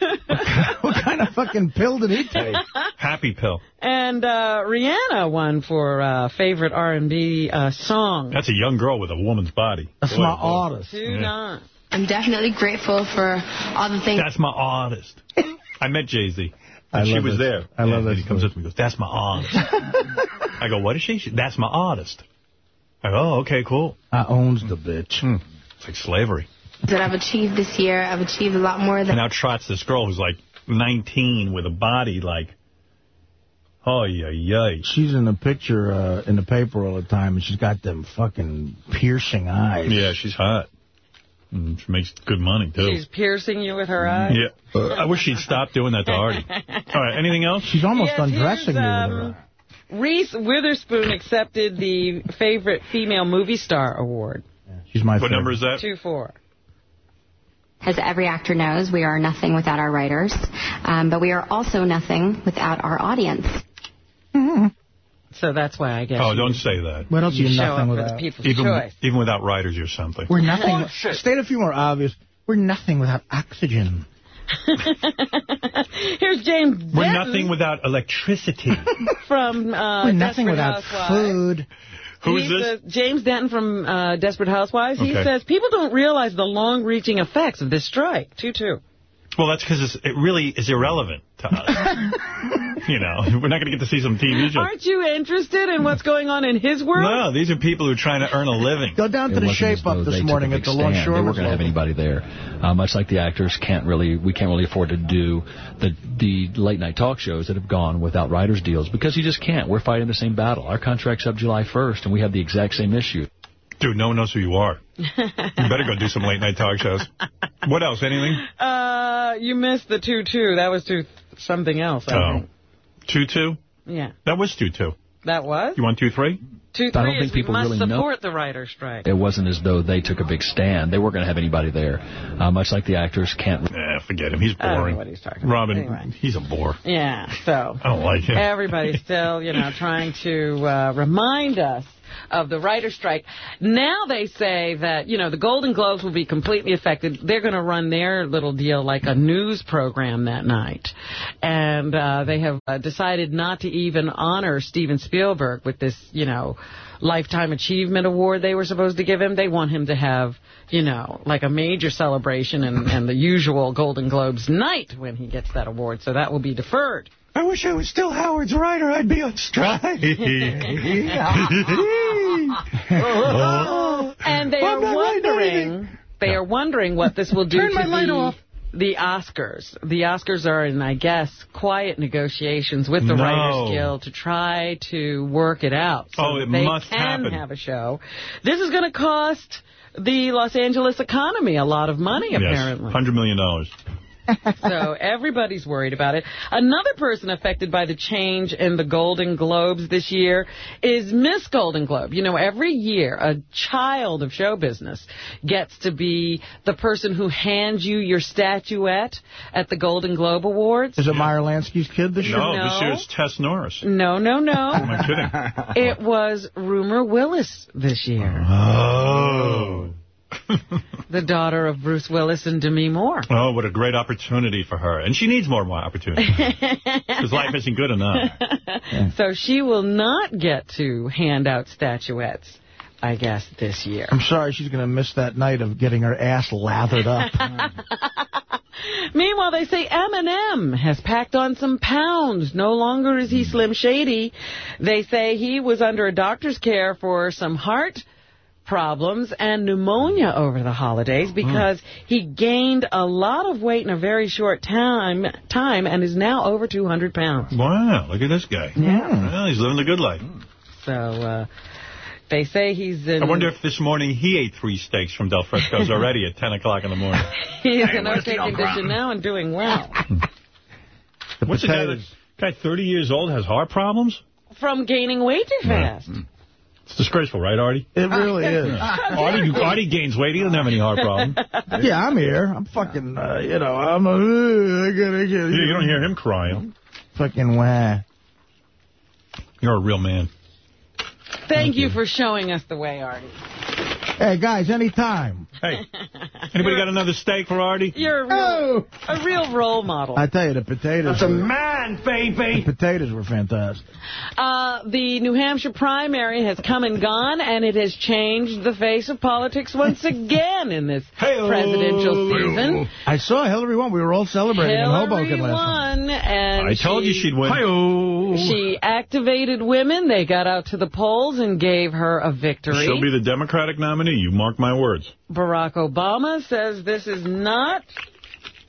what kind of fucking pill did he take? Happy pill. And uh, Rihanna won for uh, favorite R&B uh, song. That's a young girl with a woman's body. That's Boy, my boy. artist. Two nine. I'm definitely grateful for all the things. That's my artist. I met Jay-Z. I And she was this. there. I love and this he comes up to me and goes, that's my artist. I go, what is she? She- That's my artist. I go, oh, okay, cool. I owns the bitch. It's like slavery. that I've achieved this year. I've achieved a lot more than... And now trots this girl who's like 19 with a body like, oh, yeah, yeah. She's in the picture uh, in the paper all the time, and she's got them fucking piercing eyes. Yeah, she's hot. Mm, she makes good money, too. She's piercing you with her eyes. Yeah. I wish she'd stop doing that to Artie. All right, anything else? She's almost Yes, undressing here's, me with her um, Reese Witherspoon accepted the favorite female movie star award. She's my favorite. What number is that? 2-4. As every actor knows, we are nothing without our writers, um, but we are also nothing without our audience. So that's why I guess Oh, don't say that. What else you are you show nothing up for without? the people's Even, choice. even without writers, you're something. We're nothing. State a few more obvious. We're nothing without oxygen. Here's James We're Denton nothing without electricity. from uh, We're nothing without Housewives. food. Who He is this? says- James Denton from uh, Desperate Housewives. He says people don't realize the long-reaching effects of this strike. 2-2. Well, that's because it really is irrelevant to us. you know, we're not going to get to see some TV shows. Aren't you interested in what's going on in his world? No, these are people who are trying to earn a living. Go down to the shape up this morning at the stand. Longshore. They weren't going to have anybody there. Uh, much like the actors can't really, we can't really afford to do the the late night talk shows that have gone without writers deals because you just can't. We're fighting the same battle. Our contract's up July 1st, and we have the exact same issue. Dude, no one knows who you are. You better go do some late night talk shows. What else? Anything? Uh, you missed the 2-2. That was two something else, I Oh. think. 2-2? Yeah. That was 2-2. That was? You want 2-3? 2-3 I don't think people must really know. support the writer's strike. It wasn't as though they took a big stand. They weren't going to have anybody there. Uh, much like the actors can't. Yeah, forget him. He's I don't know boring. what he's talking about. Robin, Anyway. he's a bore. Yeah, so I don't like him. everybody's still, you know, trying to uh, remind us of the writer's strike. Now they say that, you know, the Golden Globes will be completely affected. They're going to run their little deal like a news program that night. And uh, they have uh, decided not to even honor Steven Spielberg with this, you know, Lifetime Achievement Award they were supposed to give him. They want him to have, you know, like a major celebration and, and the usual Golden Globes night when he gets that award. So that will be deferred. I wish I was still Howard's writer. I'd be on strike. And they I'm are wondering, they are wondering what this will do Turn to my light the, off. the Oscars. The Oscars are in, I guess, quiet negotiations with the No. Writers Guild to try to work it out. So Oh, it they must can happen. have a show. This is going to cost the Los Angeles economy a lot of money, apparently. Yes, $100 million. Dollars. so everybody's worried about it. Another person affected by the change in the Golden Globes this year is Miss Golden Globe. You know, every year a child of show business gets to be the person who hands you your statuette at the Golden Globe Awards. Is it Meyer Lansky's kid this year? No, No. this year's Tess Norris. No, no, Am no. I kidding? it was Rumor Willis this year, Oh. the daughter of Bruce Willis and Demi Moore. Oh, what a great opportunity for her. And she needs more more opportunity. Because life isn't good enough. So she will not get to hand out statuettes, I guess, this year. I'm sorry she's going to miss that night of getting her ass lathered up. Meanwhile, they say Eminem has packed on some pounds. No longer is he Slim Shady. They say he was under a doctor's care for some heart problems and pneumonia over the holidays mm. because he gained a lot of weight in a very short time time and is now over 200 pounds. Wow, look at this guy. Yeah. Mm. Well, he's living the good life. Mm. So uh, they say he's in... I wonder if this morning he ate three steaks from Del Fresco's already at 10 o'clock in the morning. He's Hey, in where's okay condition now and doing well. What's the guy, that, guy 30 years old has heart problems? From gaining weight too fast. It's disgraceful, right, Artie? It really is. Artie, Artie gains weight. He doesn't have any heart problem. yeah, I'm here. I'm fucking, uh, you know, I'm a, uh, I gotta get, You, you don't hear him crying. Fucking wah. You're a real man. Thank you for showing us the way, Artie. Hey, guys, anytime. Hey, anybody got another steak for Artie? You're a real, a real role model. I tell you, the potatoes. That's a were- man, baby. The potatoes were fantastic. Uh, the New Hampshire primary has come and gone, and it has changed the face of politics once again in this presidential season. I saw Hillary won. We were all celebrating Hillary in Hoboken last night. won, and I told you she- she'd win. She activated women. They got out to the polls and gave her a victory. She'll be the Democratic nominee. You mark my words. Barack Obama says this is not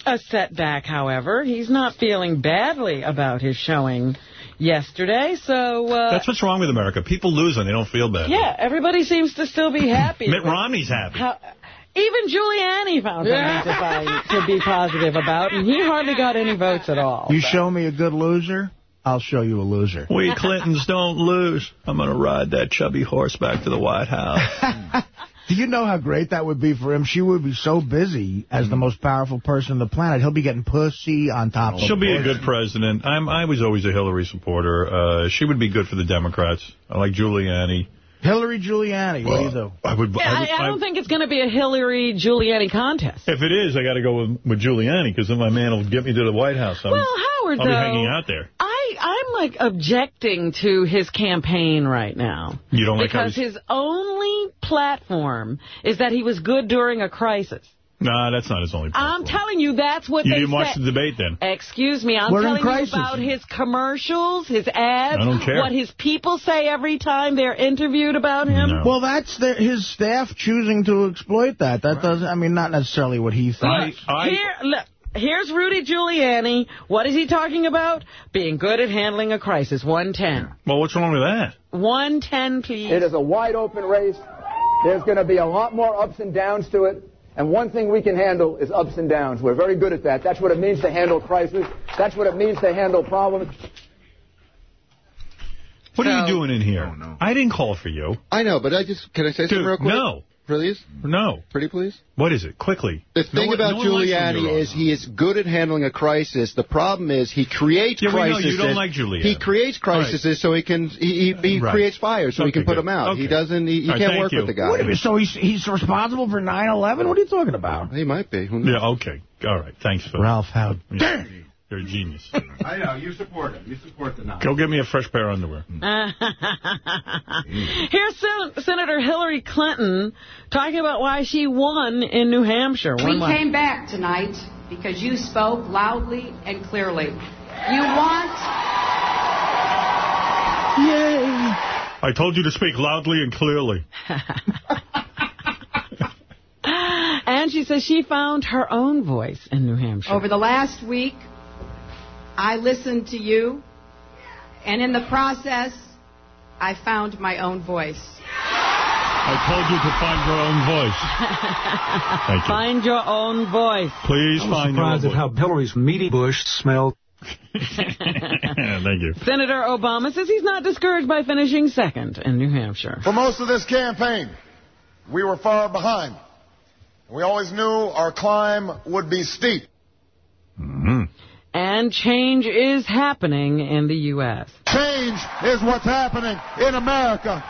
a setback, however. He's not feeling badly about his showing yesterday, so... Uh, That's what's wrong with America. People lose and they don't feel bad. yeah, everybody seems to still be happy. Mitt Romney's happy. How, Even Giuliani found something to, find, to be positive about, and he hardly got any votes at all. You show me a good loser, I'll show you a loser. We Clintons don't lose. I'm going to ride that chubby horse back to the White House. Do you know how great that would be for him? She would be so busy as the most powerful person on the planet. He'll be getting pussy on top of She'll be a good president. I'm, I was always a Hillary supporter. Uh, she would be good for the Democrats. I like Giuliani. Hillary Giuliani, what do you do? I would. Yeah, I, would- I, I don't think it's going to be a Hillary Giuliani contest. If it is, I got to go with, with Giuliani because then my man will get me to the White House. I'm, Well, Howard, I'll be though, hanging out there. I, I'm like objecting to his campaign right now. You don't like Because he's... his only platform is that he was good during a crisis. Nah, that's not his only I'm telling you, that's what You they didn't watch the debate then. Excuse me, I'm We're telling you about his commercials, his ads, I don't care. what his people say every time they're interviewed about him. Well, that's the, his staff choosing to exploit that. That doesn't, I mean, not necessarily what he thinks. Here, look, here's Rudy Giuliani. What is he talking about? Being good at handling a crisis. 110. Well, what's wrong with that? 110, please. It is a wide open race. There's going to be a lot more ups and downs to it. And one thing we can handle is ups and downs. We're very good at that. That's what it means to handle crisis. That's what it means to handle problems. What are you doing in here? Oh, I didn't call for you. I know, but I just, can I say Dude, something real quick? no. Please? No. Pretty please? What is it? Quickly. The No thing one- about no one likes when Giuliani is he is good at handling a crisis. The problem is he creates Yeah, we know crises. you don't like Giuliani. He creates crises so he can he he, he Right. creates fires so he can put good. them out. He doesn't. He, he All right, can't work you. with the guy. Wait a minute, so he's he's responsible for 9/11? What are you talking about? He might be. Yeah, okay. All right. Thanks, Phil. Ralph, how dare you? You're a genius. I know. You support him. You support the Go get me a fresh pair of underwear. Hmm. Here's Sen- Senator Hillary Clinton talking about why she won in New Hampshire. We One came back tonight because you spoke loudly and clearly. You want Yay. I told you to speak loudly and clearly. And she says she found her own voice in New Hampshire. over the last week. I listened to you, and in the process, I found my own voice. I told you to find your own voice. Thank you. Find your own voice. Please I'm find your own voice. surprised at how Hillary's meaty bush smelled. Thank you. Senator Obama says he's not discouraged by finishing second in New Hampshire. For most of this campaign, we were far behind. We always knew our climb would be steep. Mm-hmm. And change is happening in the U.S. Change is what's happening in America.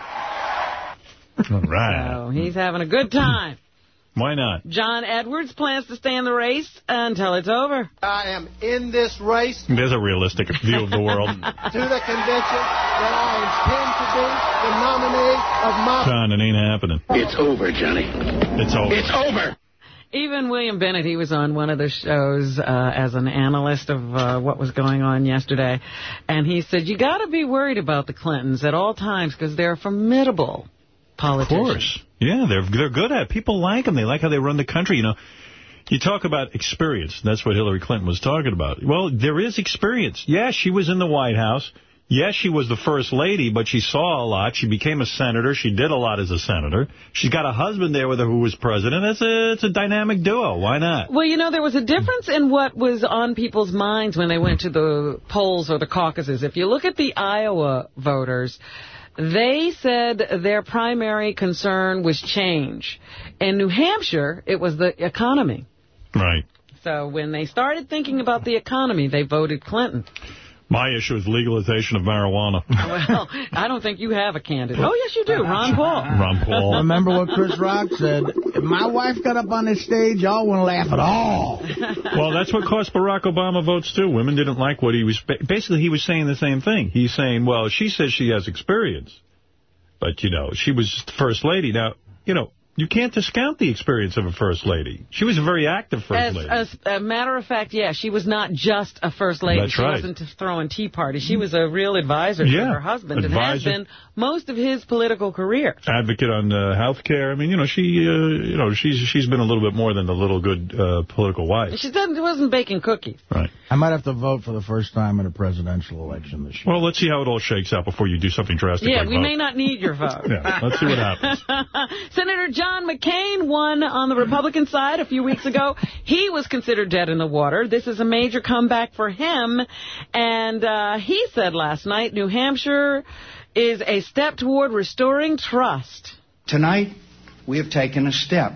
All right. So he's having a good time. Why not? John Edwards plans to stay in the race until it's over. I am in this race There's a realistic view of the world. to the convention that I intend to be the nominee of my... John, it ain't happening. It's over, Johnny. It's over. It's over. Even William Bennett, he was on one of the shows uh, as an analyst of uh, what was going on yesterday, and he said, you got to be worried about the Clintons at all times because they're formidable Of politicians. course. Yeah, they're they're good at it. People like them. They like how they run the country. You know, you talk about experience. That's what Hillary Clinton was talking about. Well, there is experience. Yeah, she was in the White House. Yes, she was the first lady, but she saw a lot. She became a senator. She did a lot as a senator. She's got a husband there with her who was president. It's a, it's a dynamic duo. Why not? Well, you know, there was a difference in what was on people's minds when they went to the polls or the caucuses. If you look at the Iowa voters, they said their primary concern was change. In New Hampshire, it was the economy. Right. So when they started thinking about the economy, they voted Clinton. My issue is legalization of marijuana. Well, I don't think you have a candidate. Oh, yes, you do. Ron Paul. Ron Paul. Remember what Chris Rock said? If my wife got up on this stage, y'all wouldn't laugh at all. Well, that's what cost Barack Obama votes, too. Women didn't like what he was... Basically, he was saying the same thing. He's saying, well, she says she has experience. But, you know, she was first lady. Now, you know, you can't discount the experience of a first lady. She was a very active first As, lady. as a matter of fact, yeah, she was not just a first lady. That's she right. wasn't just throwing tea parties. She was a real advisor Yeah, to her husband and has been most of his political career. Advocate on uh, health care. I mean, you know, she, uh, you know, she's she's been a little bit more than the little good uh, political wife. She didn't, wasn't baking cookies. Right. I might have to vote for the first time in a presidential election this year. Well, let's see how it all shakes out before you do something drastic Yeah, like we vote. may not need your vote. Yeah, let's see what happens. Senator John John McCain won on the Republican side a few weeks ago. He was considered dead in the water. This is a major comeback for him. And uh, he said last night, New Hampshire is a step toward restoring trust. Tonight, we have taken a step,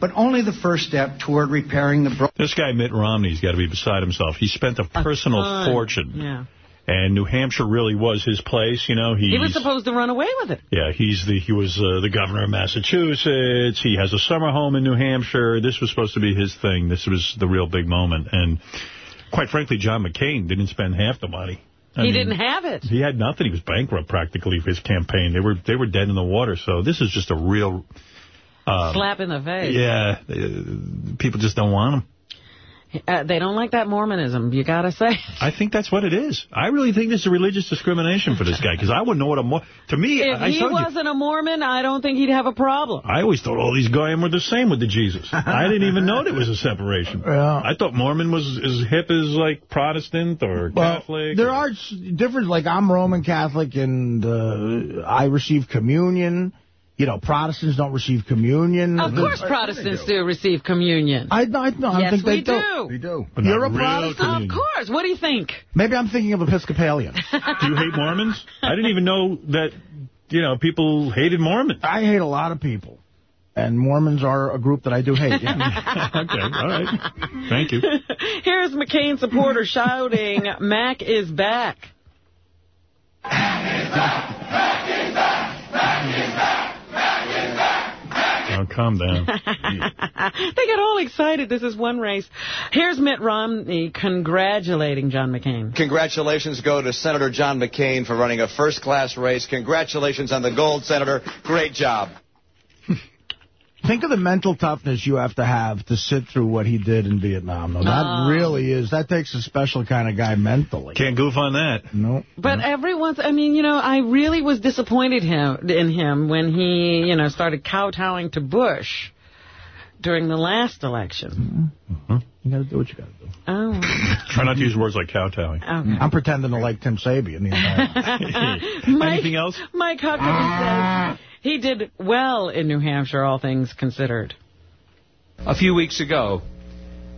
but only the first step toward repairing the broken. This guy, Mitt Romney's got to be beside himself. He spent a personal ton. fortune. Yeah. And New Hampshire really was his place, you know. He was supposed to run away with it. Yeah, he's the he was uh, the governor of Massachusetts. He has a summer home in New Hampshire. This was supposed to be his thing. This was the real big moment. And quite frankly, John McCain didn't spend half the money. I he mean, didn't have it. He had nothing. He was bankrupt practically for his campaign. They were they were dead in the water. So this is just a real um, Slap in the face. Yeah, uh, people just don't want him. Uh, they don't like that Mormonism, you got to say. I think that's what it is. I really think this is religious discrimination for this guy, because I wouldn't know what a Mor To me, If I he told you, wasn't a Mormon, I don't think he'd have a problem. I always thought all these guys were the same with the Jesus. I didn't even know there was a separation. Yeah. I thought Mormon was as hip as, like, Protestant or Well, Catholic. there are s- different, like I'm Roman Catholic and uh, I receive communion. You know, Protestants don't receive communion. Of course Protestants do receive communion. I, I, no, I yes, think they we do. do. do. But You're a Protestant? communion. Of course. What do you think? Maybe I'm thinking of Episcopalians. Do you hate Mormons? I didn't even know that, you know, people hated Mormons. I hate a lot of people. And Mormons are a group that I do hate, yeah. okay, all right. Thank you. Here's McCain supporter shouting, Mac is back. Oh, calm down. they get all excited. This is one race. Here's Mitt Romney congratulating John McCain. Congratulations go to Senator John McCain for running a first-class race. Congratulations on the gold, Senator. Great job. Think of the mental toughness you have to have to sit through what he did in Vietnam, though. That Oh. really is, that takes a special kind of guy mentally. Can't goof on that. No. But every once, I mean, you know, I really was disappointed him in him when he, you know, started kowtowing to Bush during the last election. Mm-hmm. Mm-hmm. You got to do what you got to do. Oh. Try not to use words like kowtowing. Okay. Mm-hmm. I'm pretending to like Tim Sabean. the entire- Mike, Anything else? Mike Huckabee says he did well in New Hampshire, all things considered. A few weeks ago,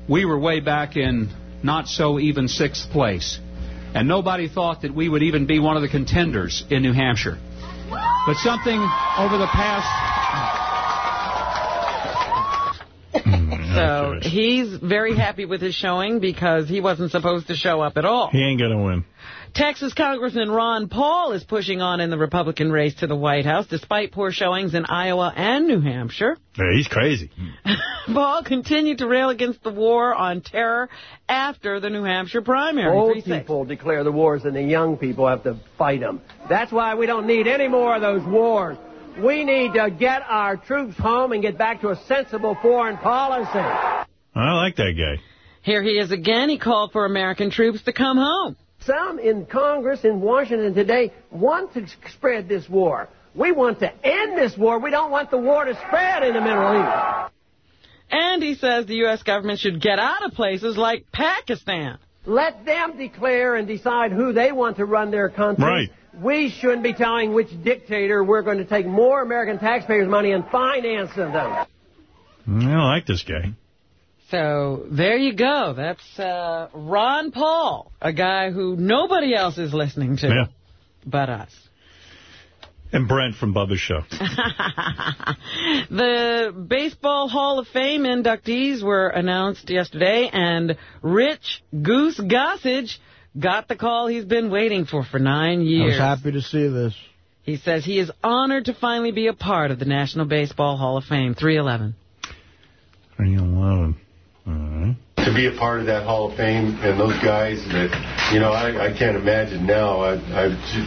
we were way back in not so even sixth place. And nobody thought that we would even be one of the contenders in New Hampshire. But something over the past Mm, so he's very happy with his showing because he wasn't supposed to show up at all. He ain't going to win. Texas Congressman Ron Paul is pushing on in the Republican race to the White House, despite poor showings in Iowa and New Hampshire. Yeah, he's crazy. Paul continued to rail against the war on terror after the New Hampshire primary. Old 3-6. people declare the wars and the young people have to fight them. That's why we don't need any more of those wars. We need to get our troops home and get back to a sensible foreign policy. I like that guy. Here he is again. He called for American troops to come home. Some in Congress in Washington today want to spread this war. We want to end this war. We don't want the war to spread in the Middle East. And he says the U.S. government should get out of places like Pakistan. Let them declare and decide who they want to run their country. Right. We shouldn't be telling which dictator we're going to take more American taxpayers' money and finance them. I don't like this guy. So there you go. That's uh, Ron Paul, a guy who nobody else is listening to Yeah. but us. And Brent from Bubba's show. The Baseball Hall of Fame inductees were announced yesterday, and Rich Goose Gossage got the call he's been waiting for for nine years. I was happy to see this. He says he is honored to finally be a part of the National Baseball Hall of Fame, 311. 311. All right. to be a part of that Hall of Fame and those guys that, you know, I, I can't imagine now. I, I,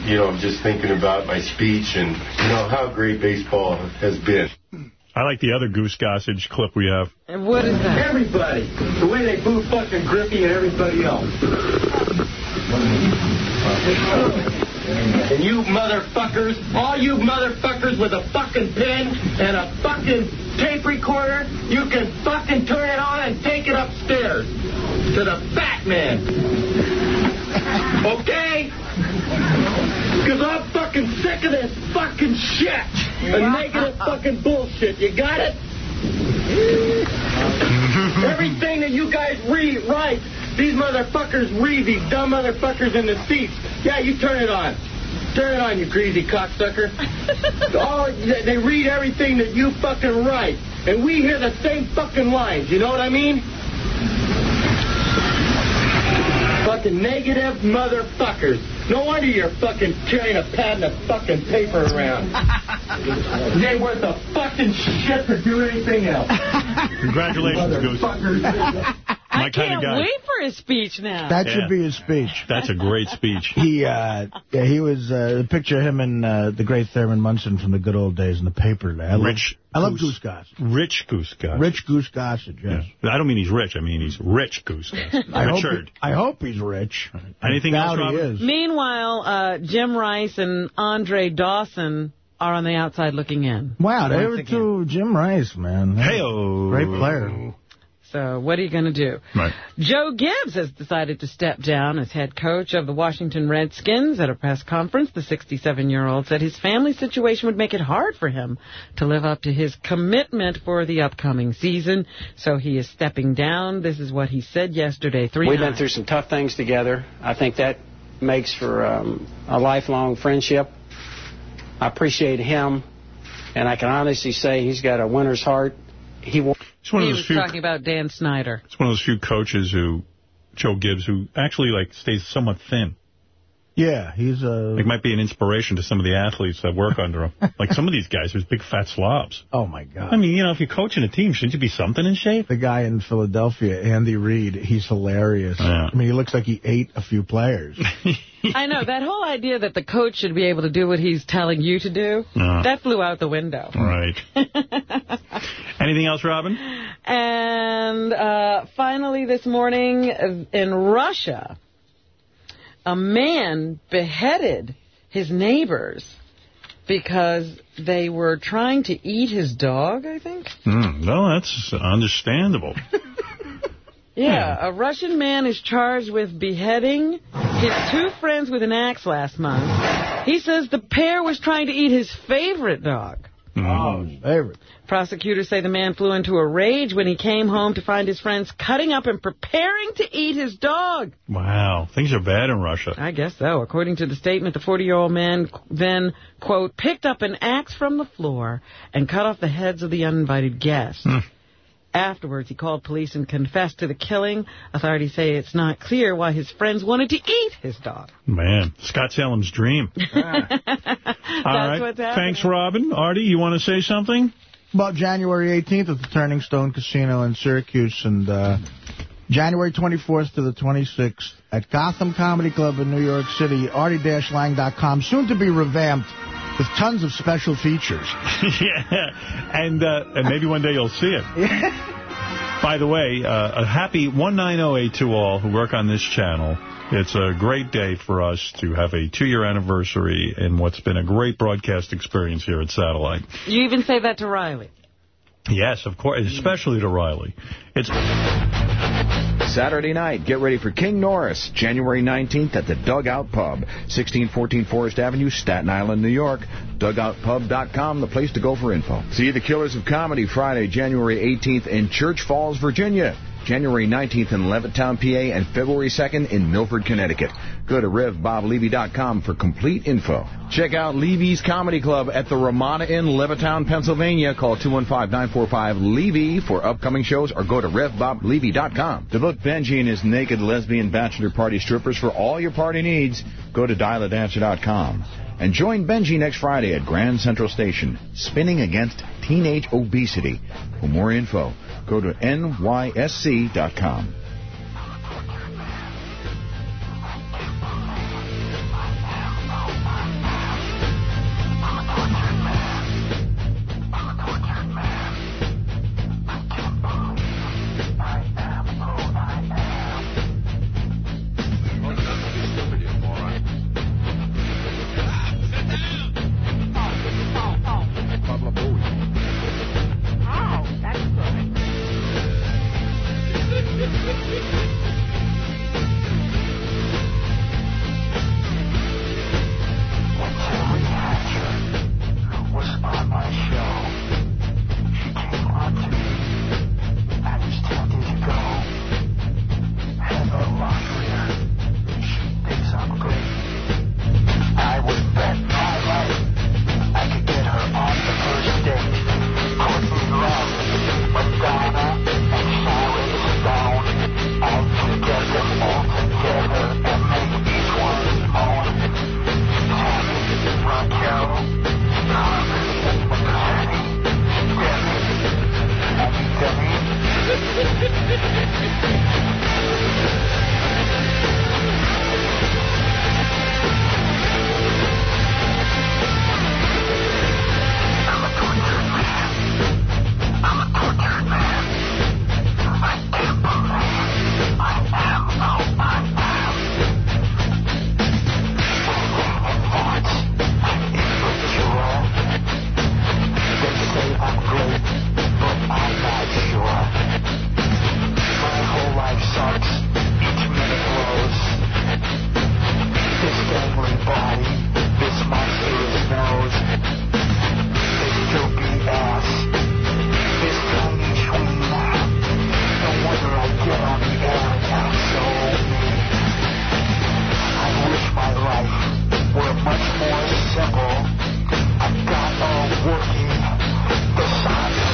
you know, I'm just thinking about my speech and, you know, how great baseball has been. I like the other Goose Gossage clip we have. And what is that? Everybody. The way they boo fucking Griffey and everybody else. And you motherfuckers, all you motherfuckers with a fucking pen and a fucking tape recorder, you can fucking turn it on and take it upstairs to the fat man. Okay? Because I'm fucking sick of this fucking shit. And making a negative fucking bullshit. You got it? Everything that you guys read, write, these motherfuckers read, these dumb motherfuckers in the seats. Yeah, you turn it on. Turn it on, you greasy cocksucker. All, they read everything that you fucking write. And we hear the same fucking lines. You know what I mean? Fucking negative motherfuckers. No wonder you're fucking carrying a pad and a fucking paper around. you ain't worth a fucking shit to do anything else. Congratulations, Goose. My I kind can't of guy. wait for his speech now. That Yeah. should be his speech. That's a great speech. He, uh, yeah, he was, uh, picture of him and, uh, the great Thurman Munson from the good old days in the paper today. I love, Rich I love Goose- Goose Gossage. Rich Goose Gossage. Rich Goose Gossage, yes. I don't mean he's rich. I mean he's rich Goose Gossage. I hope, he- I hope he's rich. Anything else, Doubt he is. Meanwhile, uh, Jim Rice and Andre Dawson are on the outside looking in. Wow, they Once were two Jim Rice, man. Hey-o. Great player. So what are you going to do? Right. Joe Gibbs has decided to step down as head coach of the Washington Redskins. At a press conference, the 67-year-old said his family situation would make it hard for him to live up to his commitment for the upcoming season. So he is stepping down. This is what he said yesterday. Three We've been through some tough things together. I think that makes for um, a lifelong friendship. I appreciate him, and I can honestly say he's got a winner's heart. He won. It's one of he those few. talking about Dan Snyder. It's one of those few coaches who, Joe Gibbs, who actually like stays somewhat thin. Yeah, he's a... Like might be an inspiration to some of the athletes that work under him. Like some of these guys, there's big fat slobs. Oh, my God. I mean, you know, if you're coaching a team, shouldn't you be something in shape? The guy in Philadelphia, Andy Reid, he's hilarious. Yeah. I mean, he looks like he ate a few players. I know, that whole idea that the coach should be able to do what he's telling you to do, Yeah. that flew out the window. Right. Anything else, Robin? And uh, finally this morning uh, in Russia, a man beheaded his neighbors because they were trying to eat his dog, I think. Hmm, well, that's understandable. Yeah, a Russian man is charged with beheading his two friends with an axe last month. He says the pair was trying to eat his favorite dog. Oh, his mm-hmm. favorite. Prosecutors say the man flew into a rage when he came home to find his friends cutting up and preparing to eat his dog. Wow, things are bad in Russia. I guess so. According to the statement, the 40-year-old man then, quote, picked up an axe from the floor and cut off the heads of the uninvited guests. Hmm. Afterwards, he called police and confessed to the killing. Authorities say it's not clear why his friends wanted to eat his dog. Man, Scott Salem's dream. All That's right. what's happening. Thanks, Robin. Artie, you want to say something? About January 18th at the Turning Stone Casino in Syracuse and uh, January 24th to the 26th at Gotham Comedy Club in New York City, artie-lang.com, soon to be revamped with tons of special features. yeah, and uh, and maybe one day you'll see it. By the way, uh, a happy 19082 to all who work on this channel. It's a great day for us to have a two-year anniversary in what's been a great broadcast experience here at Satellite. You even say that to Riley. Yes, of course, especially to Riley. It's Saturday night, get ready for King Norris, January 19th at the Dugout Pub, 1614 Forest Avenue, Staten Island, New York. DugoutPub.com, the place to go for info. See the Killers of Comedy Friday, January 18th in Church Falls, Virginia. January 19th in Levittown, PA, and February 2nd in Milford, Connecticut. Go to RevBobLevy.com for complete info. Check out Levy's Comedy Club at the Ramada Inn, Levittown, Pennsylvania. Call 215-945-LEVY for upcoming shows or go to RevBobLevy.com. To book Benji and his naked lesbian bachelor party strippers for all your party needs, go to DialAdancer.com. And join Benji next Friday at Grand Central Station, spinning against teenage obesity. For more info, go to nysc.com.